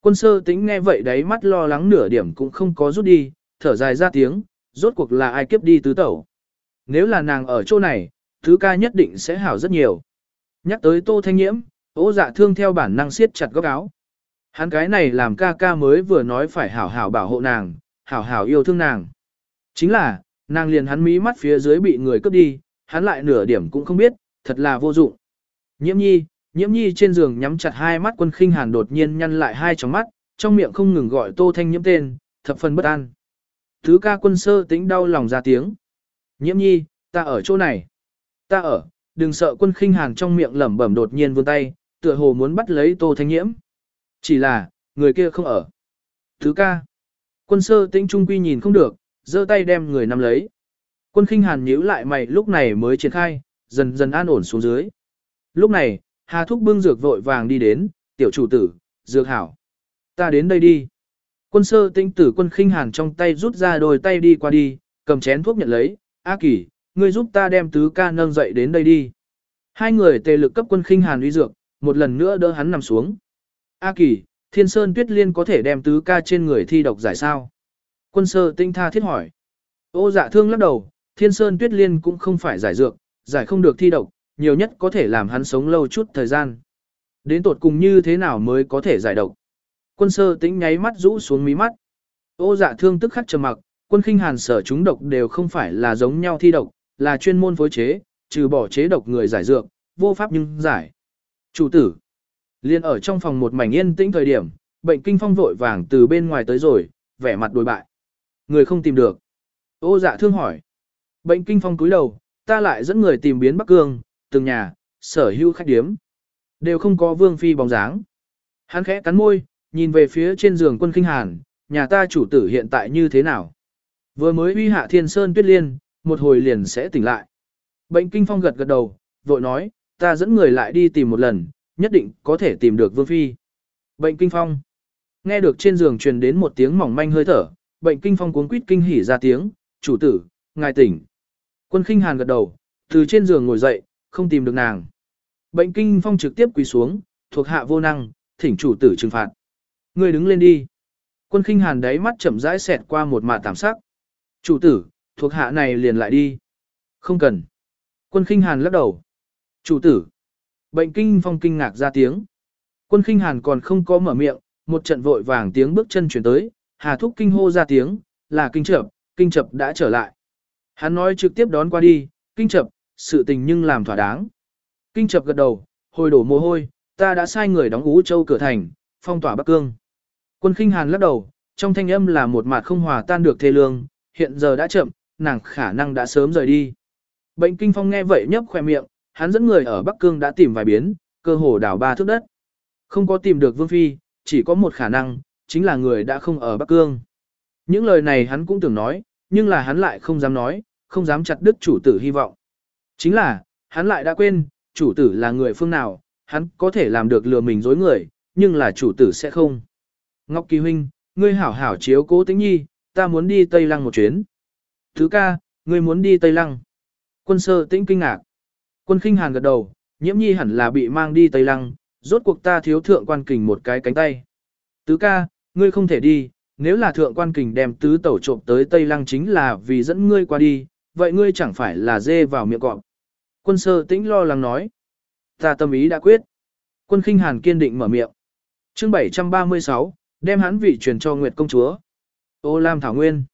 Quân sơ tính nghe vậy đáy mắt lo lắng nửa điểm cũng không có rút đi, thở dài ra tiếng, rốt cuộc là ai kiếp đi tứ tẩu. Nếu là nàng ở chỗ này, thứ ca nhất định sẽ hảo rất nhiều. Nhắc tới tô thanh nhiễm, ô dạ thương theo bản năng siết chặt góc áo. Hắn cái này làm ca ca mới vừa nói phải hảo hảo bảo hộ nàng, hảo hảo yêu thương nàng. Chính là, nàng liền hắn mí mắt phía dưới bị người cướp đi, hắn lại nửa điểm cũng không biết, thật là vô dụng. Nhiễm nhi, nhiễm nhi trên giường nhắm chặt hai mắt quân khinh hàn đột nhiên nhăn lại hai tròng mắt, trong miệng không ngừng gọi tô thanh nhiễm tên, thập phần bất an. Thứ ca quân sơ tính đau lòng ra tiếng. Nhiễm nhi, ta ở chỗ này. Ta ở, đừng sợ quân khinh hàn trong miệng lẩm bẩm đột nhiên vươn tay, tựa hồ muốn bắt lấy tô thanh nhiễm. Chỉ là, người kia không ở. Thứ ca. Quân sơ tĩnh trung quy nhìn không được, giơ tay đem người nắm lấy. Quân khinh hàn nhíu lại mày lúc này mới triển khai, dần dần an ổn xuống dưới. Lúc này, Hà Thúc bưng dược vội vàng đi đến, tiểu chủ tử, dược hảo. Ta đến đây đi. Quân sơ tinh tử quân khinh hàn trong tay rút ra đôi tay đi qua đi, cầm chén thuốc nhận lấy, A kỳ, ngươi giúp ta đem tứ ca nâng dậy đến đây đi. Hai người tề lực cấp quân khinh hàn uy dược, một lần nữa đỡ hắn nằm xuống. A kỳ, thiên sơn tuyết liên có thể đem tứ ca trên người thi độc giải sao? Quân sơ tinh tha thiết hỏi. Ô dạ thương lắc đầu, thiên sơn tuyết liên cũng không phải giải dược, giải không được thi độc, nhiều nhất có thể làm hắn sống lâu chút thời gian. Đến tột cùng như thế nào mới có thể giải độc? Quân sơ tĩnh nháy mắt rũ xuống mí mắt. Ô dạ thương tức khắc trầm mặc, quân khinh hàn sở chúng độc đều không phải là giống nhau thi độc, là chuyên môn phối chế, trừ bỏ chế độc người giải dược, vô pháp nhưng giải. Chủ tử, liên ở trong phòng một mảnh yên tĩnh thời điểm, bệnh kinh phong vội vàng từ bên ngoài tới rồi, vẻ mặt đối bại. Người không tìm được. Ô dạ thương hỏi. Bệnh kinh phong cúi đầu, ta lại dẫn người tìm biến Bắc Cương, từng nhà, sở hữu khách điếm. Đều không có vương phi bóng dáng. Hắn khẽ cắn môi, nhìn về phía trên giường quân kinh hàn, nhà ta chủ tử hiện tại như thế nào. Vừa mới uy hạ thiên sơn tuyết liên, một hồi liền sẽ tỉnh lại. Bệnh kinh phong gật gật đầu, vội nói, ta dẫn người lại đi tìm một lần, nhất định có thể tìm được vương phi. Bệnh kinh phong. Nghe được trên giường truyền đến một tiếng mỏng manh hơi thở, bệnh kinh phong cuốn quýt kinh hỉ ra tiếng, chủ tử, ngài tỉnh. Quân khinh hàn gật đầu, từ trên giường ngồi dậy, không tìm được nàng. Bệnh kinh phong trực tiếp quỳ xuống, thuộc hạ vô năng, thỉnh chủ tử trừng phạt. Người đứng lên đi. Quân khinh hàn đáy mắt chậm rãi xẹt qua một mạ tạm sắc. Chủ tử, thuộc hạ này liền lại đi. Không cần. Quân khinh hàn lắc đầu. Chủ tử. Bệnh kinh phong kinh ngạc ra tiếng. Quân khinh hàn còn không có mở miệng, một trận vội vàng tiếng bước chân chuyển tới, hà thúc kinh hô ra tiếng, là kinh chập, kinh chập đã trở lại. Hắn nói trực tiếp đón qua đi, kinh chập, sự tình nhưng làm thỏa đáng. Kinh chập gật đầu, hồi đổ mồ hôi, ta đã sai người đóng ú châu cửa thành, phong tỏa Bắc Cương. Quân khinh hàn lắc đầu, trong thanh âm là một mặt không hòa tan được thê lương, hiện giờ đã chậm, nàng khả năng đã sớm rời đi. Bệnh kinh phong nghe vậy nhấp khoe miệng, hắn dẫn người ở Bắc Cương đã tìm vài biến, cơ hồ đảo ba thước đất. Không có tìm được Vương Phi, chỉ có một khả năng, chính là người đã không ở Bắc Cương. Những lời này hắn cũng tưởng nói, nhưng là hắn lại không dám nói, không dám chặt đứt chủ tử hy vọng. Chính là, hắn lại đã quên, chủ tử là người phương nào, hắn có thể làm được lừa mình dối người, nhưng là chủ tử sẽ không. Ngọc Kỳ Huynh, ngươi hảo hảo chiếu cố tĩnh nhi, ta muốn đi Tây Lăng một chuyến. Thứ ca, ngươi muốn đi Tây Lăng. Quân sơ tĩnh kinh ngạc. Quân khinh hàn gật đầu, nhiễm nhi hẳn là bị mang đi Tây Lăng, rốt cuộc ta thiếu thượng quan kình một cái cánh tay. Tứ ca, ngươi không thể đi, nếu là thượng quan kình đem tứ tẩu trộm tới Tây Lăng chính là vì dẫn ngươi qua đi, vậy ngươi chẳng phải là dê vào miệng cọp. Quân sơ tĩnh lo lắng nói. Ta tâm ý đã quyết. Quân khinh hàn kiên định mở miệng. chương 736, đem hắn vị truyền cho Nguyệt công chúa. Ô Lam Thảo Nguyên.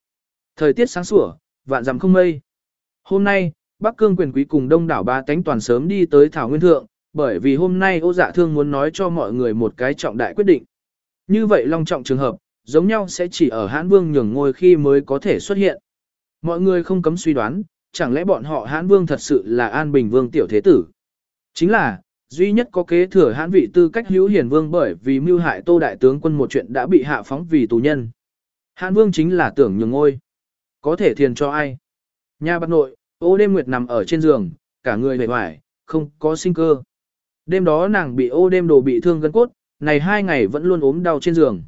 Thời tiết sáng sủa, vạn dặm không mây. Hôm nay, Bắc Cương quyền quý cùng đông đảo ba tánh toàn sớm đi tới Thảo Nguyên Thượng, bởi vì hôm nay ô dạ thương muốn nói cho mọi người một cái trọng đại quyết định. Như vậy long trọng trường hợp, giống nhau sẽ chỉ ở hãn vương nhường ngôi khi mới có thể xuất hiện. Mọi người không cấm suy đoán, chẳng lẽ bọn họ hãn vương thật sự là an bình vương tiểu thế tử. Chính là, duy nhất có kế thừa hãn vị tư cách hữu hiền vương bởi vì mưu hại tô đại tướng quân một chuyện đã bị hạ phóng vì tù nhân. Hãn vương chính là tưởng nhường ngôi. Có thể thiền cho ai? Nhà bắt nội, ô đêm nguyệt nằm ở trên giường, cả người vẻ vải, không có sinh cơ. Đêm đó nàng bị ô đêm đồ bị thương gân cốt, này hai ngày vẫn luôn ốm đau trên giường.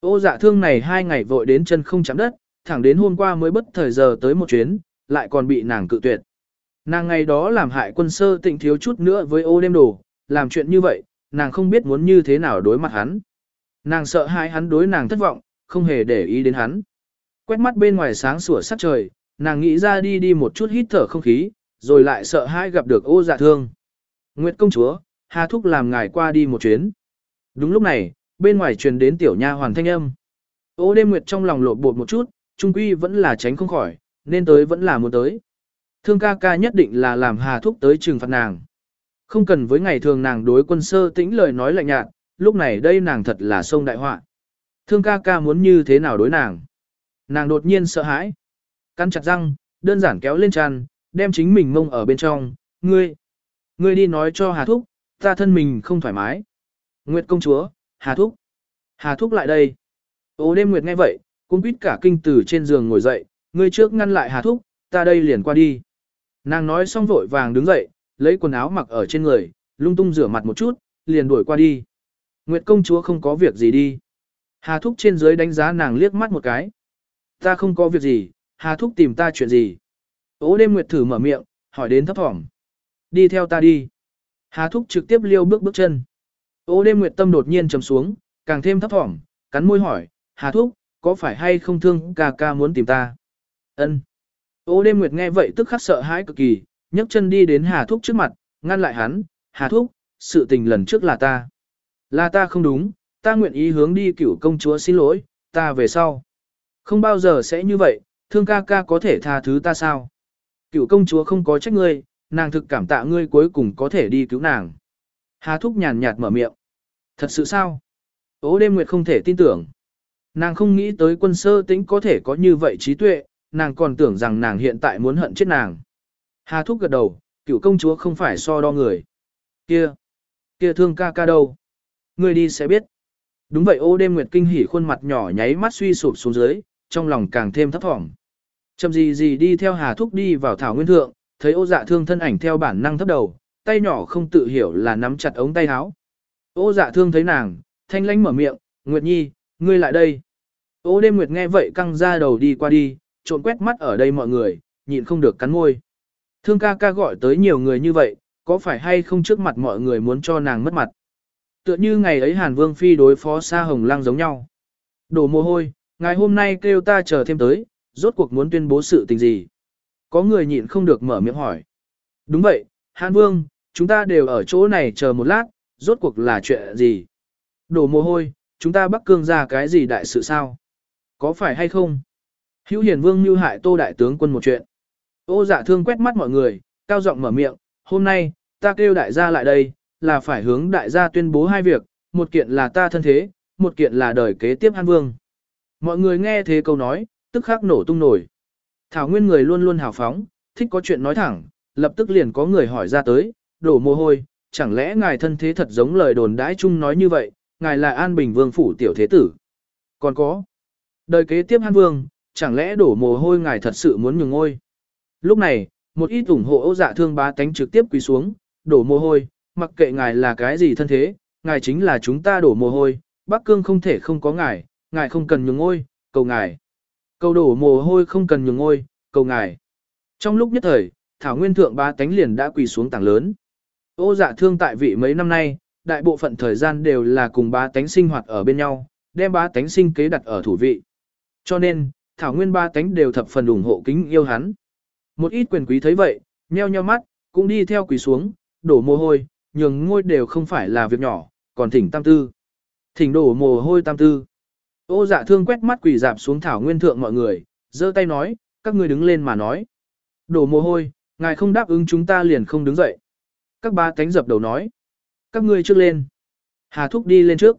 Ô dạ thương này hai ngày vội đến chân không chạm đất, thẳng đến hôm qua mới bất thời giờ tới một chuyến, lại còn bị nàng cự tuyệt. Nàng ngày đó làm hại quân sơ tịnh thiếu chút nữa với ô đêm đồ, làm chuyện như vậy, nàng không biết muốn như thế nào đối mặt hắn. Nàng sợ hai hắn đối nàng thất vọng, không hề để ý đến hắn. Quét mắt bên ngoài sáng sủa sắc trời, nàng nghĩ ra đi đi một chút hít thở không khí, rồi lại sợ hai gặp được ô dạ thương. Nguyệt công chúa, Hà Thúc làm ngài qua đi một chuyến. Đúng lúc này, bên ngoài truyền đến tiểu nha hoàn thanh âm. Ô đêm Nguyệt trong lòng lột bột một chút, trung quy vẫn là tránh không khỏi, nên tới vẫn là muốn tới. Thương ca ca nhất định là làm Hà Thúc tới trừng phạt nàng. Không cần với ngày thường nàng đối quân sơ tĩnh lời nói lạnh nhạt, lúc này đây nàng thật là sông đại họa. Thương ca ca muốn như thế nào đối nàng. Nàng đột nhiên sợ hãi. Căn chặt răng, đơn giản kéo lên tràn, đem chính mình mông ở bên trong, ngươi. Ngươi đi nói cho Hà Thúc, ta thân mình không thoải mái. Nguyệt công chúa, Hà Thúc. Hà Thúc lại đây. Ô đêm Nguyệt nghe vậy, cũng biết cả kinh tử trên giường ngồi dậy, ngươi trước ngăn lại Hà Thúc, ta đây liền qua đi. Nàng nói xong vội vàng đứng dậy, lấy quần áo mặc ở trên người, lung tung rửa mặt một chút, liền đuổi qua đi. Nguyệt công chúa không có việc gì đi. Hà Thúc trên dưới đánh giá nàng liếc mắt một cái. Ta không có việc gì, Hà Thúc tìm ta chuyện gì. Ô đêm Nguyệt thử mở miệng, hỏi đến thấp thỏm. Đi theo ta đi. Hà Thúc trực tiếp liêu bước bước chân. Ô đêm Nguyệt tâm đột nhiên trầm xuống, càng thêm thấp thỏm, cắn môi hỏi, Hà Thúc, có phải hay không thương ca ca muốn tìm ta? Ân. Ô đêm nguyệt nghe vậy tức khắc sợ hãi cực kỳ, nhấc chân đi đến Hà Thúc trước mặt, ngăn lại hắn, Hà Thúc, sự tình lần trước là ta. Là ta không đúng, ta nguyện ý hướng đi cửu công chúa xin lỗi, ta về sau. Không bao giờ sẽ như vậy, thương ca ca có thể tha thứ ta sao? Cựu công chúa không có trách ngươi, nàng thực cảm tạ ngươi cuối cùng có thể đi cứu nàng. Hà Thúc nhàn nhạt mở miệng. Thật sự sao? Ô đêm nguyệt không thể tin tưởng. Nàng không nghĩ tới quân sơ tĩnh có thể có như vậy trí tuệ, nàng còn tưởng rằng nàng hiện tại muốn hận chết nàng. Hà Thúc gật đầu, cựu công chúa không phải so đo người. Kia, kia thương ca ca đâu? Ngươi đi sẽ biết. Đúng vậy ô đêm nguyệt kinh hỉ khuôn mặt nhỏ nháy mắt suy sụp xuống dưới, trong lòng càng thêm thấp thỏm. Chầm gì gì đi theo Hà Thúc đi vào thảo nguyên thượng, thấy ô dạ thương thân ảnh theo bản năng thấp đầu, tay nhỏ không tự hiểu là nắm chặt ống tay áo. Ô dạ thương thấy nàng, thanh lánh mở miệng, Nguyệt Nhi, ngươi lại đây. Ô đêm Nguyệt nghe vậy căng ra đầu đi qua đi, trộn quét mắt ở đây mọi người, nhịn không được cắn môi. Thương ca ca gọi tới nhiều người như vậy, có phải hay không trước mặt mọi người muốn cho nàng mất mặt. Tựa như ngày ấy Hàn Vương Phi đối phó Sa Hồng Lăng giống nhau. Đổ mồ hôi, ngày hôm nay kêu ta chờ thêm tới, rốt cuộc muốn tuyên bố sự tình gì. Có người nhịn không được mở miệng hỏi. Đúng vậy, Hàn Vương, chúng ta đều ở chỗ này chờ một lát, rốt cuộc là chuyện gì? Đổ mồ hôi, chúng ta Bắc Cương ra cái gì đại sự sao? Có phải hay không? Hữu Hiền Vương mưu hại Tô đại tướng quân một chuyện. Ô Dạ Thương quét mắt mọi người, cao giọng mở miệng, "Hôm nay, ta kêu đại gia lại đây, là phải hướng đại gia tuyên bố hai việc, một kiện là ta thân thế, một kiện là đời kế tiếp Hàn Vương." Mọi người nghe thế câu nói, tức khắc nổ tung nổi. Thảo Nguyên người luôn luôn hào phóng, thích có chuyện nói thẳng, lập tức liền có người hỏi ra tới, đổ mồ hôi, chẳng lẽ ngài thân thế thật giống lời đồn đãi chung nói như vậy, ngài là An Bình Vương phủ tiểu thế tử. Còn có, đời kế tiếp An Vương, chẳng lẽ đổ mồ hôi ngài thật sự muốn nhường ngôi. Lúc này, một ít ủng hộ ô dạ thương bá tánh trực tiếp quỳ xuống, đổ mồ hôi, mặc kệ ngài là cái gì thân thế, ngài chính là chúng ta đổ mồ hôi, Bắc Cương không thể không có ngài, ngài không cần nhường ngôi, cầu ngài. Cầu đổ mồ hôi không cần nhường ngôi, cầu ngài. Trong lúc nhất thời, Thảo Nguyên Thượng ba tánh liền đã quỳ xuống tảng lớn. Ô dạ thương tại vị mấy năm nay, đại bộ phận thời gian đều là cùng ba tánh sinh hoạt ở bên nhau, đem ba tánh sinh kế đặt ở thủ vị. Cho nên, Thảo Nguyên ba tánh đều thập phần ủng hộ kính yêu hắn. Một ít quyền quý thấy vậy, nheo nheo mắt, cũng đi theo quỳ xuống, đổ mồ hôi, nhường ngôi đều không phải là việc nhỏ, còn thỉnh tam tư. Thỉnh đổ mồ hôi tam tư. Ô dạ thương quét mắt quỳ dạp xuống Thảo Nguyên thượng mọi người, giơ tay nói, các ngươi đứng lên mà nói. Đổ mồ hôi, ngài không đáp ứng chúng ta liền không đứng dậy. Các ba cánh dập đầu nói. Các ngươi trước lên. Hà Thúc đi lên trước.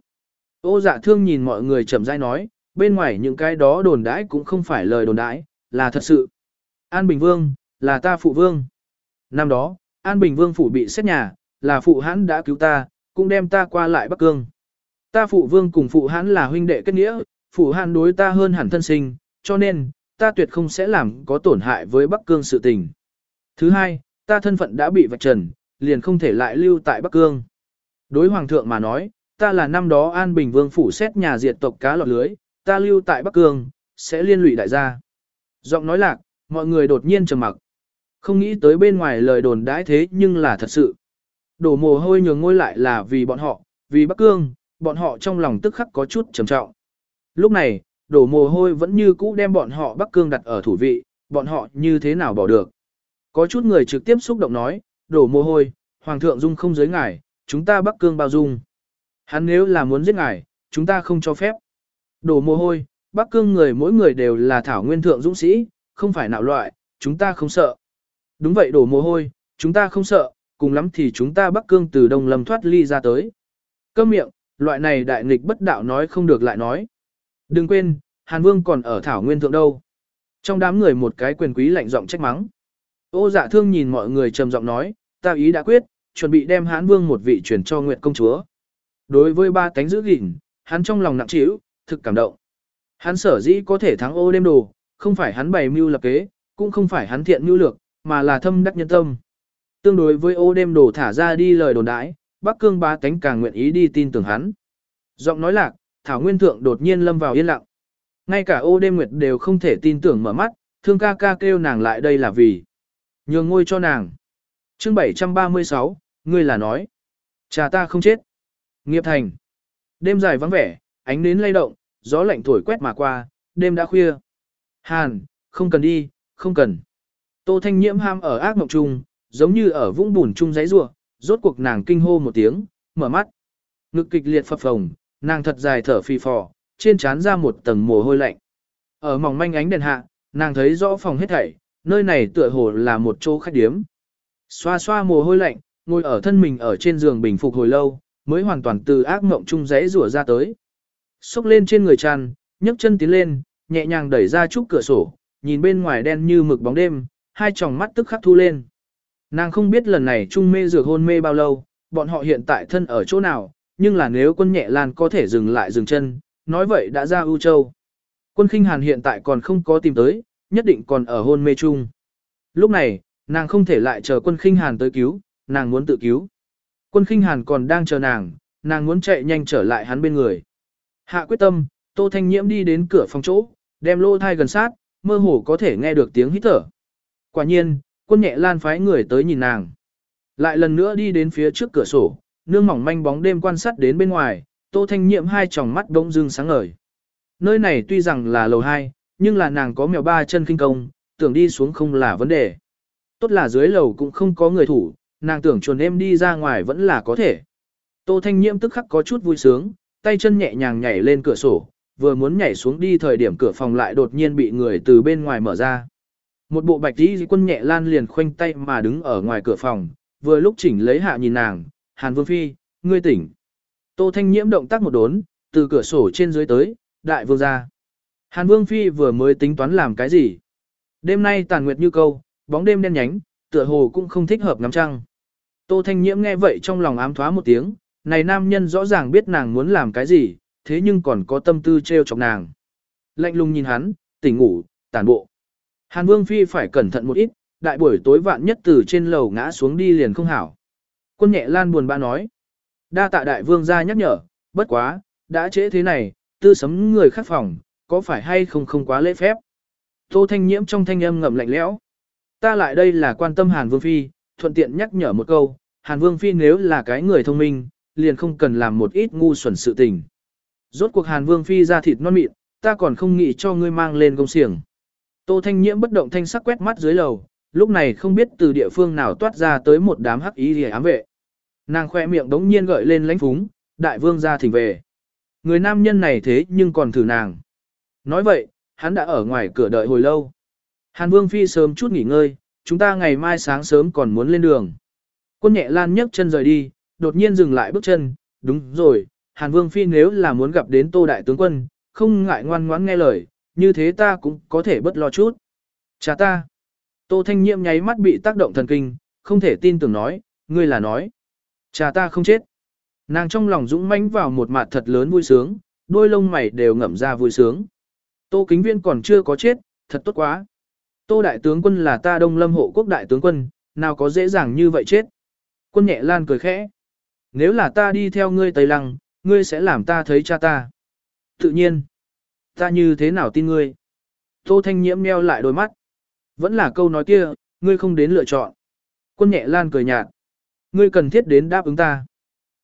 Ô dạ thương nhìn mọi người chậm rãi nói, bên ngoài những cái đó đồn đãi cũng không phải lời đồn đãi, là thật sự. An Bình Vương, là ta phụ vương. Năm đó, An Bình Vương phủ bị xét nhà, là phụ hãn đã cứu ta, cũng đem ta qua lại Bắc Cương. Ta phụ vương cùng phụ hãn là huynh đệ kết nghĩa, phụ hãn đối ta hơn hẳn thân sinh, cho nên, ta tuyệt không sẽ làm có tổn hại với Bắc Cương sự tình. Thứ hai, ta thân phận đã bị vạch trần, liền không thể lại lưu tại Bắc Cương. Đối Hoàng thượng mà nói, ta là năm đó An Bình Vương phủ xét nhà diệt tộc cá lọt lưới, ta lưu tại Bắc Cương, sẽ liên lụy đại gia. Giọng nói lạc, mọi người đột nhiên trầm mặc. Không nghĩ tới bên ngoài lời đồn đãi thế nhưng là thật sự. Đổ mồ hôi nhường ngôi lại là vì bọn họ, vì Bắc Cương, bọn họ trong lòng tức khắc có chút trầm trọng. Lúc này, đổ mồ hôi vẫn như cũ đem bọn họ Bắc Cương đặt ở thủ vị, bọn họ như thế nào bỏ được. Có chút người trực tiếp xúc động nói, đổ mồ hôi, Hoàng thượng dung không giới ngài, chúng ta Bắc Cương bao dung. Hắn nếu là muốn giết ngài, chúng ta không cho phép. Đổ mồ hôi, Bắc Cương người mỗi người đều là thảo nguyên thượng dũng sĩ, không phải nạo loại, chúng ta không sợ. Đúng vậy đổ mồ hôi, chúng ta không sợ, cùng lắm thì chúng ta Bắc Cương từ Đông Lâm thoát ly ra tới. Câm miệng, loại này đại nghịch bất đạo nói không được lại nói. Đừng quên, Hàn Vương còn ở thảo nguyên thượng đâu. Trong đám người một cái quyền quý lạnh giọng trách mắng. Ô dạ thương nhìn mọi người trầm giọng nói, ta ý đã quyết, chuẩn bị đem Hán Vương một vị truyền cho Nguyệt công chúa. Đối với ba cánh giữ gìn, hắn trong lòng nặng trĩu, thực cảm động. Hắn sở dĩ có thể thắng ô đêm đồ, không phải hắn bày mưu lập kế, cũng không phải hắn thiện mưu lược, mà là thâm đắc nhân tâm. Tương đối với ô đêm đồ thả ra đi lời đồn đãi, Bắc Cương ba tánh càng nguyện ý đi tin tưởng hắn. Giọng nói lạc, Thảo Nguyên Thượng đột nhiên lâm vào yên lặng. Ngay cả ô đêm nguyệt đều không thể tin tưởng mở mắt, thương ca ca kêu nàng lại đây là vì nhường ngôi cho nàng. chương 736, ngươi là nói. Cha ta không chết. Nghiệp thành. đêm dài vắng vẻ, ánh nến lay động, gió lạnh thổi quét mà qua, đêm đã khuya. Hàn, không cần đi, không cần. Tô Thanh Nhiễm ham ở ác mộng trung, giống như ở vũng bùn chung giấy rua, rốt cuộc nàng kinh hô một tiếng, mở mắt. Ngực kịch liệt phập phồng, nàng thật dài thở phì phò, trên trán ra một tầng mồ hôi lạnh. Ở mỏng manh ánh đèn hạ, nàng thấy rõ phòng hết thảy, nơi này tựa hồ là một chỗ khách điếm. Xoa xoa mồ hôi lạnh, ngồi ở thân mình ở trên giường bình phục hồi lâu, mới hoàn toàn từ ác mộng chung rẽ rủa ra tới. Xúc lên trên người tràn, nhấc chân tiến lên, nhẹ nhàng đẩy ra chút cửa sổ, nhìn bên ngoài đen như mực bóng đêm, hai tròng mắt tức khắc thu lên. Nàng không biết lần này trung mê dược hôn mê bao lâu, bọn họ hiện tại thân ở chỗ nào, nhưng là nếu quân nhẹ lan có thể dừng lại dừng chân, nói vậy đã ra ưu châu. Quân khinh hàn hiện tại còn không có tìm tới, nhất định còn ở hôn mê chung. Lúc này, nàng không thể lại chờ quân khinh hàn tới cứu, nàng muốn tự cứu. Quân khinh hàn còn đang chờ nàng, nàng muốn chạy nhanh trở lại hắn bên người. Hạ quyết tâm, Tô Thanh Nhiễm đi đến cửa phòng chỗ, đem lô thai gần sát, mơ hồ có thể nghe được tiếng hít thở. Quả nhiên, quân nhẹ lan phái người tới nhìn nàng. Lại lần nữa đi đến phía trước cửa sổ, nương mỏng manh bóng đêm quan sát đến bên ngoài, Tô Thanh Nhiệm hai tròng mắt đông dưng sáng ngời. Nơi này tuy rằng là lầu 2, nhưng là nàng có mèo ba chân kinh công, tưởng đi xuống không là vấn đề. Tốt là dưới lầu cũng không có người thủ, nàng tưởng chuồn em đi ra ngoài vẫn là có thể. Tô Thanh Nhiệm tức khắc có chút vui sướng, tay chân nhẹ nhàng nhảy lên cửa sổ, vừa muốn nhảy xuống đi thời điểm cửa phòng lại đột nhiên bị người từ bên ngoài mở ra. Một bộ bạch y quân nhẹ lan liền khoanh tay mà đứng ở ngoài cửa phòng, vừa lúc chỉnh lấy hạ nhìn nàng, Hàn Vương Phi, ngươi tỉnh. Tô Thanh Nhiễm động tác một đốn, từ cửa sổ trên dưới tới, đại vương ra. Hàn Vương Phi vừa mới tính toán làm cái gì. Đêm nay tàn nguyệt như câu, bóng đêm đen nhánh, tựa hồ cũng không thích hợp ngắm trăng. Tô Thanh Nhiễm nghe vậy trong lòng ám thoá một tiếng, này nam nhân rõ ràng biết nàng muốn làm cái gì, thế nhưng còn có tâm tư treo chọc nàng. Lạnh lùng nhìn hắn, tỉnh ngủ, tàn bộ. Hàn Vương Phi phải cẩn thận một ít, đại buổi tối vạn nhất từ trên lầu ngã xuống đi liền không hảo. Quân nhẹ lan buồn bã nói. Đa tạ đại vương ra nhắc nhở, bất quá, đã trễ thế này, tư sấm người khác phòng, có phải hay không không quá lễ phép. Tô thanh nhiễm trong thanh âm ngậm lạnh lẽo. Ta lại đây là quan tâm Hàn Vương Phi, thuận tiện nhắc nhở một câu, Hàn Vương Phi nếu là cái người thông minh, liền không cần làm một ít ngu xuẩn sự tình. Rốt cuộc Hàn Vương Phi ra thịt non mịn, ta còn không nghĩ cho ngươi mang lên công xiềng. Tô Thanh Nhiễm bất động thanh sắc quét mắt dưới lầu, lúc này không biết từ địa phương nào toát ra tới một đám hắc ý rìa ám vệ. Nàng khoe miệng đống nhiên gợi lên lãnh phúng, đại vương ra thỉnh về. Người nam nhân này thế nhưng còn thử nàng. Nói vậy, hắn đã ở ngoài cửa đợi hồi lâu. Hàn vương phi sớm chút nghỉ ngơi, chúng ta ngày mai sáng sớm còn muốn lên đường. Quân nhẹ lan nhấc chân rời đi, đột nhiên dừng lại bước chân, đúng rồi, Hàn vương phi nếu là muốn gặp đến tô đại tướng quân, không ngại ngoan ngoãn nghe lời, như thế ta cũng có thể bất lo chút. Cha ta. Tô Thanh Nhiệm nháy mắt bị tác động thần kinh, không thể tin tưởng nói, ngươi là nói. Cha ta không chết. Nàng trong lòng dũng mãnh vào một mặt thật lớn vui sướng, đôi lông mày đều ngậm ra vui sướng. Tô Kính Viên còn chưa có chết, thật tốt quá. Tô Đại tướng quân là ta đông lâm hộ quốc đại tướng quân, nào có dễ dàng như vậy chết. Quân nhẹ lan cười khẽ. Nếu là ta đi theo ngươi Tây Lăng, ngươi sẽ làm ta thấy cha ta. Tự nhiên. Ta như thế nào tin ngươi? Tô Thanh Nhiễm meo lại đôi mắt. Vẫn là câu nói kia, ngươi không đến lựa chọn. Quân nhẹ lan cười nhạt. Ngươi cần thiết đến đáp ứng ta.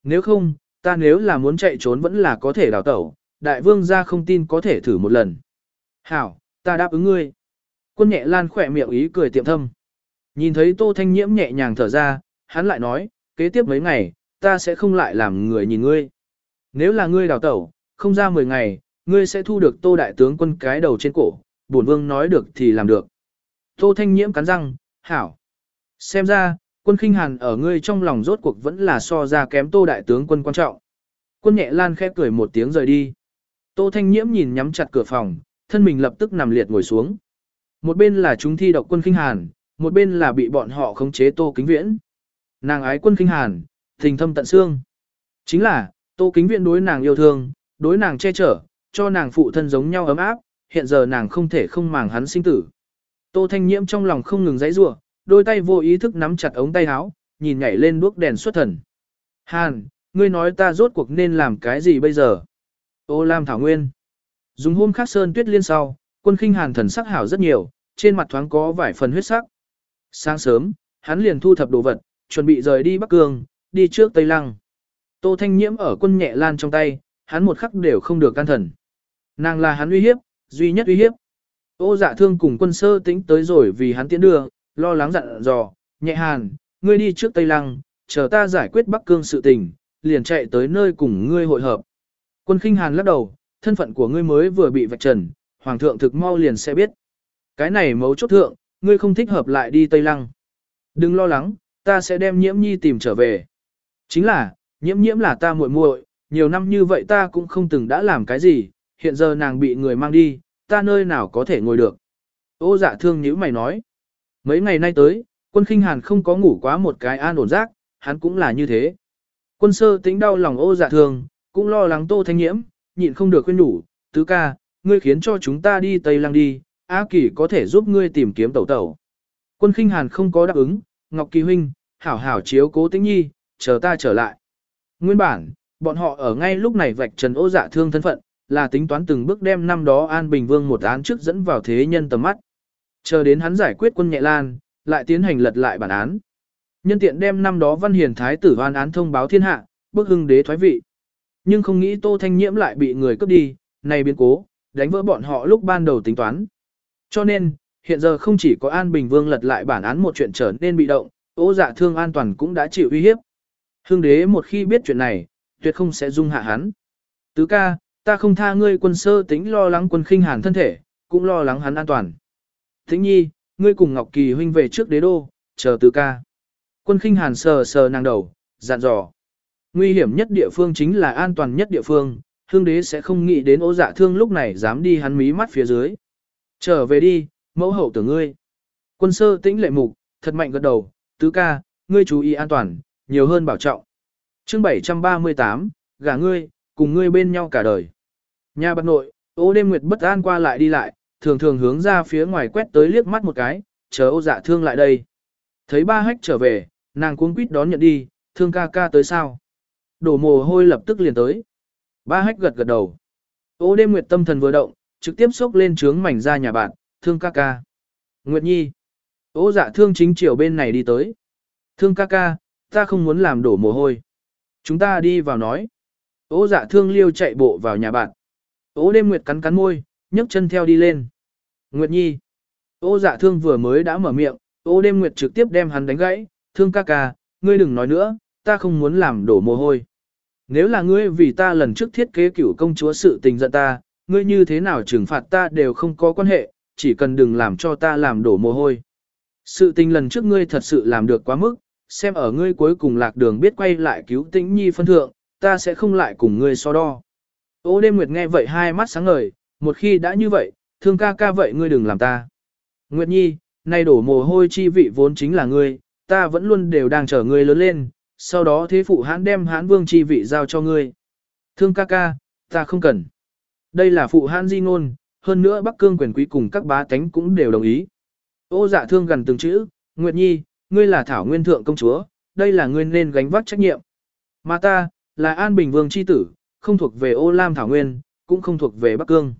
Nếu không, ta nếu là muốn chạy trốn vẫn là có thể đào tẩu, đại vương gia không tin có thể thử một lần. Hảo, ta đáp ứng ngươi. Quân nhẹ lan khỏe miệng ý cười tiệm thâm. Nhìn thấy tô thanh nhiễm nhẹ nhàng thở ra, hắn lại nói, kế tiếp mấy ngày, ta sẽ không lại làm người nhìn ngươi. Nếu là ngươi đào tẩu, không ra 10 ngày, ngươi sẽ thu được tô đại tướng quân cái đầu trên cổ, bổn vương nói được thì làm được. Tô thanh nhiễm cắn răng, hảo. Xem ra, quân khinh hàn ở ngươi trong lòng rốt cuộc vẫn là so ra kém tô đại tướng quân quan trọng. Quân nhẹ lan khẽ cười một tiếng rời đi. Tô thanh nhiễm nhìn nhắm chặt cửa phòng, thân mình lập tức nằm liệt ngồi xuống. Một bên là chúng thi độc quân khinh hàn, một bên là bị bọn họ khống chế tô kính viễn. Nàng ái quân khinh hàn, tình thâm tận xương. Chính là, tô kính viễn đối nàng yêu thương, đối nàng che chở, cho nàng phụ thân giống nhau ấm áp, hiện giờ nàng không thể không màng hắn sinh tử. Tô Thanh Nhiễm trong lòng không ngừng giãy giụa, đôi tay vô ý thức nắm chặt ống tay áo, nhìn nhảy lên đuốc đèn xuất thần. Hàn, ngươi nói ta rốt cuộc nên làm cái gì bây giờ? Ô Lam Thảo Nguyên. Dùng hôm khắc sơn tuyết liên sau, quân khinh hàn thần sắc hảo rất nhiều, trên mặt thoáng có vài phần huyết sắc. Sáng sớm, hắn liền thu thập đồ vật, chuẩn bị rời đi Bắc Cương, đi trước Tây Lăng. Tô Thanh Nhiễm ở quân nhẹ lan trong tay, hắn một khắc đều không được can thần. Nàng là hắn uy hiếp, duy nhất uy hiếp. Ô dạ thương cùng quân sơ tính tới rồi vì hắn tiến đưa, lo lắng dặn dò, nhẹ hàn, ngươi đi trước Tây Lăng, chờ ta giải quyết Bắc Cương sự tình, liền chạy tới nơi cùng ngươi hội hợp. Quân khinh hàn lắc đầu, thân phận của ngươi mới vừa bị vạch trần, hoàng thượng thực mau liền sẽ biết. Cái này mấu chốt thượng, ngươi không thích hợp lại đi Tây Lăng. Đừng lo lắng, ta sẽ đem nhiễm nhi tìm trở về. Chính là, nhiễm nhiễm là ta muội muội, nhiều năm như vậy ta cũng không từng đã làm cái gì, hiện giờ nàng bị người mang đi, ta nơi nào có thể ngồi được. Ô dạ thương nhữ mày nói. Mấy ngày nay tới, quân khinh hàn không có ngủ quá một cái an ổn giấc, hắn cũng là như thế. Quân sơ tính đau lòng ô dạ thương, cũng lo lắng tô thanh nhiễm, nhịn không được khuyên đủ, tứ ca, ngươi khiến cho chúng ta đi Tây Lăng đi, A Kỳ có thể giúp ngươi tìm kiếm tẩu tẩu. Quân khinh hàn không có đáp ứng, Ngọc Kỳ huynh, hảo hảo chiếu cố tĩnh nhi, chờ ta trở lại. Nguyên bản, bọn họ ở ngay lúc này vạch trần ô dạ thương thân phận, là tính toán từng bước đem năm đó An Bình Vương một án trước dẫn vào thế nhân tầm mắt. Chờ đến hắn giải quyết quân nhẹ lan, lại tiến hành lật lại bản án. Nhân tiện đem năm đó Văn Hiền Thái tử hoan án thông báo thiên hạ, bức hưng đế thoái vị. Nhưng không nghĩ Tô Thanh Nhiễm lại bị người cướp đi, này biến cố, đánh vỡ bọn họ lúc ban đầu tính toán. Cho nên, hiện giờ không chỉ có An Bình Vương lật lại bản án một chuyện trở nên bị động, ô dạ thương an toàn cũng đã chịu uy hiếp. Hương đế một khi biết chuyện này, tuyệt không sẽ dung hạ hắn. Tứ ca, ta không tha ngươi quân sơ tính lo lắng quân khinh hàn thân thể, cũng lo lắng hắn an toàn. Tĩnh nhi, ngươi cùng Ngọc Kỳ huynh về trước đế đô, chờ tứ ca. Quân khinh hàn sờ sờ nàng đầu, dặn dò. Nguy hiểm nhất địa phương chính là an toàn nhất địa phương, hương đế sẽ không nghĩ đến ô dạ thương lúc này dám đi hắn mí mắt phía dưới. Trở về đi, mẫu hậu tưởng ngươi. Quân sơ tĩnh lệ mục, thật mạnh gật đầu, tứ ca, ngươi chú ý an toàn, nhiều hơn bảo trọng. chương 738, gả ngươi, cùng ngươi bên nhau cả đời. Nhà bạc nội, ô đêm nguyệt bất an qua lại đi lại, thường thường hướng ra phía ngoài quét tới liếc mắt một cái, chờ ô dạ thương lại đây. Thấy ba hách trở về, nàng cuống quýt đón nhận đi, thương ca ca tới sao. Đổ mồ hôi lập tức liền tới. Ba hách gật gật đầu. Ô đêm nguyệt tâm thần vừa động, trực tiếp xốc lên trướng mảnh ra nhà bạn, thương ca ca. Nguyệt nhi. Ô dạ thương chính chiều bên này đi tới. Thương ca ca, ta không muốn làm đổ mồ hôi. Chúng ta đi vào nói. Ô dạ thương liêu chạy bộ vào nhà bạn. Ô đêm nguyệt cắn cắn môi, nhấc chân theo đi lên. Nguyệt nhi. Ô dạ thương vừa mới đã mở miệng, ô đêm nguyệt trực tiếp đem hắn đánh gãy. Thương ca ca, ngươi đừng nói nữa, ta không muốn làm đổ mồ hôi. Nếu là ngươi vì ta lần trước thiết kế cửu công chúa sự tình giận ta, ngươi như thế nào trừng phạt ta đều không có quan hệ, chỉ cần đừng làm cho ta làm đổ mồ hôi. Sự tình lần trước ngươi thật sự làm được quá mức, xem ở ngươi cuối cùng lạc đường biết quay lại cứu tĩnh nhi phân thượng, ta sẽ không lại cùng ngươi so đo. Ô đêm nguyệt nghe vậy hai mắt sáng ngời, một khi đã như vậy, thương ca ca vậy ngươi đừng làm ta. Nguyệt nhi, nay đổ mồ hôi chi vị vốn chính là ngươi, ta vẫn luôn đều đang chờ ngươi lớn lên, sau đó thế phụ hãn đem hãn vương chi vị giao cho ngươi. Thương ca ca, ta không cần. Đây là phụ hãn di ngôn, hơn nữa Bắc Cương quyền quý cùng các bá tánh cũng đều đồng ý. Ô dạ thương gần từng chữ, Nguyệt Nhi, ngươi là Thảo Nguyên Thượng Công Chúa, đây là ngươi nên gánh vác trách nhiệm. Mà ta, là An Bình Vương chi tử, không thuộc về ô Lam Thảo Nguyên, cũng không thuộc về Bắc Cương.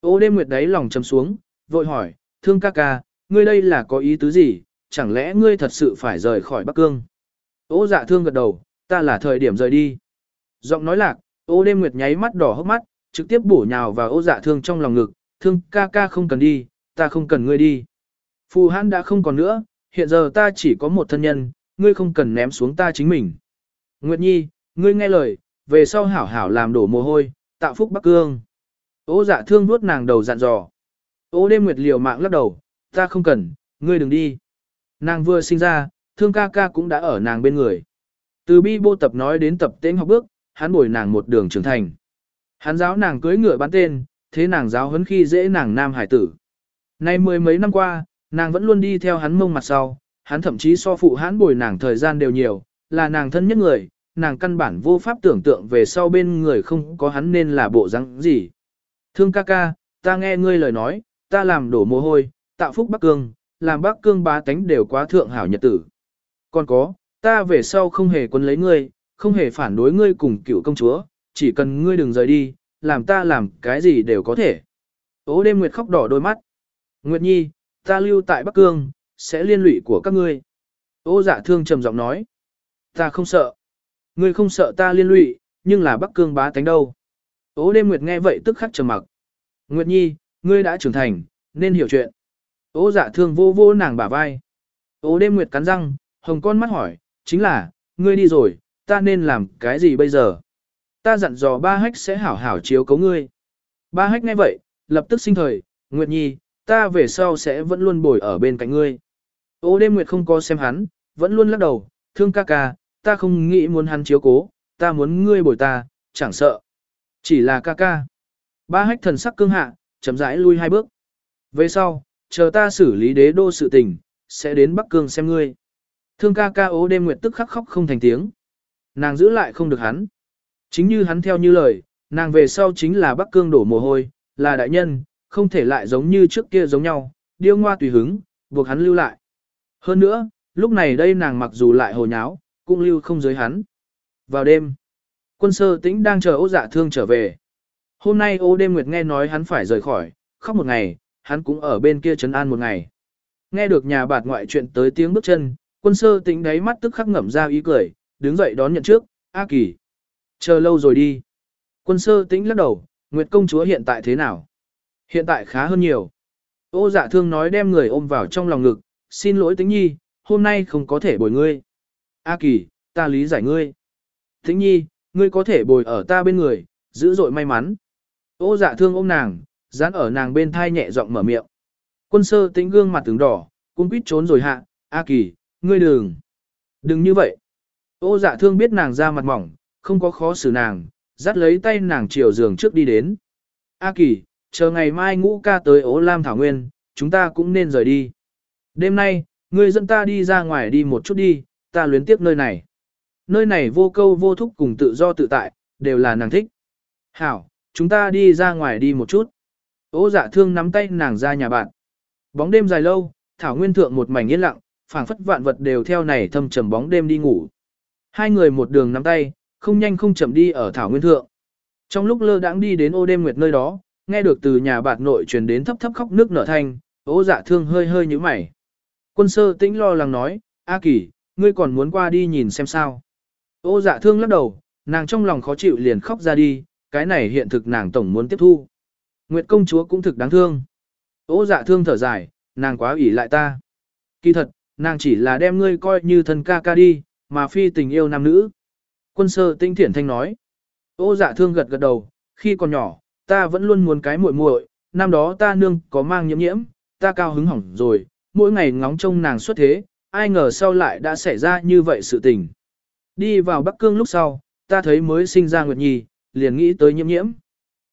Ô đêm Nguyệt đấy lòng chấm xuống, vội hỏi, thương ca ca, ngươi đây là có ý tứ gì, chẳng lẽ ngươi thật sự phải rời khỏi Bắc Cương? Ô dạ thương gật đầu, ta là thời điểm rời đi. Giọng nói lạc, ô đêm Nguyệt nháy mắt đỏ hốc mắt, trực tiếp bổ nhào vào ô dạ thương trong lòng ngực, thương ca ca không cần đi, ta không cần ngươi đi. Phù hãn đã không còn nữa, hiện giờ ta chỉ có một thân nhân, ngươi không cần ném xuống ta chính mình. Nguyệt Nhi, ngươi nghe lời, về sau hảo hảo làm đổ mồ hôi, tạo phúc Bắc Cương. Ô dạ thương vuốt nàng đầu dặn dò. Ô đêm Nguyệt liều mạng lắc đầu, ta không cần, ngươi đừng đi. Nàng vừa sinh ra, thương ca ca cũng đã ở nàng bên người. Từ bi bô tập nói đến tập tên học bước, hắn bồi nàng một đường trưởng thành. Hắn giáo nàng cưới ngựa bán tên, thế nàng giáo huấn khi dễ nàng nam hải tử. Nay mười mấy năm qua, nàng vẫn luôn đi theo hắn mông mặt sau, hắn thậm chí so phụ hắn bồi nàng thời gian đều nhiều, là nàng thân nhất người, nàng căn bản vô pháp tưởng tượng về sau bên người không có hắn nên là bộ răng gì. Thương ca ca, ta nghe ngươi lời nói, ta làm đổ mồ hôi, tạo phúc Bắc Cương, làm Bắc Cương bá tánh đều quá thượng hảo nhật tử. Còn có, ta về sau không hề quân lấy ngươi, không hề phản đối ngươi cùng cựu công chúa, chỉ cần ngươi đừng rời đi, làm ta làm cái gì đều có thể. Ô đêm Nguyệt khóc đỏ đôi mắt. Nguyệt Nhi, ta lưu tại Bắc Cương, sẽ liên lụy của các ngươi. Ô dạ thương trầm giọng nói. Ta không sợ. Ngươi không sợ ta liên lụy, nhưng là Bắc Cương bá tánh đâu. Ô đêm Nguyệt nghe vậy tức khắc trầm mặc. Nguyệt Nhi, ngươi đã trưởng thành, nên hiểu chuyện. Ô dạ thương vô vô nàng bả vai. Ô đêm Nguyệt cắn răng, hồng con mắt hỏi, chính là, ngươi đi rồi, ta nên làm cái gì bây giờ? Ta dặn dò ba hách sẽ hảo hảo chiếu cấu ngươi. Ba hách nghe vậy, lập tức sinh thời, Nguyệt Nhi, ta về sau sẽ vẫn luôn bồi ở bên cạnh ngươi. Ô đêm Nguyệt không có xem hắn, vẫn luôn lắc đầu, thương ca ca, ta không nghĩ muốn hắn chiếu cố, ta muốn ngươi bồi ta, chẳng sợ. Chỉ là ca ca. Ba hách thần sắc cương hạ, chậm rãi lui hai bước. Về sau, chờ ta xử lý đế đô sự tình, sẽ đến Bắc Cương xem ngươi. Thương ca ca ố đêm nguyệt tức khắc khóc không thành tiếng. Nàng giữ lại không được hắn. Chính như hắn theo như lời, nàng về sau chính là Bắc Cương đổ mồ hôi, là đại nhân, không thể lại giống như trước kia giống nhau, điêu ngoa tùy hứng, buộc hắn lưu lại. Hơn nữa, lúc này đây nàng mặc dù lại hồ nháo, cũng lưu không giới hắn. Vào đêm, quân sơ tĩnh đang chờ ô dạ thương trở về. Hôm nay ô đêm nguyệt nghe nói hắn phải rời khỏi, khóc một ngày, hắn cũng ở bên kia trấn an một ngày. Nghe được nhà bạt ngoại chuyện tới tiếng bước chân, quân sơ tĩnh đáy mắt tức khắc ngẩm ra ý cười, đứng dậy đón nhận trước, A Kỳ. Chờ lâu rồi đi. Quân sơ tĩnh lắc đầu, Nguyệt công chúa hiện tại thế nào? Hiện tại khá hơn nhiều. Ô dạ thương nói đem người ôm vào trong lòng ngực, xin lỗi tĩnh nhi, hôm nay không có thể bồi ngươi. A Kỳ, ta lý giải ngươi. Thính nhi, ngươi có thể bồi ở ta bên người, dữ dội may mắn. Ô dạ thương ôm nàng, dán ở nàng bên thai nhẹ giọng mở miệng. Quân sơ tính gương mặt tướng đỏ, cũng quýt trốn rồi hạ, A Kỳ, ngươi đừng. Đừng như vậy. Ô dạ thương biết nàng ra mặt mỏng, không có khó xử nàng, dắt lấy tay nàng chiều giường trước đi đến. A Kỳ, chờ ngày mai ngũ ca tới ố Lam Thảo Nguyên, chúng ta cũng nên rời đi. Đêm nay, ngươi dẫn ta đi ra ngoài đi một chút đi, ta luyến tiếp nơi này. Nơi này vô câu vô thúc cùng tự do tự tại, đều là nàng thích. Hảo, chúng ta đi ra ngoài đi một chút. Ô dạ thương nắm tay nàng ra nhà bạn. Bóng đêm dài lâu, Thảo Nguyên Thượng một mảnh yên lặng, phảng phất vạn vật đều theo này thâm trầm bóng đêm đi ngủ. Hai người một đường nắm tay, không nhanh không chậm đi ở Thảo Nguyên Thượng. Trong lúc lơ đãng đi đến ô đêm nguyệt nơi đó, nghe được từ nhà bạt nội truyền đến thấp thấp khóc nước nở thanh, ô dạ thương hơi hơi như mày. Quân sơ tĩnh lo lắng nói, A kỳ, ngươi còn muốn qua đi nhìn xem sao. Ô dạ thương lắc đầu, nàng trong lòng khó chịu liền khóc ra đi, cái này hiện thực nàng tổng muốn tiếp thu. Nguyệt công chúa cũng thực đáng thương. Ô dạ thương thở dài, nàng quá ủy lại ta. Kỳ thật, nàng chỉ là đem ngươi coi như thân ca ca đi, mà phi tình yêu nam nữ. Quân sơ tinh thiển thanh nói. Ô dạ thương gật gật đầu, khi còn nhỏ, ta vẫn luôn muốn cái muội muội, năm đó ta nương có mang nhiễm nhiễm, ta cao hứng hỏng rồi, mỗi ngày ngóng trông nàng xuất thế, ai ngờ sau lại đã xảy ra như vậy sự tình. Đi vào Bắc Cương lúc sau, ta thấy mới sinh ra Nguyệt Nhi, liền nghĩ tới nhiễm nhiễm.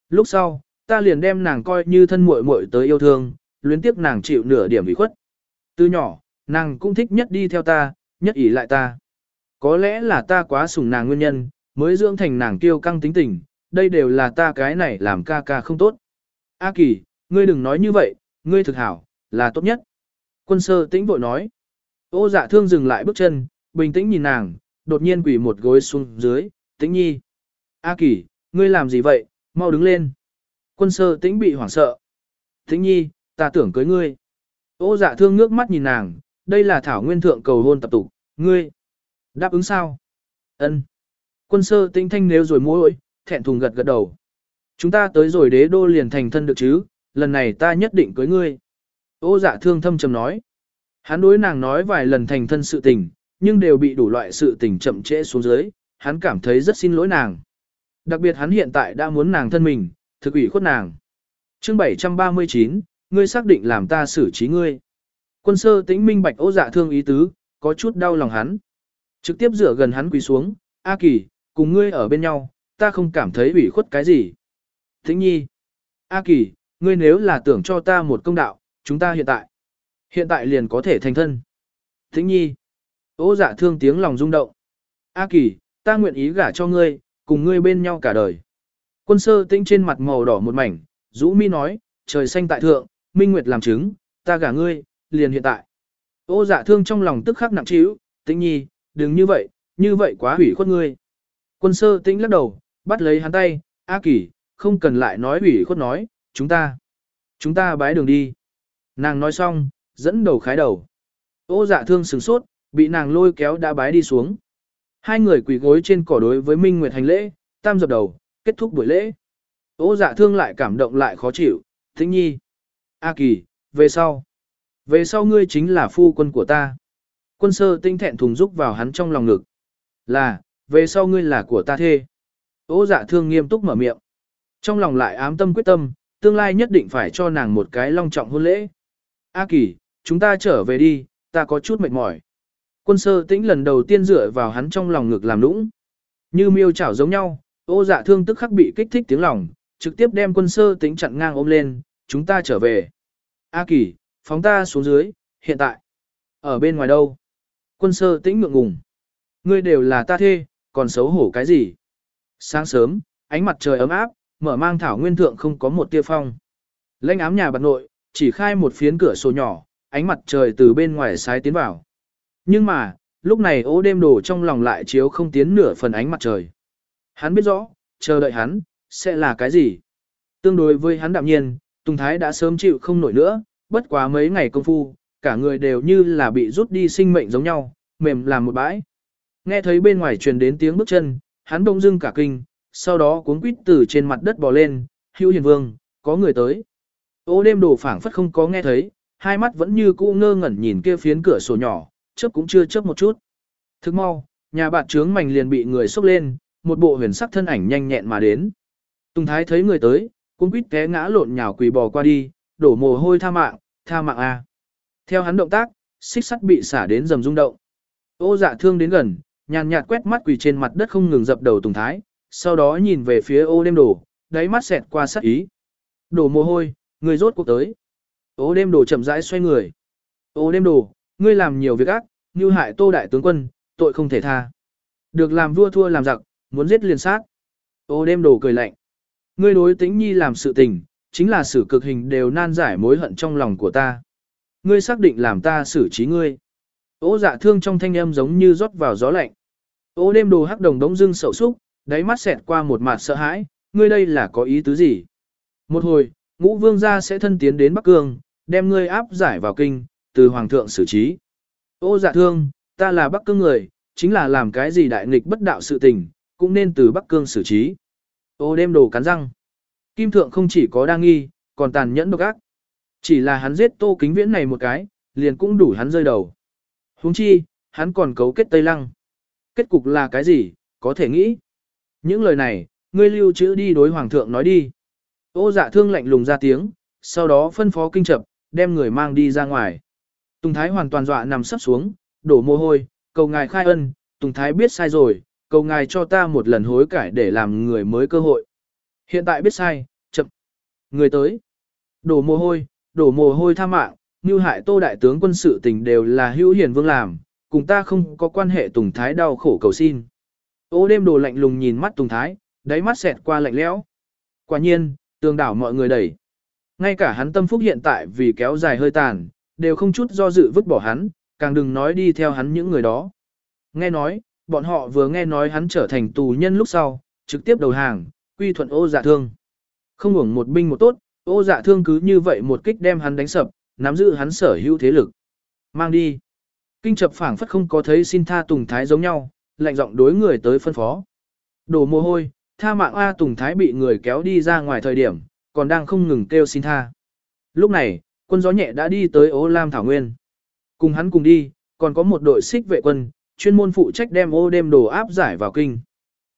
Lúc sau, ta liền đem nàng coi như thân muội muội tới yêu thương, luyến tiếc nàng chịu nửa điểm ủy khuất. Từ nhỏ, nàng cũng thích nhất đi theo ta, nhất ỷ lại ta. Có lẽ là ta quá sủng nàng nguyên nhân, mới dưỡng thành nàng kiêu căng tính tình, đây đều là ta cái này làm ca ca không tốt. A Kỳ, ngươi đừng nói như vậy, ngươi thực hảo, là tốt nhất. Quân sơ tĩnh vội nói. Ô dạ thương dừng lại bước chân, bình tĩnh nhìn nàng, đột nhiên quỳ một gối xuống dưới, tĩnh nhi. A Kỳ, ngươi làm gì vậy, mau đứng lên. Quân sơ tĩnh bị hoảng sợ. Tĩnh nhi, ta tưởng cưới ngươi. Ô dạ thương nước mắt nhìn nàng, đây là thảo nguyên thượng cầu hôn tập tục, ngươi. Đáp ứng sao? Ân. Quân sơ tĩnh thanh nếu rồi mối thẹn thùng gật gật đầu. Chúng ta tới rồi đế đô liền thành thân được chứ, lần này ta nhất định cưới ngươi. Ô dạ thương thâm trầm nói. Hắn đối nàng nói vài lần thành thân sự tình, nhưng đều bị đủ loại sự tình chậm trễ xuống dưới, hắn cảm thấy rất xin lỗi nàng. Đặc biệt hắn hiện tại đã muốn nàng thân mình, thực ủy khuất nàng. chương 739, ngươi xác định làm ta xử trí ngươi. Quân sơ tĩnh minh bạch ô dạ thương ý tứ, có chút đau lòng hắn. Trực tiếp rửa gần hắn quỳ xuống, A kỳ, cùng ngươi ở bên nhau, ta không cảm thấy ủy khuất cái gì. Tĩnh nhi, A kỳ, ngươi nếu là tưởng cho ta một công đạo, chúng ta hiện tại, hiện tại liền có thể thành thân. Tĩnh nhi, ô dạ thương tiếng lòng rung động. A kỳ, ta nguyện ý gả cho ngươi, cùng ngươi bên nhau cả đời. Quân sơ tĩnh trên mặt màu đỏ một mảnh, rũ mi nói, trời xanh tại thượng, minh nguyệt làm chứng, ta gả ngươi, liền hiện tại. Ô dạ thương trong lòng tức khắc nặng trĩu, tĩnh nhi, đừng như vậy, như vậy quá hủy khuất ngươi. Quân sơ tĩnh lắc đầu, bắt lấy hắn tay, A kỳ, không cần lại nói hủy khuất nói, chúng ta, chúng ta bái đường đi. Nàng nói xong, dẫn đầu khái đầu. Ô dạ thương sừng sốt, bị nàng lôi kéo đã bái đi xuống. Hai người quỳ gối trên cỏ đối với Minh Nguyệt hành lễ, tam dập đầu, kết thúc buổi lễ. Ô dạ thương lại cảm động lại khó chịu, Thính nhi. A kỳ, về sau. Về sau ngươi chính là phu quân của ta. Quân sơ tinh thẹn thùng rúc vào hắn trong lòng ngực. Là, về sau ngươi là của ta thê. Ô dạ thương nghiêm túc mở miệng. Trong lòng lại ám tâm quyết tâm, tương lai nhất định phải cho nàng một cái long trọng hôn lễ. A kỳ, chúng ta trở về đi, ta có chút mệt mỏi. Quân sơ tĩnh lần đầu tiên dựa vào hắn trong lòng ngực làm lũng, Như miêu chảo giống nhau, ô dạ thương tức khắc bị kích thích tiếng lòng, trực tiếp đem quân sơ tĩnh chặn ngang ôm lên, chúng ta trở về. A kỳ, phóng ta xuống dưới, hiện tại. Ở bên ngoài đâu? Quân sơ tĩnh ngượng ngùng. Ngươi đều là ta thê, còn xấu hổ cái gì? Sáng sớm, ánh mặt trời ấm áp, mở mang thảo nguyên thượng không có một tia phong. Lênh ám nhà bạc nội, chỉ khai một phiến cửa sổ nhỏ, ánh mặt trời từ bên ngoài sái tiến vào. Nhưng mà, lúc này ố đêm đổ trong lòng lại chiếu không tiến nửa phần ánh mặt trời. Hắn biết rõ, chờ đợi hắn, sẽ là cái gì? Tương đối với hắn đạm nhiên, Tùng Thái đã sớm chịu không nổi nữa, bất quá mấy ngày công phu, cả người đều như là bị rút đi sinh mệnh giống nhau, mềm làm một bãi. Nghe thấy bên ngoài truyền đến tiếng bước chân, hắn đông dưng cả kinh, sau đó cuốn quýt từ trên mặt đất bò lên, hữu hiền vương, có người tới. Ô đêm đổ phảng phất không có nghe thấy, hai mắt vẫn như cũ ngơ ngẩn nhìn kia phiến cửa sổ nhỏ, chớp cũng chưa chớp một chút. Thức mau, nhà bạn trướng mảnh liền bị người xốc lên, một bộ huyền sắc thân ảnh nhanh nhẹn mà đến. Tùng Thái thấy người tới, cũng quýt té ngã lộn nhào quỳ bò qua đi, đổ mồ hôi tha mạng, tha mạng a. Theo hắn động tác, xích sắt bị xả đến rầm rung động. Ô dạ thương đến gần, nhàn nhạt quét mắt quỳ trên mặt đất không ngừng dập đầu Tùng Thái, sau đó nhìn về phía ô đêm đổ, đáy mắt xẹt qua sắc ý. Đổ mồ hôi, người rốt cuộc tới. Ô đêm đồ chậm rãi xoay người. Ô đêm đồ, ngươi làm nhiều việc ác, như hại tô đại tướng quân, tội không thể tha. Được làm vua thua làm giặc, muốn giết liền sát. Ô đêm đồ cười lạnh. Ngươi đối tính nhi làm sự tình, chính là xử cực hình đều nan giải mối hận trong lòng của ta. Ngươi xác định làm ta xử trí ngươi. Ô dạ thương trong thanh âm giống như rót vào gió lạnh. Ô đêm đồ hắc đồng đống dưng sầu xúc, đáy mắt xẹt qua một mặt sợ hãi, ngươi đây là có ý tứ gì? Một hồi, ngũ vương gia sẽ thân tiến đến Bắc Cương, đem ngươi áp giải vào kinh, từ hoàng thượng xử trí. Ô dạ thương, ta là Bắc Cương người, chính là làm cái gì đại nghịch bất đạo sự tình, cũng nên từ Bắc Cương xử trí. Ô đêm đồ cắn răng. Kim thượng không chỉ có đa nghi, còn tàn nhẫn độc ác. Chỉ là hắn giết tô kính viễn này một cái, liền cũng đủ hắn rơi đầu. Huống chi, hắn còn cấu kết Tây Lăng. Kết cục là cái gì, có thể nghĩ. Những lời này, ngươi lưu trữ đi đối hoàng thượng nói đi. Ô dạ thương lạnh lùng ra tiếng, sau đó phân phó kinh chập, đem người mang đi ra ngoài. Tùng Thái hoàn toàn dọa nằm sắp xuống, đổ mồ hôi, cầu ngài khai ân, Tùng Thái biết sai rồi, cầu ngài cho ta một lần hối cải để làm người mới cơ hội. Hiện tại biết sai, chậm. Người tới. Đổ mồ hôi, đổ mồ hôi tha mạng, như hại tô đại tướng quân sự tình đều là hữu hiền vương làm, cùng ta không có quan hệ Tùng Thái đau khổ cầu xin. Ô đêm đồ lạnh lùng nhìn mắt Tùng Thái, đáy mắt xẹt qua lạnh lẽo. Quả nhiên, tường đảo mọi người đẩy. Ngay cả hắn tâm phúc hiện tại vì kéo dài hơi tàn, đều không chút do dự vứt bỏ hắn, càng đừng nói đi theo hắn những người đó. Nghe nói, bọn họ vừa nghe nói hắn trở thành tù nhân lúc sau, trực tiếp đầu hàng, quy thuận ô dạ thương. Không hưởng một binh một tốt, ô dạ thương cứ như vậy một kích đem hắn đánh sập, nắm giữ hắn sở hữu thế lực. Mang đi. Kinh chập phảng phất không có thấy xin tha Tùng Thái giống nhau, lạnh giọng đối người tới phân phó. Đổ mồ hôi, tha mạng A Tùng Thái bị người kéo đi ra ngoài thời điểm, còn đang không ngừng kêu xin tha. Lúc này, quân gió nhẹ đã đi tới ô Lam Thảo Nguyên. Cùng hắn cùng đi, còn có một đội xích vệ quân, chuyên môn phụ trách đem ô đêm đồ áp giải vào kinh.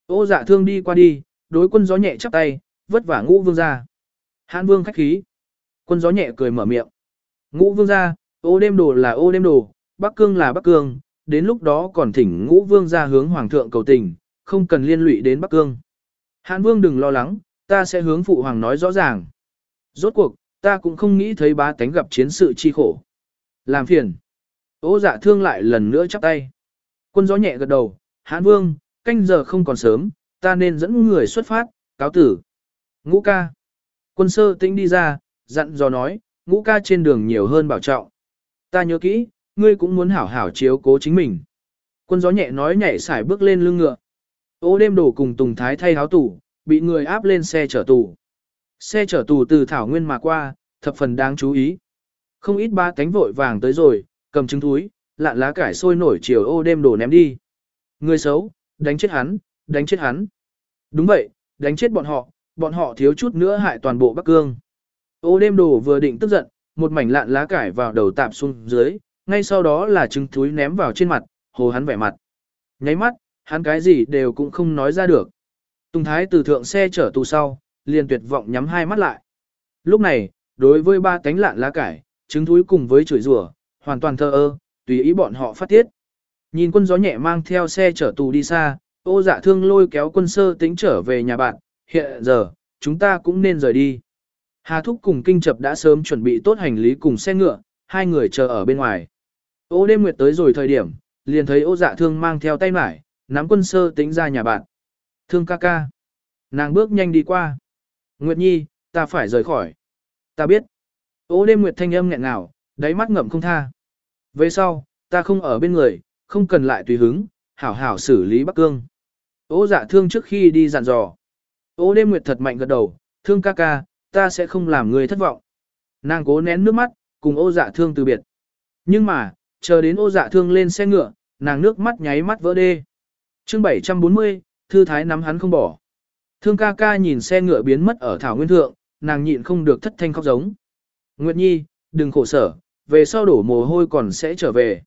Ô dạ thương đi qua đi, đối quân gió nhẹ chắp tay, vất vả ngũ vương ra. Hán vương khách khí. Quân gió nhẹ cười mở miệng. Ngũ vương ra, ô đêm đồ là ô đêm đồ, Bắc Cương là Bắc Cương, đến lúc đó còn thỉnh ngũ vương ra hướng hoàng thượng cầu tình, không cần liên lụy đến Bắc Cương. Hán vương đừng lo lắng, ta sẽ hướng phụ hoàng nói rõ ràng. Rốt cuộc, ta cũng không nghĩ thấy bá tánh gặp chiến sự chi khổ. Làm phiền. Ô dạ thương lại lần nữa chắp tay. Quân gió nhẹ gật đầu, hán vương, canh giờ không còn sớm, ta nên dẫn người xuất phát, cáo tử. Ngũ ca. Quân sơ tĩnh đi ra, dặn dò nói, ngũ ca trên đường nhiều hơn bảo trọng. Ta nhớ kỹ, ngươi cũng muốn hảo hảo chiếu cố chính mình. Quân gió nhẹ nói nhảy xải bước lên lưng ngựa. Ô đêm đổ cùng Tùng Thái thay áo tủ, bị người áp lên xe chở tù. Xe chở tù từ Thảo Nguyên mà qua, thập phần đáng chú ý. Không ít ba cánh vội vàng tới rồi, cầm trứng túi, lạn lá cải sôi nổi chiều ô đêm đổ ném đi. Người xấu, đánh chết hắn, đánh chết hắn. Đúng vậy, đánh chết bọn họ, bọn họ thiếu chút nữa hại toàn bộ Bắc Cương. Ô đêm đồ vừa định tức giận, một mảnh lạn lá cải vào đầu tạp xuống dưới, ngay sau đó là trứng túi ném vào trên mặt, hồ hắn vẻ mặt. Nháy mắt, hắn cái gì đều cũng không nói ra được. Tùng Thái từ thượng xe chở tù sau, liền tuyệt vọng nhắm hai mắt lại. Lúc này, đối với ba cánh lạn lá cải, trứng thúi cùng với chửi rủa, hoàn toàn thơ ơ, tùy ý bọn họ phát tiết. Nhìn quân gió nhẹ mang theo xe chở tù đi xa, ô dạ thương lôi kéo quân sơ tính trở về nhà bạn, hiện giờ, chúng ta cũng nên rời đi. Hà Thúc cùng Kinh Chập đã sớm chuẩn bị tốt hành lý cùng xe ngựa, hai người chờ ở bên ngoài. Ô đêm nguyệt tới rồi thời điểm, liền thấy ô dạ thương mang theo tay mải, nắm quân sơ tính ra nhà bạn. Thương ca ca. Nàng bước nhanh đi qua. Nguyệt Nhi, ta phải rời khỏi. Ta biết. Ô đêm nguyệt thanh âm nghẹn ngào, đáy mắt ngậm không tha. Về sau, ta không ở bên người, không cần lại tùy hứng, hảo hảo xử lý Bắc Cương. Ô dạ thương trước khi đi dặn dò. Ô đêm nguyệt thật mạnh gật đầu, thương ca ca, ta sẽ không làm người thất vọng. Nàng cố nén nước mắt, cùng ô dạ thương từ biệt. Nhưng mà, chờ đến ô dạ thương lên xe ngựa, nàng nước mắt nháy mắt vỡ đê. chương 740, thư thái nắm hắn không bỏ. Thương ca ca nhìn xe ngựa biến mất ở thảo nguyên thượng, nàng nhịn không được thất thanh khóc giống. Nguyệt Nhi, đừng khổ sở, về sau đổ mồ hôi còn sẽ trở về.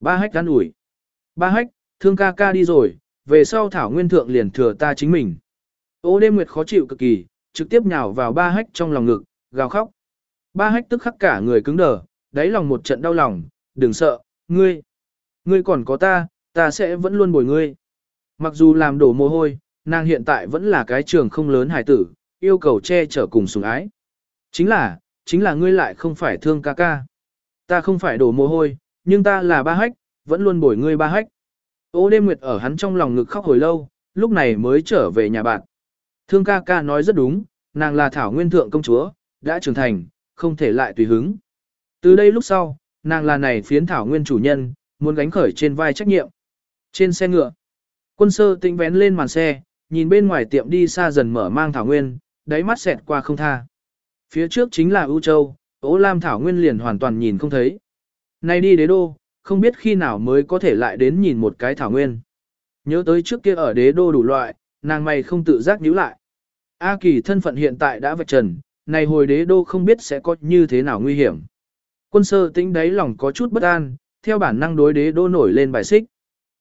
Ba hách gắn ủi. Ba hách, thương ca ca đi rồi, về sau thảo nguyên thượng liền thừa ta chính mình. Ô đêm nguyệt khó chịu cực kỳ, trực tiếp nhào vào ba hách trong lòng ngực, gào khóc. Ba hách tức khắc cả người cứng đờ, đáy lòng một trận đau lòng, đừng sợ, ngươi. Ngươi còn có ta, ta sẽ vẫn luôn bồi ngươi. Mặc dù làm đổ mồ hôi, nàng hiện tại vẫn là cái trường không lớn hài tử, yêu cầu che chở cùng sủng ái. Chính là, chính là ngươi lại không phải thương ca ca. Ta không phải đổ mồ hôi, nhưng ta là ba hách, vẫn luôn bồi ngươi ba hách. Ô đêm nguyệt ở hắn trong lòng ngực khóc hồi lâu, lúc này mới trở về nhà bạn. Thương ca ca nói rất đúng, nàng là thảo nguyên thượng công chúa, đã trưởng thành, không thể lại tùy hứng. Từ đây lúc sau, nàng là này phiến thảo nguyên chủ nhân, muốn gánh khởi trên vai trách nhiệm. Trên xe ngựa, quân sơ tĩnh vén lên màn xe, nhìn bên ngoài tiệm đi xa dần mở mang thảo nguyên, đáy mắt xẹt qua không tha. Phía trước chính là ưu châu, ố lam thảo nguyên liền hoàn toàn nhìn không thấy. Nay đi đế đô, không biết khi nào mới có thể lại đến nhìn một cái thảo nguyên. Nhớ tới trước kia ở đế đô đủ loại, nàng mày không tự giác nhíu lại. A kỳ thân phận hiện tại đã vạch trần, này hồi đế đô không biết sẽ có như thế nào nguy hiểm. Quân sơ tĩnh đáy lòng có chút bất an, theo bản năng đối đế đô nổi lên bài xích.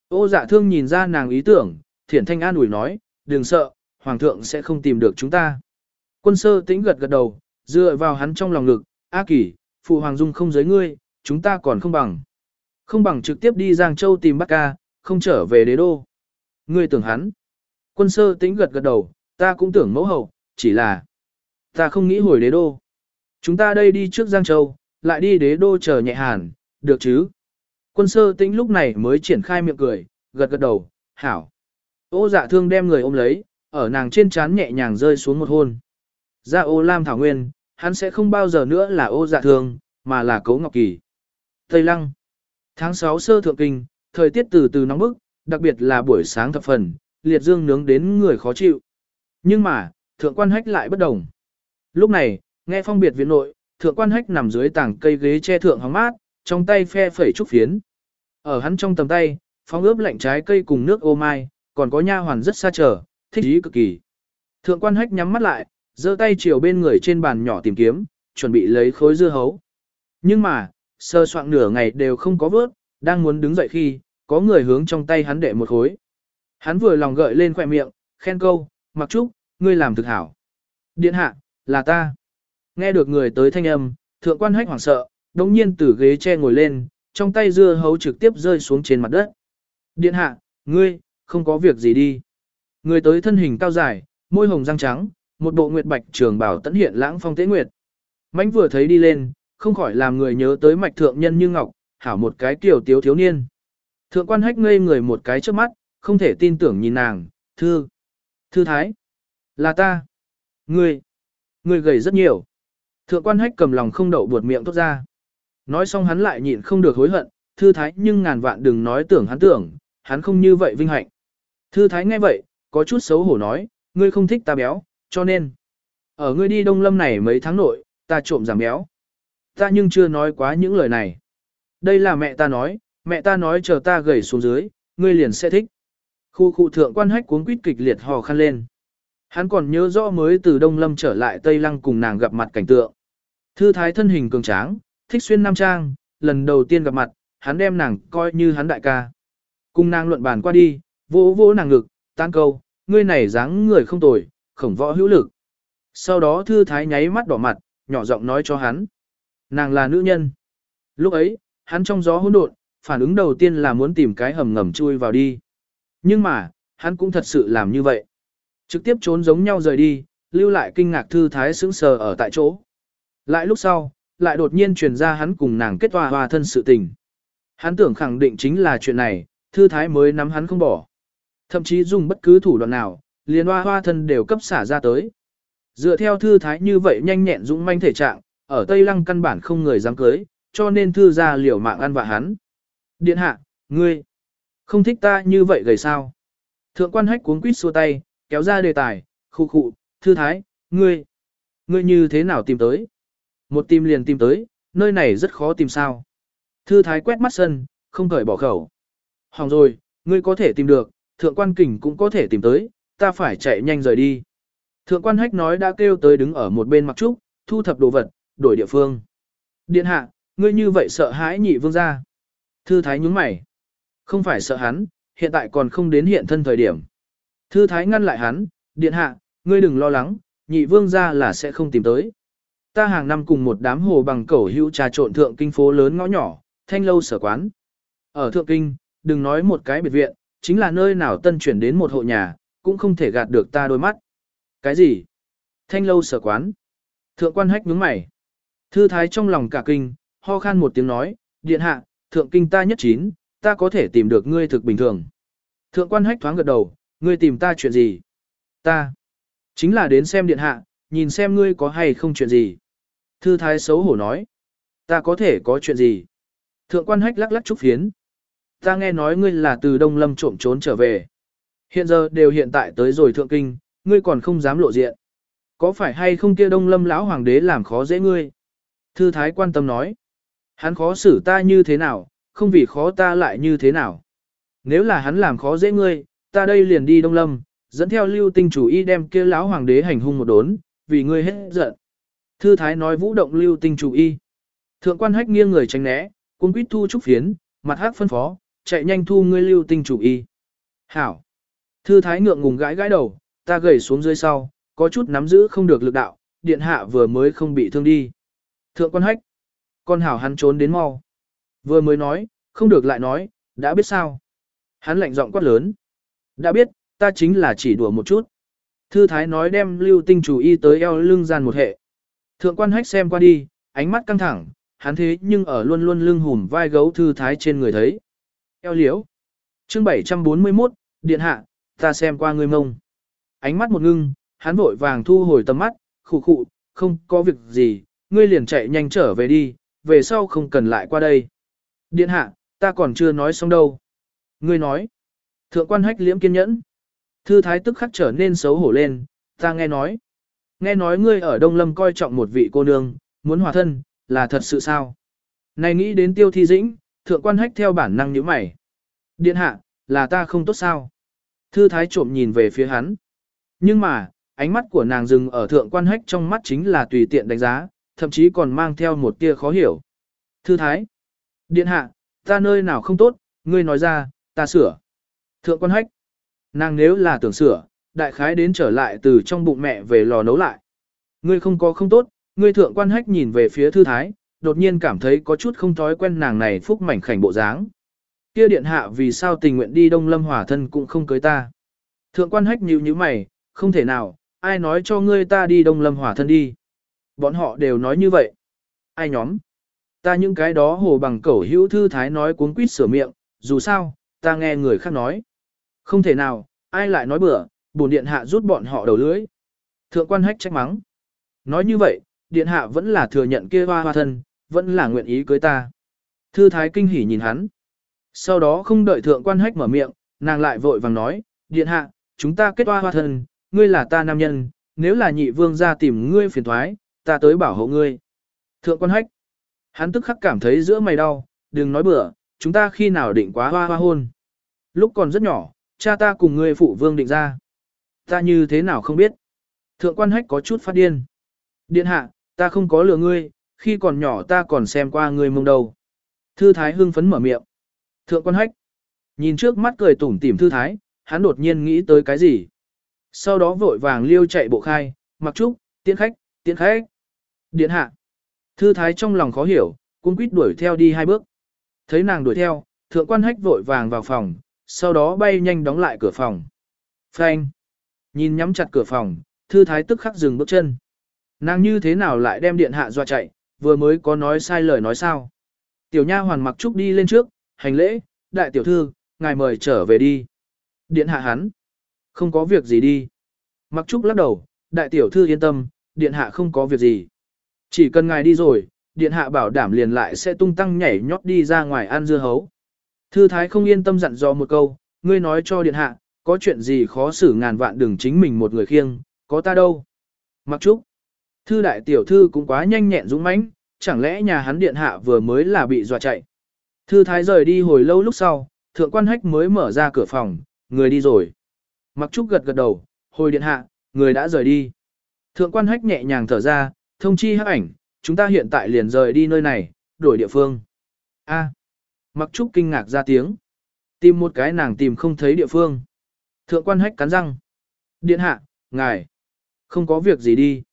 Ô dạ thương nhìn ra nàng ý tưởng, thiển thanh an ủi nói, đừng sợ, hoàng thượng sẽ không tìm được chúng ta. Quân sơ tĩnh gật gật đầu, dựa vào hắn trong lòng ngực, A kỳ, phụ hoàng dung không giới ngươi, chúng ta còn không bằng. Không bằng trực tiếp đi Giang Châu tìm Bắc ca, không trở về đế đô. Ngươi tưởng hắn. Quân sơ tĩnh gật gật đầu, ta cũng tưởng mẫu hậu, chỉ là ta không nghĩ hồi đế đô. Chúng ta đây đi trước Giang Châu, lại đi đế đô chờ nhẹ hàn, được chứ? Quân sơ tĩnh lúc này mới triển khai miệng cười, gật gật đầu, hảo. Ô dạ thương đem người ôm lấy, ở nàng trên trán nhẹ nhàng rơi xuống một hôn. Ra ô lam thảo nguyên, hắn sẽ không bao giờ nữa là ô dạ thương, mà là cấu ngọc kỳ. Tây lăng. Tháng 6 sơ thượng kinh, thời tiết từ từ nóng bức, đặc biệt là buổi sáng thập phần, liệt dương nướng đến người khó chịu. Nhưng mà, thượng quan hách lại bất đồng. Lúc này, nghe phong biệt viện nội, thượng quan hách nằm dưới tảng cây ghế che thượng hóng mát, trong tay phe phẩy trúc phiến. Ở hắn trong tầm tay, phóng ướp lạnh trái cây cùng nước ô mai, còn có nha hoàn rất xa chờ, thích ý cực kỳ. Thượng quan hách nhắm mắt lại, giơ tay chiều bên người trên bàn nhỏ tìm kiếm, chuẩn bị lấy khối dưa hấu. Nhưng mà, sơ soạn nửa ngày đều không có vớt, đang muốn đứng dậy khi, có người hướng trong tay hắn đệ một khối. Hắn vừa lòng gợi lên khỏe miệng, khen câu, mặc trúc, ngươi làm thực hảo. Điện hạ, là ta. Nghe được người tới thanh âm, thượng quan hách hoảng sợ, đồng nhiên từ ghế che ngồi lên, trong tay dưa hấu trực tiếp rơi xuống trên mặt đất. Điện hạ, ngươi, không có việc gì đi. Người tới thân hình cao dài, môi hồng răng trắng, một bộ nguyệt bạch trường bảo tấn hiện lãng phong tế nguyệt. Mánh vừa thấy đi lên, không khỏi làm người nhớ tới mạch thượng nhân như ngọc, hảo một cái tiểu tiếu thiếu niên. Thượng quan hách ngây người một cái trước mắt, không thể tin tưởng nhìn nàng, thư. Thư thái. Là ta. Ngươi. Ngươi gầy rất nhiều. Thượng quan hách cầm lòng không đậu buột miệng tốt ra. Nói xong hắn lại nhịn không được hối hận, thư thái nhưng ngàn vạn đừng nói tưởng hắn tưởng, hắn không như vậy vinh hạnh. Thư thái nghe vậy, có chút xấu hổ nói, ngươi không thích ta béo, cho nên. Ở ngươi đi đông lâm này mấy tháng nội, ta trộm giảm béo. Ta nhưng chưa nói quá những lời này. Đây là mẹ ta nói, mẹ ta nói chờ ta gầy xuống dưới, ngươi liền sẽ thích. Khu khu thượng quan hách cuốn quýt kịch liệt hò khăn lên. Hắn còn nhớ rõ mới từ Đông Lâm trở lại Tây Lăng cùng nàng gặp mặt cảnh tượng. Thư thái thân hình cường tráng, thích xuyên nam trang, lần đầu tiên gặp mặt, hắn đem nàng coi như hắn đại ca. Cùng nàng luận bàn qua đi, vỗ vỗ nàng ngực, tan câu, ngươi này dáng người không tồi, khổng võ hữu lực. Sau đó thư thái nháy mắt đỏ mặt, nhỏ giọng nói cho hắn. Nàng là nữ nhân. Lúc ấy, hắn trong gió hỗn độn, phản ứng đầu tiên là muốn tìm cái hầm ngầm chui vào đi. Nhưng mà, hắn cũng thật sự làm như vậy. Trực tiếp trốn giống nhau rời đi, lưu lại kinh ngạc thư thái sững sờ ở tại chỗ. Lại lúc sau, lại đột nhiên truyền ra hắn cùng nàng kết hòa hòa thân sự tình. Hắn tưởng khẳng định chính là chuyện này, thư thái mới nắm hắn không bỏ. Thậm chí dùng bất cứ thủ đoạn nào, liền hoa hoa thân đều cấp xả ra tới. Dựa theo thư thái như vậy nhanh nhẹn dũng manh thể trạng, ở Tây Lăng căn bản không người dám cưới, cho nên thư ra liều mạng ăn vạ hắn. Điện hạ, ngươi, không thích ta như vậy gầy sao. Thượng quan hách cuống quýt xua tay, kéo ra đề tài, khu khụ, thư thái, ngươi, ngươi như thế nào tìm tới? Một tìm liền tìm tới, nơi này rất khó tìm sao. Thư thái quét mắt sân, không cởi bỏ khẩu. Hỏng rồi, ngươi có thể tìm được, thượng quan kình cũng có thể tìm tới, ta phải chạy nhanh rời đi. Thượng quan hách nói đã kêu tới đứng ở một bên mặc trúc, thu thập đồ vật, đổi địa phương. Điện hạ, ngươi như vậy sợ hãi nhị vương gia. Thư thái nhúng mày. Không phải sợ hắn, hiện tại còn không đến hiện thân thời điểm. Thư thái ngăn lại hắn, điện hạ, ngươi đừng lo lắng, nhị vương gia là sẽ không tìm tới. Ta hàng năm cùng một đám hồ bằng cẩu hữu trà trộn thượng kinh phố lớn ngõ nhỏ, thanh lâu sở quán. Ở thượng kinh, đừng nói một cái biệt viện, chính là nơi nào tân chuyển đến một hộ nhà, cũng không thể gạt được ta đôi mắt. Cái gì? Thanh lâu sở quán. Thượng quan hách nhướng mày. Thư thái trong lòng cả kinh, ho khan một tiếng nói, điện hạ, thượng kinh ta nhất chín, ta có thể tìm được ngươi thực bình thường. Thượng quan hách thoáng gật đầu, ngươi tìm ta chuyện gì? Ta. Chính là đến xem điện hạ, nhìn xem ngươi có hay không chuyện gì. Thư thái xấu hổ nói. Ta có thể có chuyện gì? Thượng quan hách lắc lắc trúc phiến. Ta nghe nói ngươi là từ Đông Lâm trộm trốn trở về. Hiện giờ đều hiện tại tới rồi thượng kinh, ngươi còn không dám lộ diện. Có phải hay không kia Đông Lâm lão hoàng đế làm khó dễ ngươi? Thư thái quan tâm nói. Hắn khó xử ta như thế nào, không vì khó ta lại như thế nào. Nếu là hắn làm khó dễ ngươi, ta đây liền đi Đông Lâm, dẫn theo lưu tinh chủ y đem kia lão hoàng đế hành hung một đốn, vì ngươi hết giận. Thư thái nói vũ động lưu tinh chủ y. Thượng quan hách nghiêng người tránh né, cung quýt thu trúc phiến, mặt hắc phân phó, chạy nhanh thu ngươi lưu tinh chủ y. Hảo. Thư thái ngượng ngùng gãi gãi đầu, ta gầy xuống dưới sau, có chút nắm giữ không được lực đạo, điện hạ vừa mới không bị thương đi. Thượng quan hách. Con hảo hắn trốn đến mau. Vừa mới nói, không được lại nói, đã biết sao. Hắn lạnh giọng quát lớn. Đã biết, ta chính là chỉ đùa một chút. Thư thái nói đem lưu tinh chủ y tới eo lưng gian một hệ. Thượng quan hách xem qua đi, ánh mắt căng thẳng, hắn thế nhưng ở luôn luôn lưng hùm vai gấu thư thái trên người thấy. Eo liễu. Chương 741, Điện hạ, ta xem qua người mông. Ánh mắt một ngưng, hắn vội vàng thu hồi tầm mắt, khụ khụ, không có việc gì, ngươi liền chạy nhanh trở về đi, về sau không cần lại qua đây. Điện hạ, ta còn chưa nói xong đâu. Ngươi nói. Thượng quan hách liễm kiên nhẫn. Thư thái tức khắc trở nên xấu hổ lên, ta nghe nói. Nghe nói ngươi ở Đông Lâm coi trọng một vị cô nương, muốn hòa thân, là thật sự sao? Này nghĩ đến tiêu thi dĩnh, thượng quan hách theo bản năng nhíu mày. Điện hạ, là ta không tốt sao? Thư thái trộm nhìn về phía hắn. Nhưng mà, ánh mắt của nàng dừng ở thượng quan hách trong mắt chính là tùy tiện đánh giá, thậm chí còn mang theo một tia khó hiểu. Thư thái. Điện hạ, ta nơi nào không tốt, ngươi nói ra, ta sửa. Thượng quan hách. Nàng nếu là tưởng sửa, đại khái đến trở lại từ trong bụng mẹ về lò nấu lại. Ngươi không có không tốt, ngươi thượng quan hách nhìn về phía thư thái, đột nhiên cảm thấy có chút không thói quen nàng này phúc mảnh khảnh bộ dáng. Kia điện hạ vì sao tình nguyện đi đông lâm hỏa thân cũng không cưới ta. Thượng quan hách nhíu nhíu mày, không thể nào, ai nói cho ngươi ta đi đông lâm hỏa thân đi. Bọn họ đều nói như vậy. Ai nhóm? Ta những cái đó hồ bằng cẩu hữu thư thái nói cuốn quýt sửa miệng, dù sao, ta nghe người khác nói. Không thể nào, ai lại nói bừa, bổn điện hạ rút bọn họ đầu lưỡi. Thượng quan hách trách mắng. Nói như vậy, điện hạ vẫn là thừa nhận kia hoa hoa thân, vẫn là nguyện ý cưới ta. Thư thái kinh hỉ nhìn hắn. Sau đó không đợi thượng quan hách mở miệng, nàng lại vội vàng nói, điện hạ, chúng ta kết hoa hoa thân, ngươi là ta nam nhân, nếu là nhị vương ra tìm ngươi phiền thoái, ta tới bảo hộ ngươi. Thượng quan hách, hắn tức khắc cảm thấy giữa mày đau, đừng nói bừa, chúng ta khi nào định quá hoa hoa hôn. Lúc còn rất nhỏ, cha ta cùng ngươi phụ vương định ra. Ta như thế nào không biết. Thượng quan hách có chút phát điên. Điện hạ, ta không có lừa ngươi, khi còn nhỏ ta còn xem qua ngươi mông đầu. Thư thái hưng phấn mở miệng. Thượng quan hách. Nhìn trước mắt cười tủm tỉm thư thái, hắn đột nhiên nghĩ tới cái gì. Sau đó vội vàng liêu chạy bộ khai, mặc trúc, tiễn khách, tiễn khách. Điện hạ. Thư thái trong lòng khó hiểu, cung quýt đuổi theo đi hai bước. Thấy nàng đuổi theo, thượng quan hách vội vàng vào phòng, sau đó bay nhanh đóng lại cửa phòng. Phanh. Nhìn nhắm chặt cửa phòng, thư thái tức khắc dừng bước chân. Nàng như thế nào lại đem điện hạ dọa chạy, vừa mới có nói sai lời nói sao. Tiểu nha hoàn mặc trúc đi lên trước, hành lễ, đại tiểu thư, ngài mời trở về đi. Điện hạ hắn. Không có việc gì đi. Mặc trúc lắc đầu, đại tiểu thư yên tâm, điện hạ không có việc gì. Chỉ cần ngài đi rồi, điện hạ bảo đảm liền lại sẽ tung tăng nhảy nhót đi ra ngoài ăn dưa hấu. Thư thái không yên tâm dặn dò một câu, ngươi nói cho điện hạ, có chuyện gì khó xử ngàn vạn đừng chính mình một người khiêng, có ta đâu. Mặc trúc. Thư đại tiểu thư cũng quá nhanh nhẹn dũng mãnh, chẳng lẽ nhà hắn điện hạ vừa mới là bị dọa chạy. Thư thái rời đi hồi lâu lúc sau, thượng quan hách mới mở ra cửa phòng, người đi rồi. Mặc trúc gật gật đầu, hồi điện hạ, người đã rời đi. Thượng quan hách nhẹ nhàng thở ra, thông chi hắc ảnh, chúng ta hiện tại liền rời đi nơi này, đổi địa phương. A. Mặc trúc kinh ngạc ra tiếng. Tìm một cái nàng tìm không thấy địa phương. Thượng quan hách cắn răng. Điện hạ, ngài. Không có việc gì đi.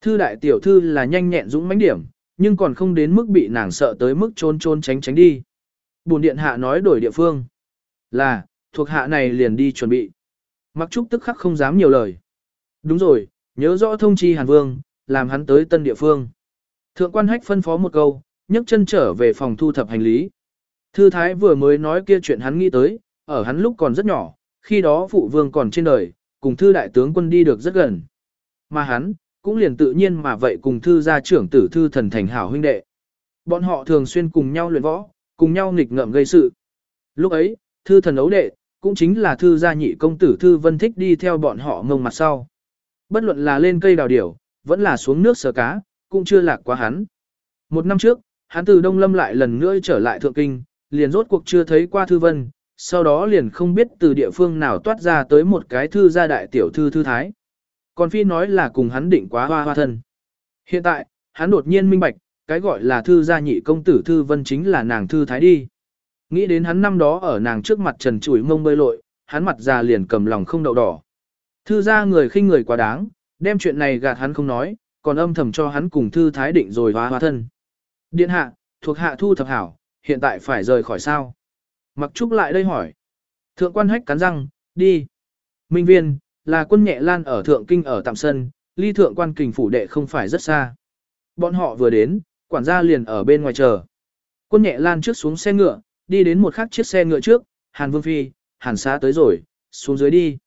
Thư đại tiểu thư là nhanh nhẹn dũng mãnh điểm, nhưng còn không đến mức bị nàng sợ tới mức trôn trôn tránh tránh đi. Bùn điện hạ nói đổi địa phương. Là, thuộc hạ này liền đi chuẩn bị. Mặc trúc tức khắc không dám nhiều lời. Đúng rồi, nhớ rõ thông chi Hàn Vương, làm hắn tới tân địa phương. Thượng quan hách phân phó một câu, nhấc chân trở về phòng thu thập hành lý. Thư Thái vừa mới nói kia chuyện hắn nghĩ tới, ở hắn lúc còn rất nhỏ, khi đó phụ vương còn trên đời, cùng thư đại tướng quân đi được rất gần. Mà hắn, cũng liền tự nhiên mà vậy cùng thư gia trưởng tử thư thần thành hảo huynh đệ. Bọn họ thường xuyên cùng nhau luyện võ, cùng nhau nghịch ngợm gây sự. Lúc ấy, thư thần ấu đệ, cũng chính là thư gia nhị công tử thư vân thích đi theo bọn họ ngông mặt sau. Bất luận là lên cây đào điểu, vẫn là xuống nước sờ cá, cũng chưa lạc quá hắn. Một năm trước, hắn từ Đông Lâm lại lần nữa trở lại Thượng Kinh, liền rốt cuộc chưa thấy qua thư vân, sau đó liền không biết từ địa phương nào toát ra tới một cái thư gia đại tiểu thư thư thái. Còn phi nói là cùng hắn định quá hoa hoa thân. Hiện tại, hắn đột nhiên minh bạch, cái gọi là thư gia nhị công tử thư vân chính là nàng thư thái đi. Nghĩ đến hắn năm đó ở nàng trước mặt trần trụi mông bơi lội, hắn mặt già liền cầm lòng không đậu đỏ. Thư gia người khinh người quá đáng, đem chuyện này gạt hắn không nói, còn âm thầm cho hắn cùng thư thái định rồi hóa hóa thân. Điện hạ, thuộc hạ thu thập hảo, hiện tại phải rời khỏi sao. Mặc trúc lại đây hỏi. Thượng quan hách cắn răng, đi. Minh viên, là quân nhẹ lan ở thượng kinh ở tạm sân, ly thượng quan kình phủ đệ không phải rất xa. Bọn họ vừa đến, quản gia liền ở bên ngoài chờ. Quân nhẹ lan trước xuống xe ngựa, đi đến một khắc chiếc xe ngựa trước, Hàn Vương Phi, Hàn xá tới rồi, xuống dưới đi.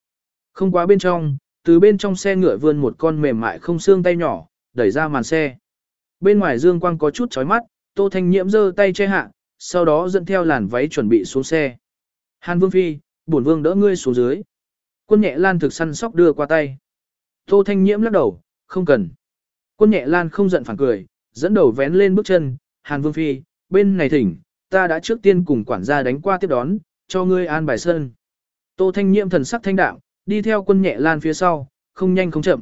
Không quá bên trong, từ bên trong xe ngựa vươn một con mềm mại không xương tay nhỏ, đẩy ra màn xe. Bên ngoài dương quang có chút chói mắt, Tô Thanh Nhiễm giơ tay che hạ, sau đó dẫn theo làn váy chuẩn bị xuống xe. Hàn Vương Phi, bổn vương đỡ ngươi xuống dưới. Quân nhẹ lan thực săn sóc đưa qua tay. Tô Thanh Nhiễm lắc đầu, không cần. Quân nhẹ lan không giận phản cười, dẫn đầu vén lên bước chân, Hàn Vương Phi, bên này thỉnh, ta đã trước tiên cùng quản gia đánh qua tiếp đón, cho ngươi an bài sân. Tô Thanh Nhiễm thần sắc thanh đạm, đi theo quân nhẹ lan phía sau, không nhanh không chậm.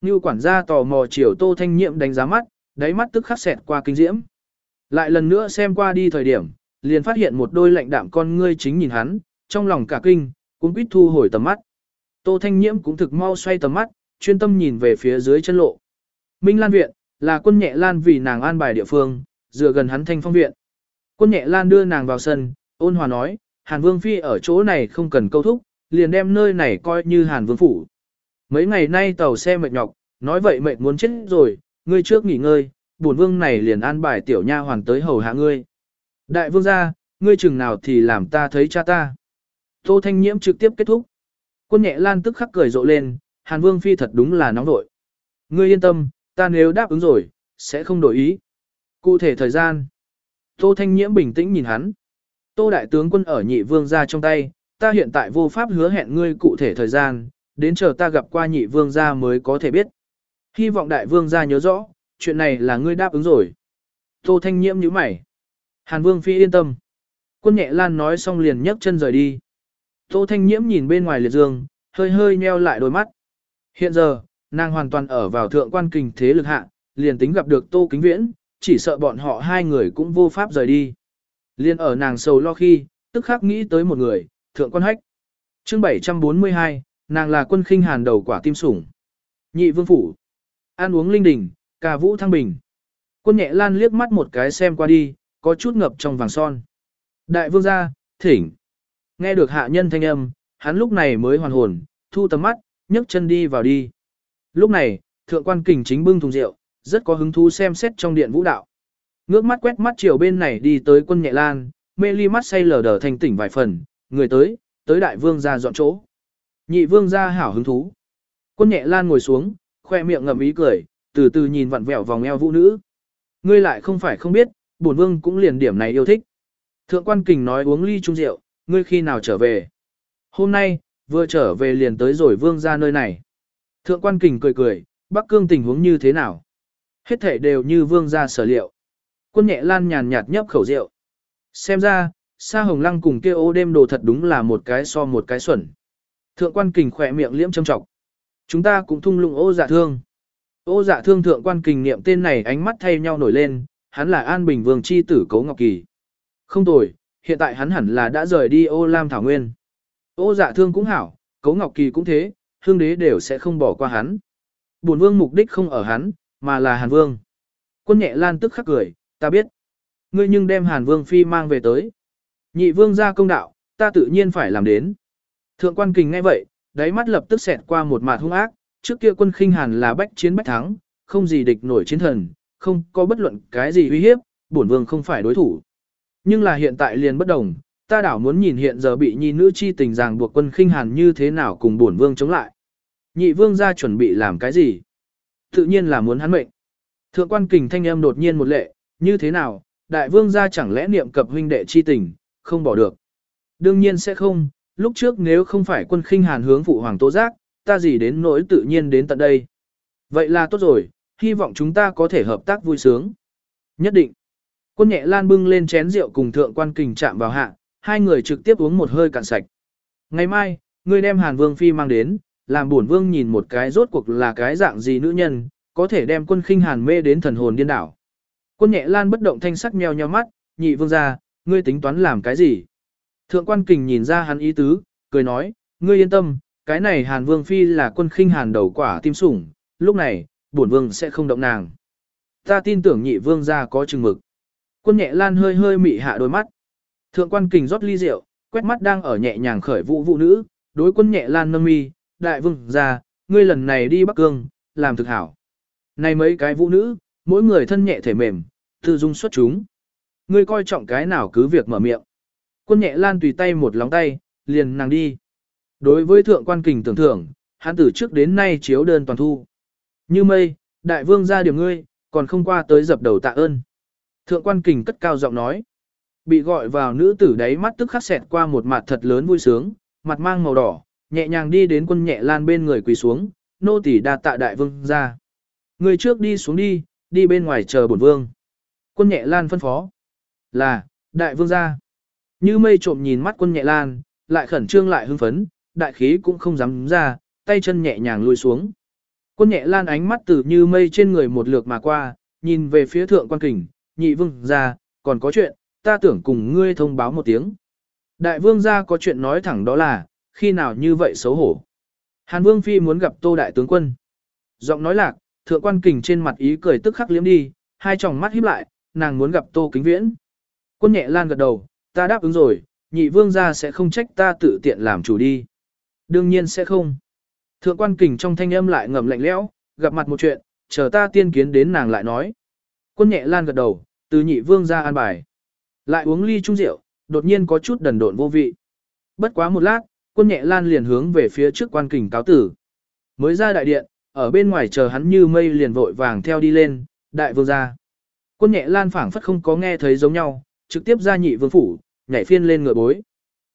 Như quản gia tò mò chiều Tô Thanh Nhiễm đánh giá mắt, đáy mắt tức khắc xẹt qua kinh diễm. Lại lần nữa xem qua đi thời điểm, liền phát hiện một đôi lạnh đạm con ngươi chính nhìn hắn, trong lòng cả kinh, cũng quýt thu hồi tầm mắt. Tô Thanh Nhiễm cũng thực mau xoay tầm mắt, chuyên tâm nhìn về phía dưới chân lộ. Minh Lan Viện, là quân nhẹ lan vì nàng an bài địa phương, dựa gần hắn thanh phong viện. Quân nhẹ lan đưa nàng vào sân, ôn hòa nói, Hàn Vương Phi ở chỗ này không cần câu thúc, liền đem nơi này coi như Hàn Vương Phủ. Mấy ngày nay tàu xe mệt nhọc, nói vậy mệt muốn chết rồi, ngươi trước nghỉ ngơi, bổn vương này liền an bài tiểu nha hoàn tới hầu hạ ngươi. Đại vương gia, ngươi chừng nào thì làm ta thấy cha ta. Tô Thanh Nhiễm trực tiếp kết thúc. Quân nhẹ lan tức khắc cười rộ lên, Hàn Vương Phi thật đúng là nóng nội. Ngươi yên tâm, ta nếu đáp ứng rồi, sẽ không đổi ý. Cụ thể thời gian. Tô Thanh Nhiễm bình tĩnh nhìn hắn. Tô Đại tướng quân ở nhị vương gia trong tay, ta hiện tại vô pháp hứa hẹn ngươi cụ thể thời gian, đến chờ ta gặp qua nhị vương gia mới có thể biết. Hy vọng đại vương gia nhớ rõ, chuyện này là ngươi đáp ứng rồi. Tô Thanh Nhiễm nhíu mày. Hàn Vương Phi yên tâm. Quân nhẹ lan nói xong liền nhấc chân rời đi. Tô Thanh Nhiễm nhìn bên ngoài liệt dương, hơi hơi nheo lại đôi mắt. Hiện giờ, nàng hoàn toàn ở vào thượng quan kình thế lực hạ, liền tính gặp được Tô Kính Viễn, chỉ sợ bọn họ hai người cũng vô pháp rời đi. Liên ở nàng sầu lo khi, tức khắc nghĩ tới một người, thượng quan hách. chương 742, nàng là quân khinh hàn đầu quả tim sủng. Nhị vương phủ. Ăn uống linh đình, ca vũ thăng bình. Quân nhẹ lan liếc mắt một cái xem qua đi, có chút ngập trong vàng son. Đại vương gia, thỉnh. Nghe được hạ nhân thanh âm, hắn lúc này mới hoàn hồn, thu tầm mắt, nhấc chân đi vào đi. Lúc này, thượng quan kình chính bưng thùng rượu, rất có hứng thú xem xét trong điện vũ đạo. Ngước mắt quét mắt chiều bên này đi tới quân nhẹ lan, mê ly mắt say lờ đờ thành tỉnh vài phần, người tới, tới đại vương gia dọn chỗ. Nhị vương gia hảo hứng thú. Quân nhẹ lan ngồi xuống, khoe miệng ngậm ý cười, từ từ nhìn vặn vẹo vòng eo vũ nữ. Ngươi lại không phải không biết, bổn vương cũng liền điểm này yêu thích. Thượng quan kình nói uống ly chung rượu, ngươi khi nào trở về? Hôm nay, vừa trở về liền tới rồi vương ra nơi này. Thượng quan kình cười cười, Bắc Cương tình huống như thế nào? Hết thể đều như vương ra sở liệu. Quân nhẹ lan nhàn nhạt nhấp khẩu rượu. Xem ra, Sa Hồng Lăng cùng kia ô đêm đồ thật đúng là một cái so một cái xuẩn. Thượng quan kình khỏe miệng liễm châm trọng. Chúng ta cũng thung lũng ô dạ thương. Ô dạ thương thượng quan kình niệm tên này ánh mắt thay nhau nổi lên, hắn là An Bình Vương chi tử Cấu Ngọc Kỳ. Không tồi, hiện tại hắn hẳn là đã rời đi ô Lam Thảo Nguyên. Ô dạ thương cũng hảo, Cấu Ngọc Kỳ cũng thế, hương đế đều sẽ không bỏ qua hắn. Bổn vương mục đích không ở hắn, mà là Hàn Vương. Quân nhẹ lan tức khắc cười, ta biết. Ngươi nhưng đem Hàn Vương Phi mang về tới. Nhị Vương ra công đạo, ta tự nhiên phải làm đến. Thượng quan kình nghe vậy, đáy mắt lập tức xẹt qua một mạt hung ác, trước kia quân khinh Hàn là bách chiến bách thắng, không gì địch nổi chiến thần, không có bất luận cái gì uy hiếp, bổn vương không phải đối thủ. Nhưng là hiện tại liền bất đồng, ta đảo muốn nhìn hiện giờ bị nhi nữ chi tình ràng buộc quân khinh Hàn như thế nào cùng bổn vương chống lại. Nhị vương ra chuẩn bị làm cái gì? Tự nhiên là muốn hắn mệnh. Thượng quan kình thanh âm đột nhiên một lệ, như thế nào, đại vương gia chẳng lẽ niệm cập huynh đệ chi tình, không bỏ được. Đương nhiên sẽ không, lúc trước nếu không phải quân khinh hàn hướng phụ hoàng tố giác, ta gì đến nỗi tự nhiên đến tận đây. Vậy là tốt rồi, hy vọng chúng ta có thể hợp tác vui sướng. Nhất định. Quân nhẹ lan bưng lên chén rượu cùng thượng quan kình chạm vào hạ, hai người trực tiếp uống một hơi cạn sạch. Ngày mai, ngươi đem hàn vương phi mang đến, làm buồn vương nhìn một cái rốt cuộc là cái dạng gì nữ nhân, có thể đem quân khinh hàn mê đến thần hồn điên đảo. Quân nhẹ lan bất động thanh sắc mèo nheo mắt, nhị vương ra, ngươi tính toán làm cái gì? Thượng quan kình nhìn ra hắn ý tứ, cười nói, ngươi yên tâm, cái này hàn vương phi là quân khinh hàn đầu quả tim sủng, lúc này, bổn vương sẽ không động nàng. Ta tin tưởng nhị vương ra có chừng mực. Quân nhẹ lan hơi hơi mị hạ đôi mắt. Thượng quan kình rót ly rượu, quét mắt đang ở nhẹ nhàng khởi vũ vụ nữ, đối quân nhẹ lan nâng mi, đại vương ra, ngươi lần này đi Bắc Cương, làm thực hảo. Này mấy cái vũ nữ, mỗi người thân nhẹ thể mềm, tư dung xuất chúng. Ngươi coi trọng cái nào cứ việc mở miệng. Quân nhẹ lan tùy tay một lóng tay, liền nàng đi. Đối với thượng quan kình tưởng thưởng, hắn từ trước đến nay chiếu đơn toàn thu. Như mây, đại vương ra điểm ngươi, còn không qua tới dập đầu tạ ơn. Thượng quan kình cất cao giọng nói. Bị gọi vào nữ tử đáy mắt tức khắc xẹt qua một mặt thật lớn vui sướng, mặt mang màu đỏ, nhẹ nhàng đi đến quân nhẹ lan bên người quỳ xuống, nô tỳ đa tạ đại vương ra. Người trước đi xuống đi, đi bên ngoài chờ bổn vương. Quân nhẹ lan phân phó. Là, đại vương ra. Như mây trộm nhìn mắt quân nhẹ lan, lại khẩn trương lại hưng phấn, đại khí cũng không dám ra, tay chân nhẹ nhàng lùi xuống. Quân nhẹ lan ánh mắt từ như mây trên người một lượt mà qua, nhìn về phía thượng quan kình, nhị vương ra, còn có chuyện, ta tưởng cùng ngươi thông báo một tiếng. Đại vương ra có chuyện nói thẳng đó là, khi nào như vậy xấu hổ. Hàn vương phi muốn gặp tô đại tướng quân. Giọng nói lạc, thượng quan kình trên mặt ý cười tức khắc liếm đi, hai tròng mắt híp lại, nàng muốn gặp tô kính viễn. Quân nhẹ lan gật đầu, ta đáp ứng rồi, nhị vương gia sẽ không trách ta tự tiện làm chủ đi. Đương nhiên sẽ không. Thượng quan kình trong thanh âm lại ngầm lạnh lẽo, gặp mặt một chuyện, chờ ta tiên kiến đến nàng lại nói. Quân nhẹ lan gật đầu, từ nhị vương gia an bài. Lại uống ly chung rượu, đột nhiên có chút đần độn vô vị. Bất quá một lát, quân nhẹ lan liền hướng về phía trước quan kình cáo tử. Mới ra đại điện, ở bên ngoài chờ hắn như mây liền vội vàng theo đi lên, đại vương gia. Quân nhẹ lan phảng phất không có nghe thấy giống nhau, trực tiếp ra nhị vương phủ, nhảy phiên lên ngựa bối.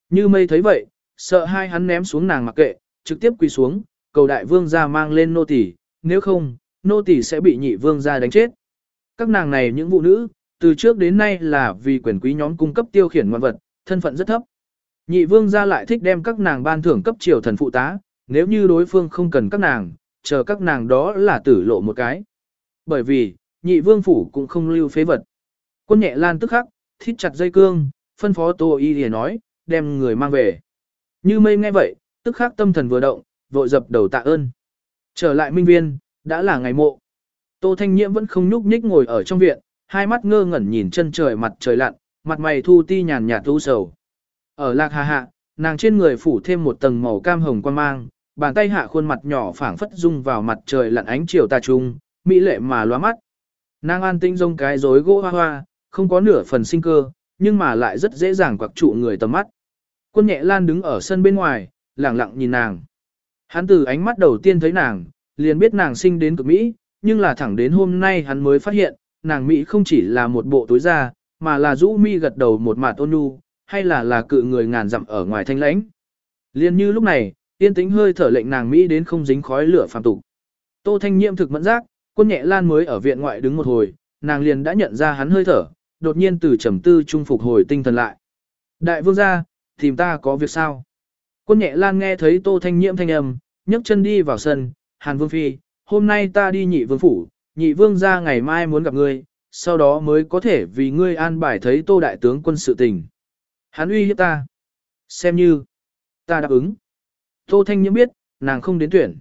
Như mây thấy vậy, sợ hai hắn ném xuống nàng mặc kệ, trực tiếp quỳ xuống, cầu đại vương gia mang lên nô tỳ, nếu không, nô tỳ sẽ bị nhị vương gia đánh chết. Các nàng này những vụ nữ, từ trước đến nay là vì quyền quý nhóm cung cấp tiêu khiển ngoan vật, thân phận rất thấp. Nhị vương gia lại thích đem các nàng ban thưởng cấp triều thần phụ tá, nếu như đối phương không cần các nàng, chờ các nàng đó là tử lộ một cái. Bởi vì, nhị vương phủ cũng không lưu phế vật. Quân nhẹ lan tức khắc, thít chặt dây cương, phân phó Tô Y để nói, đem người mang về. Như mây nghe vậy, tức khắc tâm thần vừa động, vội dập đầu tạ ơn. Trở lại minh viên, đã là ngày mộ. Tô Thanh Nhiễm vẫn không nhúc nhích ngồi ở trong viện, hai mắt ngơ ngẩn nhìn chân trời mặt trời lặn, mặt mày thu ti nhàn nhạt u sầu. Ở lạc hà hạ, nàng trên người phủ thêm một tầng màu cam hồng quan mang, bàn tay hạ khuôn mặt nhỏ phảng phất rung vào mặt trời lặn ánh chiều tà trung, mỹ lệ mà loa mắt. Nàng an tinh rông cái rối gỗ hoa hoa, không có nửa phần sinh cơ, nhưng mà lại rất dễ dàng quặc trụ người tầm mắt. Quân nhẹ lan đứng ở sân bên ngoài, lẳng lặng nhìn nàng. Hắn từ ánh mắt đầu tiên thấy nàng, liền biết nàng sinh đến cực Mỹ, nhưng là thẳng đến hôm nay hắn mới phát hiện, nàng Mỹ không chỉ là một bộ tối da, mà là rũ mi gật đầu một mặt ôn nhu, hay là là cự người ngàn dặm ở ngoài thanh lãnh. Liên như lúc này, tiên tính hơi thở lệnh nàng Mỹ đến không dính khói lửa phàm tục. Tô Thanh Nhiệm thực mẫn giác, quân nhẹ lan mới ở viện ngoại đứng một hồi, nàng liền đã nhận ra hắn hơi thở, đột nhiên từ trầm tư trung phục hồi tinh thần lại. Đại vương gia, tìm ta có việc sao? Quân nhẹ lan nghe thấy Tô Thanh Nhiễm thanh âm, nhấc chân đi vào sân, Hàn Vương Phi, hôm nay ta đi nhị vương phủ, nhị vương gia ngày mai muốn gặp ngươi, sau đó mới có thể vì ngươi an bài thấy Tô Đại tướng quân sự tình. Hắn uy hiếp ta. Xem như, ta đáp ứng. Tô Thanh Nhiễm biết, nàng không đến tuyển.